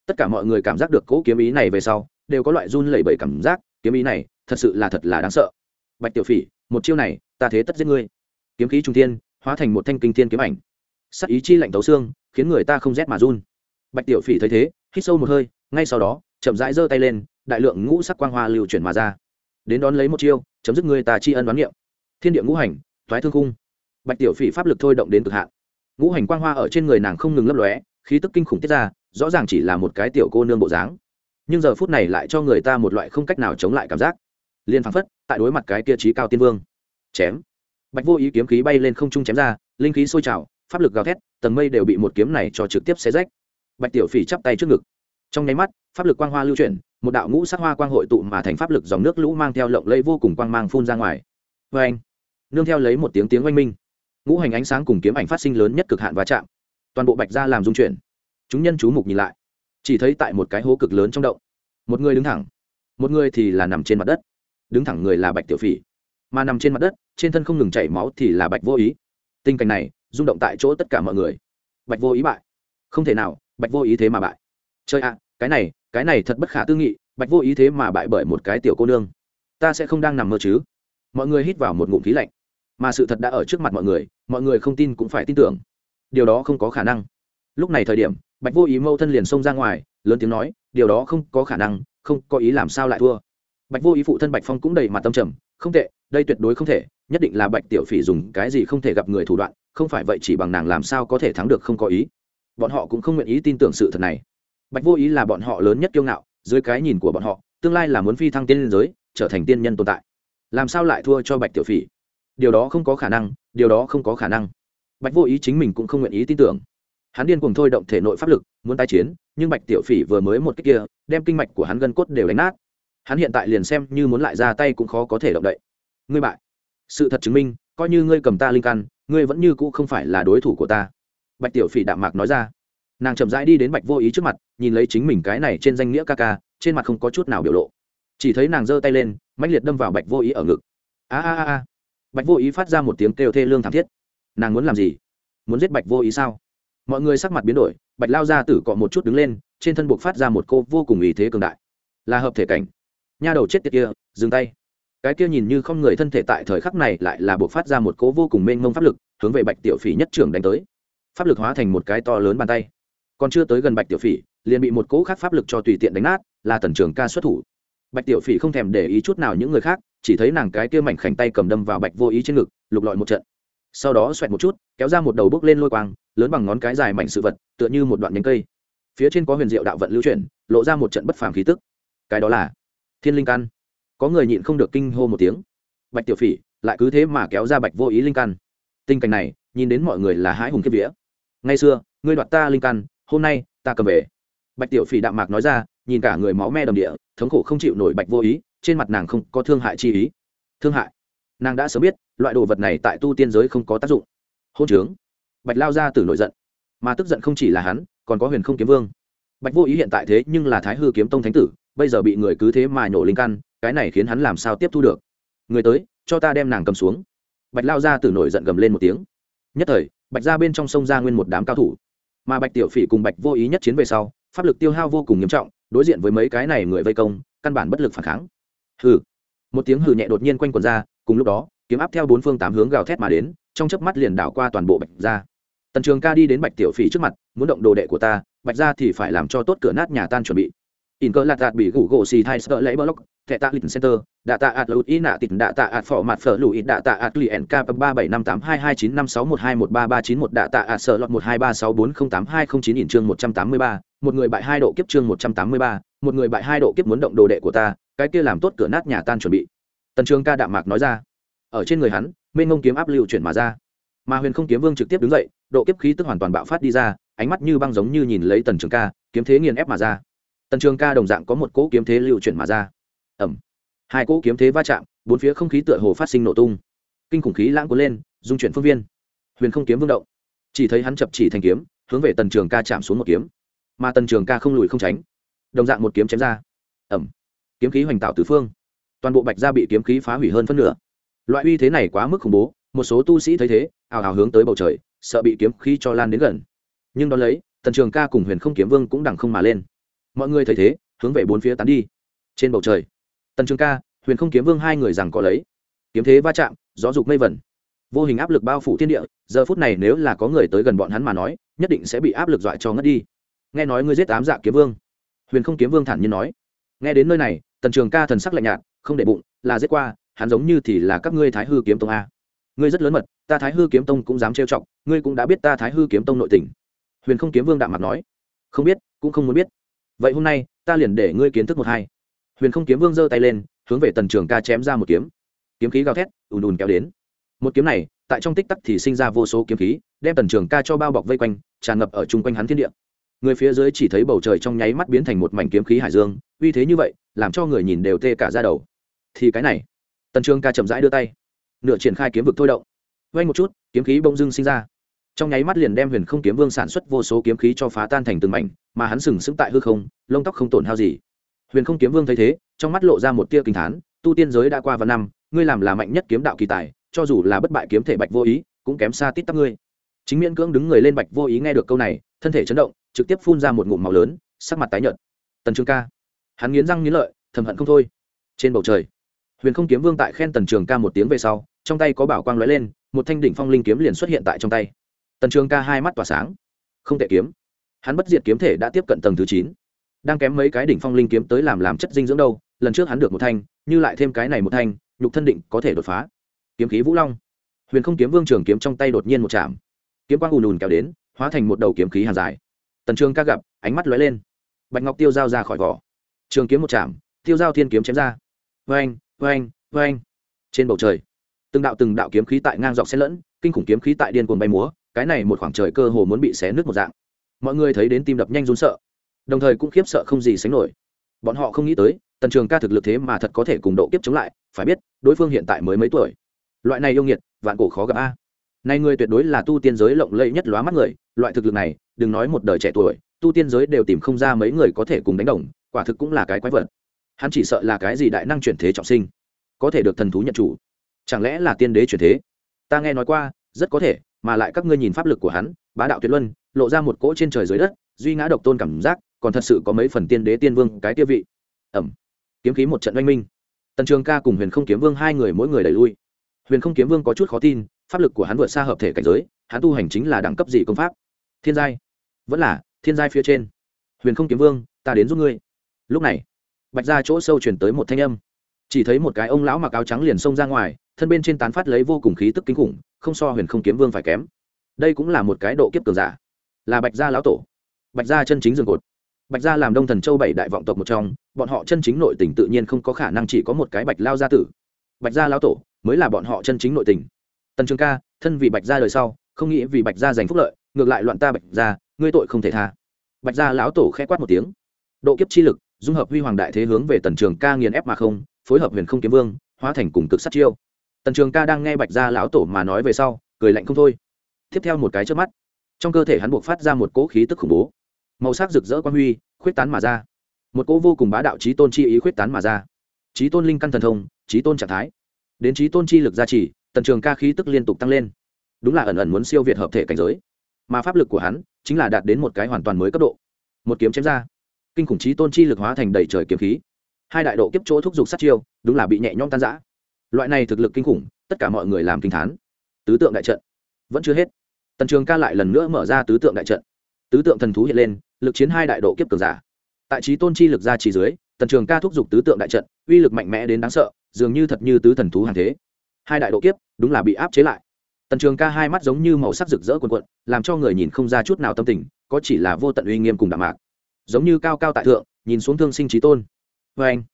A: Tất cả mọi người cảm giác được cỗ kiếm ý này về sau, đều có loại run lẩy bẩy cảm giác, kiếm ý này thật sự là thật là đáng sợ. Bạch tiểu phỉ, một chiêu này, ta thế tất giết ngươi. Kiếm khí trung thiên, hóa thành một thanh kinh thiên kiếm ảnh. Sắc ý chi lạnh tấu xương, khiến người ta không rét mà run. Bạch tiểu phỉ thấy thế, hít sâu một hơi ngay sau đó, chậm rãi giơ tay lên, đại lượng ngũ sắc quang hoa lưu chuyển mà ra. Đến đón lấy một chiêu, chấm dứt người ta tri ân đoán niệm. Thiên địa ngũ hành, thoái thương cung bạch tiểu phỉ pháp lực thôi động đến cực hạn. Ngũ hành quang hoa ở trên người nàng không ngừng lấp lóe, khí tức kinh khủng tiết ra, rõ ràng chỉ là một cái tiểu cô nương bộ dáng. Nhưng giờ phút này lại cho người ta một loại không cách nào chống lại cảm giác. Liên phăng phất, tại đối mặt cái kia trí cao tiên vương. Chém. Bạch vô ý kiếm khí bay lên không trung chém ra, linh khí sôi trào, pháp lực gào thét, tầng mây đều bị một kiếm này cho trực tiếp xé rách. Bạch tiểu phỉ chắp tay trước ngực trong nháy mắt, pháp lực quang hoa lưu chuyển, một đạo ngũ sắc hoa quang hội tụ mà thành pháp lực dòng nước lũ mang theo lộng lây vô cùng quang mang phun ra ngoài. Vê anh, nương theo lấy một tiếng tiếng oanh minh, ngũ hành ánh sáng cùng kiếm ảnh phát sinh lớn nhất cực hạn va chạm. Toàn bộ bạch ra làm dung chuyển. Chúng nhân chú mục nhìn lại, chỉ thấy tại một cái hố cực lớn trong động, một người đứng thẳng. Một người thì là nằm trên mặt đất. Đứng thẳng người là bạch tiểu phỉ, mà nằm trên mặt đất, trên thân không ngừng chảy máu thì là bạch vô ý. Tình cảnh này, rung động tại chỗ tất cả mọi người. Bạch vô ý bại. Không thể nào, bạch vô ý thế mà bại. Chơi ạ cái này cái này thật bất khả tư nghị, bạch vô ý thế mà bại bởi một cái tiểu cô nương. Ta sẽ không đang nằm mơ chứ. Mọi người hít vào một ngụm khí lạnh. Mà sự thật đã ở trước mặt mọi người mọi người không tin cũng phải tin tưởng. Điều đó không có khả năng. Lúc này thời điểm, bạch vô ý mâu thân liền xông ra ngoài, lớn tiếng nói, điều đó không có khả năng, không có ý làm sao lại thua. Bạch vô ý phụ thân bạch phong cũng đầy mặt tâm trầm, không tệ, đây tuyệt đối không thể, nhất định là bạch tiểu phỉ dùng cái gì không thể gặp người thủ đoạn, không phải vậy chỉ bằng nàng làm sao có thể thắng được không có ý. Bọn họ cũng không nguyện ý tin tưởng sự thật này bạch vô ý là bọn họ lớn nhất kiêu ngạo, dưới cái nhìn của bọn họ, tương lai là muốn phi thăng tiên liên giới, trở thành tiên nhân tồn tại. Làm sao lại thua cho bạch tiểu phỉ? Điều đó không có khả năng, điều đó không có khả năng. Bạch vô ý chính mình cũng không nguyện ý tin tưởng. Hắn điên cùng thôi động thể nội pháp lực, muốn tái chiến, nhưng bạch tiểu phỉ vừa mới một cách kia, đem kinh mạch của hắn gân cốt đều đánh nát. Hắn hiện tại liền xem như muốn lại ra tay cũng khó có thể động đậy. Ngươi bại. Sự thật chứng minh, coi như ngươi cầm ta linh căn, ngươi vẫn như cũ không phải là đối thủ của ta. Bạch tiểu phỉ đạm mạc nói ra nàng chậm rãi đi đến bạch vô ý trước mặt, nhìn lấy chính mình cái này trên danh nghĩa ca ca, trên mặt không có chút nào biểu lộ. Chỉ thấy nàng giơ tay lên, mãnh liệt đâm vào bạch vô ý ở ngực. A a a bạch vô ý phát ra một tiếng kêu thê lương thảm thiết. Nàng muốn làm gì? Muốn giết bạch vô ý sao? Mọi người sắc mặt biến đổi, bạch lao ra tử cọ một chút đứng lên, trên thân buộc phát ra một cô vô cùng ý thế cường đại. Là hợp thể cảnh. Nha đầu chết tiệt kia, dừng tay. Cái kia nhìn như không người thân thể tại thời khắc này lại là buộc phát ra một cố vô cùng mênh mông pháp lực, hướng về bạch tiểu phỉ nhất trưởng đánh tới. Pháp lực hóa thành một cái to lớn bàn tay còn chưa tới gần bạch tiểu phỉ, liền bị một cỗ khác pháp lực cho tùy tiện đánh nát, là tần trường ca xuất thủ. Bạch tiểu phỉ không thèm để ý chút nào những người khác, chỉ thấy nàng cái kia mảnh khảnh tay cầm đâm vào bạch vô ý trên ngực, lục lọi một trận. Sau đó xoẹt một chút, kéo ra một đầu bước lên lôi quang, lớn bằng ngón cái dài mảnh sự vật, tựa như một đoạn nhánh cây. Phía trên có huyền diệu đạo vận lưu chuyển, lộ ra một trận bất phàm khí tức. Cái đó là thiên linh căn. Có người nhịn không được kinh hô một tiếng. Bạch tiểu phỉ, lại cứ thế mà kéo ra bạch vô ý linh căn. Tình cảnh này, nhìn đến mọi người là hãi hùng kiếp vía. Ngay xưa, ngươi đoạt ta linh căn hôm nay, ta cầm về. Bạch tiểu phỉ đạm mạc nói ra, nhìn cả người máu me đầm địa, thống khổ không chịu nổi bạch vô ý, trên mặt nàng không có thương hại chi ý. Thương hại? Nàng đã sớm biết, loại đồ vật này tại tu tiên giới không có tác dụng. Hôn trướng. Bạch lao ra từ nổi giận. Mà tức giận không chỉ là hắn, còn có huyền không kiếm vương. Bạch vô ý hiện tại thế nhưng là thái hư kiếm tông thánh tử, bây giờ bị người cứ thế mà nhổ linh căn, cái này khiến hắn làm sao tiếp thu được? Người tới, cho ta đem nàng cầm xuống. Bạch lao ra từ nổi giận gầm lên một tiếng. Nhất thời, bạch ra bên trong sông ra nguyên một đám cao thủ mà bạch tiểu phỉ cùng bạch vô ý nhất chiến về sau, pháp lực tiêu hao vô cùng nghiêm trọng, đối diện với mấy cái này người vây công, căn bản bất lực phản kháng. Hừ. Một tiếng hừ nhẹ đột nhiên quanh quần ra, cùng lúc đó, kiếm áp theo bốn phương tám hướng gào thét mà đến, trong chớp mắt liền đảo qua toàn bộ bạch ra tần trường ca đi đến bạch tiểu phỉ trước mặt, muốn động đồ đệ của ta, bạch ra thì phải làm cho tốt cửa nát nhà tan chuẩn bị in cơ lạt đạt bị gủ gỗ xì thai sợ lấy block, thẻ tạ lịch center, đạ tạ ạt lụt ý nạ tịt, đạ tạ ạt phỏ mặt phở lụi đạ tạ ạt lì nk ba bảy năm tám hai hai chín năm sáu một hai một ba ba chín một, đạ tạ ạt sợ lọt một hai ba sáu bốn không tám hai không chín in chương một trăm tám mươi ba, một người bại hai độ kiếp chương một trăm tám mươi ba, một người bại hai độ kiếp muốn động đồ đệ của ta, cái kia làm tốt cửa nát nhà tan chuẩn bị. Tần trường ca đạm mạc nói ra. Ở trên người hắn, mênh ngông kiếm áp lưu chuyển mà ra. Mà huyền không kiếm vương trực tiếp đứng dậy, độ kiếp khí tức hoàn toàn bạo phát đi ra, ánh mắt như băng giống như nhìn lấy tần trường ca, kiếm thế nghiền ép mà ra tần trường ca đồng dạng có một cỗ kiếm thế lưu chuyển mà ra. Ẩm hai cỗ kiếm thế va chạm, bốn phía không khí tựa hồ phát sinh nổ tung. Kinh khủng khí lãng cuốn lên, dung chuyển phương viên. Huyền không kiếm vương động. Chỉ thấy hắn chập chỉ thành kiếm, hướng về tần trường ca chạm xuống một kiếm. Mà tần trường ca không lùi không tránh. Đồng dạng một kiếm chém ra. Ẩm kiếm khí hoành tạo tứ phương. Toàn bộ bạch gia bị kiếm khí phá hủy hơn phân nửa. Loại uy thế này quá mức khủng bố, một số tu sĩ thấy thế, ào ào hướng tới bầu trời, sợ bị kiếm khí cho lan đến gần. Nhưng đón lấy, tần trường ca cùng huyền không kiếm vương cũng đằng không mà lên mọi người thấy thế, hướng về bốn phía tán đi. Trên bầu trời, tần trường ca, huyền không kiếm vương hai người rằng có lấy. Kiếm thế va chạm, gió dục mây vẩn. Vô hình áp lực bao phủ thiên địa, giờ phút này nếu là có người tới gần bọn hắn mà nói, nhất định sẽ bị áp lực dọa cho ngất đi. Nghe nói ngươi giết tám dạ kiếm vương. Huyền không kiếm vương thản nhiên nói. Nghe đến nơi này, tần trường ca thần sắc lạnh nhạt, không để bụng, là giết qua, hắn giống như thì là các ngươi thái hư kiếm tông a. Ngươi rất lớn mật, ta thái hư kiếm tông cũng dám trêu chọc, ngươi cũng đã biết ta thái hư kiếm tông nội tình. Huyền không kiếm vương đạm mặt nói. Không biết, cũng không muốn biết vậy hôm nay, ta liền để ngươi kiến thức một hai. Huyền không kiếm vương giơ tay lên, hướng về tần trường ca chém ra một kiếm. Kiếm khí gào thét, ùn ùn kéo đến. Một kiếm này, tại trong tích tắc thì sinh ra vô số kiếm khí, đem tần trường ca cho bao bọc vây quanh, tràn ngập ở chung quanh hắn thiên địa. Người phía dưới chỉ thấy bầu trời trong nháy mắt biến thành một mảnh kiếm khí hải dương, uy thế như vậy, làm cho người nhìn đều tê cả ra đầu. Thì cái này, tần trường ca chậm rãi đưa tay, nửa triển khai kiếm vực thôi động. Vay một chút, kiếm khí bông dưng sinh ra trong nháy mắt liền đem huyền không kiếm vương sản xuất vô số kiếm khí cho phá tan thành từng mảnh, mà hắn sừng sững tại hư không, lông tóc không tổn hao gì. Huyền không kiếm vương thấy thế, trong mắt lộ ra một tia kinh thán, tu tiên giới đã qua vài năm, ngươi làm là mạnh nhất kiếm đạo kỳ tài, cho dù là bất bại kiếm thể bạch vô ý, cũng kém xa tít tắp ngươi. Chính miễn cưỡng đứng người lên bạch vô ý nghe được câu này, thân thể chấn động, trực tiếp phun ra một ngụm màu lớn, sắc mặt tái nhợt. Tần trường ca. Hắn nghiến răng nghiến lợi, thầm hận không thôi. Trên bầu trời, huyền không kiếm vương tại khen tần trường ca một tiếng về sau, trong tay có bảo quang lóe lên, một thanh đỉnh phong linh kiếm liền xuất hiện tại trong tay tần trường ca hai mắt tỏa sáng. Không tệ kiếm. Hắn bất diệt kiếm thể đã tiếp cận tầng thứ chín. Đang kém mấy cái đỉnh phong linh kiếm tới làm làm chất dinh dưỡng đâu, lần trước hắn được một thanh, như lại thêm cái này một thanh, nhục thân định có thể đột phá. Kiếm khí vũ long. Huyền không kiếm vương trường kiếm trong tay đột nhiên một chạm. Kiếm quang ùn ùn kéo đến, hóa thành một đầu kiếm khí hàng dài. Tần trường ca gặp, ánh mắt lóe lên. Bạch ngọc tiêu dao ra khỏi vỏ. Trường kiếm một chạm, tiêu dao thiên kiếm chém ra. Vang vang vang trên bầu trời, từng đạo từng đạo kiếm khí tại ngang dọc xen lẫn, kinh khủng kiếm khí tại điên cuồng bay múa cái này một khoảng trời cơ hồ muốn bị xé nứt một dạng. Mọi người thấy đến tim đập nhanh run sợ, đồng thời cũng khiếp sợ không gì sánh nổi. Bọn họ không nghĩ tới, tần trường ca thực lực thế mà thật có thể cùng độ kiếp chống lại, phải biết, đối phương hiện tại mới mấy tuổi. Loại này yêu nghiệt, vạn cổ khó gặp a. Nay người tuyệt đối là tu tiên giới lộng lẫy nhất lóa mắt người, loại thực lực này, đừng nói một đời trẻ tuổi, tu tiên giới đều tìm không ra mấy người có thể cùng đánh đồng, quả thực cũng là cái quái vật. Hắn chỉ sợ là cái gì đại năng chuyển thế trọng sinh, có thể được thần thú nhận chủ. Chẳng lẽ là tiên đế chuyển thế? Ta nghe nói qua, rất có thể mà lại các ngươi nhìn pháp lực của hắn, bá đạo tuyệt luân, lộ ra một cỗ trên trời dưới đất, duy ngã độc tôn cảm giác, còn thật sự có mấy phần tiên đế tiên vương cái tiêu vị. Ẩm. Kiếm khí một trận oanh minh. Tần trường ca cùng huyền không kiếm vương hai người mỗi người đẩy lui. Huyền không kiếm vương có chút khó tin, pháp lực của hắn vượt xa hợp thể cảnh giới, hắn tu hành chính là đẳng cấp gì công pháp? Thiên giai. Vẫn là, thiên giai phía trên. Huyền không kiếm vương, ta đến giúp ngươi. Lúc này, bạch ra chỗ sâu chuyển tới một thanh âm. Chỉ thấy một cái ông lão mặc áo trắng liền xông ra ngoài thân bên trên tán phát lấy vô cùng khí tức kinh khủng, không so huyền không kiếm vương phải kém. Đây cũng là một cái độ kiếp cường giả. Là bạch gia lão tổ. Bạch gia chân chính rừng cột. Bạch gia làm đông thần châu bảy đại vọng tộc một trong, bọn họ chân chính nội tình tự nhiên không có khả năng chỉ có một cái bạch lao gia tử. Bạch gia lão tổ mới là bọn họ chân chính nội tình. Tần trường ca, thân vì bạch gia đời sau, không nghĩ vì bạch gia giành phúc lợi, ngược lại loạn ta bạch gia, ngươi tội không thể tha. Bạch gia lão tổ khẽ quát một tiếng. Độ kiếp chi lực, dung hợp huy hoàng đại thế hướng về tần trường ca nghiền ép mà không, phối hợp huyền không kiếm vương, hóa thành cùng cực sát chiêu tần trường ca đang nghe bạch gia lão tổ mà nói về sau, cười lạnh không thôi. Tiếp theo một cái trước mắt, trong cơ thể hắn buộc phát ra một cỗ khí tức khủng bố. Màu sắc rực rỡ quan huy, khuyết tán mà ra. Một cỗ vô cùng bá đạo trí tôn chi ý khuyết tán mà ra. Trí tôn linh căn thần thông, trí tôn trạng thái. Đến trí tôn chi lực gia trì, tần trường ca khí tức liên tục tăng lên. Đúng là ẩn ẩn muốn siêu việt hợp thể cảnh giới. Mà pháp lực của hắn chính là đạt đến một cái hoàn toàn mới cấp độ. Một kiếm chém ra, kinh khủng trí tôn chi lực hóa thành đầy trời kiếm khí. Hai đại độ kiếp chỗ thúc giục sát chiêu, đúng là bị nhẹ nhõm tan giã loại này thực lực kinh khủng, tất cả mọi người làm kinh thán. Tứ tượng đại trận. Vẫn chưa hết. Tần trường ca lại lần nữa mở ra tứ tượng đại trận. Tứ tượng thần thú hiện lên, lực chiến hai đại độ kiếp cường giả. Tại trí tôn chi lực ra chỉ dưới, tần trường ca thúc giục tứ tượng đại trận, uy lực mạnh mẽ đến đáng sợ, dường như thật như tứ thần thú hàng thế. Hai đại độ kiếp, đúng là bị áp chế lại. Tần trường ca hai mắt giống như màu sắc rực rỡ quần quận làm cho người nhìn không ra chút nào tâm tình, có chỉ là vô tận uy nghiêm cùng đạm mạc. Giống như cao cao tại thượng, nhìn xuống thương sinh trí tôn. Vê anh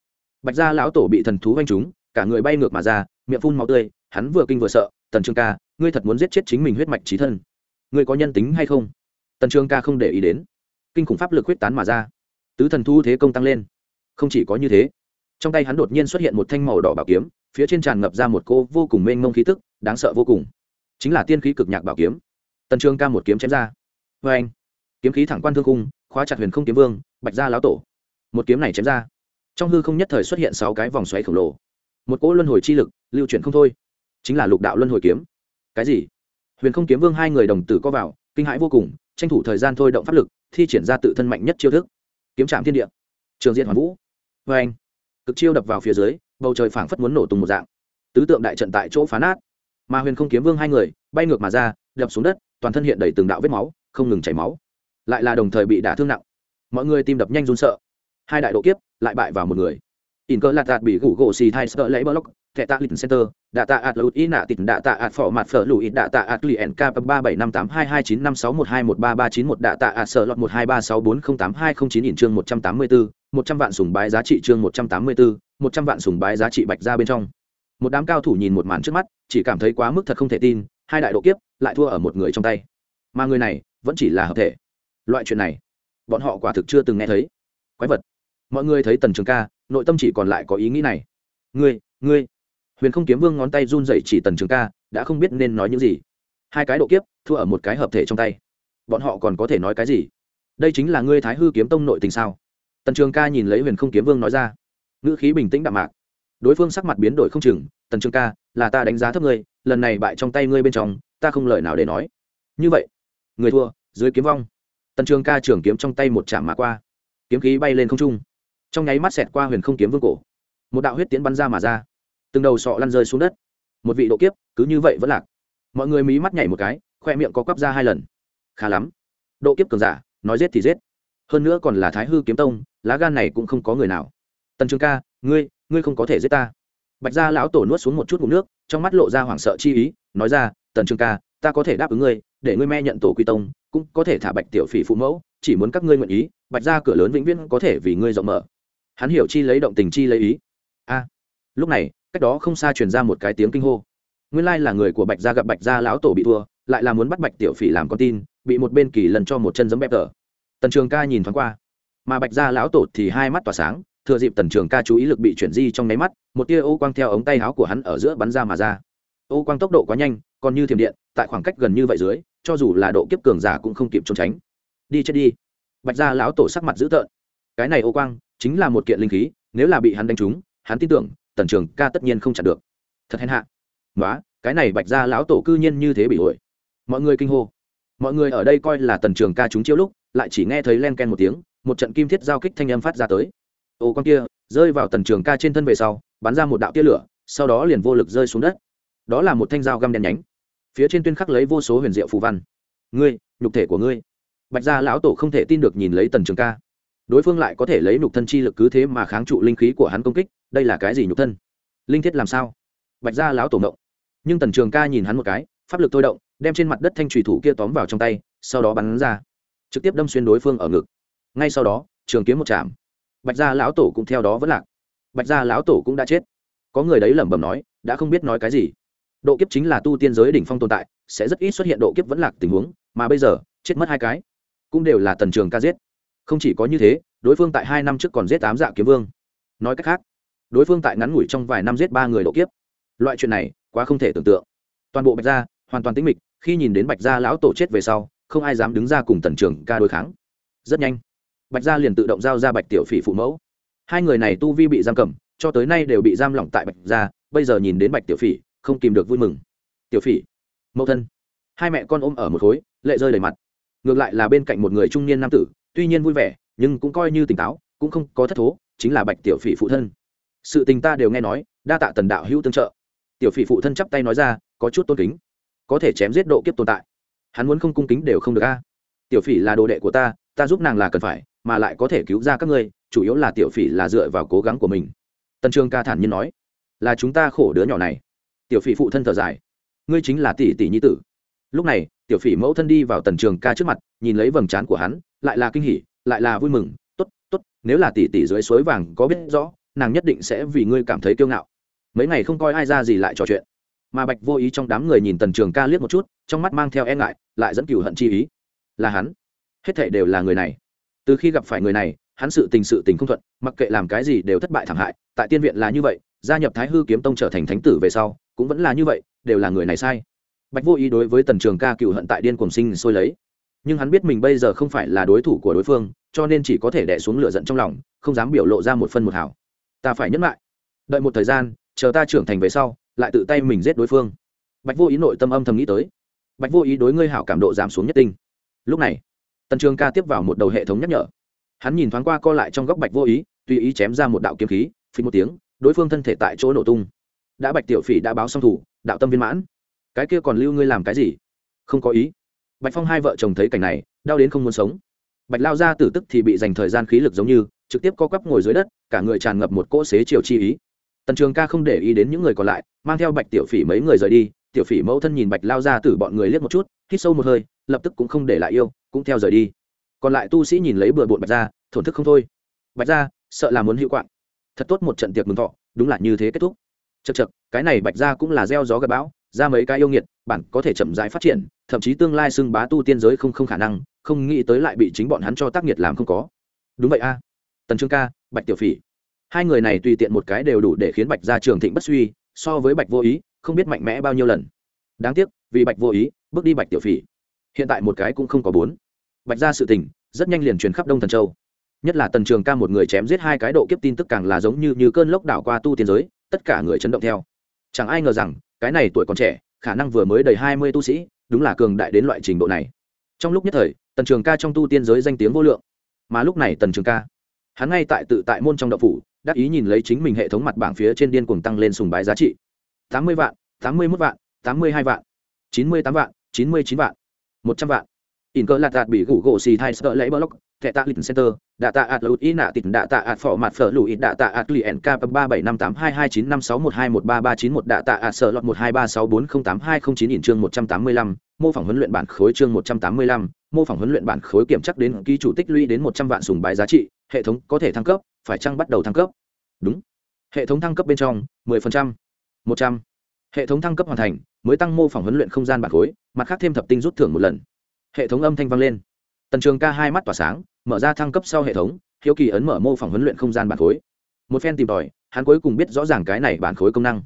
A: bạch gia lão tổ bị thần thú vanh chúng cả người bay ngược mà ra, miệng phun máu tươi, hắn vừa kinh vừa sợ, tần trường ca, ngươi thật muốn giết chết chính mình huyết mạch trí thân. Ngươi có nhân tính hay không? Tần trường ca không để ý đến. Kinh khủng pháp lực huyết tán mà ra. Tứ thần thu thế công tăng lên. Không chỉ có như thế, trong tay hắn đột nhiên xuất hiện một thanh màu đỏ bảo kiếm, phía trên tràn ngập ra một cô vô cùng mênh mông khí tức, đáng sợ vô cùng. Chính là tiên khí cực nhạc bảo kiếm. Tần trường ca một kiếm chém ra. Vê anh, kiếm khí thẳng quan thương cung khóa chặt huyền không kiếm vương, bạch gia lão tổ. Một kiếm này chém ra. Trong hư không nhất thời xuất hiện sáu cái vòng xoáy khổng lồ một cỗ luân hồi chi lực, lưu chuyển không thôi. Chính là lục đạo luân hồi kiếm. Cái gì? Huyền không kiếm vương hai người đồng tử có vào, kinh hãi vô cùng, tranh thủ thời gian thôi động pháp lực, thi triển ra tự thân mạnh nhất chiêu thức. Kiếm trạm thiên địa. Trường diện hoàn vũ. Vê anh, cực chiêu đập vào phía dưới, bầu trời phảng phất muốn nổ tung một dạng. Tứ tượng đại trận tại chỗ phá nát. Mà huyền không kiếm vương hai người, bay ngược mà ra, đập xuống đất, toàn thân hiện đầy từng đạo vết máu, không ngừng chảy máu. Lại là đồng thời bị đả thương nặng. Mọi người tim đập nhanh run sợ. Hai đại độ kiếp lại bại vào một người in cơ lạt tạt bị gủ gỗ xì thai sợ lấy block, thẻ tạ lịch center, đạ tạ ạt lụt ý nạ tịt, đạ tạ ạt phỏ mặt phở lụi, đạ tạ ạt lì nk ba bảy năm tám hai hai chín năm sáu một hai một ba ba chín một, đạ tạ ạt sợ lọt một hai ba sáu bốn không tám hai không chín in chương một trăm tám mươi bốn một trăm vạn sùng bái giá trị chương một trăm tám mươi bốn một trăm vạn sùng bái giá trị bạch ra bên trong. Một đám cao thủ nhìn một màn trước mắt, chỉ cảm thấy quá mức thật không thể tin, hai đại độ kiếp lại thua ở một người trong tay. Mà người này vẫn chỉ là hợp thể. Loại chuyện này, bọn họ quả thực chưa từng nghe thấy. Quái vật mọi người thấy tần trường ca, nội tâm chỉ còn lại có ý nghĩ này. Ngươi ngươi. Huyền không kiếm vương ngón tay run dậy chỉ tần trường ca, đã không biết nên nói những gì. Hai cái độ kiếp, thua ở một cái hợp thể trong tay. Bọn họ còn có thể nói cái gì? Đây chính là ngươi thái hư kiếm tông nội tình sao? Tần trường ca nhìn lấy huyền không kiếm vương nói ra. Ngữ khí bình tĩnh đạm mạc. Đối phương sắc mặt biến đổi không chừng, tần trường ca, là ta đánh giá thấp ngươi, lần này bại trong tay ngươi bên trong, ta không lời nào để nói. Như vậy, người thua, dưới kiếm vong. Tần trường ca trường kiếm trong tay một chạm mà qua. Kiếm khí bay lên không trung trong nháy mắt xẹt qua huyền không kiếm vương cổ. Một đạo huyết tiến bắn ra mà ra. Từng đầu sọ lăn rơi xuống đất. Một vị độ kiếp, cứ như vậy vẫn lạc. Mọi người mí mắt nhảy một cái, khoe miệng có quắp ra hai lần. Khá lắm. Độ kiếp cường giả, nói giết thì giết. Hơn nữa còn là thái hư kiếm tông, lá gan này cũng không có người nào. Tần trường ca, ngươi ngươi không có thể giết ta. Bạch gia lão tổ nuốt xuống một chút ngụm nước, trong mắt lộ ra hoảng sợ chi ý, nói ra, tần trường ca, ta có thể đáp ứng ngươi, để ngươi me nhận tổ quy tông, cũng có thể thả bạch tiểu phỉ phụ mẫu, chỉ muốn các ngươi nguyện ý, bạch gia cửa lớn vĩnh viễn có thể vì ngươi rộng mở hắn hiểu chi lấy động tình chi lấy ý. A, lúc này, cách đó không xa truyền ra một cái tiếng kinh hô. Nguyên lai là người của bạch gia gặp bạch gia lão tổ bị thua, lại là muốn bắt bạch tiểu phỉ làm con tin, bị một bên kỳ lần cho một chân giấm bẹp tờ tần trường ca nhìn thoáng qua, mà bạch gia lão tổ thì hai mắt tỏa sáng, thừa dịp tần trường ca chú ý lực bị chuyển di trong nháy mắt, một tia ô quang theo ống tay áo của hắn ở giữa bắn ra mà ra. Ô quang tốc độ quá nhanh, còn như thiểm điện, tại khoảng cách gần như vậy dưới, cho dù là độ kiếp cường giả cũng không kịp trốn tránh. Đi chết đi. Bạch gia lão tổ sắc mặt dữ tợn. Cái này ô quang chính là một kiện linh khí, nếu là bị hắn đánh trúng, hắn tin tưởng, tần trường ca tất nhiên không chặn được. Thật hèn hạ. Nói cái này bạch gia lão tổ cư nhiên như thế bị hội mọi người kinh hô. Mọi người ở đây coi là tần trường ca trúng chiêu lúc, lại chỉ nghe thấy len ken một tiếng, một trận kim thiết giao kích thanh âm phát ra tới. Ô, con kia, rơi vào tần trường ca trên thân về sau, bắn ra một đạo tia lửa, sau đó liền vô lực rơi xuống đất. Đó là một thanh dao găm đen nhánh. Phía trên tuyên khắc lấy vô số huyền diệu phù văn. Ngươi, nhục thể của ngươi. Bạch gia lão tổ không thể tin được nhìn lấy tần trường ca đối phương lại có thể lấy nhục thân chi lực cứ thế mà kháng trụ linh khí của hắn công kích, đây là cái gì nhục thân? Linh thiết làm sao? Bạch gia lão tổ động nhưng tần trường ca nhìn hắn một cái, pháp lực thôi động, đem trên mặt đất thanh trùy thủ kia tóm vào trong tay, sau đó bắn ra. Trực tiếp đâm xuyên đối phương ở ngực. Ngay sau đó, trường kiếm một chạm. Bạch gia lão tổ cũng theo đó vẫn lạc. Bạch gia lão tổ cũng đã chết. Có người đấy lẩm bẩm nói, đã không biết nói cái gì. Độ kiếp chính là tu tiên giới đỉnh phong tồn tại, sẽ rất ít xuất hiện độ kiếp vẫn lạc tình huống, mà bây giờ, chết mất hai cái. Cũng đều là tần trường ca giết không chỉ có như thế, đối phương tại hai năm trước còn giết tám dạ kiếm vương. Nói cách khác, đối phương tại ngắn ngủi trong vài năm giết ba người độ kiếp. Loại chuyện này quá không thể tưởng tượng. Toàn bộ bạch gia hoàn toàn tĩnh mịch, khi nhìn đến bạch gia lão tổ chết về sau, không ai dám đứng ra cùng tần trường ca đối kháng. Rất nhanh, bạch gia liền tự động giao ra bạch tiểu phỉ phụ mẫu. Hai người này tu vi bị giam cầm, cho tới nay đều bị giam lỏng tại bạch gia, bây giờ nhìn đến bạch tiểu phỉ, không kìm được vui mừng. Tiểu phỉ, mẫu thân. Hai mẹ con ôm ở một khối, lệ rơi đầy mặt. Ngược lại là bên cạnh một người trung niên nam tử tuy nhiên vui vẻ, nhưng cũng coi như tỉnh táo, cũng không có thất thố, chính là bạch tiểu phỉ phụ thân. Sự tình ta đều nghe nói, đa tạ tần đạo hữu tương trợ. Tiểu phỉ phụ thân chắp tay nói ra, có chút tôn kính. Có thể chém giết độ kiếp tồn tại. Hắn muốn không cung kính đều không được a. Tiểu phỉ là đồ đệ của ta ta giúp nàng là cần phải, mà lại có thể cứu ra các ngươi, chủ yếu là tiểu phỉ là dựa vào cố gắng của mình. Tần trường ca thản nhiên nói, là chúng ta khổ đứa nhỏ này. Tiểu phỉ phụ thân thở dài, ngươi chính là tỷ tỷ nhi tử lúc này, tiểu phỉ mẫu thân đi vào tần trường ca trước mặt, nhìn lấy vầng trán của hắn, lại là kinh hỉ, lại là vui mừng. T ố t t ố t nếu là tỷ tỷ dưới suối vàng có biết rõ, nàng nhất định sẽ vì ngươi cảm thấy kiêu ngạo. Mấy ngày không coi ai ra gì lại trò chuyện. Mà bạch vô ý trong đám người nhìn tần trường ca liếc một chút, trong mắt mang theo e ngại, lại dẫn cựu hận chi ý. Là hắn. Hết thệ đều là người này. Từ khi gặp phải người này, hắn sự tình sự tình không thuận, mặc kệ làm cái gì đều thất bại thảm hại, tại tiên viện là như vậy, gia nhập thái hư kiếm tông trở thành thánh tử về sau, cũng vẫn là như vậy, đều là người này sai bạch vô ý đối với tần trường ca cựu hận tại điên cùng sinh sôi lấy. Nhưng hắn biết mình bây giờ không phải là đối thủ của đối phương, cho nên chỉ có thể đẻ xuống lửa giận trong lòng, không dám biểu lộ ra một phân một hảo ta phải nhấn lại. Đợi một thời gian, chờ ta trưởng thành về sau, lại tự tay mình giết đối phương. Bạch vô ý nội tâm âm thầm nghĩ tới. Bạch vô ý đối ngươi hảo cảm độ giảm xuống nhất tinh. Lúc này, tần trường ca tiếp vào một đầu hệ thống nhắc nhở. Hắn nhìn thoáng qua co lại trong góc bạch vô ý, tùy ý chém ra một đạo kiếm khí phí một tiếng, đối phương thân thể tại chỗ nổ tung. Đã bạch tiểu phỉ đã báo xong thủ, đạo tâm viên mãn cái kia còn lưu ngươi làm cái gì? Không có ý. Bạch phong hai vợ chồng thấy cảnh này, đau đến không muốn sống. Bạch lao ra tử tức thì bị dành thời gian khí lực giống như, trực tiếp co quắp ngồi dưới đất, cả người tràn ngập một cỗ xế chiều chi ý. Tần trường ca không để ý đến những người còn lại, mang theo bạch tiểu phỉ mấy người rời đi. Tiểu phỉ mẫu thân nhìn bạch lao ra tử bọn người liếc một chút, hít sâu một hơi, lập tức cũng không để lại yêu, cũng theo rời đi. Còn lại tu sĩ nhìn lấy bừa bộn bạch ra thổn thức không thôi. Bạch ra sợ là muốn hữu quạng. Thật tốt một trận tiệc mừng thọ, đúng là như thế kết thúc. Chật chật cái này bạch ra cũng là gieo gió gặp bão ra mấy cái yêu nghiệt, bản có thể chậm rãi phát triển, thậm chí tương lai xưng bá tu tiên giới không không khả năng, không nghĩ tới lại bị chính bọn hắn cho tác nghiệt làm không có. Đúng vậy a. Tần trương ca, bạch tiểu phỉ. Hai người này tùy tiện một cái đều đủ để khiến bạch gia trường thịnh bất suy, so với bạch vô ý, không biết mạnh mẽ bao nhiêu lần. Đáng tiếc, vì bạch vô ý, bước đi bạch tiểu phỉ. Hiện tại một cái cũng không có bốn. Bạch gia sự tình, rất nhanh liền truyền khắp đông thần châu. Nhất là tần trường ca một người chém giết hai cái độ kiếp tin tức càng là giống như như cơn lốc đảo qua tu tiên giới, tất cả người chấn động theo. Chẳng ai ngờ rằng cái này tuổi còn trẻ, khả năng vừa mới đầy hai mươi tu sĩ, đúng là cường đại đến loại trình độ này. Trong lúc nhất thời, tần trường ca trong tu tiên giới danh tiếng vô lượng. Mà lúc này tần trường ca, hắn ngay tại tự tại môn trong đậu phủ, đắc ý nhìn lấy chính mình hệ thống mặt bảng phía trên điên cuồng tăng lên sùng bái giá trị. tám mươi vạn, tám mươi mốt vạn, tám mươi hai vạn, chín mươi tám vạn, chín mươi chín vạn, một trăm vạn in cơ lạt đạt bị gủ gỗ xì thai sợ lấy block, thẻ tạ lịch center, đạ tạ ạt lụt ý nạ tịt, đạ tạ ạt phỏ mặt phở lụi đạ tạ ạt lì nk ba bảy năm tám hai hai chín năm sáu một hai một ba ba chín một, đạ tạ ạt sợ lọt một hai ba sáu bốn không tám hai không chín in chương một trăm tám mươi lăm, mô phỏng huấn luyện bản khối chương một trăm tám mươi lăm, mô phỏng huấn luyện bản khối kiểm chắc đến ký chủ tích lũy đến một trăm vạn sùng bái giá trị, hệ thống có thể thăng cấp, phải chăng bắt đầu thăng cấp? Đúng. Hệ thống thăng cấp bên trong, mười phần trăm, một trăm. Hệ thống thăng cấp hoàn thành, mới tăng mô phỏng huấn luyện không gian bản khối, mặt khác thêm thập tinh rút thưởng một lần hệ thống âm thanh vang lên. Tần trường ca hai mắt tỏa sáng, mở ra thăng cấp sau hệ thống, hiếu kỳ ấn mở mô phỏng huấn luyện không gian bản khối. Một phen tìm tòi, hắn cuối cùng biết rõ ràng cái này bản khối công năng.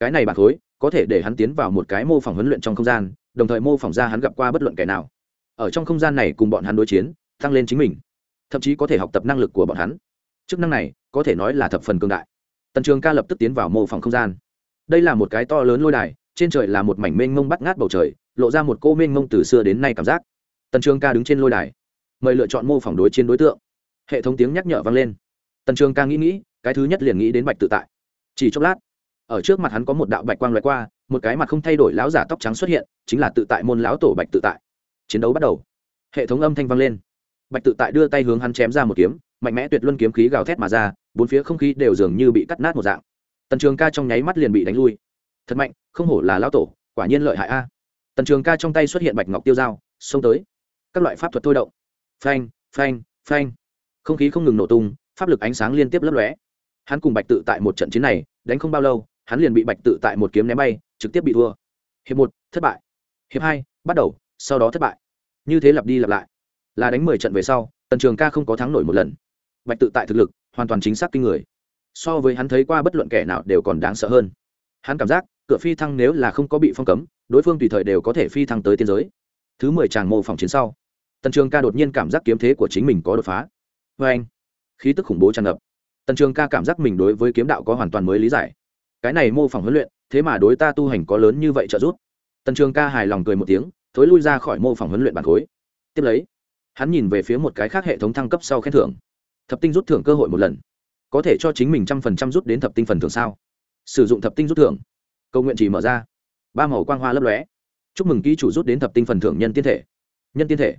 A: Cái này bản khối có thể để hắn tiến vào một cái mô phỏng huấn luyện trong không gian, đồng thời mô phỏng ra hắn gặp qua bất luận kẻ nào. Ở trong không gian này cùng bọn hắn đối chiến, tăng lên chính mình. Thậm chí có thể học tập năng lực của bọn hắn. Chức năng này có thể nói là thập phần cương đại. Tần trường ca lập tức tiến vào mô phỏng không gian. Đây là một cái to lớn lôi đài trên trời là một mảnh mênh mông bắt ngát bầu trời, lộ ra một cô mênh mông từ xưa đến nay cảm giác. Tần trường ca đứng trên lôi đài, mời lựa chọn mô phỏng đối chiến đối tượng. Hệ thống tiếng nhắc nhở vang lên. Tần trường ca nghĩ nghĩ, cái thứ nhất liền nghĩ đến bạch tự tại. Chỉ chốc lát, ở trước mặt hắn có một đạo bạch quang loại qua, một cái mặt không thay đổi lão giả tóc trắng xuất hiện, chính là tự tại môn lão tổ bạch tự tại. Chiến đấu bắt đầu. Hệ thống âm thanh vang lên. Bạch tự tại đưa tay hướng hắn chém ra một kiếm, mạnh mẽ tuyệt luân kiếm khí gào thét mà ra, bốn phía không khí đều dường như bị cắt nát một dạng. Tần trường ca trong nháy mắt liền bị đánh lui thật mạnh, không hổ là lão tổ, quả nhiên lợi hại a. Tần trường ca trong tay xuất hiện bạch ngọc tiêu dao, xông tới. Các loại pháp thuật thôi động. Phanh phanh phanh. Không khí không ngừng nổ tung, pháp lực ánh sáng liên tiếp lấp lóe. Hắn cùng bạch tự tại một trận chiến này, đánh không bao lâu, hắn liền bị bạch tự tại một kiếm ném bay, trực tiếp bị thua. Hiệp một, thất bại. Hiệp hai, bắt đầu, sau đó thất bại. Như thế lặp đi lặp lại. Là đánh mười trận về sau, tần trường ca không có thắng nổi một lần. Bạch tự tại thực lực, hoàn toàn chính xác kinh người. So với hắn thấy qua bất luận kẻ nào đều còn đáng sợ hơn. Hắn cảm giác cửa phi thăng nếu là không có bị phong cấm, đối phương tùy thời đều có thể phi thăng tới tiên giới. Thứ mười tràng mô phỏng chiến sau, tần trường ca đột nhiên cảm giác kiếm thế của chính mình có đột phá. Vê anh, khí tức khủng bố tràn ngập. Tần trường ca cảm giác mình đối với kiếm đạo có hoàn toàn mới lý giải. Cái này mô phỏng huấn luyện, thế mà đối ta tu hành có lớn như vậy trợ giúp. Tần trường ca hài lòng cười một tiếng, thối lui ra khỏi mô phỏng huấn luyện bản khối. Tiếp lấy, hắn nhìn về phía một cái khác hệ thống thăng cấp sau khen thưởng. Thập tinh rút thưởng cơ hội một lần. Có thể cho chính mình trăm phần trăm rút đến thập tinh phần thưởng sao? Sử dụng thập tinh rút thưởng cầu nguyện chỉ mở ra. Ba màu quang hoa lấp lóe. Chúc mừng ký chủ rút đến thập tinh phần thưởng nhân tiên thể. Nhân tiên thể.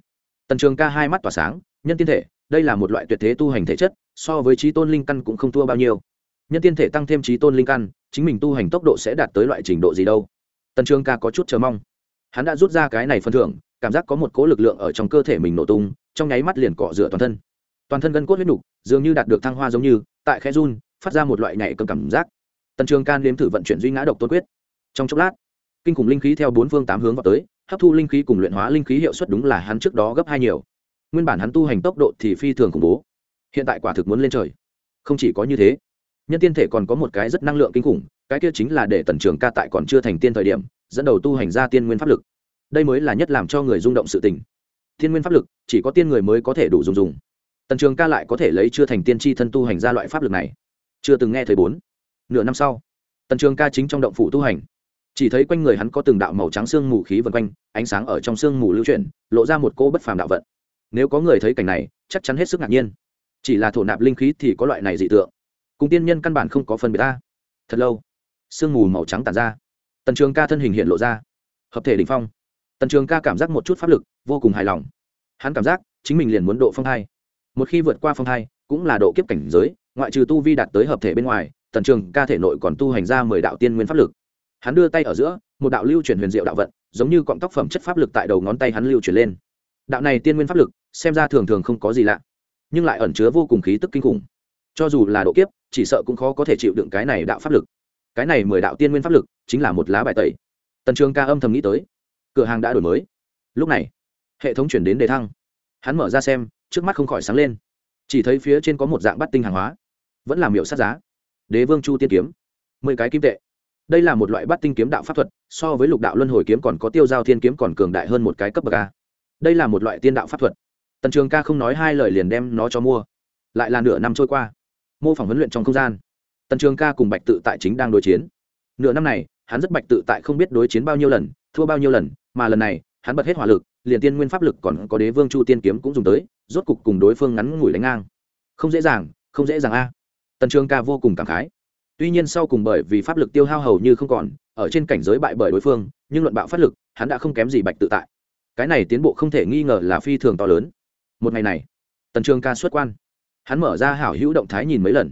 A: Tần trường ca hai mắt tỏa sáng, nhân tiên thể, đây là một loại tuyệt thế tu hành thể chất, so với trí tôn linh căn cũng không thua bao nhiêu. Nhân tiên thể tăng thêm trí tôn linh căn, chính mình tu hành tốc độ sẽ đạt tới loại trình độ gì đâu? Tần trường ca có chút chờ mong. Hắn đã rút ra cái này phần thưởng, cảm giác có một cố lực lượng ở trong cơ thể mình nổ tung, trong nháy mắt liền cọ rửa toàn thân. Toàn thân gân cốt huyết nục, dường như đạt được thăng hoa giống như, tại khe run, phát ra một loại nhảy cầm cảm giác tần trường can nếm thử vận chuyển duy ngã độc tôn quyết. Trong chốc lát, kinh khủng linh khí theo bốn phương tám hướng vào tới, hấp thu linh khí cùng luyện hóa linh khí hiệu suất đúng là hắn trước đó gấp hai nhiều. Nguyên bản hắn tu hành tốc độ thì phi thường khủng bố. Hiện tại quả thực muốn lên trời. Không chỉ có như thế, nhân tiên thể còn có một cái rất năng lượng kinh khủng, cái kia chính là để tần trường ca tại còn chưa thành tiên thời điểm, dẫn đầu tu hành ra tiên nguyên pháp lực. Đây mới là nhất làm cho người rung động sự tình. Tiên nguyên pháp lực, chỉ có tiên người mới có thể đủ dùng dùng. Tần trường ca lại có thể lấy chưa thành tiên tri thân tu hành ra loại pháp lực này. Chưa từng nghe thấy bốn nửa năm sau, tần trường ca chính trong động phủ tu hành. Chỉ thấy quanh người hắn có từng đạo màu trắng xương mù khí vần quanh, ánh sáng ở trong xương mù lưu chuyển, lộ ra một cô bất phàm đạo vận. Nếu có người thấy cảnh này, chắc chắn hết sức ngạc nhiên. Chỉ là thổ nạp linh khí thì có loại này dị tượng. Cùng tiên nhân căn bản không có phân biệt ta. Thật lâu, sương mù màu trắng tàn ra. Tần trường ca thân hình hiện lộ ra. Hợp thể đ ỉ n h phong. Tần trường ca cảm giác một chút pháp lực, vô cùng hài lòng. Hắn cảm giác, chính mình liền muốn độ phong thai. Một khi vượt qua phong thai, cũng là độ kiếp cảnh giới, ngoại trừ tu vi đạt tới hợp thể bên ngoài tần trường ca thể nội còn tu hành ra mười đạo tiên nguyên pháp lực. Hắn đưa tay ở giữa, một đạo lưu chuyển huyền diệu đạo vận, giống như cọng tóc phẩm chất pháp lực tại đầu ngón tay hắn lưu chuyển lên. Đạo này tiên nguyên pháp lực, xem ra thường thường không có gì lạ, nhưng lại ẩn chứa vô cùng khí tức kinh khủng. Cho dù là độ kiếp, chỉ sợ cũng khó có thể chịu đựng cái này đạo pháp lực. Cái này mười đạo tiên nguyên pháp lực, chính là một lá bài tẩy. Tần trường ca âm thầm nghĩ tới, cửa hàng đã đổi mới. Lúc này, hệ thống chuyển đến đề thăng. Hắn mở ra xem, trước mắt không khỏi sáng lên. Chỉ thấy phía trên có một dạng bắt tinh hàng hóa, vẫn làm hiệu sát giá đế vương chu tiên kiếm, mười cái kim tệ. Đây là một loại bắt tinh kiếm đạo pháp thuật, so với lục đạo luân hồi kiếm còn có tiêu giao thiên kiếm còn cường đại hơn một cái cấp bậc a. Đây là một loại tiên đạo pháp thuật. Tần trường ca không nói hai lời liền đem nó cho mua. Lại là nửa năm trôi qua. Mô phỏng huấn luyện trong không gian. Tần trường ca cùng bạch tự tại chính đang đối chiến. Nửa năm này, hắn rất bạch tự tại không biết đối chiến bao nhiêu lần, thua bao nhiêu lần, mà lần này, hắn bật hết hỏa lực, liền tiên nguyên pháp lực còn có đế vương chu tiên kiếm cũng dùng tới, rốt cục cùng đối phương ngắn ngủi đánh ngang. Không dễ dàng, không dễ dàng a tần trường ca vô cùng cảm khái. Tuy nhiên sau cùng bởi vì pháp lực tiêu hao hầu như không còn, ở trên cảnh giới bại bởi đối phương, nhưng luận bạo phát lực, hắn đã không kém gì bạch tự tại. Cái này tiến bộ không thể nghi ngờ là phi thường to lớn. Một ngày này, tần trường ca xuất quan. Hắn mở ra hảo hữu động thái nhìn mấy lần.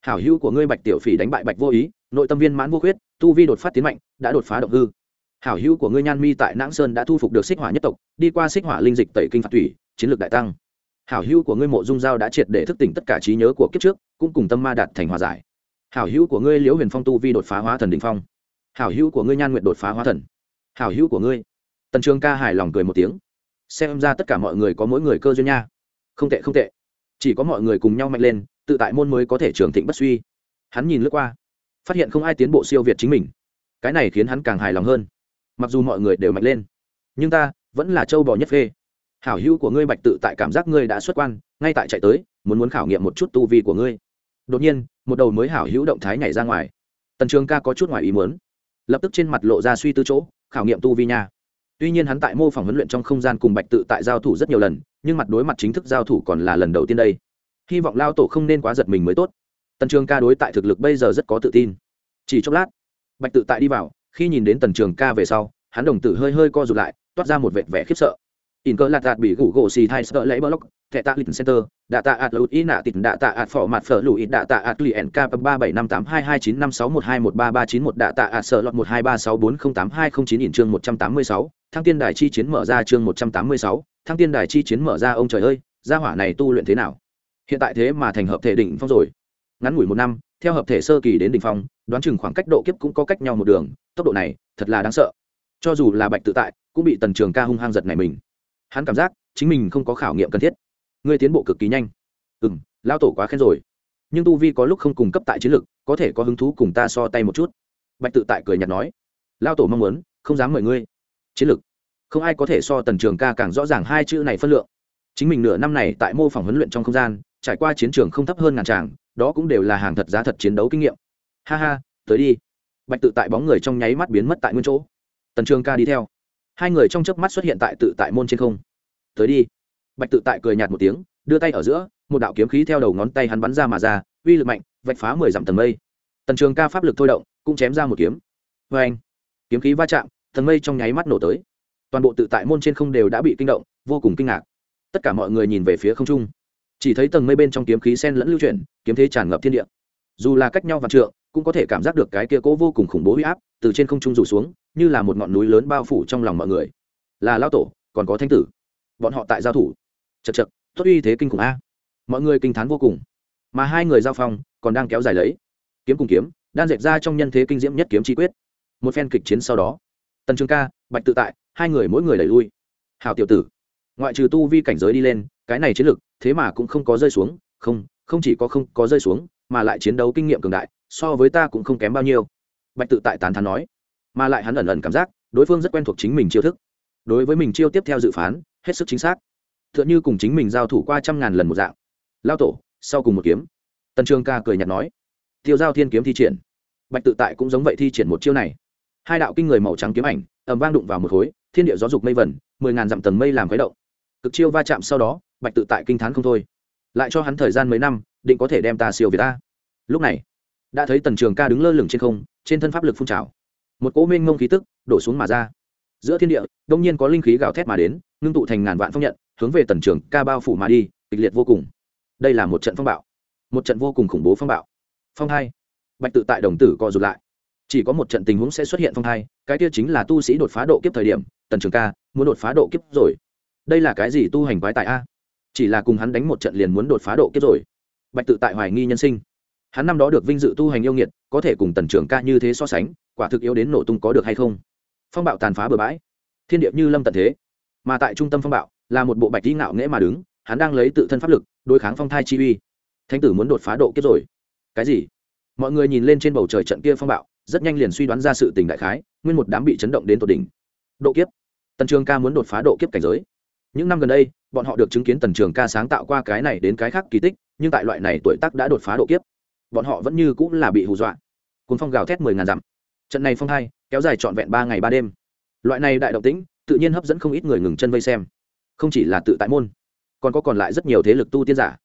A: Hảo hữu của ngươi bạch tiểu phỉ đánh bại bạch vô ý, nội tâm viên mãn vô khuyết, tu vi đột phát tiến mạnh, đã đột phá động hư. Hảo hữu của ngươi nhan mi tại nãng sơn đã thu phục được xích hỏa nhất tộc, đi qua xích hỏa linh dịch tẩy kinh phạt thủy, chiến lược đại tăng. Hảo hữu của ngươi mộ dung giao đã triệt để thức tỉnh tất cả trí nhớ của kiếp trước cũng cùng tâm ma đạt thành hòa giải. Hảo hữu của ngươi, liễu huyền phong tu vi đột phá hóa thần đình phong. Hảo hữu của ngươi, nhan nguyện đột phá hóa thần. Hảo hữu của ngươi. Tần trường ca hài lòng cười một tiếng. Xem ra tất cả mọi người có mỗi người cơ duyên nha. Không tệ không tệ. Chỉ có mọi người cùng nhau mạnh lên, tự tại môn mới có thể trường thịnh bất suy. Hắn nhìn lướt qua, phát hiện không ai tiến bộ siêu việt chính mình. Cái này khiến hắn càng hài lòng hơn. Mặc dù mọi người đều mạnh lên, nhưng ta vẫn là châu bò nhất phê. Hảo hữu của ngươi, bạch tự, tại cảm giác ngươi đã xuất quan, ngay tại chạy tới, muốn muốn khảo nghiệm một chút tu vi của ngươi đột nhiên, một đầu mới hảo hữu động thái nhảy ra ngoài. Tần trường ca có chút ngoài ý muốn. Lập tức trên mặt lộ ra suy tư chỗ, khảo nghiệm tu vi nha. Tuy nhiên hắn tại mô phỏng huấn luyện trong không gian cùng bạch tự tại giao thủ rất nhiều lần, nhưng mặt đối mặt chính thức giao thủ còn là lần đầu tiên đây. Hy vọng lao tổ không nên quá giật mình mới tốt. Tần trường ca đối tại thực lực bây giờ rất có tự tin. Chỉ chốc lát, bạch tự tại đi vào, khi nhìn đến tần trường ca về sau, hắn đồng tử hơi hơi co rụt lại, toát ra một vệt vẻ khiếp sợ in cơ lạt đạt bị gủ gỗ xì thai sợ lấy block thẻ tạ lịch center, đạ tạ ạt lụt ý nạ tịt, đạ tạ ạt phỏ mặt phở lụi, đạ tạ ạt lì nk ba bảy năm tám hai hai chín năm sáu một hai một ba ba chín một, đạ tạ ạt sợ lọt một hai ba sáu bốn không tám hai không chín in chương một trăm tám mươi sáu, thăng tiên đài chi chiến mở ra chương một trăm tám mươi sáu, thăng tiên đài chi chiến mở ra, ông trời ơi, gia hỏa này tu luyện thế nào? Hiện tại thế mà thành hợp thể đỉnh phong rồi. Ngắn ngủi một năm, theo hợp thể sơ kỳ đến đỉnh phong, đoán chừng khoảng cách độ kiếp cũng có cách nhau một đường, tốc độ này thật là đáng sợ. Cho dù là bạch tự tại, cũng bị tần trường ca hung hăng giật này mình hắn cảm giác chính mình không có khảo nghiệm cần thiết. Ngươi tiến bộ cực kỳ nhanh. Ừ m lao tổ quá khen rồi. Nhưng tu vi có lúc không cung cấp tại chiến lược có thể có hứng thú cùng ta so tay một chút. Bạch tự tại cười nhạt nói. Lao tổ mong muốn, không dám mời ngươi. Chiến lược không ai có thể so tần trường ca càng rõ ràng hai chữ này phân lượng. Chính mình nửa năm này tại mô phỏng huấn luyện trong không gian, trải qua chiến trường không thấp hơn ngàn tràng, đó cũng đều là hàng thật giá thật chiến đấu kinh nghiệm. Ha ha, tới đi. Bạch tự tại bóng người trong nháy mắt biến mất tại nguyên chỗ. Tần trường ca đi theo hai người trong chớp mắt xuất hiện tại tự tại môn trên không. Tới đi. Bạch tự tại cười nhạt một tiếng, đưa tay ở giữa, một đạo kiếm khí theo đầu ngón tay hắn bắn ra mà ra, uy lực mạnh, vạch phá mười dặm tầng mây. Tần trường ca pháp lực thôi động, cũng chém ra một kiếm. Vê anh, kiếm khí va chạm, tầng mây trong nháy mắt nổ tới. Toàn bộ tự tại môn trên không đều đã bị kinh động, vô cùng kinh ngạc. Tất cả mọi người nhìn về phía không trung. Chỉ thấy tầng mây bên trong kiếm khí sen lẫn lưu chuyển, kiếm thế tràn ngập thiên địa. Dù là cách nhau vạn trượng, cũng có thể cảm giác được cái kia cố vô cùng khủng bố huy áp từ trên không trung rủ xuống như là một ngọn núi lớn bao phủ trong lòng mọi người. Là lao tổ, còn có thanh tử. Bọn họ tại giao thủ. Chật chật tốt uy thế kinh khủng a. Mọi người kinh t h á n vô cùng. Mà hai người giao phong, còn đang kéo dài lấy. Kiếm cùng kiếm đang dẹp ra trong nhân thế kinh diễm nhất kiếm chi quyết. Một phen kịch chiến sau đó, tần trường ca, bạch tự tại, hai người mỗi người đẩy lui. Hào tiểu tử, ngoại trừ tu vi cảnh giới đi lên, cái này chiến lược thế mà cũng không có rơi xuống. Không không chỉ có không có rơi xuống, mà lại chiến đấu kinh nghiệm cường đại, so với ta cũng không kém bao nhiêu. Bạch tự tại tán thán nói mà lại hắn ẩn ẩn cảm giác đối phương rất quen thuộc chính mình chiêu thức. Đối với mình chiêu tiếp theo dự phán, hết sức chính xác. T h ư ợ n h ư cùng chính mình giao thủ qua trăm ngàn lần một dạng. Lao tổ, sau cùng một kiếm. Tần trường ca cười nhạt nói. Tiêu giao thiên kiếm thi triển. Bạch tự tại cũng giống vậy thi triển một chiêu này. Hai đạo kinh người màu trắng kiếm ảnh ẩm vang đụng vào một khối, thiên địa gió dục mây vẩn, mười ngàn dặm tầng mây làm khuấy động. Cực chiêu va chạm sau đó, bạch tự tại kinh t h á n không thôi. Lại cho hắn thời gian mấy năm, định có thể đem ta siêu việt ta. Lúc này, đã thấy tần trường ca đứng lơ lửng trên không, trên thân pháp lực phun trào một cỗ mênh ngông khí tức đổ xuống mà ra. Giữa thiên địa, đông nhiên có linh khí gào thét mà đến, ngưng tụ thành ngàn vạn phong nhận, hướng về tần trường ca bao phủ mà đi, kịch liệt vô cùng. Đây là một trận phong bạo. Một trận vô cùng khủng bố phong bạo. Phong hai. Bạch tự tại đồng tử co rụt lại. Chỉ có một trận tình huống sẽ xuất hiện phong hai, cái kia chính là tu sĩ đột phá độ kiếp thời điểm, tần trường ca muốn đột phá độ kiếp rồi. Đây là cái gì tu hành quái tại a? Chỉ là cùng hắn đánh một trận liền muốn đột phá độ kiếp rồi. Bạch tự tại hoài nghi nhân sinh hắn năm đó được vinh dự tu hành yêu nghiệt, có thể cùng tần trưởng ca như thế so sánh, quả thực yếu đến nổ tung có được hay không? Phong bạo tàn phá bừa bãi. Thiên điệp như lâm tận thế. Mà tại trung tâm phong bạo, là một bộ bạch tí ngạo nghễ mà đứng, hắn đang lấy tự thân pháp lực, đối kháng phong thai chi uy. Thánh tử muốn đột phá độ kiếp rồi. Cái gì? Mọi người nhìn lên trên bầu trời trận kia phong bạo, rất nhanh liền suy đoán ra sự tình đại khái, nguyên một đám bị chấn động đến tột đỉnh. Độ kiếp. Tần trường ca muốn đột phá độ kiếp cảnh giới. Những năm gần đây, bọn họ được chứng kiến tần trường ca sáng tạo qua cái này đến cái khác kỳ tích, nhưng tại loại này tuổi tác đã đột phá độ kiếp bọn họ vẫn như cũng là bị hù dọa. Cuốn phong gào thét mười ngàn dặm. Trận này phong hai, kéo dài trọn vẹn ba ngày ba đêm. Loại này đại động tĩnh, tự nhiên hấp dẫn không ít người ngừng chân vây xem. Không chỉ là tự tại môn, còn có còn lại rất nhiều thế lực tu tiên giả.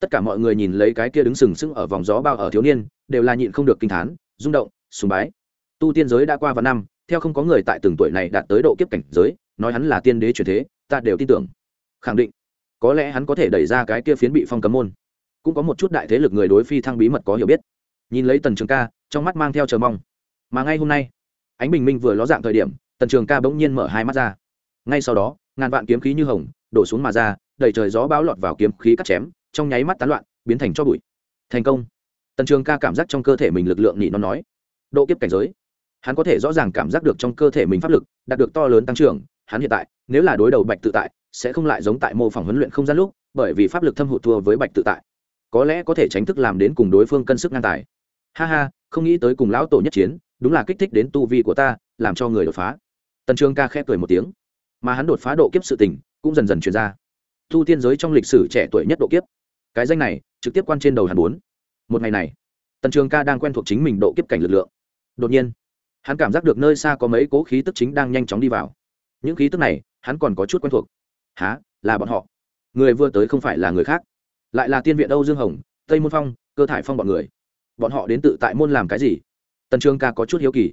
A: Tất cả mọi người nhìn lấy cái kia đứng sừng sững ở vòng gió bao ở thiếu niên, đều là nhịn không được kinh thán, rung động, sùng bái. Tu tiên giới đã qua vài năm, theo không có người tại từng tuổi này đạt tới độ kiếp cảnh giới, nói hắn là tiên đế truyền thế, ta đều tin tưởng. Khẳng định, có lẽ hắn có thể đẩy ra cái kia phiến bị phong cấm môn cũng có một chút đại thế lực người đối phi thăng bí mật có hiểu biết. Nhìn lấy tần trường ca, trong mắt mang theo chờ mong. Mà ngay hôm nay, ánh bình minh vừa ló dạng thời điểm, tần trường ca bỗng nhiên mở hai mắt ra. Ngay sau đó, ngàn vạn kiếm khí như hồng, đổ xuống mà ra đẩy trời gió bão lọt vào kiếm khí cắt chém, trong nháy mắt tán loạn, biến thành cho bụi. Thành công. Tần trường ca cảm giác trong cơ thể mình lực lượng nhị nó nói. Độ kiếp cảnh giới. Hắn có thể rõ ràng cảm giác được trong cơ thể mình pháp lực, đạt được to lớn tăng trưởng, hắn hiện tại, nếu là đối đầu bạch tự tại, sẽ không lại giống tại mô phỏng huấn luyện không gian lúc, bởi vì pháp lực thâm hụt thua với bạch tự tại có lẽ có thể tránh thức làm đến cùng đối phương cân sức ngang tài. Ha ha, không nghĩ tới cùng lão tổ nhất chiến, đúng là kích thích đến tu vi của ta, làm cho người đột phá. Tần trường ca khẽ cười một tiếng. Mà hắn đột phá độ kiếp sự tình, cũng dần dần truyền ra. Thu tiên giới trong lịch sử trẻ tuổi nhất độ kiếp. Cái danh này, trực tiếp quan trên đầu hàn bốn. Một ngày này, tần trường ca đang quen thuộc chính mình độ kiếp cảnh lực lượng. Đột nhiên, hắn cảm giác được nơi xa có mấy cố khí tức chính đang nhanh chóng đi vào. Những khí tức này, hắn còn có chút quen thuộc. Há là bọn họ. Người vừa tới không phải là người khác lại là tiên viện âu dương hồng, tây môn phong, cơ thải phong bọn người. Bọn họ đến tự tại môn làm cái gì? Tần trường ca có chút hiếu kỳ,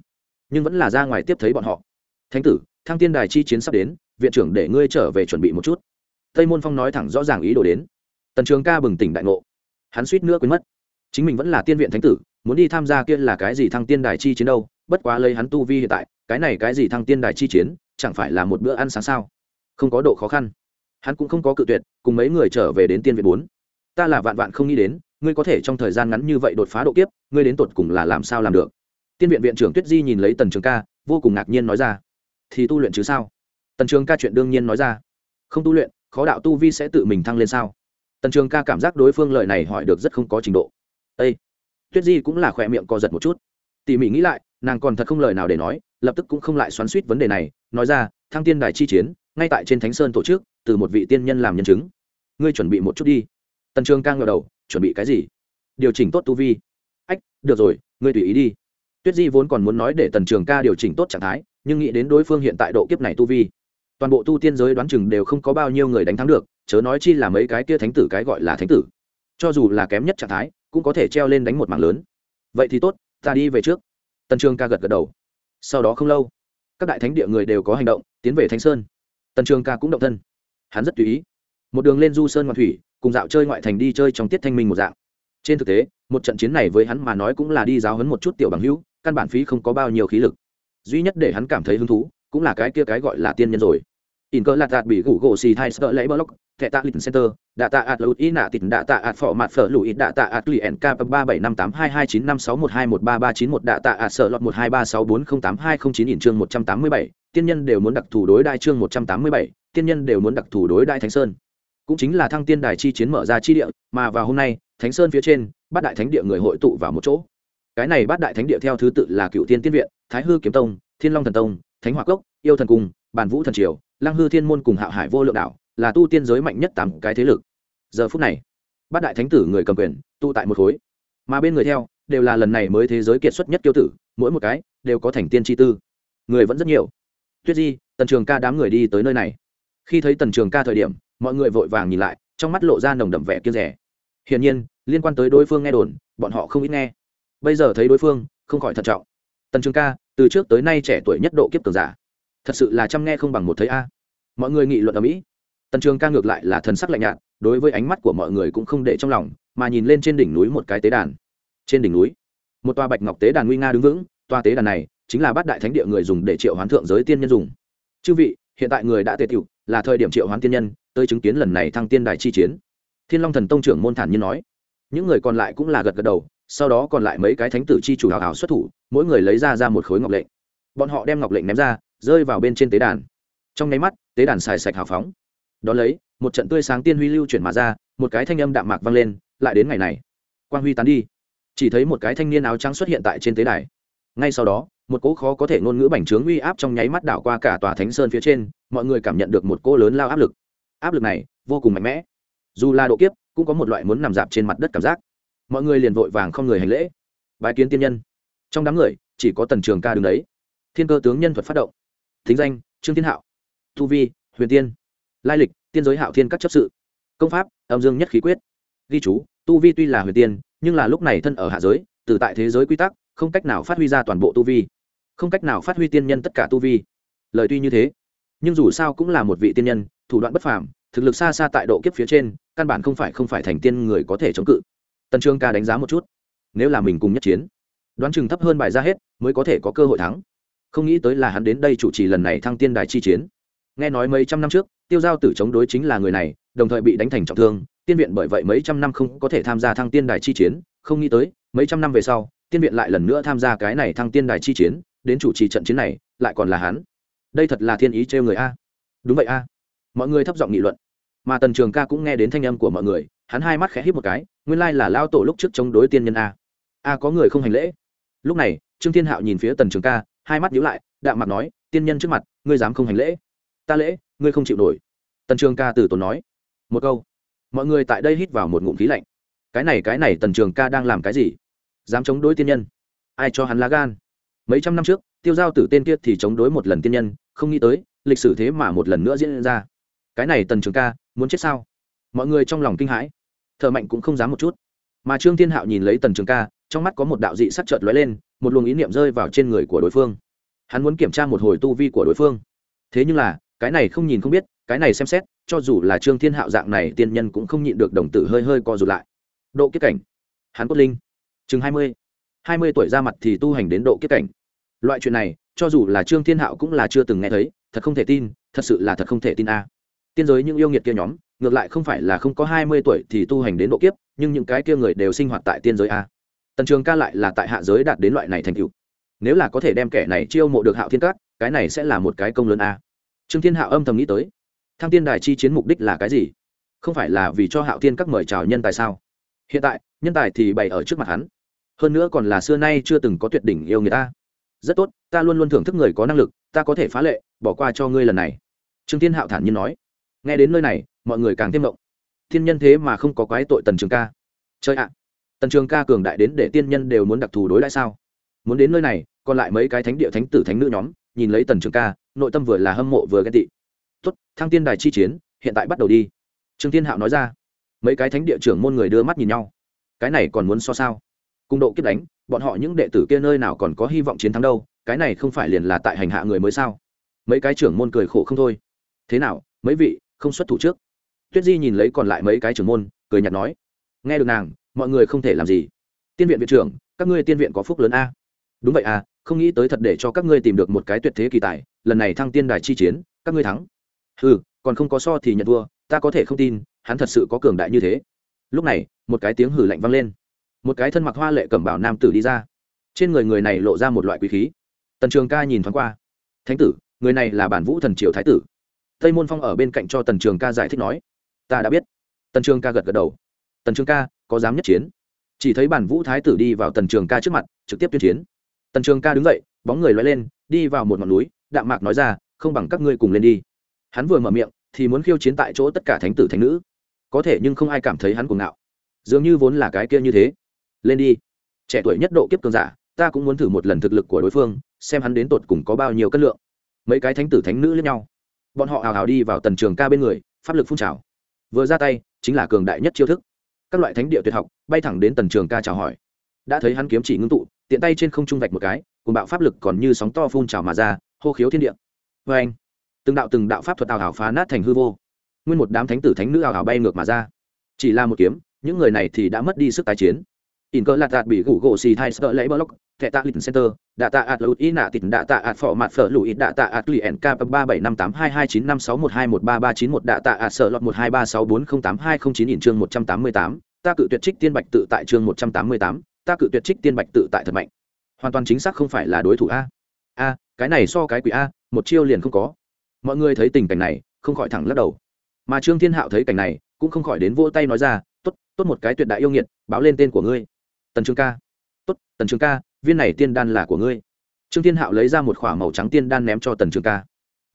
A: nhưng vẫn là ra ngoài tiếp thấy bọn họ. Thánh tử, thăng tiên đài chi chiến sắp đến, viện trưởng để ngươi trở về chuẩn bị một chút. Tây môn phong nói thẳng rõ ràng ý đồ đến. Tần trường ca bừng tỉnh đại ngộ. Hắn suýt nữa quên mất. Chính mình vẫn là tiên viện thánh tử, muốn đi tham gia kia là cái gì thăng tiên đài chi chiến đâu, bất quá lấy hắn tu vi hiện tại, cái này cái gì thăng tiên đài chi chiến, chẳng phải là một bữa ăn sáng sao? Không có độ khó khăn. Hắn cũng không có cự tuyệt, cùng mấy người trở về đến tiên viện bốn ta là vạn vạn không nghĩ đến, ngươi có thể trong thời gian ngắn như vậy đột phá độ kiếp, ngươi đến tột cùng là làm sao làm được? Tiên viện viện trưởng tuyết di nhìn lấy tần trường ca, vô cùng ngạc nhiên nói ra. Thì tu luyện chứ sao? Tần trường ca chuyện đương nhiên nói ra. Không tu luyện, khó đạo tu vi sẽ tự mình thăng lên sao? Tần trường ca cảm giác đối phương lời này hỏi được rất không có trình độ. Â tuyết di cũng là khỏe miệng co giật một chút. Tỉ mỉ nghĩ lại, nàng còn thật không lời nào để nói, lập tức cũng không lại xoắn suýt vấn đề này, nói ra, thăng tiên đài chi chiến, ngay tại trên thánh sơn tổ chức, từ một vị tiên nhân làm nhân chứng. Ngươi chuẩn bị một chút đi tần trường ca ngờ đầu, chuẩn bị cái gì? Điều chỉnh tốt tu vi. Ách, được rồi, ngươi tùy ý đi. Tuyết di vốn còn muốn nói để tần trường ca điều chỉnh tốt trạng thái, nhưng nghĩ đến đối phương hiện tại độ kiếp này tu vi. Toàn bộ tu tiên giới đoán chừng đều không có bao nhiêu người đánh thắng được, chớ nói chi là mấy cái kia thánh tử cái gọi là thánh tử. Cho dù là kém nhất trạng thái, cũng có thể treo lên đánh một mảng lớn. Vậy thì tốt, ta đi về trước. Tần trường ca gật gật đầu. Sau đó không lâu, các đại thánh địa người đều có hành động, tiến về thanh sơn. Tần trường ca cũng động thân. Hắn rất tùy ý. Một đường lên du sơn ngoạn thủy cùng dạo chơi ngoại thành đi chơi trong tiết thanh minh một dạng. Trên thực tế, một trận chiến này với hắn mà nói cũng là đi giáo hấn một chút tiểu bằng hữu, căn bản phí không có bao nhiêu khí lực. Duy nhất để hắn cảm thấy hứng thú, cũng là cái kia cái gọi là tiên nhân rồi. In cơ lạt đạt bị gủ gỗ xì thai sợ lấy block, thẻ tạ lịch center, đạ tạ ạt lụt ý nạ tịt, đạ tạ ạt phỏ mặt phở lụi đạ tạ ạt lụy nk ba bảy năm tám hai hai chín năm sáu một hai một ba ba chín một, đạ tạ ạt sợ lọt một hai ba sáu bốn không tám hai không chín in chương một trăm tám mươi bảy, tiên nhân đều muốn đặc thù đối đại chương một trăm tám mươi bảy, tiên nhân đều muốn đặc thù đối đại thánh sơn cũng chính là thăng tiên đài chi chiến mở ra chi địa, mà vào hôm nay, thánh sơn phía trên, bát đại thánh địa người hội tụ vào một chỗ. Cái này bát đại thánh địa theo thứ tự là cựu tiên tiên viện, thái hư kiếm tông, thiên long thần tông, thánh hoa cốc, yêu thần cung bàn vũ thần triều, lăng hư thiên môn cùng hạo hải vô lượng đạo, là tu tiên giới mạnh nhất tám cái thế lực. Giờ phút này, bát đại thánh tử người cầm quyền, tụ tại một khối. Mà bên người theo, đều là lần này mới thế giới kiệt xuất nhất tiêu tử, mỗi một cái đều có thành tiên chi tư. Người vẫn rất nhiều. Tuyết di, tần trường ca đám người đi tới nơi này. Khi thấy tần trường ca thời điểm mọi người vội vàng nhìn lại, trong mắt lộ ra nồng đậm vẻ kia rẻ. Hiển nhiên, liên quan tới đối phương nghe đồn, bọn họ không ít nghe. Bây giờ thấy đối phương, không khỏi thận trọng. Tần trường ca, từ trước tới nay trẻ tuổi nhất độ kiếp cường giả. Thật sự là chăm nghe không bằng một thấy a. Mọi người nghị luận ở mỹ. Tần trường ca ngược lại là thần sắc lạnh nhạt, đối với ánh mắt của mọi người cũng không để trong lòng, mà nhìn lên trên đỉnh núi một cái tế đàn. Trên đỉnh núi, một tòa bạch ngọc tế đàn nguy nga đứng vững, tòa tế đàn này chính là bát đại thánh địa người dùng để triệu hoán thượng giới tiên nhân dùng. Chư vị, hiện tại người đã tề tiểu là thời điểm triệu hoán tiên nhân tới chứng kiến lần này thăng tiên đài chi chiến. Thiên long thần tông trưởng môn thản nhiên nói. Những người còn lại cũng là gật gật đầu, sau đó còn lại mấy cái thánh tử chi chủ hào hào xuất thủ, mỗi người lấy ra ra một khối ngọc lệnh. Bọn họ đem ngọc lệnh ném ra, rơi vào bên trên tế đàn. Trong nháy mắt, tế đàn xài sạch hào phóng. Đ ó lấy, một trận tươi sáng tiên huy lưu chuyển mà ra, một cái thanh âm đạm mạc vang lên, lại đến ngày này, quang huy tán đi. Chỉ thấy một cái thanh niên áo trắng xuất hiện tại trên tế đài. Ngay sau đó, một cỗ khó có thể ngôn ngữ bành trướng uy áp trong nháy mắt đảo qua cả tòa thánh sơn phía trên, mọi người cảm nhận được một cỗ lớn lao áp lực áp lực này vô cùng mạnh mẽ. Dù là độ kiếp, cũng có một loại muốn nằm dạp trên mặt đất cảm giác. Mọi người liền vội vàng không người hành lễ. Bài kiến tiên nhân. Trong đám người, chỉ có tần trường ca đứng đấy. Thiên cơ tướng nhân thuật phát động. Thính danh, trương thiên hạo. Thu vi, huyền tiên. Lai lịch, tiên giới hạo thiên các chấp sự. Công pháp, âm dương nhất khí quyết. Ghi chú, tu vi tuy là huyền tiên, nhưng là lúc này thân ở hạ giới, từ tại thế giới quy tắc, không cách nào phát huy ra toàn bộ tu vi. Không cách nào phát huy tiên nhân tất cả tu vi. Lời tuy như thế, nhưng dù sao cũng là một vị tiên nhân thủ đoạn bất phàm, thực lực xa xa tại độ kiếp phía trên, căn bản không phải không phải thành tiên người có thể chống cự. Tần trương ca đánh giá một chút. Nếu là mình cùng nhất chiến, đoán chừng thấp hơn bài ra hết, mới có thể có cơ hội thắng. Không nghĩ tới là hắn đến đây chủ trì lần này thăng tiên đài chi chiến. Nghe nói mấy trăm năm trước, tiêu giao tử chống đối chính là người này, đồng thời bị đánh thành trọng thương, tiên viện bởi vậy mấy trăm năm không có thể tham gia thăng tiên đài chi chiến, không nghĩ tới, mấy trăm năm về sau, tiên viện lại lần nữa tham gia cái này thăng tiên đài chi chiến, đến chủ trì trận chiến này, lại còn là hắn. Đây thật là thiên ý trêu người a. Đúng vậy a mọi người thấp giọng nghị luận. Mà tần trường ca cũng nghe đến thanh âm của mọi người, hắn hai mắt khẽ hít một cái, nguyên lai là lao tổ lúc trước chống đối tiên nhân a. A có người không hành lễ. Lúc này, trương thiên hạo nhìn phía tần trường ca, hai mắt nhíu lại, đạm mặt nói, tiên nhân trước mặt, ngươi dám không hành lễ? Ta lễ, ngươi không chịu nổi. Tần trường ca từ tốn nói, một câu. Mọi người tại đây hít vào một ngụm khí lạnh. Cái này cái này, tần trường ca đang làm cái gì? Dám chống đối tiên nhân? Ai cho hắn lá gan? Mấy trăm năm trước, tiêu giao tử tên kia thì chống đối một lần tiên nhân, không nghĩ tới, lịch sử thế mà một lần nữa diễn ra cái này tần trường ca, muốn chết sao? Mọi người trong lòng kinh hãi. Thợ mạnh cũng không dám một chút. Mà trương thiên hạo nhìn lấy tần trường ca, trong mắt có một đạo dị sắc trợt lóe lên, một luồng ý niệm rơi vào trên người của đối phương. Hắn muốn kiểm tra một hồi tu vi của đối phương. Thế nhưng là, cái này không nhìn không biết, cái này xem xét, cho dù là trương thiên hạo dạng này tiên nhân cũng không nhịn được đồng tử hơi hơi co rụt lại. Độ kiếp cảnh. Hắn cốt linh. Chừng hai mươi. Hai mươi tuổi ra mặt thì tu hành đến độ kiếp cảnh. Loại chuyện này, cho dù là trương thiên hạo cũng là chưa từng nghe thấy, thật không thể tin, thật sự là thật không thể tin a tiên giới những yêu nghiệt kia nhóm, ngược lại không phải là không có hai mươi tuổi thì tu hành đến độ kiếp, nhưng những cái kia người đều sinh hoạt tại tiên giới a. Tần trường ca lại là tại hạ giới đạt đến loại này thành cựu nếu là có thể đem kẻ này chiêu mộ được hạo thiên cát cái này sẽ là một cái công lớn a. Trương thiên hạo âm thầm nghĩ tới. Thăng tiên đài chi chiến mục đích là cái gì? Không phải là vì cho hạo thiên các mời chào nhân tài sao? Hiện tại, nhân tài thì bày ở trước mặt hắn. Hơn nữa còn là xưa nay chưa từng có tuyệt đỉnh yêu người ta rất tốt, ta luôn luôn thưởng thức người có năng lực, ta có thể phá lệ, bỏ qua cho ngươi lần này. Trương thiên hạo thản nhiên nói nghe đến nơi này, mọi người càng thêm động. Thiên nhân thế mà không có quái tội tần trường ca. Chơi ạ, tần trường ca cường đại đến để tiên nhân đều muốn đặc thù đối lại sao? Muốn đến nơi này, còn lại mấy cái thánh địa thánh tử thánh nữ nhóm, nhìn lấy tần trường ca, nội tâm vừa là hâm mộ vừa ghen tị. Tuất thăng tiên đài chi chiến, hiện tại bắt đầu đi. Trương thiên hạo nói ra. Mấy cái thánh địa trưởng môn người đưa mắt nhìn nhau. Cái này còn muốn so sao? Cung độ kiếp đánh, bọn họ những đệ tử kia nơi nào còn có hy vọng chiến thắng đâu, cái này không phải liền là tại hành hạ người mới sao? Mấy cái trưởng môn cười khổ không thôi. Thế nào, mấy vị không xuất thủ trước. Tuyết di nhìn lấy còn lại mấy cái trưởng môn, cười nhạt nói, nghe được nàng, mọi người không thể làm gì. Tiên viện viện trưởng, các ngươi tiên viện có phúc lớn a? Đúng vậy à không nghĩ tới thật để cho các ngươi tìm được một cái tuyệt thế kỳ tài, lần này thăng tiên đài chi chiến, các ngươi thắng. Ừ còn không có so thì nhận thua, ta có thể không tin, hắn thật sự có cường đại như thế. Lúc này, một cái tiếng hử lạnh vang lên. Một cái thân mặc hoa lệ cẩm bảo nam tử đi ra. Trên người người này lộ ra một loại quý khí. Tần trường ca nhìn thoáng qua. Thánh tử, người này là bản vũ thần triều thái tử tây môn phong ở bên cạnh cho tần trường ca giải thích nói. Ta đã biết. Tần trường ca gật gật đầu. Tần trường ca, có dám nhất chiến? Chỉ thấy bản vũ thái tử đi vào tần trường ca trước mặt, trực tiếp tuyên chiến. Tần trường ca đứng dậy, bóng người loay lên, đi vào một ngọn núi, đạm mạc nói ra, không bằng các ngươi cùng lên đi. Hắn vừa mở miệng, thì muốn khiêu chiến tại chỗ tất cả thánh tử thánh nữ. Có thể nhưng không ai cảm thấy hắn cuồng ngạo. Dường như vốn là cái kia như thế. Lên đi. Trẻ tuổi nhất độ kiếp cường giả, ta cũng muốn thử một lần thực lực của đối phương, xem hắn đến tột cùng có bao nhiêu cân lượng. Mấy cái thánh tử thánh nữ lẫn nhau bọn họ hào hào đi vào tần trường ca bên người, pháp lực phun trào. Vừa ra tay, chính là cường đại nhất chiêu thức. Các loại thánh địa tuyệt học, bay thẳng đến tần trường ca chào hỏi. Đã thấy hắn kiếm chỉ ngưng tụ, tiện tay trên không trung vạch một cái, cùng bạo pháp lực còn như sóng to phun trào mà ra, hô khiếu thiên địa. Vê anh, từng đạo từng đạo pháp thuật ảo hảo phá nát thành hư vô. Nguyên một đám thánh tử thánh nữ ảo hảo bay ngược mà ra. Chỉ là một kiếm, những người này thì đã mất đi sức tái chiến in cơ lạt đạt bị gủ gỗ xì thai sợ lấy block, thẻ tạ lịch center, đạ tạ ạt lụt ý nạ tịt, đạ tạ ạt phỏ mặt phở lụi đạ tạ ạt lì ẻn k ba bảy năm tám hai hai chín năm sáu một hai một ba ba chín một, đạ tạ ạt sợ lọt một hai ba sáu bốn không tám hai không chín in chương một trăm tám mươi tám, ta cự tuyệt trích tiên bạch tự tại chương một trăm tám mươi tám, ta cự tuyệt trích tiên bạch tự tại thật mạnh. Hoàn toàn chính xác không phải là đối thủ a. A, cái này so cái quỷ a, một chiêu liền không có. Mọi người thấy tình cảnh này, không khỏi thẳng lắc đầu. Mà trương thiên hạo thấy cảnh này, cũng không khỏi đến vỗ tay nói ra, tốt tốt một cái tuyệt đại yêu nghiệt, báo lên tên của ngươi tần trương ca. Tốt, tần trương ca, viên này tiên đan là của ngươi. Trương thiên hạo lấy ra một k h ỏ a màu trắng tiên đan ném cho tần trường ca.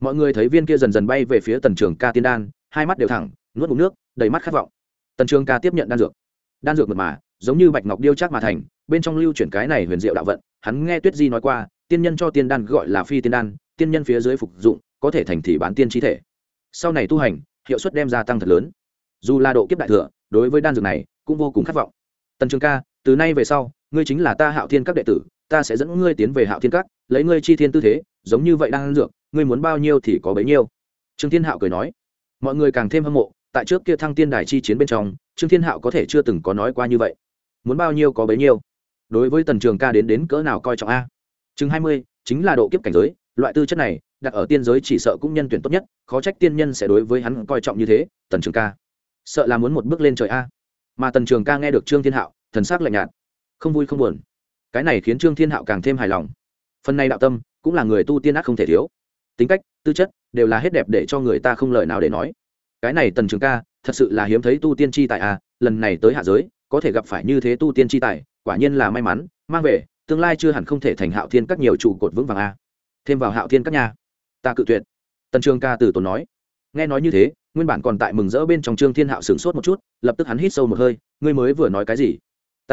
A: Mọi người thấy viên kia dần dần bay về phía tần trường ca tiên đan, hai mắt đều thẳng, nuốt ngụm nước, đầy mắt khát vọng. Tần trường ca tiếp nhận đan dược. Đan dược mật mà, giống như bạch ngọc điêu chắc mà thành, bên trong lưu chuyển cái này huyền diệu đạo vận, hắn nghe tuyết di nói qua, tiên nhân cho tiên đan gọi là phi tiên đan, tiên nhân phía dưới phục dụng, có thể thành thì bán tiên trí thể. Sau này tu hành, hiệu suất đem gia tăng thật lớn. Dù là độ kiếp đại thừa, đối với đan dược này, cũng vô cùng khát vọng. Tần trường ca từ nay về sau, ngươi chính là ta hạo thiên các đệ tử, ta sẽ dẫn ngươi tiến về hạo thiên các, lấy ngươi chi thiên tư thế, giống như vậy đang ăn dược, ngươi muốn bao nhiêu thì có bấy nhiêu. Trương thiên hạo cười nói. Mọi người càng thêm hâm mộ, tại trước kia thăng tiên đài chi chiến bên trong, trương thiên hạo có thể chưa từng có nói qua như vậy. Muốn bao nhiêu có bấy nhiêu. Đối với tần trường ca đến đến cỡ nào coi trọng a? Chừng hai mươi, chính là độ kiếp cảnh giới, loại tư chất này, đặt ở tiên giới chỉ sợ cũng nhân tuyển tốt nhất, khó trách tiên nhân sẽ đối với hắn coi trọng như thế, tần trường ca. Sợ là muốn một bước lên trời a. Mà tần trường ca nghe được trương thiên hạo thần sắc lạnh nhạt. Không vui không buồn. Cái này khiến trương thiên hạo càng thêm hài lòng. Phần này đạo tâm cũng là người tu tiên ác không thể thiếu. Tính cách, tư chất đều là hết đẹp để cho người ta không lời nào để nói. Cái này tần trường ca thật sự là hiếm thấy tu tiên tri tài à lần này tới hạ giới, có thể gặp phải như thế tu tiên tri tài, quả nhiên là may mắn, mang về, tương lai chưa hẳn không thể thành hạo thiên các nhiều trụ cột vững vàng a thêm vào hạo thiên các nhà, ta cự tuyệt. Tần trường ca từ tốn nói. Nghe nói như thế, nguyên bản còn tại mừng rỡ bên trong trương thiên hạo sửng sốt một chút, lập tức hắn hít sâu một hơi, ngươi mới vừa nói cái gì?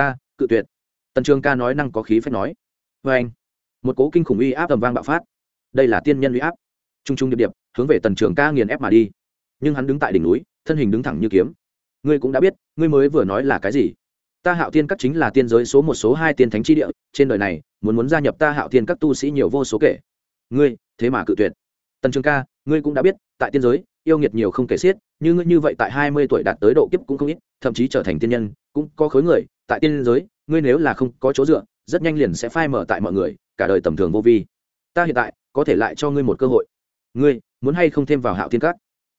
A: Ta, cự tuyệt. Tần trường ca nói năng có khí phép nói. Vê anh, một cố kinh khủng uy áp tầm vang bạo phát. Đây là tiên nhân uy áp. T r u n g t r u n g điệp điệp, hướng về tần trường ca nghiền ép mà đi. Nhưng hắn đứng tại đỉnh núi, thân hình đứng thẳng như kiếm. Ngươi cũng đã biết, ngươi mới vừa nói là cái gì. Ta hạo tiên các chính là tiên giới số một, số hai tiên thánh tri địa. Trên đời này, muốn muốn gia nhập ta hạo tiên các tu sĩ nhiều vô số kể. Ngươi, thế mà cự tuyệt. Tần trường ca, ngươi cũng đã biết, tại tiên giới, yêu nghiệt nhiều không kể xiết, như ngươi như vậy tại hai mươi tuổi đạt tới độ kiếp cũng không ít, thậm chí trở thành tiên nhân, cũng có khối người tại tiên giới, ngươi nếu là không có chỗ dựa, rất nhanh liền sẽ phai mở tại mọi người, cả đời tầm thường vô vi. Ta hiện tại, có thể lại cho ngươi một cơ hội. Ngươi, muốn hay không thêm vào hạo thiên cát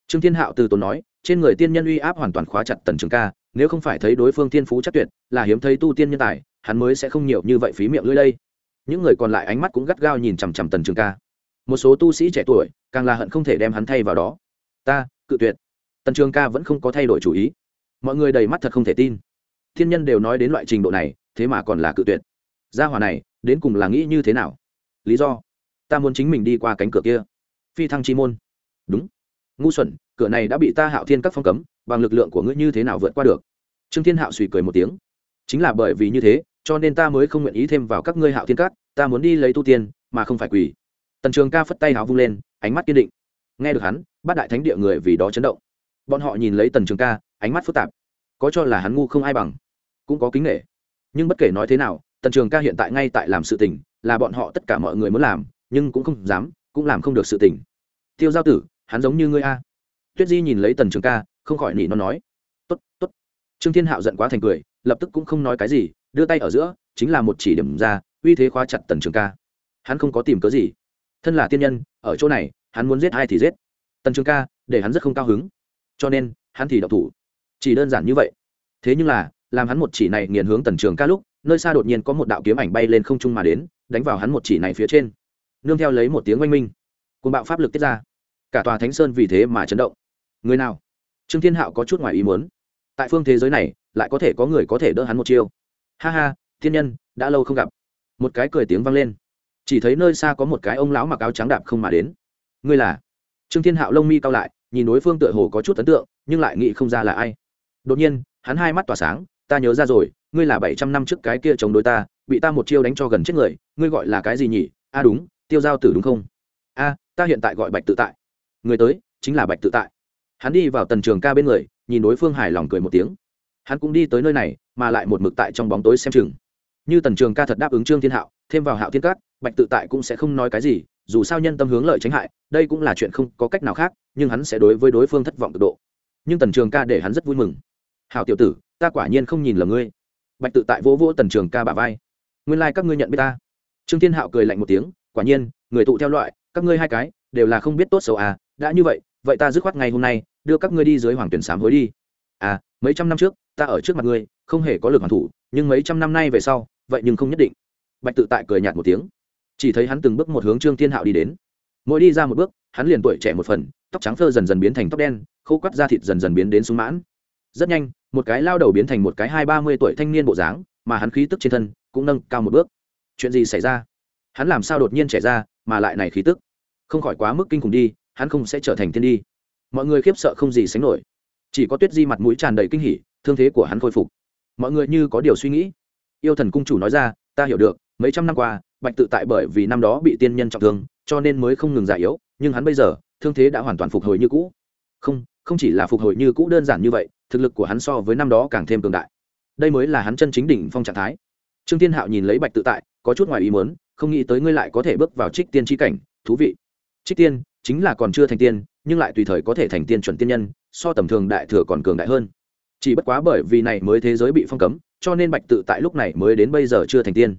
A: trương thiên hạo từ tốn nói, trên người tiên nhân uy áp hoàn toàn khóa chặt tần trường ca, nếu không phải thấy đối phương thiên phú chắc tuyệt, là hiếm thấy tu tiên nhân tài, hắn mới sẽ không nhiều như vậy phí miệng lưỡi đây những người còn lại ánh mắt cũng gắt gao nhìn chằm chằm tần trường ca. Một số tu sĩ trẻ tuổi, càng là hận không thể đem hắn thay vào đó. Ta, cự tuyệt. Tần trường ca vẫn không có thay đổi chủ ý. Mọi người đầy mắt thật không thể tin thiên nhân đều nói đến loại trình độ này, thế mà còn là cự tuyệt. Gia hòa này, đến cùng là nghĩ như thế nào? Lý do? Ta muốn chính mình đi qua cánh cửa kia. Phi thăng chi môn. Đúng. Ngu xuẩn, cửa này đã bị ta hạo thiên các phong cấm, bằng lực lượng của ngươi như thế nào vượt qua được? Trương thiên hạo suy cười một tiếng. Chính là bởi vì như thế, cho nên ta mới không nguyện ý thêm vào các ngươi hạo thiên các, ta muốn đi lấy tu tiên, mà không phải quỳ. Tần trường ca phất tay hào vung lên, ánh mắt kiên định. Nghe được hắn bắt đại thánh địa người vì đó chấn động. Bọn họ nhìn lấy tần trường ca, ánh mắt phức tạp. Có cho là hắn ngu không ai bằng cũng có kính nghệ nhưng bất kể nói thế nào, tần trường ca hiện tại ngay tại làm sự tình, là bọn họ tất cả mọi người muốn làm, nhưng cũng không dám, cũng làm không được sự tình. Tiêu giao tử, hắn giống như ngươi a. Tuyết di nhìn lấy tần trường ca, không khỏi nỉ nó nói. T ố t t ố t trương thiên hạo giận quá thành cười, lập tức cũng không nói cái gì, đưa tay ở giữa, chính là một chỉ điểm ra, uy thế khóa chặt tần trường ca. Hắn không có tìm cớ gì. Thân là tiên nhân, ở chỗ này, hắn muốn giết ai thì giết. Tần trường ca, để hắn rất không cao hứng. Cho nên, hắn thì đậu thủ. Chỉ đơn giản như vậy. Thế nhưng là làm hắn một chỉ này nghiền hướng tần trường ca lúc, nơi xa đột nhiên có một đạo kiếm ảnh bay lên không trung mà đến, đánh vào hắn một chỉ này phía trên. Nương theo lấy một tiếng oanh minh côn bạo pháp lực tiết ra. Cả tòa thánh sơn vì thế mà chấn động. Người nào? Trương thiên hạo có chút ngoài ý muốn. Tại phương thế giới này, lại có thể có người có thể đỡ hắn một chiêu. Ha ha, thiên nhân, đã lâu không gặp. Một cái cười tiếng vang lên. Chỉ thấy nơi xa có một cái ông lão mặc áo trắng đạp không mà đến. Ngươi là? Trương thiên hạo lông mi cao lại, nhìn đối phương tựa hồ có chút ấn tượng, nhưng lại nghĩ không ra là ai. Đột nhiên, hắn hai mắt tỏa sáng ta nhớ ra rồi, ngươi là bảy trăm năm trước cái kia chống đối ta, bị ta một chiêu đánh cho gần chết người, ngươi gọi là cái gì nhỉ? A à đúng, tiêu giao tử đúng không? A ta hiện tại gọi bạch tự tại. Người tới, chính là bạch tự tại. Hắn đi vào tần trường ca bên người, nhìn đối phương hài lòng cười một tiếng. Hắn cũng đi tới nơi này, mà lại một mực tại trong bóng tối xem chừng. Như tần trường ca thật đáp ứng trương thiên hạo, thêm vào hạo thiên cát bạch tự tại cũng sẽ không nói cái gì, dù sao nhân tâm hướng lợi tránh hại, đây cũng là chuyện không có cách nào khác, nhưng hắn sẽ đối với đối phương thất vọng cực độ. Nhưng tần trường ca để hắn rất vui mừng. Hào tiểu tử ta quả nhiên không nhìn lầm ngươi. Bạch tự tại vỗ vỗ tần trường ca bà vai. Nguyên lai、like、các ngươi nhận biết ta. Trương thiên hạo cười lạnh một tiếng, quả nhiên, người tụ theo loại, các ngươi hai cái, đều là không biết tốt xấu à đã như vậy vậy ta dứt khoát ngày hôm nay, đưa các ngươi đi dưới hoàng tuyển sám hối đi. À mấy trăm năm trước, ta ở trước mặt ngươi, không hề có lực hoàn thủ, nhưng mấy trăm năm nay về sau, vậy nhưng không nhất định. Bạch tự tại cười nhạt một tiếng. Chỉ thấy hắn từng bước một hướng trương thiên hạo đi đến. Mỗi đi ra một bước, hắn liền tuổi trẻ một phần, tóc trắng phơ dần dần biến thành tóc đen, khô quắt da thịt dần dần biến đến súng mãn rất nhanh, một cái lao đầu biến thành một cái hai ba mươi tuổi thanh niên bộ dáng, mà hắn khí tức trên thân cũng nâng cao một bước. Chuyện gì xảy ra? Hắn làm sao đột nhiên trẻ ra, mà lại này khí tức? Không khỏi quá mức kinh khủng đi, hắn không sẽ trở thành thiên đi. Mọi người khiếp sợ không gì sánh nổi. Chỉ có tuyết di mặt mũi tràn đầy kinh hỉ, thương thế của hắn khôi phục. Mọi người như có điều suy nghĩ. Yêu thần cung chủ nói ra, ta hiểu được, mấy trăm năm qua, bạch tự tại bởi vì năm đó bị tiên nhân trọng thương, cho nên mới không ngừng già yếu, nhưng hắn bây giờ, thương thế đã hoàn toàn phục hồi như cũ. Không không chỉ là phục hồi như cũ đơn giản như vậy, thực lực của hắn so với năm đó càng thêm cường đại. Đây mới là hắn chân chính đỉnh phong trạng thái. Trương thiên hạo nhìn lấy bạch tự tại, có chút ngoài ý muốn, không nghĩ tới ngươi lại có thể bước vào trích tiên tri cảnh, thú vị. Trích tiên chính là còn chưa thành tiên, nhưng lại tùy thời có thể thành tiên chuẩn tiên nhân, so tầm thường đại thừa còn cường đại hơn. Chỉ bất quá bởi vì này mới thế giới bị phong cấm, cho nên bạch tự tại lúc này mới đến bây giờ chưa thành tiên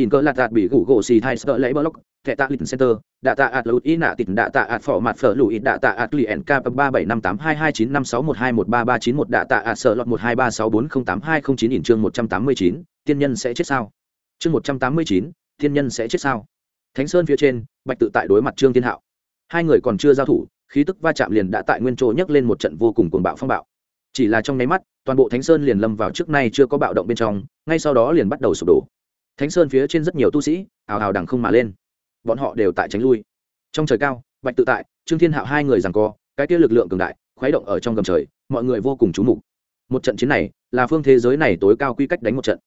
A: in cơ lạt đạt bị gủ gỗ xì thai sợ lấy block, thẻ tạ lịch center, đạ tạ ạt lụt ý nạ tịt, đạ tạ ạt phỏ mặt phở lụi, đạ tạ ạt lì ẻn ba bảy năm tám hai hai chín năm sáu một hai một ba ba chín một, đạ tạ ạt sợ lọt một hai ba sáu bốn không tám hai không chín in chương một trăm tám mươi chín, tiên nhân sẽ chết sao? Chương một trăm tám mươi chín, tiên nhân sẽ chết sao? Thánh sơn phía trên, bạch tự tại đối mặt trương thiên hạo. Hai người còn chưa giao thủ, khí tức va chạm liền đã tại nguyên chỗ nhấc lên một trận vô cùng cuồng bạo phong bạo. Chỉ là trong nháy mắt, toàn bộ thánh sơn liền lâm vào trước nay chưa có bạo động bên trong, ngay sau đó liền bắt đầu sụp đổ thánh sơn phía trên rất nhiều tu sĩ, ào ào đằng không mà lên. Bọn họ đều tại tránh lui. Trong trời cao, bạch tự tại, trương thiên hạo hai người rằng co, cái kia lực lượng cường đại, khuấy động ở trong gầm trời, mọi người vô cùng trú mục. Một trận chiến này, là phương thế giới này tối cao quy cách đánh một trận.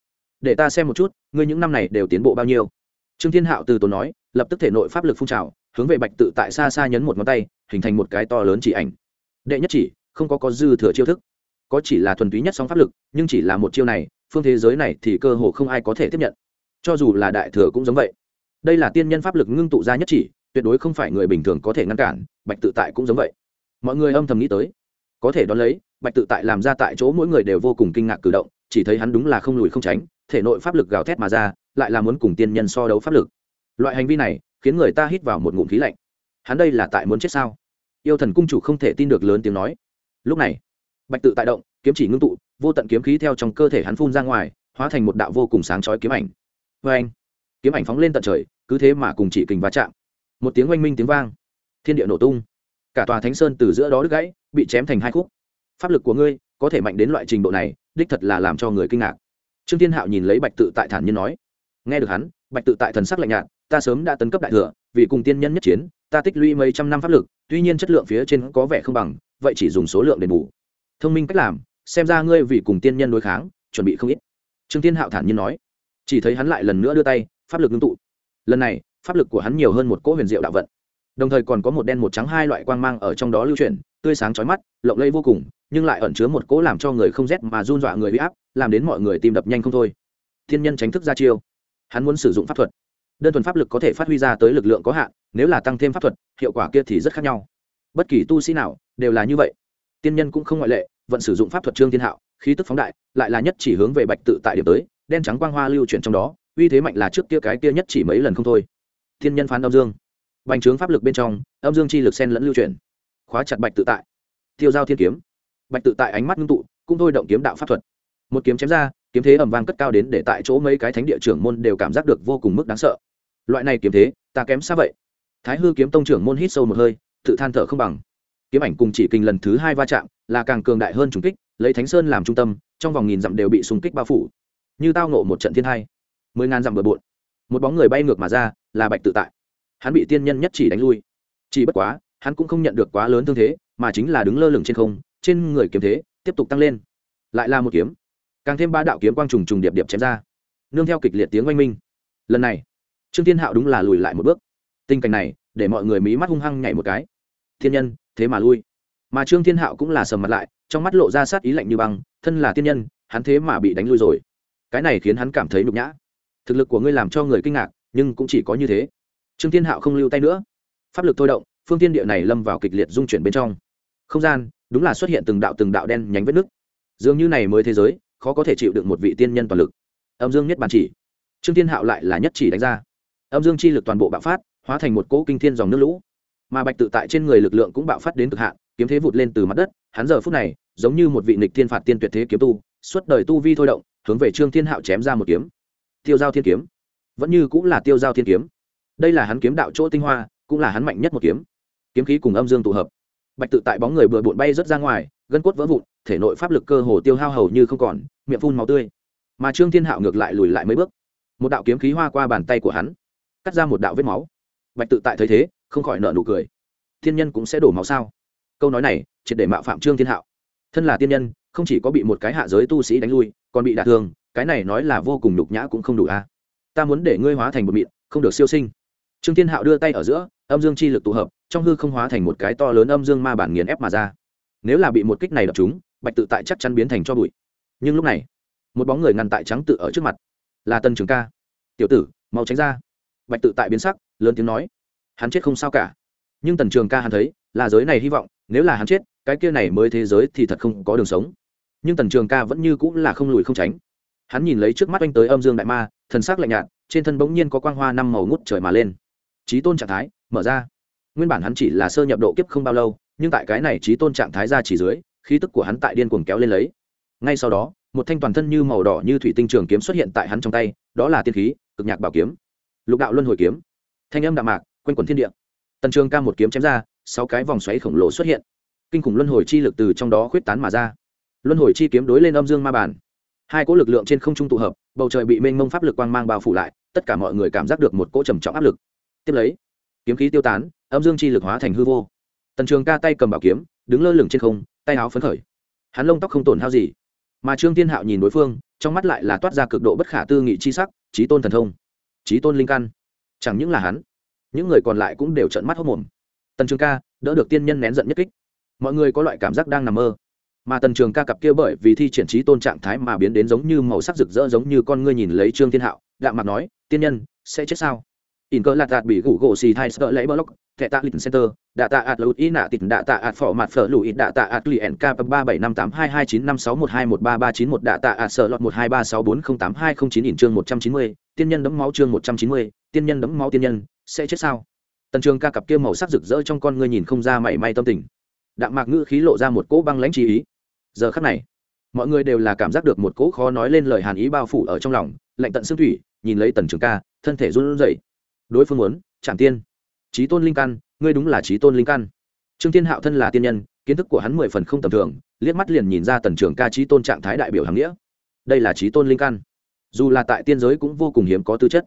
A: Để ta xem một chút, ngươi những năm này đều tiến bộ bao nhiêu? Trương thiên hạo từ tốn nói, lập tức thể nội pháp lực phun trào, hướng về bạch tự tại xa xa nhấn một ngón tay, hình thành một cái to lớn chỉ ảnh. Đệ nhất chỉ, không có có dư thừa chiêu thức. Có chỉ là thuần túy nhất song pháp lực, nhưng chỉ là một chiêu này, phương thế giới này thì cơ hồ không ai có thể tiếp nhận cho dù là đại thừa cũng giống vậy. Đây là tiên nhân pháp lực ngưng tụ ra nhất chỉ, tuyệt đối không phải người bình thường có thể ngăn cản, bạch tự tại cũng giống vậy. Mọi người âm thầm nghĩ tới. Có thể đón lấy, bạch tự tại làm ra tại chỗ mỗi người đều vô cùng kinh ngạc cử động, chỉ thấy hắn đúng là không lùi không tránh, thể nội pháp lực gào thét mà ra, lại là muốn cùng tiên nhân so đấu pháp lực. Loại hành vi này khiến người ta hít vào một ngụm khí lạnh. Hắn đây là tại muốn chết sao? Yêu thần cung chủ không thể tin được lớn tiếng nói. Lúc này, bạch tự tại động, kiếm chỉ ngưng tụ, vô tận kiếm khí theo trong cơ thể hắn phun ra ngoài, hóa thành một đạo vô cùng sáng chói kiếm ảnh vê anh. Kiếm ảnh phóng lên tận trời, cứ thế mà cùng chỉ kình va chạm. Một tiếng oanh minh tiếng vang. Thiên địa nổ tung. Cả tòa thánh sơn từ giữa đó đứt gãy, bị chém thành hai khúc. Pháp lực của ngươi có thể mạnh đến loại trình độ này, đích thật là làm cho người kinh ngạc. Trương thiên hạo nhìn lấy bạch tự tại thản nhiên nói. Nghe được hắn, bạch tự tại thần sắc lạnh nhạt, ta sớm đã tấn cấp đại thừa, vì cùng tiên nhân nhất chiến, ta tích lũy mấy trăm năm pháp lực, tuy nhiên chất lượng phía trên có vẻ không bằng, vậy chỉ dùng số lượng đền bù. Thông minh cách làm, xem ra ngươi vì cùng tiên nhân đối kháng, chuẩn bị không ít. Trương thiên hạo thản nhiên nói chỉ thấy hắn lại lần nữa đưa tay, pháp lực ngưng tụ. Lần này, pháp lực của hắn nhiều hơn một cỗ huyền diệu đạo vận. Đồng thời còn có một đen một trắng hai loại quang mang ở trong đó lưu chuyển, tươi sáng chói mắt, lộng lẫy vô cùng, nhưng lại ẩn chứa một cỗ làm cho người không rét mà run dọa người bị áp, làm đến mọi người tim đập nhanh không thôi. Thiên nhân tránh thức ra chiêu. Hắn muốn sử dụng pháp thuật. Đơn thuần pháp lực có thể phát huy ra tới lực lượng có hạn, nếu là tăng thêm pháp thuật, hiệu quả kia thì rất khác nhau. Bất kỳ tu sĩ nào đều là như vậy. Tiên nhân cũng không ngoại lệ vẫn sử dụng pháp thuật trương thiên hạo, khí tức phóng đại, lại là nhất chỉ hướng về bạch tự tại điểm tới đen trắng quang hoa lưu chuyển trong đó, uy thế mạnh là trước kia cái kia nhất chỉ mấy lần không thôi. Thiên nhân phán âm dương. Bành trướng pháp lực bên trong, âm dương chi lực sen lẫn lưu chuyển. Khóa chặt bạch tự tại. Tiêu giao thiên kiếm. Bạch tự tại ánh mắt ngưng tụ, cũng thôi động kiếm đạo pháp thuật. Một kiếm chém ra, kiếm thế ẩm vang cất cao đến để tại chỗ mấy cái thánh địa trưởng môn đều cảm giác được vô cùng mức đáng sợ. Loại này kiếm thế, ta kém xa vậy. Thái hư kiếm tông trưởng môn hít sâu một hơi, tự than thở không bằng. Kiếm ảnh cùng chỉ kinh lần thứ hai va chạm, là càng cường đại hơn trùng kích, lấy thánh sơn làm trung tâm, trong vòng nghìn dặm đều bị xung kích bao phủ như tao nộ một trận thiên hai. Mười ngàn dặm bừa bộn. Một bóng người bay ngược mà ra, là bạch tự tại. Hắn bị tiên nhân nhất chỉ đánh lui. Chỉ bất quá, hắn cũng không nhận được quá lớn thương thế, mà chính là đứng lơ lửng trên không, trên người kiếm thế tiếp tục tăng lên. Lại là một kiếm. Càng thêm ba đạo kiếm quang trùng trùng điệp điệp chém ra. Nương theo kịch liệt tiếng oanh minh. Lần này, trương thiên hạo đúng là lùi lại một bước. Tình cảnh này, để mọi người mí mắt hung hăng nhảy một cái. Thiên nhân, thế mà lui. Mà trương thiên hạo cũng là sầm mặt lại, trong mắt lộ ra sát ý lạnh như băng, thân là tiên nhân, hắn thế mà bị đánh lui rồi cái này khiến hắn cảm thấy nhục nhã. Thực lực của ngươi làm cho người kinh ngạc, nhưng cũng chỉ có như thế. Trương thiên hạo không lưu tay nữa. Pháp lực thôi động, phương tiên địa này lâm vào kịch liệt dung chuyển bên trong. Không gian, đúng là xuất hiện từng đạo từng đạo đen nhánh vết nứt. Dường như này mới thế giới, khó có thể chịu được một vị tiên nhân toàn lực. Âm dương nhất bản chỉ. Trương thiên hạo lại là nhất chỉ đánh ra. Âm dương chi lực toàn bộ bạo phát, hóa thành một cỗ kinh thiên dòng nước lũ. Mà bạch tự tại trên người lực lượng cũng bạo phát đến cực hạn, kiếm thế vụt lên từ mặt đất. Hắn giờ phút này, giống như một vị nịch thiên phạt tiên tuyệt thế kiếm tu, suốt đời tu vi thôi động hướng về trương thiên hạo chém ra một kiếm. Tiêu giao thiên kiếm. Vẫn như cũng là tiêu giao thiên kiếm. Đây là hắn kiếm đạo chỗ tinh hoa, cũng là hắn mạnh nhất một kiếm. Kiếm khí cùng âm dương tụ hợp. Bạch tự tại bóng người bừa bộn bay rớt ra ngoài, gân cốt vỡ vụn, thể nội pháp lực cơ hồ tiêu hao hầu như không còn, miệng phun máu tươi. Mà trương thiên hạo ngược lại lùi lại mấy bước. Một đạo kiếm khí hoa qua bàn tay của hắn, cắt ra một đạo vết máu. Bạch tự tại thấy thế, không khỏi nợ nụ cười. Thiên nhân cũng sẽ đổ máu sao? Câu nói này, triệt để mạo phạm trương thiên hạo. Thân là tiên nhân không chỉ có bị một cái hạ giới tu sĩ đánh lui, còn bị đả thương, cái này nói là vô cùng nhục nhã cũng không đủ a ta muốn để ngươi hóa thành một mịn, không được siêu sinh. Trương thiên hạo đưa tay ở giữa, âm dương chi lực tụ hợp, trong hư không hóa thành một cái to lớn âm dương ma bản nghiền ép mà ra. Nếu là bị một kích này đập chúng bạch tự tại chắc chắn biến thành cho bụi. Nhưng lúc này, một bóng người ngăn tại trắng tự ở trước mặt. Là tân trường ca. Tiểu tử, mau tránh ra. Bạch tự tại biến sắc, lớn tiếng nói. Hắn chết không sao cả. Nhưng tần trường ca hắn thấy, là giới này hy vọng, nếu là hắn chết, cái kia này mới thế giới thì thật không có đường sống nhưng tần trường ca vẫn như cũng là không lùi không tránh. Hắn nhìn lấy trước mắt anh tới âm dương đại ma, thần sắc lạnh nhạt, trên thân bỗng nhiên có quang hoa năm màu ngút trời mà lên. Trí tôn trạng thái, mở ra. Nguyên bản hắn chỉ là sơ nhập độ kiếp không bao lâu, nhưng tại cái này trí tôn trạng thái ra chỉ dưới, khí tức của hắn tại điên cuồng kéo lên lấy. Ngay sau đó, một thanh toàn thân như màu đỏ như thủy tinh trường kiếm xuất hiện tại hắn trong tay, đó là tiên khí, cực nhạc bảo kiếm. Lục đạo luân hồi kiếm. Thanh âm đạm mạc, quanh quần thiên địa. Tần trường ca một kiếm chém ra, sáu cái vòng xoáy khổng lồ xuất hiện. Kinh khủng luân hồi chi lực từ trong đó khuyết tán mà ra luân hồi chi kiếm đối lên âm dương ma bản hai cỗ lực lượng trên không trung tụ hợp, bầu trời bị mênh mông pháp lực quang mang bao phủ lại, tất cả mọi người cảm giác được một cỗ trầm trọng áp lực. Tiếp lấy, kiếm khí tiêu tán, âm dương chi lực hóa thành hư vô. Tần trường ca tay cầm bảo kiếm, đứng lơ lửng trên không, tay áo phấn khởi. Hắn lông tóc không tổn hao gì. Mà trương thiên hạo nhìn đối phương, trong mắt lại là toát ra cực độ bất khả tư nghị chi sắc trí tôn thần thông trí tôn linh căn. Chẳng những là hắn, những người còn lại cũng đều trợn mắt hốc mồm. Tần trường ca, đỡ được tiên nhân nén giận nhất kích. Mọi người có loại cảm giác đang nằm mơ mà tần trường ca cặp kia bởi vì thi triển trí tôn trạng thái mà biến đến giống như màu sắc rực rỡ giống như con ngươi nhìn lấy trương thiên hạo đạm mặt nói, tiên nhân, sẽ chết sao? In cơ lạt đạt bị gủ gỗ xì thai sợ lấy block, thẻ tạ lịch center, đạ tạ ạt lụt ý nạ tịt, đạ tạ ạt phỏ mặt phở lụi, đạ tạ ạt lì ẻn k ba bảy năm tám hai hai chín năm sáu một hai một ba ba chín một, đạ tạ ạt sợ lọt một hai ba sáu bốn không tám hai không chín ỉn chương một trăm chín mươi, tiên nhân đấm máu chương một trăm chín mươi, tiên nhân đấm máu tiên nhân, sẽ chết sao? Tần trường ca cặp kia màu sắc rực rỡ trong con ngươi nhìn không ra mảy may tâm tình. Đạm mạc ngữ khí lộ ra một cỗ băng lãnh trí ý giờ khắc này, mọi người đều là cảm giác được một cỗ khó nói lên lời hàn ý bao phủ ở trong lòng, lạnh tận xương thủy, nhìn lấy tần trường ca, thân thể run rẩy. Đối phương muốn chẳng tiên. Trí tôn linh căn, ngươi đúng là trí tôn linh căn. Trương thiên hạo thân là tiên nhân, kiến thức của hắn mười phần không tầm thường, liếc mắt liền nhìn ra tần trường ca trí tôn trạng thái đại biểu hàng nghĩa. Đây là trí tôn linh căn. Dù là tại tiên giới cũng vô cùng hiếm có tư chất.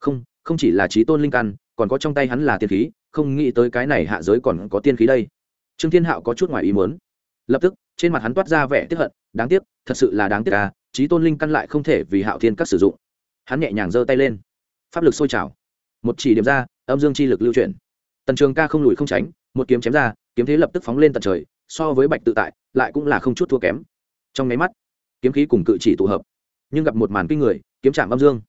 A: Không không chỉ là trí tôn linh căn, còn có trong tay hắn là tiên khí, không nghĩ tới cái này hạ giới còn có tiên khí đây. Trương thiên hạo có chút ngoài ý muốn. Lập tức trên mặt hắn toát ra vẻ tiếp hận, đáng tiếc, thật sự là đáng tiếc à trí tôn linh căn lại không thể vì hạo thiên các sử dụng. Hắn nhẹ nhàng giơ tay lên. Pháp lực sôi trào. Một chỉ điểm ra, âm dương chi lực lưu chuyển. Tần trường ca không lùi không tránh, một kiếm chém ra, kiếm thế lập tức phóng lên tận trời, so với bạch tự tại, lại cũng là không chút thua kém. Trong máy mắt, kiếm khí cùng cự chỉ tụ hợp, nhưng gặp một màn kinh người, kiếm chạm âm dương.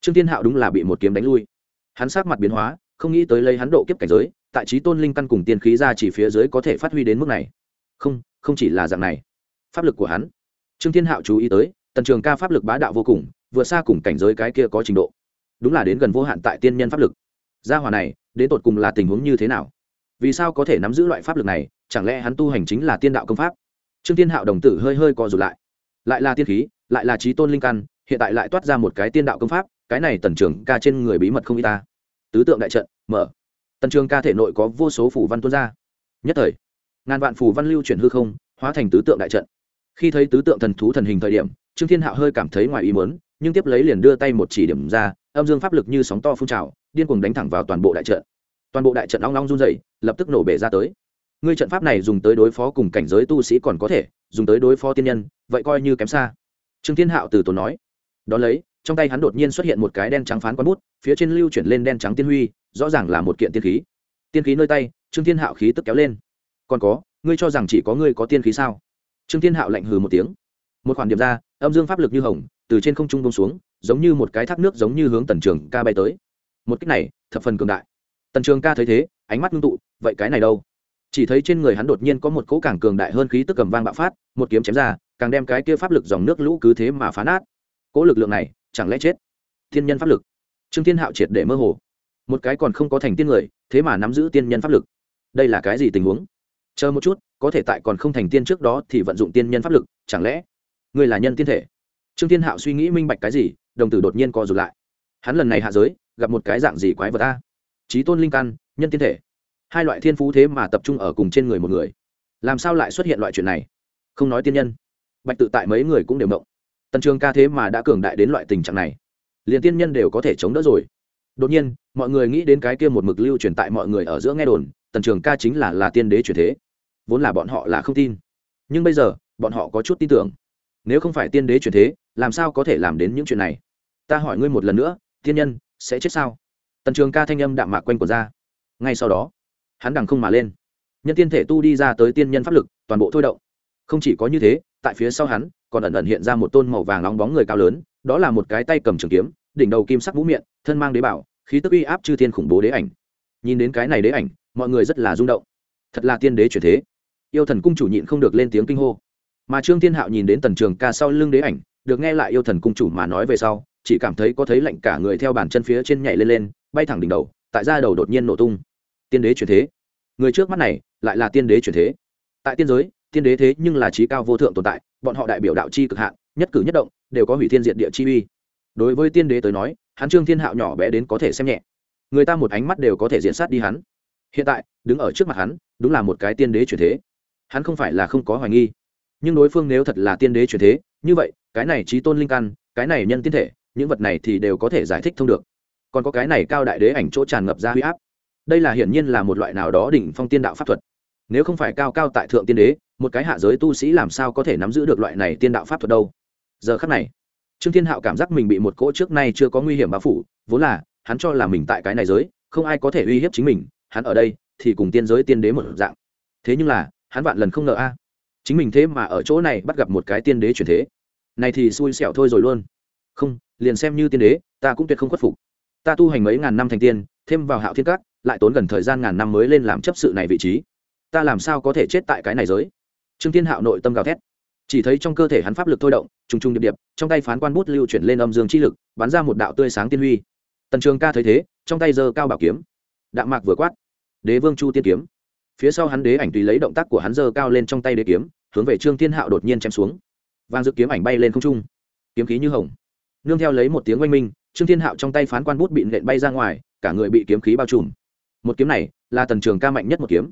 A: Trương thiên hạo đúng là bị một kiếm đánh lui. Hắn sát mặt biến hóa, không nghĩ tới lấy hắn độ kiếp cảnh giới, tại trí tôn linh căn cùng tiên khí ra chỉ phía dưới có thể phát huy đến mức này. Không không chỉ là dạng này. Pháp lực của hắn. Trương thiên hạo chú ý tới, tần trường ca pháp lực bá đạo vô cùng, vừa xa cùng cảnh giới cái kia có trình độ. Đúng là đến gần vô hạn tại tiên nhân pháp lực. Gia hòa này, đến tột cùng là tình huống như thế nào? Vì sao có thể nắm giữ loại pháp lực này, chẳng lẽ hắn tu hành chính là tiên đạo công pháp? Trương tiên hạo đồng tử hơi hơi co rụt lại. Lại là tiên khí, lại là trí tôn linh căn, hiện tại lại toát ra một cái tiên đạo công pháp, cái này tần trường ca trên người bí mật không y ta. Tứ tượng đại trận, mở. Tần trường ca thể nội có vô số phủ văn tuôn ra. Nhất thời ngàn vạn phù văn lưu chuyển hư không, hóa thành tứ tượng đại trận. Khi thấy tứ tượng thần thú thần hình thời điểm, trương thiên hạo hơi cảm thấy ngoài ý mớn nhưng tiếp lấy liền đưa tay một chỉ điểm ra, âm dương pháp lực như sóng to phun trào, điên cuồng đánh thẳng vào toàn bộ đại trận. Toàn bộ đại trận long long run dày lập tức nổ bể ra tới. Ngươi trận pháp này dùng tới đối phó cùng cảnh giới tu sĩ còn có thể, dùng tới đối phó tiên nhân, vậy coi như kém xa. Trương thiên hạo từ tốn nói. Đón lấy, trong tay hắn đột nhiên xuất hiện một cái đen trắng phán quán bút, phía trên lưu chuyển lên đen trắng tiên huy, rõ ràng là một kiện tiên khí. Tiên khí nơi tay, trương thiên hạo khí tức kéo lên còn có, ngươi cho rằng chỉ có ngươi có tiên khí sao? Trương thiên hạo lạnh hừ một tiếng. Một khoản điểm ra, âm dương pháp lực như hồng, từ trên không trung bông xuống, giống như một cái thác nước giống như hướng tần trường ca bay tới. Một cách này, thập phần cường đại. Tần trường ca thấy thế, ánh mắt ngưng tụ, vậy cái này đâu? Chỉ thấy trên người hắn đột nhiên có một cỗ càng cường đại hơn khí tức cầm vang bạo phát, một kiếm chém ra, càng đem cái kia pháp lực dòng nước lũ cứ thế mà phá nát. Cỗ lực lượng này, chẳng lẽ chết? Thiên nhân pháp lực. Trương thiên hạo triệt để mơ hồ. Một cái còn không có thành tiên người, thế mà nắm giữ tiên nhân pháp lực. Đây là cái gì tình huống? Chờ một chút, có thể tại còn không thành tiên trước đó thì vận dụng tiên nhân pháp lực, chẳng lẽ? Người là nhân tiên thể? Trương thiên hạo suy nghĩ minh bạch cái gì, đồng tử đột nhiên co rụt lại. Hắn lần này hạ giới, gặp một cái dạng gì quái vật ta trí tôn linh căn, nhân tiên thể. Hai loại thiên phú thế mà tập trung ở cùng trên người một người. Làm sao lại xuất hiện loại chuyện này? Không nói tiên nhân. Bạch tự tại mấy người cũng đều mộng tần trường ca thế mà đã cường đại đến loại tình trạng này. Liền tiên nhân đều có thể chống đỡ rồi. Đột nhiên, mọi người nghĩ đến cái kia một mực lưu truyền tại mọi người ở giữa nghe đồn, tần trường ca chính là là tiên đế truyền thế vốn là bọn họ là không tin. Nhưng bây giờ, bọn họ có chút tin tưởng. Nếu không phải tiên đế chuyển thế, làm sao có thể làm đến những chuyện này? Ta hỏi ngươi một lần nữa, tiên nhân sẽ chết sao? Tần trường ca thanh âm đạm mạc quanh quần ra. Ngay sau đó, hắn đằng không mà lên. Nhân tiên thể tu đi ra tới tiên nhân pháp lực, toàn bộ thôi động. Không chỉ có như thế, tại phía sau hắn, còn ẩn ẩn hiện ra một tôn màu vàng nóng bóng người cao lớn, đó là một cái tay cầm trường kiếm, đỉnh đầu kim sắc vũ miệng, thân mang đế bảo, khí tức uy áp chư thiên khủng bố đế ảnh. Nhìn đến cái này đế ảnh, mọi người rất là rung động. Thật là tiên đế chuyển thế yêu thần cung chủ nhịn không được lên tiếng kinh hô. Mà trương thiên hạo nhìn đến tần trường ca sau lưng đế ảnh, được nghe lại yêu thần cung chủ mà nói về sau, chỉ cảm thấy có thấy lạnh cả người theo bàn chân phía trên nhảy lên lên, bay thẳng đỉnh đầu, tại ra đầu đột nhiên nổ tung. Tiên đế chuyển thế. Người trước mắt này, lại là tiên đế chuyển thế. Tại tiên giới, tiên đế thế nhưng là trí cao vô thượng tồn tại, bọn họ đại biểu đạo chi cực hạn, nhất cử nhất động, đều có hủy thiên diện địa chi uy. Đối với tiên đế tới nói, hắn trương thiên hạo nhỏ bé đến có thể xem nhẹ. Người ta một ánh mắt đều có thể diện sát đi hắn. Hiện tại, đứng ở trước mặt hắn, đúng là một cái tiên đế chuyển thế hắn không phải là không có hoài nghi. Nhưng đối phương nếu thật là tiên đế chuyển thế, như vậy, cái này trí tôn linh căn, cái này nhân tiên thể, những vật này thì đều có thể giải thích thông được. Còn có cái này cao đại đế ảnh chỗ tràn ngập ra huy áp. Đây là hiển nhiên là một loại nào đó đỉnh phong tiên đạo pháp thuật. Nếu không phải cao cao tại thượng tiên đế, một cái hạ giới tu sĩ làm sao có thể nắm giữ được loại này tiên đạo pháp thuật đâu? Giờ khắc này, trương thiên hạo cảm giác mình bị một cỗ trước nay chưa có nguy hiểm bao phủ, vốn là, hắn cho là mình tại cái này giới, không ai có thể uy hiếp chính mình, hắn ở đây thì cùng tiên giới tiên đế một dạng. Thế nhưng là hắn vạn lần không ngờ a. À. Chính mình thế mà ở chỗ này bắt gặp một cái tiên đế chuyển thế. Này thì xui xẻo thôi rồi luôn. Không, liền xem như tiên đế, ta cũng tuyệt không khuất phục. Ta tu hành mấy ngàn năm thành tiên, thêm vào hạo thiên các, lại tốn gần thời gian ngàn năm mới lên làm chấp sự này vị trí. Ta làm sao có thể chết tại cái này giới? Trương thiên hạo nội tâm gào thét. Chỉ thấy trong cơ thể hắn pháp lực thôi động, trùng trùng điệp điệp, trong tay phán quan bút lưu chuyển lên âm dương chi lực, bắn ra một đạo tươi sáng tiên huy. Tần trường ca thấy thế, trong tay giơ cao bảo kiếm. Đạm mạc vừa quát. Đế vương chu tiên kiếm phía sau hắn đế ảnh tùy lấy động tác của hắn giơ cao lên trong tay đế kiếm, hướng về trương thiên hạo đột nhiên chém xuống. Vang dự kiếm ảnh bay lên không trung. Kiếm khí như hồng. Nương theo lấy một tiếng oanh minh, trương thiên hạo trong tay phán quan bút bị nện bay ra ngoài, cả người bị kiếm khí bao trùm. Một kiếm này là tần trường ca mạnh nhất một kiếm.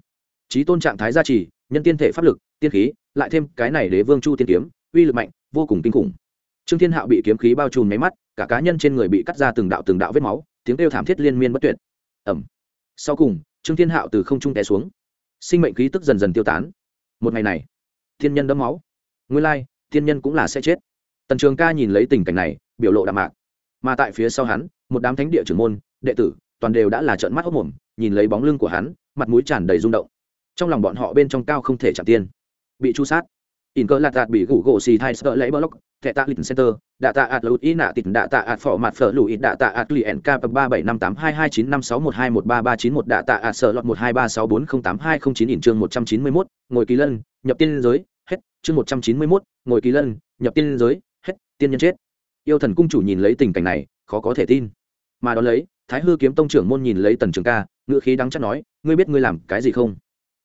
A: Trí tôn trạng thái gia trì, nhân tiên thể pháp lực, tiên khí, lại thêm cái này đế vương chu tiên kiếm, uy lực mạnh, vô cùng kinh khủng. Trương thiên hạo bị kiếm khí bao trùm máy mắt, cả cá nhân trên người bị cắt ra từng đạo từng đạo vết máu, tiếng kêu thảm thiết liên miên bất tuyệt. Ẩm sau cùng, trương thiên hạo từ không trung té xuống sinh mệnh khí tức dần dần tiêu tán. Một ngày này, thiên nhân đẫm máu. Nguyên lai, thiên nhân cũng là sẽ chết. Tần trường ca nhìn lấy tình cảnh này, biểu lộ đạm mạc. Mà tại phía sau hắn, một đám thánh địa trưởng môn, đệ tử, toàn đều đã là trợn mắt hốc mồm, nhìn lấy bóng lưng của hắn, mặt mũi tràn đầy rung động. Trong lòng bọn họ bên trong cao không thể chạm tiên. Bị chu sát in cơ lạt đạt bị gủ gỗ xì thai sợ lấy block, thẻ tạ lịch center, đạ tạ ạt lụt ý nạ tịt, đạ tạ ạt phỏ mặt phở lụi đạ tạ ạt lì nk ba bảy năm tám hai hai chín năm sáu một hai một ba ba chín một, đạ tạ ạt sợ lọt một hai ba sáu bốn không tám hai không chín in chương một trăm chín mươi mốt, ngồi kỳ lân, nhập tiên giới, hết, chương một trăm chín mươi mốt, ngồi kỳ lân, nhập tiên giới, hết, tiên nhân chết. Yêu thần cung chủ nhìn lấy tình cảnh này, khó có thể tin. Mà đ ó lấy, thái hư kiếm tông trưởng môn nhìn lấy tần trường ca ngựa khí đắng chắc nói, ngươi biết ngươi làm cái gì không?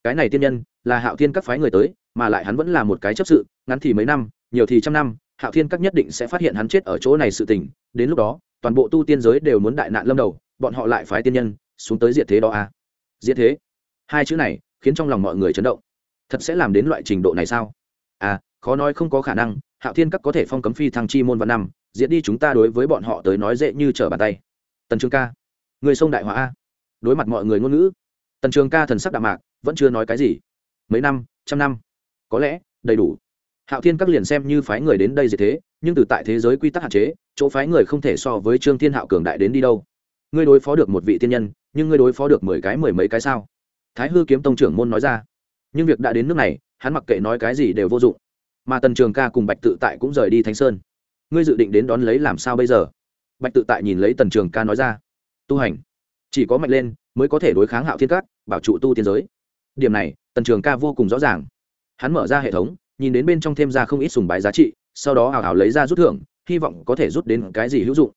A: Cái này tiên nhân là hạo thiên các phái người tới, mà lại hắn vẫn là một cái chấp sự, ngắn thì mấy năm, nhiều thì trăm năm, hạo thiên các nhất định sẽ phát hiện hắn chết ở chỗ này sự tình, đến lúc đó, toàn bộ tu tiên giới đều muốn đại nạn lâm đầu, bọn họ lại phái tiên nhân xuống tới diệt thế đó à? Diệt thế? Hai chữ này khiến trong lòng mọi người chấn động. Thật sẽ làm đến loại trình độ này sao? À khó nói không có khả năng, hạo thiên các có thể phong cấm phi thăng chi môn văn năm, diệt đi chúng ta đối với bọn họ tới nói dễ như trở bàn tay. Tần trương ca, người sông đại hóa a? Đối mặt mọi người ngôn ngữ tần trường ca thần sắc đạm mạc, vẫn chưa nói cái gì. Mấy năm, trăm năm, có lẽ, đầy đủ. Hạo thiên các liền xem như phái người đến đây gì thế, nhưng từ tại thế giới quy tắc hạn chế, chỗ phái người không thể so với trương thiên hạo cường đại đến đi đâu. Ngươi đối phó được một vị tiên nhân, nhưng ngươi đối phó được mười cái, mười mấy cái sao? Thái hư kiếm tông trưởng môn nói ra. Nhưng việc đã đến nước này, hắn mặc kệ nói cái gì đều vô dụng. Mà tần trường ca cùng bạch tự tại cũng rời đi thánh sơn. Ngươi dự định đến đón lấy làm sao bây giờ? Bạch tự tại nhìn lấy tần trường ca nói ra. Tu hành. Chỉ có mạnh lên mới có thể đối kháng hạo thiên cát bảo trụ tu tiên giới. Điểm này, tần trường ca vô cùng rõ ràng. Hắn mở ra hệ thống, nhìn đến bên trong thêm ra không ít sùng bái giá trị, sau đó hào hào lấy ra rút thưởng, hy vọng có thể rút đến cái gì hữu dụng.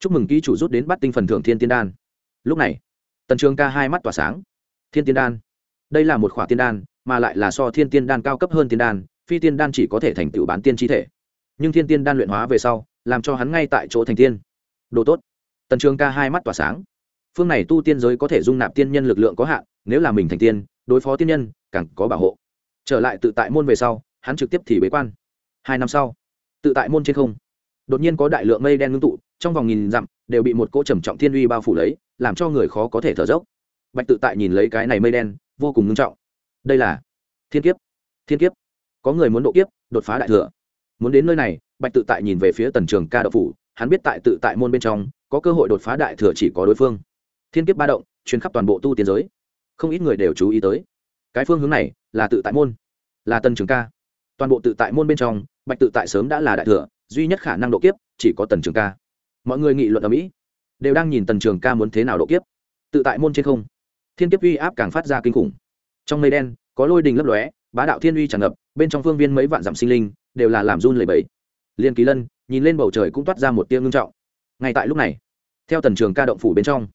A: Chúc mừng ký chủ rút đến bắt tinh phần thưởng thiên tiên đan. Lúc này, tần trường ca hai mắt tỏa sáng. Thiên tiên đan. Đây là một khỏa tiên đan, mà lại là so thiên tiên đan cao cấp hơn tiên đan, phi tiên đan chỉ có thể thành tựu bán tiên chi thể. Nhưng thiên tiên đan luyện hóa về sau, làm cho hắn ngay tại chỗ thành tiên. Đồ tốt. Tần trường ca hai mắt tỏa sáng phương này tu tiên giới có thể dung nạp tiên nhân lực lượng có hạn, nếu là mình thành tiên, đối phó tiên nhân, càng có bảo hộ. Trở lại tự tại môn về sau, hắn trực tiếp thì bế quan. Hai năm sau, tự tại môn trên không, đột nhiên có đại lượng mây đen ngưng tụ, trong vòng nghìn dặm, đều bị một cỗ trầm trọng thiên uy bao phủ lấy, làm cho người khó có thể thở dốc. Bạch tự tại nhìn lấy cái này mây đen, vô cùng ngưng trọng. Đây là thiên kiếp thiên kiếp. Có người muốn độ kiếp, đột phá đại thừa. Muốn đến nơi này, bạch tự tại nhìn về phía tần trường ca đậu phủ, hắn biết tại tự tại môn bên trong, có cơ hội đột phá đại thừa chỉ có đối phương thiên kiếp ba động chuyến khắp toàn bộ tu tiến giới. Không ít người đều chú ý tới. Cái phương hướng này là tự tại môn, là tần trường ca. Toàn bộ tự tại môn bên trong, bạch tự tại sớm đã là đại thừa, duy nhất khả năng độ kiếp chỉ có tần trường ca. Mọi người nghị luận ở mỹ, đều đang nhìn tần trường ca muốn thế nào độ kiếp. Tự tại môn trên không, thiên kiếp uy áp càng phát ra kinh khủng. Trong mây đen, có lôi đình lấp lóe, bá đạo thiên uy tràn ngập, bên trong phương viên mấy vạn dặm sinh linh đều là làm run lẩy bẩy. Liên kỳ lân nhìn lên bầu trời cũng toát ra một tia ngưng trọng. Ngay tại lúc này, theo tần trường ca động phủ bên trong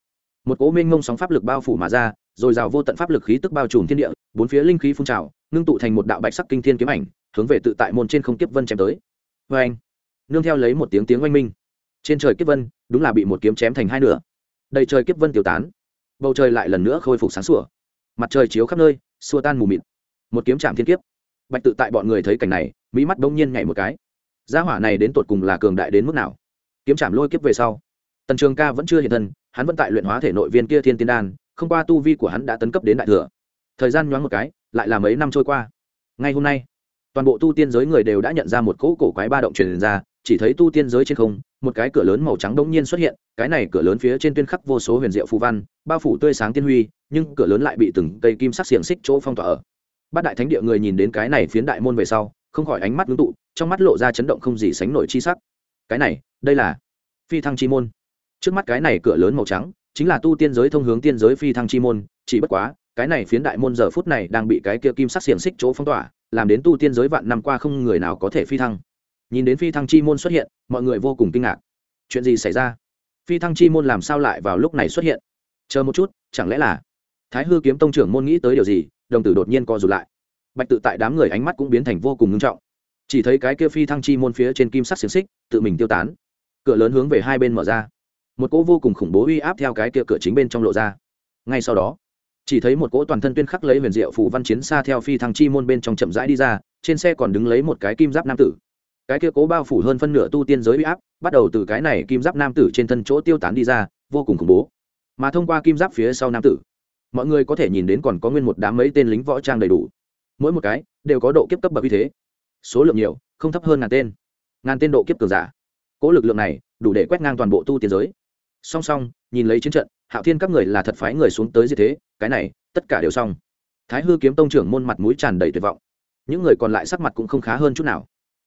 A: một cố minh ngông sóng pháp lực bao phủ mà ra, rồi rào vô tận pháp lực khí tức bao trùm thiên địa, bốn phía linh khí phun trào, ngưng tụ thành một đạo bạch sắc kinh thiên kiếm ảnh, hướng về tự tại môn trên không kiếp vân chém tới. Vê anh, nương theo lấy một tiếng tiếng oanh minh, trên trời kiếp vân, đúng là bị một kiếm chém thành hai nửa. Đầy trời kiếp vân tiêu tán, bầu trời lại lần nữa khôi phục sáng sủa. Mặt trời chiếu khắp nơi, xua tan mù mịt. Một kiếm chạm thiên kiếp. Bạch tự tại bọn người thấy cảnh này, mỹ mắt bỗng nhiên nhảy một cái. Gia hỏa này đến tột cùng là cường đại đến mức nào? Kiếm chạm lôi kiếp về sau, tần trường ca vẫn chưa hiện thân hắn vẫn tại luyện hóa thể nội viên kia thiên tiên đan, không qua tu vi của hắn đã tấn cấp đến đại thừa. Thời gian nhoáng một cái, lại là mấy năm trôi qua. Ngay hôm nay, toàn bộ tu tiên giới người đều đã nhận ra một cỗ cổ quái ba động truyền ra, chỉ thấy tu tiên giới trên không, một cái cửa lớn màu trắng đông nhiên xuất hiện, cái này cửa lớn phía trên tuyên khắc vô số huyền diệu phù văn, bao phủ tươi sáng tiên huy, nhưng cửa lớn lại bị từng cây kim sắc xiềng xích chỗ phong tỏa ở. Bát đại thánh địa người nhìn đến cái này phiến đại môn về sau, không khỏi ánh mắt ngưng tụ, trong mắt lộ ra chấn động không gì sánh nổi chi sắc. Cái này, đây là phi thăng chi môn trước mắt cái này cửa lớn màu trắng, chính là tu tiên giới thông hướng tiên giới phi thăng chi môn, chỉ bất quá, cái này phiến đại môn giờ phút này đang bị cái kia kim sắc xiềng xích chỗ phong tỏa, làm đến tu tiên giới vạn năm qua không người nào có thể phi thăng. Nhìn đến phi thăng chi môn xuất hiện, mọi người vô cùng kinh ngạc. Chuyện gì xảy ra? Phi thăng chi môn làm sao lại vào lúc này xuất hiện? Chờ một chút, chẳng lẽ là thái hư kiếm tông trưởng môn nghĩ tới điều gì, đồng tử đột nhiên co rụt lại. Bạch tự tại đám người ánh mắt cũng biến thành vô cùng ngưng trọng. Chỉ thấy cái kia phi thăng chi môn phía trên kim sắc xiềng xích, tự mình tiêu tán. Cửa lớn hướng về hai bên mở ra một cỗ vô cùng khủng bố uy áp theo cái kia cửa chính bên trong lộ ra. Ngay sau đó, chỉ thấy một cỗ toàn thân tuyên khắc lấy huyền diệu phù văn chiến xa theo phi thăng chi môn bên trong chậm rãi đi ra, trên xe còn đứng lấy một cái kim giáp nam tử. Cái kia cố bao phủ hơn phân nửa tu tiên giới uy áp, bắt đầu từ cái này kim giáp nam tử trên thân chỗ tiêu tán đi ra, vô cùng khủng bố. Mà thông qua kim giáp phía sau nam tử, mọi người có thể nhìn đến còn có nguyên một đám mấy tên lính võ trang đầy đủ. Mỗi một cái đều có độ kiếp cấp bậc như thế. Số lượng nhiều, không thấp hơn ngàn tên. Ngàn tên độ kiếp cường giả. Cỗ lực lượng này đủ để quét ngang toàn bộ tu tiên giới song song, nhìn lấy chiến trận, hạo thiên các người là thật phái người xuống tới gì thế, cái này, tất cả đều xong. Thái hư kiếm tông trưởng môn mặt mũi tràn đầy tuyệt vọng. Những người còn lại sắc mặt cũng không khá hơn chút nào.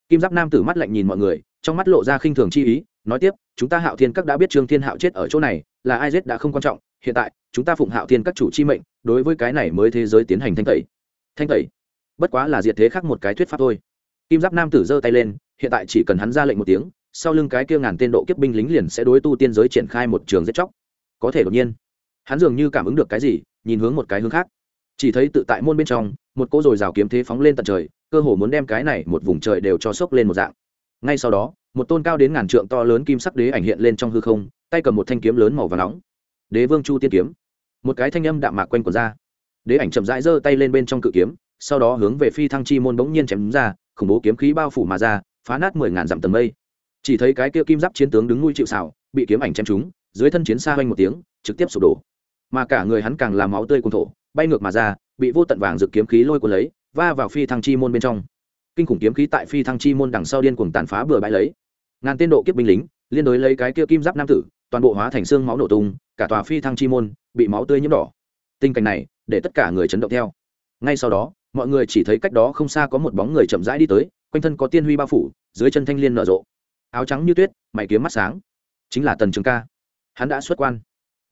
A: Kim giáp nam tử mắt lạnh nhìn mọi người, trong mắt lộ ra khinh thường chi ý, nói tiếp, chúng ta hạo thiên các đã biết trương thiên hạo chết ở chỗ này, là ai giết đã không quan trọng, hiện tại, chúng ta phụng hạo thiên các chủ chi mệnh, đối với cái này mới thế giới tiến hành thanh tẩy. Thanh tẩy? Bất quá là diệt thế khác một cái thuyết pháp thôi. Kim giáp nam tử giơ tay lên, hiện tại chỉ cần hắn ra lệnh một tiếng sau lưng cái kia ngàn tên độ kiếp binh lính liền sẽ đối tu tiên giới triển khai một trường giết chóc. Có thể đột nhiên, hắn dường như cảm ứng được cái gì, nhìn hướng một cái hướng khác. Chỉ thấy tự tại môn bên trong, một cỗ rồi rào kiếm thế phóng lên tận trời, cơ hồ muốn đem cái này một vùng trời đều cho sốc lên một dạng. Ngay sau đó, một tôn cao đến ngàn trượng to lớn kim sắc đế ảnh hiện lên trong hư không, tay cầm một thanh kiếm lớn màu và nóng. Đế vương chu tiên kiếm. Một cái thanh âm đạm mạc quanh quần ra. Đế ảnh chậm rãi giơ tay lên bên trong cự kiếm, sau đó hướng về phi thăng chi môn bỗng nhiên chém ra, khủng bố kiếm khí bao phủ mà ra, phá nát mười ngàn dặm tầng mây chỉ thấy cái kia kim giáp chiến tướng đứng nuôi chịu xảo bị kiếm ảnh chém trúng, dưới thân chiến xa hoanh một tiếng, trực tiếp sụp đổ. Mà cả người hắn càng làm máu tươi cùng thổ, bay ngược mà ra, bị vô tận vàng rực kiếm khí lôi cuốn lấy, va vào phi thăng chi môn bên trong. Kinh khủng kiếm khí tại phi thăng chi môn đằng sau điên cuồng tàn phá bừa bãi lấy. Ngàn tên độ kiếp binh lính, liên đối lấy cái kia kim giáp nam tử, toàn bộ hóa thành xương máu nổ tung, cả tòa phi thăng chi môn bị máu tươi nhiễm đỏ. Tình cảnh này, để tất cả người chấn động theo. Ngay sau đó, mọi người chỉ thấy cách đó không xa có một bóng người chậm rãi đi tới, quanh thân có tiên huy bao phủ, dưới chân thanh liên nở rộ áo trắng như tuyết, mày kiếm mắt sáng. Chính là tần trường ca. Hắn đã xuất quan.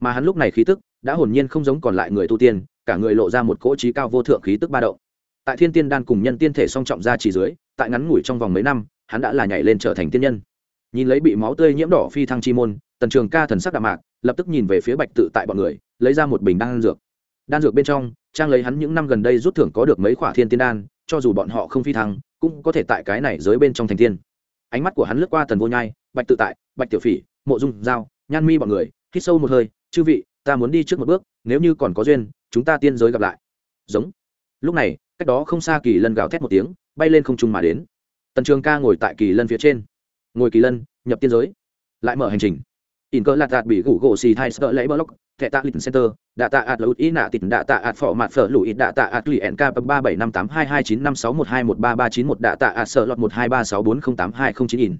A: Mà hắn lúc này khí tức đã hồn nhiên không giống còn lại người tu tiên, cả người lộ ra một cỗ trí cao vô thượng khí tức ba động. Tại thiên tiên đan cùng nhân tiên thể song trọng ra chỉ dưới, tại ngắn ngủi trong vòng mấy năm, hắn đã là nhảy lên trở thành tiên nhân. Nhìn lấy bị máu tươi nhiễm đỏ phi thăng chi môn, tần trường ca thần sắc đạm mạc, lập tức nhìn về phía bạch tự tại bọn người, lấy ra một bình đan dược. Đan dược bên trong, trang lấy hắn những năm gần đây rút thưởng có được mấy khỏa thiên tiên đan, cho dù bọn họ không phi thăng, cũng có thể tại cái này dưới bên trong thành tiên ánh mắt của hắn lướt qua tần vô nhai, bạch tự tại, bạch tiểu phỉ, mộ dung, giao, nhan mi bọn người, hít sâu một hơi, chư vị, ta muốn đi trước một bước, nếu như còn có duyên, chúng ta tiên giới gặp lại. Giống. Lúc này, cách đó không xa kỳ lân gào thét một tiếng, bay lên không trung mà đến. Tần trường ca ngồi tại kỳ lân phía trên. Ngồi kỳ lân, nhập tiên giới. Lại mở hành trình. In cơ lạt đạt bị gủ gỗ xì thai sợ lấy block thẻ tạ lịch center, đạ tạ ạt lụt ý nạ tịt, đạ tạ ạt phỏ mặt phở lụi, đạ tạ ạt lì nk ba bảy năm tám hai hai chín năm sáu một hai một ba ba chín một, đạ tạ ạt sợ lọt một hai ba sáu bốn không tám hai không chín in.